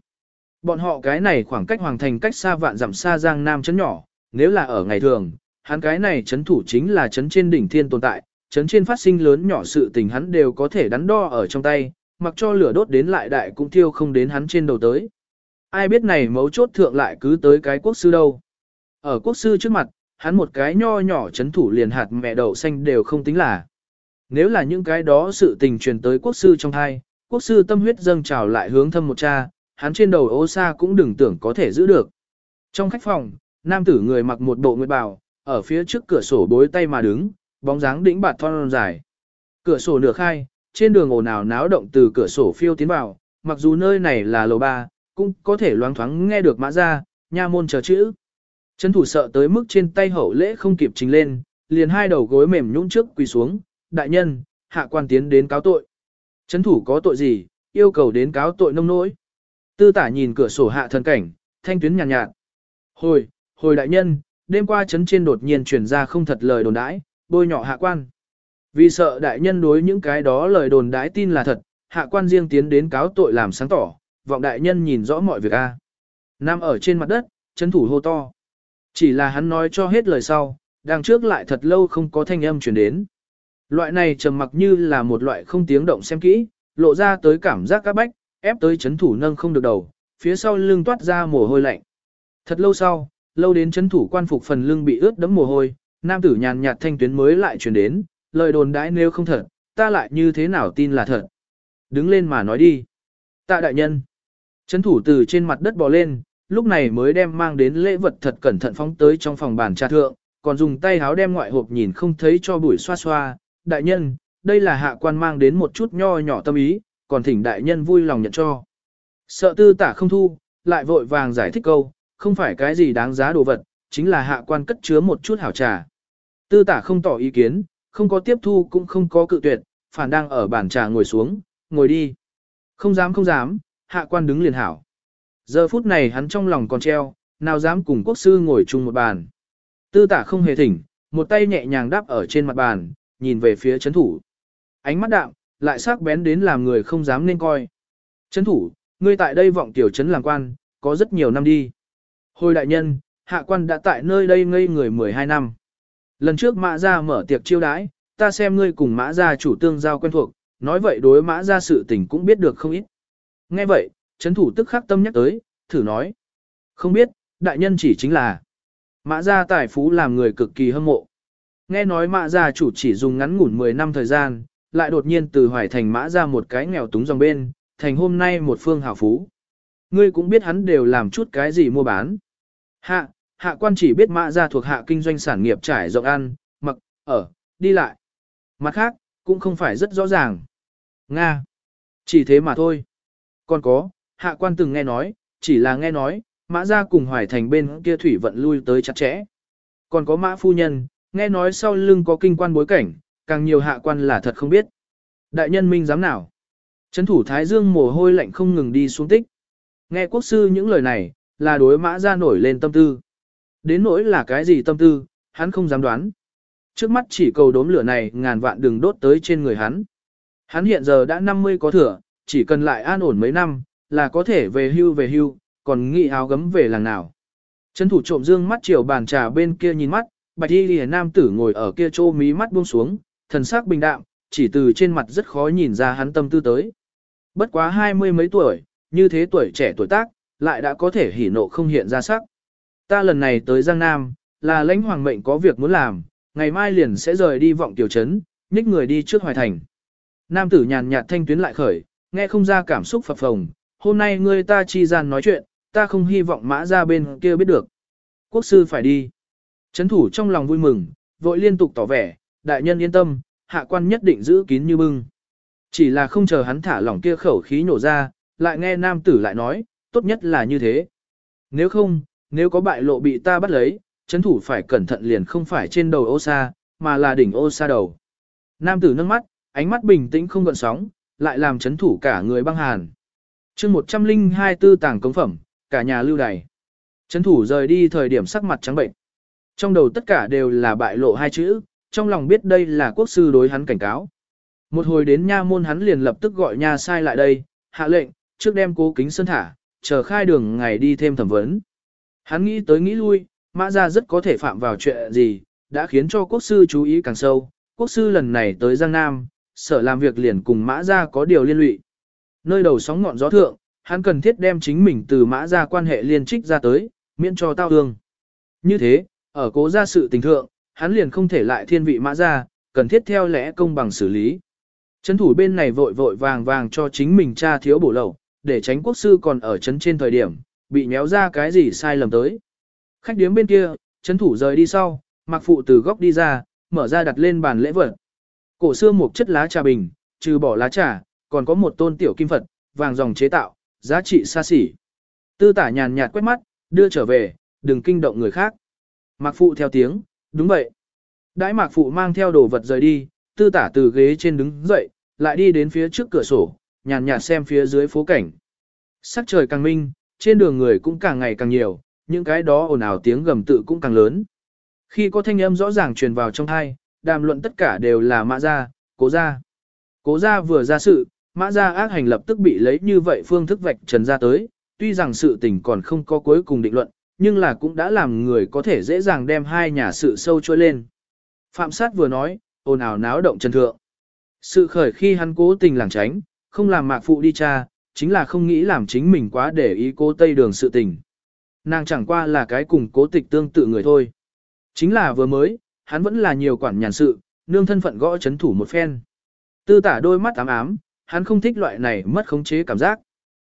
Bọn họ cái này khoảng cách hoàng thành cách xa vạn dặm xa giang nam chấn nhỏ, nếu là ở ngày thường, hắn cái này chấn thủ chính là chấn trên đỉnh thiên tồn tại, chấn trên phát sinh lớn nhỏ sự tình hắn đều có thể đắn đo ở trong tay, mặc cho lửa đốt đến lại đại cũng thiêu không đến hắn trên đầu tới. Ai biết này mấu chốt thượng lại cứ tới cái quốc sư đâu. Ở quốc sư trước mặt, hắn một cái nho nhỏ chấn thủ liền hạt mẹ đậu xanh đều không tính là. Nếu là những cái đó sự tình truyền tới quốc sư trong hai, quốc sư tâm huyết dâng trào lại hướng thâm một cha, hắn trên đầu ô sa cũng đừng tưởng có thể giữ được. Trong khách phòng, nam tử người mặc một bộ nguyệt bào, ở phía trước cửa sổ bối tay mà đứng, bóng dáng đĩnh bạt thon dài. Cửa sổ nửa khai, trên đường ồn ào náo động từ cửa sổ phiêu tiến vào, mặc dù nơi này là lầu ba, cũng có thể loáng thoáng nghe được mã ra, nha môn chờ chữ. Trấn thủ sợ tới mức trên tay hậu lễ không kịp trình lên, liền hai đầu gối mềm nhũn trước quỳ xuống, đại nhân, hạ quan tiến đến cáo tội. Trấn thủ có tội gì, yêu cầu đến cáo tội nông nỗi. Tư tả nhìn cửa sổ hạ thần cảnh, thanh tuyến nhàn nhạt, nhạt. Hồi, hồi đại nhân, đêm qua chấn trên đột nhiên truyền ra không thật lời đồn đãi, bôi nhỏ hạ quan. Vì sợ đại nhân đối những cái đó lời đồn đãi tin là thật, hạ quan riêng tiến đến cáo tội làm sáng tỏ, vọng đại nhân nhìn rõ mọi việc a. Nam ở trên mặt đất, chấn thủ hô to. Chỉ là hắn nói cho hết lời sau, đằng trước lại thật lâu không có thanh âm truyền đến. Loại này trầm mặc như là một loại không tiếng động xem kỹ, lộ ra tới cảm giác các bách, ép tới chấn thủ nâng không được đầu, phía sau lưng toát ra mồ hôi lạnh. Thật lâu sau, lâu đến chấn thủ quan phục phần lưng bị ướt đẫm mồ hôi, nam tử nhàn nhạt thanh tuyến mới lại truyền đến, lời đồn đãi nếu không thật, ta lại như thế nào tin là thật. Đứng lên mà nói đi. Tạ đại nhân. Chấn thủ từ trên mặt đất bò lên, lúc này mới đem mang đến lễ vật thật cẩn thận phóng tới trong phòng bàn trà thượng, còn dùng tay háo đem ngoại hộp nhìn không thấy cho bụi xoa xoa. Đại nhân, đây là hạ quan mang đến một chút nho nhỏ tâm ý, còn thỉnh đại nhân vui lòng nhận cho. Sợ tư tả không thu, lại vội vàng giải thích câu, không phải cái gì đáng giá đồ vật, chính là hạ quan cất chứa một chút hảo trà. Tư tả không tỏ ý kiến, không có tiếp thu cũng không có cự tuyệt, phản đang ở bàn trà ngồi xuống, ngồi đi. Không dám không dám, hạ quan đứng liền hảo. Giờ phút này hắn trong lòng còn treo, nào dám cùng quốc sư ngồi chung một bàn. Tư tả không hề thỉnh, một tay nhẹ nhàng đáp ở trên mặt bàn, nhìn về phía chấn thủ. Ánh mắt đạm, lại sắc bén đến làm người không dám nên coi. Chấn thủ, ngươi tại đây vọng tiểu chấn làm quan, có rất nhiều năm đi. Hồi đại nhân, hạ quan đã tại nơi đây ngây người 12 năm. Lần trước mã ra mở tiệc chiêu đãi, ta xem ngươi cùng mã ra chủ tương giao quen thuộc, nói vậy đối mã ra sự tình cũng biết được không ít. Nghe vậy, chấn thủ tức khắc tâm nhắc tới, thử nói. Không biết, đại nhân chỉ chính là mã gia tài phú làm người cực kỳ hâm mộ. Nghe nói mã gia chủ chỉ dùng ngắn ngủn 10 năm thời gian, lại đột nhiên từ hoài thành mã ra một cái nghèo túng dòng bên, thành hôm nay một phương hào phú. Ngươi cũng biết hắn đều làm chút cái gì mua bán. Hạ, hạ quan chỉ biết mã ra thuộc hạ kinh doanh sản nghiệp trải rộng ăn, mặc, ở, đi lại. Mặt khác, cũng không phải rất rõ ràng. Nga. Chỉ thế mà thôi. Còn có, hạ quan từng nghe nói, chỉ là nghe nói, mã ra cùng hoài thành bên kia thủy vận lui tới chặt chẽ. Còn có mã phu nhân, nghe nói sau lưng có kinh quan bối cảnh, càng nhiều hạ quan là thật không biết. Đại nhân minh dám nào? Trấn thủ Thái Dương mồ hôi lạnh không ngừng đi xuống tích. Nghe quốc sư những lời này, là đối mã ra nổi lên tâm tư. Đến nỗi là cái gì tâm tư, hắn không dám đoán. Trước mắt chỉ cầu đốm lửa này ngàn vạn đừng đốt tới trên người hắn. Hắn hiện giờ đã 50 có thừa, chỉ cần lại an ổn mấy năm, là có thể về hưu về hưu, còn nghĩ áo gấm về làng nào. Trấn thủ trộm dương mắt chiều bàn trà bên kia nhìn mắt, bạch y lìa nam tử ngồi ở kia trô mí mắt buông xuống, thần sắc bình đạm, chỉ từ trên mặt rất khó nhìn ra hắn tâm tư tới. Bất quá hai mươi mấy tuổi, như thế tuổi trẻ tuổi tác, lại đã có thể hỉ nộ không hiện ra sắc. Ta lần này tới Giang Nam, là lãnh hoàng mệnh có việc muốn làm, ngày mai liền sẽ rời đi vọng tiểu trấn, nhích người đi trước hoài thành. Nam tử nhàn nhạt thanh tuyến lại khởi, nghe không ra cảm xúc phập phồng, hôm nay ngươi ta chi gian nói chuyện, ta không hy vọng mã ra bên kia biết được. Quốc sư phải đi. Trấn thủ trong lòng vui mừng, vội liên tục tỏ vẻ, đại nhân yên tâm, hạ quan nhất định giữ kín như bưng. Chỉ là không chờ hắn thả lỏng kia khẩu khí nổ ra, lại nghe nam tử lại nói, tốt nhất là như thế. Nếu không, nếu có bại lộ bị ta bắt lấy, chấn thủ phải cẩn thận liền không phải trên đầu ô sa, mà là đỉnh ô sa đầu. Nam tử nâng mắt, ánh mắt bình tĩnh không gợn sóng, lại làm chấn thủ cả người băng hàn. chương 102 tư tàng công phẩm, cả nhà lưu đày. Chấn thủ rời đi thời điểm sắc mặt trắng bệnh. Trong đầu tất cả đều là bại lộ hai chữ, trong lòng biết đây là quốc sư đối hắn cảnh cáo. Một hồi đến nha môn hắn liền lập tức gọi nha sai lại đây, hạ lệnh, trước đem cố kính sơn thả, chờ khai đường ngày đi thêm thẩm vấn. Hắn nghĩ tới nghĩ lui, mã ra rất có thể phạm vào chuyện gì, đã khiến cho quốc sư chú ý càng sâu. Quốc sư lần này tới Giang Nam, sở làm việc liền cùng mã ra có điều liên lụy. Nơi đầu sóng ngọn gió thượng, hắn cần thiết đem chính mình từ mã ra quan hệ liên trích ra tới, miễn cho tao hương. Như thế, ở cố gia sự tình thượng, hắn liền không thể lại thiên vị mã ra, cần thiết theo lẽ công bằng xử lý. Trấn thủ bên này vội vội vàng vàng cho chính mình cha thiếu bổ lẩu để tránh quốc sư còn ở chấn trên thời điểm, bị nhéo ra cái gì sai lầm tới. Khách điếm bên kia, chấn thủ rời đi sau, mặc phụ từ góc đi ra, mở ra đặt lên bàn lễ vật. Cổ xưa một chất lá trà bình, trừ bỏ lá trà, còn có một tôn tiểu kim Phật, vàng dòng chế tạo, giá trị xa xỉ. Tư tả nhàn nhạt quét mắt, đưa trở về, đừng kinh động người khác. Mạc phụ theo tiếng, đúng vậy. Đãi mạc phụ mang theo đồ vật rời đi, tư tả từ ghế trên đứng dậy, lại đi đến phía trước cửa sổ, nhàn nhạt xem phía dưới phố cảnh. Sắc trời càng minh, trên đường người cũng càng ngày càng nhiều, những cái đó ồn ào tiếng gầm tự cũng càng lớn. Khi có thanh âm rõ ràng truyền vào trong thai, đàm luận tất cả đều là mã gia, cố gia. Cố gia vừa ra sự, mã gia ác hành lập tức bị lấy như vậy phương thức vạch trần ra tới, tuy rằng sự tình còn không có cuối cùng định luận, nhưng là cũng đã làm người có thể dễ dàng đem hai nhà sự sâu trôi lên. Phạm sát vừa nói, ồn ào náo động chân thượng. Sự khởi khi hắn cố tình lảng tránh, không làm mạc phụ đi cha, chính là không nghĩ làm chính mình quá để ý cố tây đường sự tình. Nàng chẳng qua là cái cùng cố tịch tương tự người thôi. Chính là vừa mới, hắn vẫn là nhiều quản nhàn sự, nương thân phận gõ chấn thủ một phen. Tư tả đôi mắt ám ám, hắn không thích loại này mất khống chế cảm giác.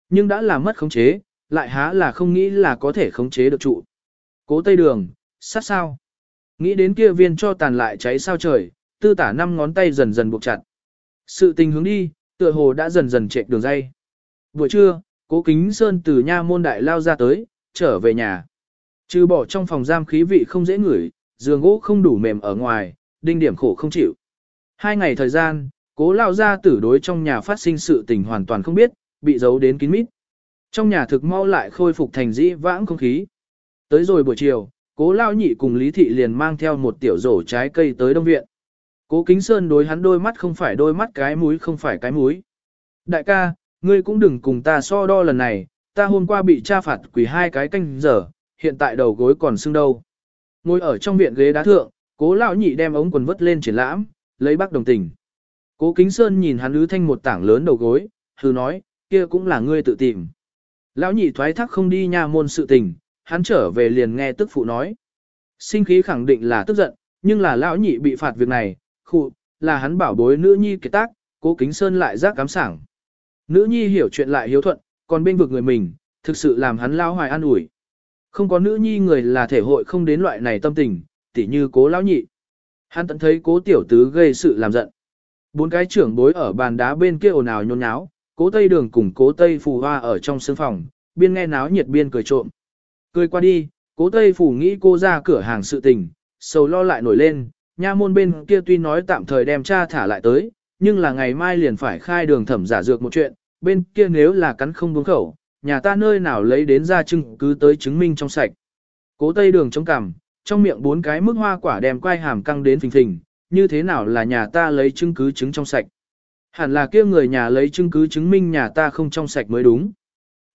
Nhưng đã là mất khống chế, lại há là không nghĩ là có thể khống chế được trụ. Cố tây đường, sát sao. Nghĩ đến kia viên cho tàn lại cháy sao trời, tư tả năm ngón tay dần dần buộc chặt. Sự tình hướng đi, tựa hồ đã dần dần chạy đường dây. Buổi trưa, cố kính sơn từ nha môn đại lao ra tới, trở về nhà. Trừ bỏ trong phòng giam khí vị không dễ ngửi, giường gỗ không đủ mềm ở ngoài, đinh điểm khổ không chịu. Hai ngày thời gian, cố lao ra tử đối trong nhà phát sinh sự tình hoàn toàn không biết, bị giấu đến kín mít. Trong nhà thực mau lại khôi phục thành dĩ vãng không khí. Tới rồi buổi chiều, cố lao nhị cùng Lý Thị liền mang theo một tiểu rổ trái cây tới Đông Viện. Cố Kính Sơn đối hắn đôi mắt không phải đôi mắt cái mũi không phải cái mũi. Đại ca, ngươi cũng đừng cùng ta so đo lần này, ta hôm qua bị cha phạt quỷ hai cái canh giờ, hiện tại đầu gối còn sưng đâu. Ngồi ở trong viện ghế đá thượng, cố lão nhị đem ống quần vứt lên triển lãm, lấy bác đồng tình. Cố Kính Sơn nhìn hắn ứ thanh một tảng lớn đầu gối, hừ nói, kia cũng là ngươi tự tìm. Lão nhị thoái thác không đi nha môn sự tình, hắn trở về liền nghe tức phụ nói. Sinh khí khẳng định là tức giận, nhưng là lão nhị bị phạt việc này, khụ, là hắn bảo bối nữ nhi kiệt tác, cố kính sơn lại giác cám sảng. Nữ nhi hiểu chuyện lại hiếu thuận, còn bên vực người mình, thực sự làm hắn lao hoài an ủi. Không có nữ nhi người là thể hội không đến loại này tâm tình, tỉ như cố lão nhị. Hắn tận thấy cố tiểu tứ gây sự làm giận. Bốn cái trưởng bối ở bàn đá bên kia ồn ào nhôn nháo, cố tây đường cùng cố tây phù hoa ở trong sương phòng, biên nghe náo nhiệt biên cười trộm. Cười qua đi, cố tây phù nghĩ cô ra cửa hàng sự tình, sầu lo lại nổi lên, nha môn bên kia tuy nói tạm thời đem cha thả lại tới, nhưng là ngày mai liền phải khai đường thẩm giả dược một chuyện, bên kia nếu là cắn không buông khẩu, nhà ta nơi nào lấy đến ra chứng cứ tới chứng minh trong sạch. Cố tây đường chống cằm, trong miệng bốn cái mức hoa quả đem quai hàm căng đến phình phình, như thế nào là nhà ta lấy chứng cứ chứng trong sạch. Hẳn là kia người nhà lấy chứng cứ chứng minh nhà ta không trong sạch mới đúng.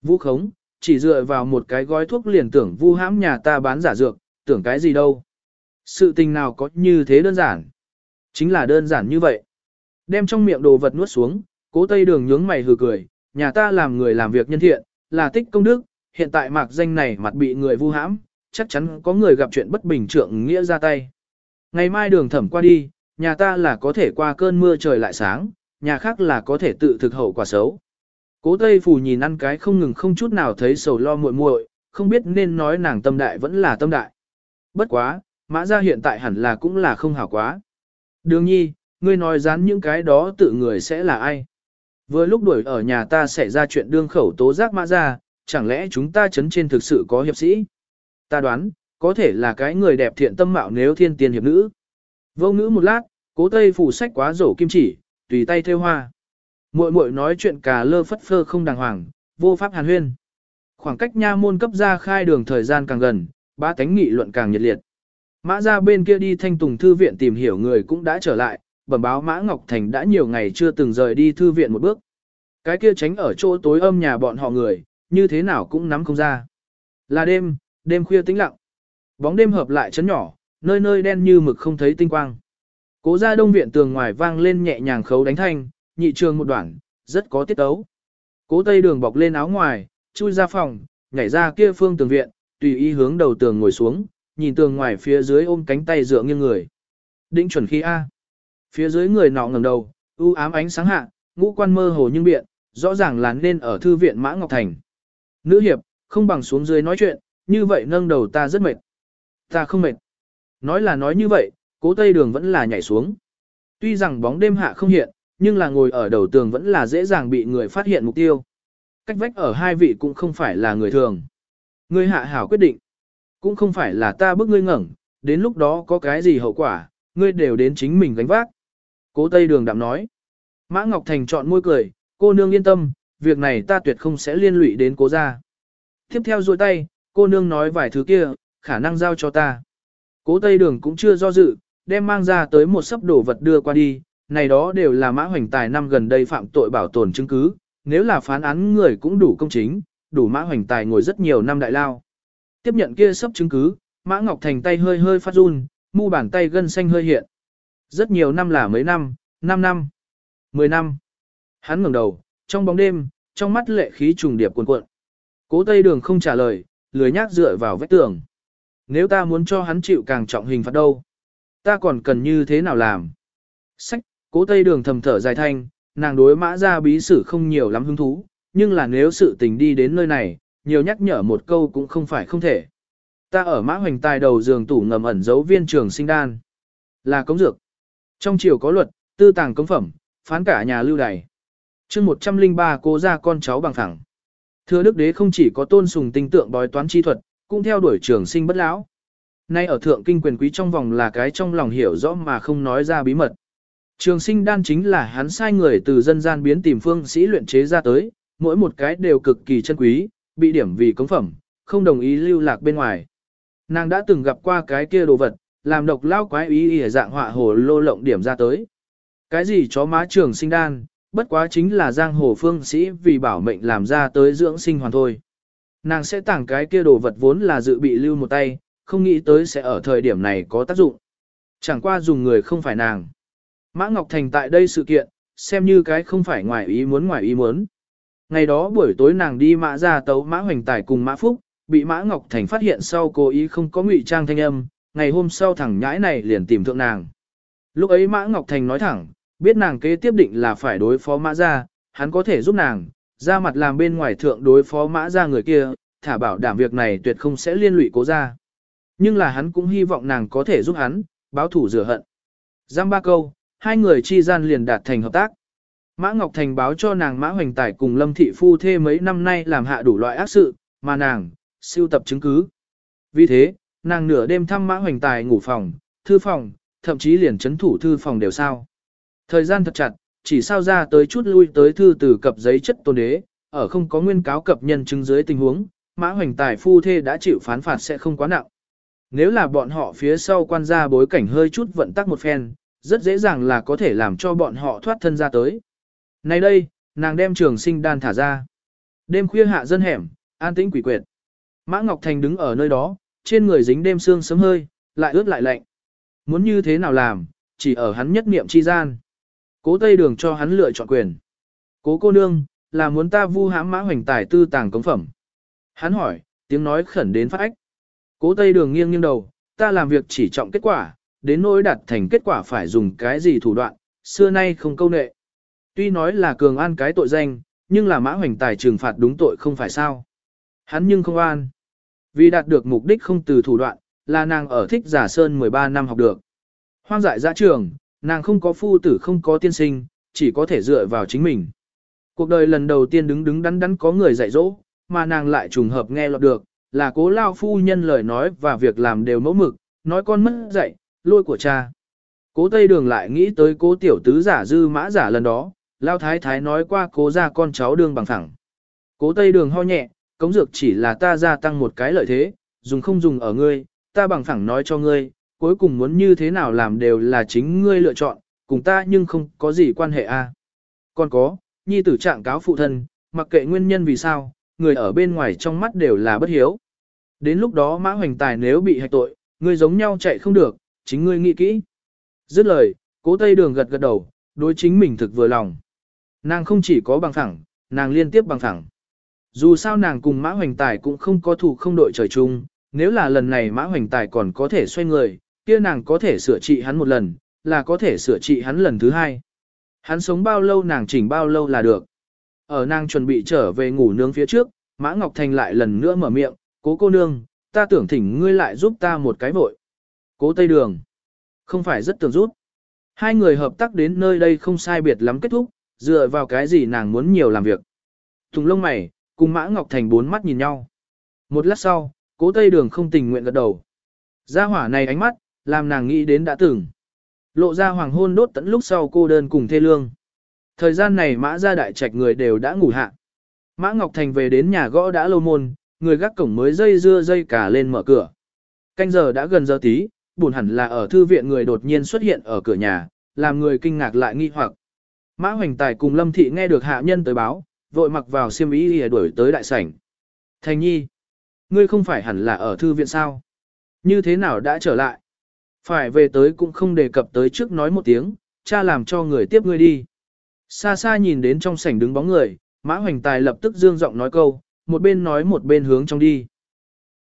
Vũ khống, chỉ dựa vào một cái gói thuốc liền tưởng vu hãm nhà ta bán giả dược, tưởng cái gì đâu. Sự tình nào có như thế đơn giản. Chính là đơn giản như vậy. Đem trong miệng đồ vật nuốt xuống, cố tây đường nhướng mày hừ cười, nhà ta làm người làm việc nhân thiện, là tích công đức, hiện tại mạc danh này mặt bị người vu hãm, chắc chắn có người gặp chuyện bất bình trượng nghĩa ra tay. Ngày mai đường thẩm qua đi, nhà ta là có thể qua cơn mưa trời lại sáng, nhà khác là có thể tự thực hậu quả xấu. Cố Tây Phù nhìn ăn cái không ngừng không chút nào thấy sầu lo muội muội, không biết nên nói nàng tâm đại vẫn là tâm đại. Bất quá, mã ra hiện tại hẳn là cũng là không hảo quá. Đường nhi, ngươi nói dán những cái đó tự người sẽ là ai? Vừa lúc đuổi ở nhà ta xảy ra chuyện đương khẩu tố giác mã ra, chẳng lẽ chúng ta chấn trên thực sự có hiệp sĩ? Ta đoán, có thể là cái người đẹp thiện tâm mạo nếu thiên tiên hiệp nữ. Vô ngữ một lát, cố tây phủ sách quá rổ kim chỉ, tùy tay theo hoa. Muội muội nói chuyện cà lơ phất phơ không đàng hoàng, vô pháp hàn huyên. Khoảng cách nha môn cấp ra khai đường thời gian càng gần, ba tánh nghị luận càng nhiệt liệt. Mã ra bên kia đi thanh tùng thư viện tìm hiểu người cũng đã trở lại, bẩm báo Mã Ngọc Thành đã nhiều ngày chưa từng rời đi thư viện một bước. Cái kia tránh ở chỗ tối âm nhà bọn họ người, như thế nào cũng nắm không ra. Là đêm, đêm khuya tĩnh lặng. Bóng đêm hợp lại chấn nhỏ, nơi nơi đen như mực không thấy tinh quang. Cố ra đông viện tường ngoài vang lên nhẹ nhàng khấu đánh thanh, nhị trường một đoạn, rất có tiết tấu. Cố tây đường bọc lên áo ngoài, chui ra phòng, nhảy ra kia phương tường viện, tùy ý hướng đầu tường ngồi xuống, nhìn tường ngoài phía dưới ôm cánh tay dựa nghiêng người. Đĩnh chuẩn khi A. Phía dưới người nọ ngẩng đầu, u ám ánh sáng hạ, ngũ quan mơ hồ nhưng biện, rõ ràng là nên ở thư viện Mã Ngọc Thành. Nữ hiệp, không bằng xuống dưới nói chuyện, như vậy nâng đầu ta rất mệt. Ta không mệt. Nói là nói như vậy, cố tây đường vẫn là nhảy xuống. Tuy rằng bóng đêm hạ không hiện, nhưng là ngồi ở đầu tường vẫn là dễ dàng bị người phát hiện mục tiêu. Cách vách ở hai vị cũng không phải là người thường. Ngươi hạ hảo quyết định. Cũng không phải là ta bức ngươi ngẩng, đến lúc đó có cái gì hậu quả, ngươi đều đến chính mình gánh vác. Cố Tây Đường đạm nói. Mã Ngọc Thành chọn môi cười, cô nương yên tâm, việc này ta tuyệt không sẽ liên lụy đến cố gia. Tiếp theo duỗi tay, cô nương nói vài thứ kia, khả năng giao cho ta. Cố Tây Đường cũng chưa do dự, đem mang ra tới một sấp đồ vật đưa qua đi, này đó đều là mã hoành tài năm gần đây phạm tội bảo tồn chứng cứ, nếu là phán án người cũng đủ công chính, đủ mã hoành tài ngồi rất nhiều năm đại lao. Tiếp nhận kia sấp chứng cứ, mã ngọc thành tay hơi hơi phát run, mu bàn tay gân xanh hơi hiện. Rất nhiều năm là mấy năm, 5 năm, 10 năm. Hắn ngẩng đầu, trong bóng đêm, trong mắt lệ khí trùng điệp cuồn cuộn. Cố Tây Đường không trả lời, lười nhác dựa vào vách tường. Nếu ta muốn cho hắn chịu càng trọng hình phạt đâu, ta còn cần như thế nào làm? Sách, cố Tây Đường thầm thở dài thanh, nàng đối mã ra bí sử không nhiều lắm hứng thú, nhưng là nếu sự tình đi đến nơi này, nhiều nhắc nhở một câu cũng không phải không thể. Ta ở mã hoành tài đầu giường tủ ngầm ẩn giấu viên trường sinh đan. Là cống dược. Trong triều có luật, tư tàng cống phẩm, phán cả nhà lưu đày. chương 103 cố ra con cháu bằng thẳng. Thưa đức đế không chỉ có tôn sùng tinh tượng bói toán chi thuật, cũng theo đuổi trường sinh bất lão. Nay ở thượng kinh quyền quý trong vòng là cái trong lòng hiểu rõ mà không nói ra bí mật. Trường sinh đan chính là hắn sai người từ dân gian biến tìm phương sĩ luyện chế ra tới, mỗi một cái đều cực kỳ chân quý, bị điểm vì cống phẩm, không đồng ý lưu lạc bên ngoài. Nàng đã từng gặp qua cái kia đồ vật, làm độc lao quái ý ý dạng họa hồ lô lộng điểm ra tới. Cái gì chó má trường sinh đan, bất quá chính là giang hồ phương sĩ vì bảo mệnh làm ra tới dưỡng sinh hoàn thôi. Nàng sẽ tặng cái kia đồ vật vốn là dự bị lưu một tay, không nghĩ tới sẽ ở thời điểm này có tác dụng. Chẳng qua dùng người không phải nàng. Mã Ngọc Thành tại đây sự kiện, xem như cái không phải ngoài ý muốn ngoài ý muốn. Ngày đó buổi tối nàng đi mã ra tấu mã hoành tài cùng mã phúc, bị mã Ngọc Thành phát hiện sau cố ý không có ngụy trang thanh âm, ngày hôm sau thẳng nhãi này liền tìm thượng nàng. Lúc ấy mã Ngọc Thành nói thẳng, biết nàng kế tiếp định là phải đối phó mã ra, hắn có thể giúp nàng, ra mặt làm bên ngoài thượng đối phó mã ra người kia, thả bảo đảm việc này tuyệt không sẽ liên lụy cố ra. Nhưng là hắn cũng hy vọng nàng có thể giúp hắn, báo thủ rửa hận. Giam ba câu, hai người chi gian liền đạt thành hợp tác. Mã Ngọc Thành báo cho nàng Mã Hoành Tài cùng Lâm Thị Phu thê mấy năm nay làm hạ đủ loại ác sự, mà nàng, siêu tập chứng cứ. Vì thế, nàng nửa đêm thăm Mã Hoành Tài ngủ phòng, thư phòng, thậm chí liền chấn thủ thư phòng đều sao. Thời gian thật chặt, chỉ sao ra tới chút lui tới thư từ cập giấy chất tôn đế, ở không có nguyên cáo cập nhân chứng dưới tình huống, Mã Hoành Tài phu thê đã chịu phán phạt sẽ không quá nặng. Nếu là bọn họ phía sau quan gia bối cảnh hơi chút vận tắc một phen, rất dễ dàng là có thể làm cho bọn họ thoát thân ra tới. Nay đây, nàng đem trường sinh đan thả ra. Đêm khuya hạ dân hẻm, an tĩnh quỷ quyệt. Mã Ngọc Thành đứng ở nơi đó, trên người dính đêm sương sớm hơi, lại ướt lại lạnh. Muốn như thế nào làm, chỉ ở hắn nhất niệm chi gian. Cố Tây Đường cho hắn lựa chọn quyền. Cố cô nương, là muốn ta vu hãm mã hoành tài tư tàng cống phẩm. Hắn hỏi, tiếng nói khẩn đến phát ách. Cố Tây Đường nghiêng nghiêng đầu, ta làm việc chỉ trọng kết quả, đến nỗi đạt thành kết quả phải dùng cái gì thủ đoạn, xưa nay không câu nệ. Tuy nói là cường an cái tội danh, nhưng là mã hoành tài trừng phạt đúng tội không phải sao. Hắn nhưng không an. Vì đạt được mục đích không từ thủ đoạn, là nàng ở thích giả sơn 13 năm học được. Hoang dại giã trường, nàng không có phu tử không có tiên sinh, chỉ có thể dựa vào chính mình. Cuộc đời lần đầu tiên đứng đứng đắn đắn có người dạy dỗ, mà nàng lại trùng hợp nghe lọt được, là cố lao phu nhân lời nói và việc làm đều mẫu mực, nói con mất dạy, lôi của cha. Cố Tây Đường lại nghĩ tới cố tiểu tứ giả dư mã giả lần đó, lao thái thái nói qua cố ra con cháu đường bằng thẳng. Cố Tây Đường ho nhẹ, cống dược chỉ là ta gia tăng một cái lợi thế, dùng không dùng ở ngươi, ta bằng phẳng nói cho ngươi, cuối cùng muốn như thế nào làm đều là chính ngươi lựa chọn, cùng ta nhưng không có gì quan hệ a. À. Còn có, nhi tử trạng cáo phụ thân, mặc kệ nguyên nhân vì sao, người ở bên ngoài trong mắt đều là bất hiếu. Đến lúc đó Mã Hoành Tài nếu bị hạch tội, ngươi giống nhau chạy không được, chính ngươi nghĩ kỹ. Dứt lời, cố Tây Đường gật gật đầu, đối chính mình thực vừa lòng. Nàng không chỉ có bằng phẳng, nàng liên tiếp bằng phẳng. Dù sao nàng cùng Mã Hoành Tài cũng không có thủ không đội trời chung, nếu là lần này Mã Hoành Tài còn có thể xoay người, kia nàng có thể sửa trị hắn một lần, là có thể sửa trị hắn lần thứ hai. Hắn sống bao lâu nàng chỉnh bao lâu là được. Ở nàng chuẩn bị trở về ngủ nướng phía trước, Mã Ngọc Thành lại lần nữa mở miệng, cố cô nương, ta tưởng thỉnh ngươi lại giúp ta một cái vội. Cố Tây Đường, không phải rất tưởng giúp. Hai người hợp tác đến nơi đây không sai biệt lắm kết thúc, dựa vào cái gì nàng muốn nhiều làm việc. Thùng lông mày, cùng Mã Ngọc Thành bốn mắt nhìn nhau. Một lát sau, cố Tây Đường không tình nguyện gật đầu. Gia hỏa này ánh mắt, làm nàng nghĩ đến đã từng. Lộ ra hoàng hôn đốt tận lúc sau cô đơn cùng thê lương. Thời gian này mã ra đại trạch người đều đã ngủ hạ. Mã Ngọc Thành về đến nhà gõ đã lâu môn, người gác cổng mới dây dưa dây cả lên mở cửa. Canh giờ đã gần giờ tí, buồn hẳn là ở thư viện người đột nhiên xuất hiện ở cửa nhà, làm người kinh ngạc lại nghi hoặc. Mã Hoành Tài cùng Lâm Thị nghe được hạ nhân tới báo, vội mặc vào xiêm y để đuổi tới đại sảnh. Thành nhi, ngươi không phải hẳn là ở thư viện sao? Như thế nào đã trở lại? Phải về tới cũng không đề cập tới trước nói một tiếng, cha làm cho người tiếp ngươi đi. Xa xa nhìn đến trong sảnh đứng bóng người, Mã Hoành Tài lập tức dương giọng nói câu, một bên nói một bên hướng trong đi.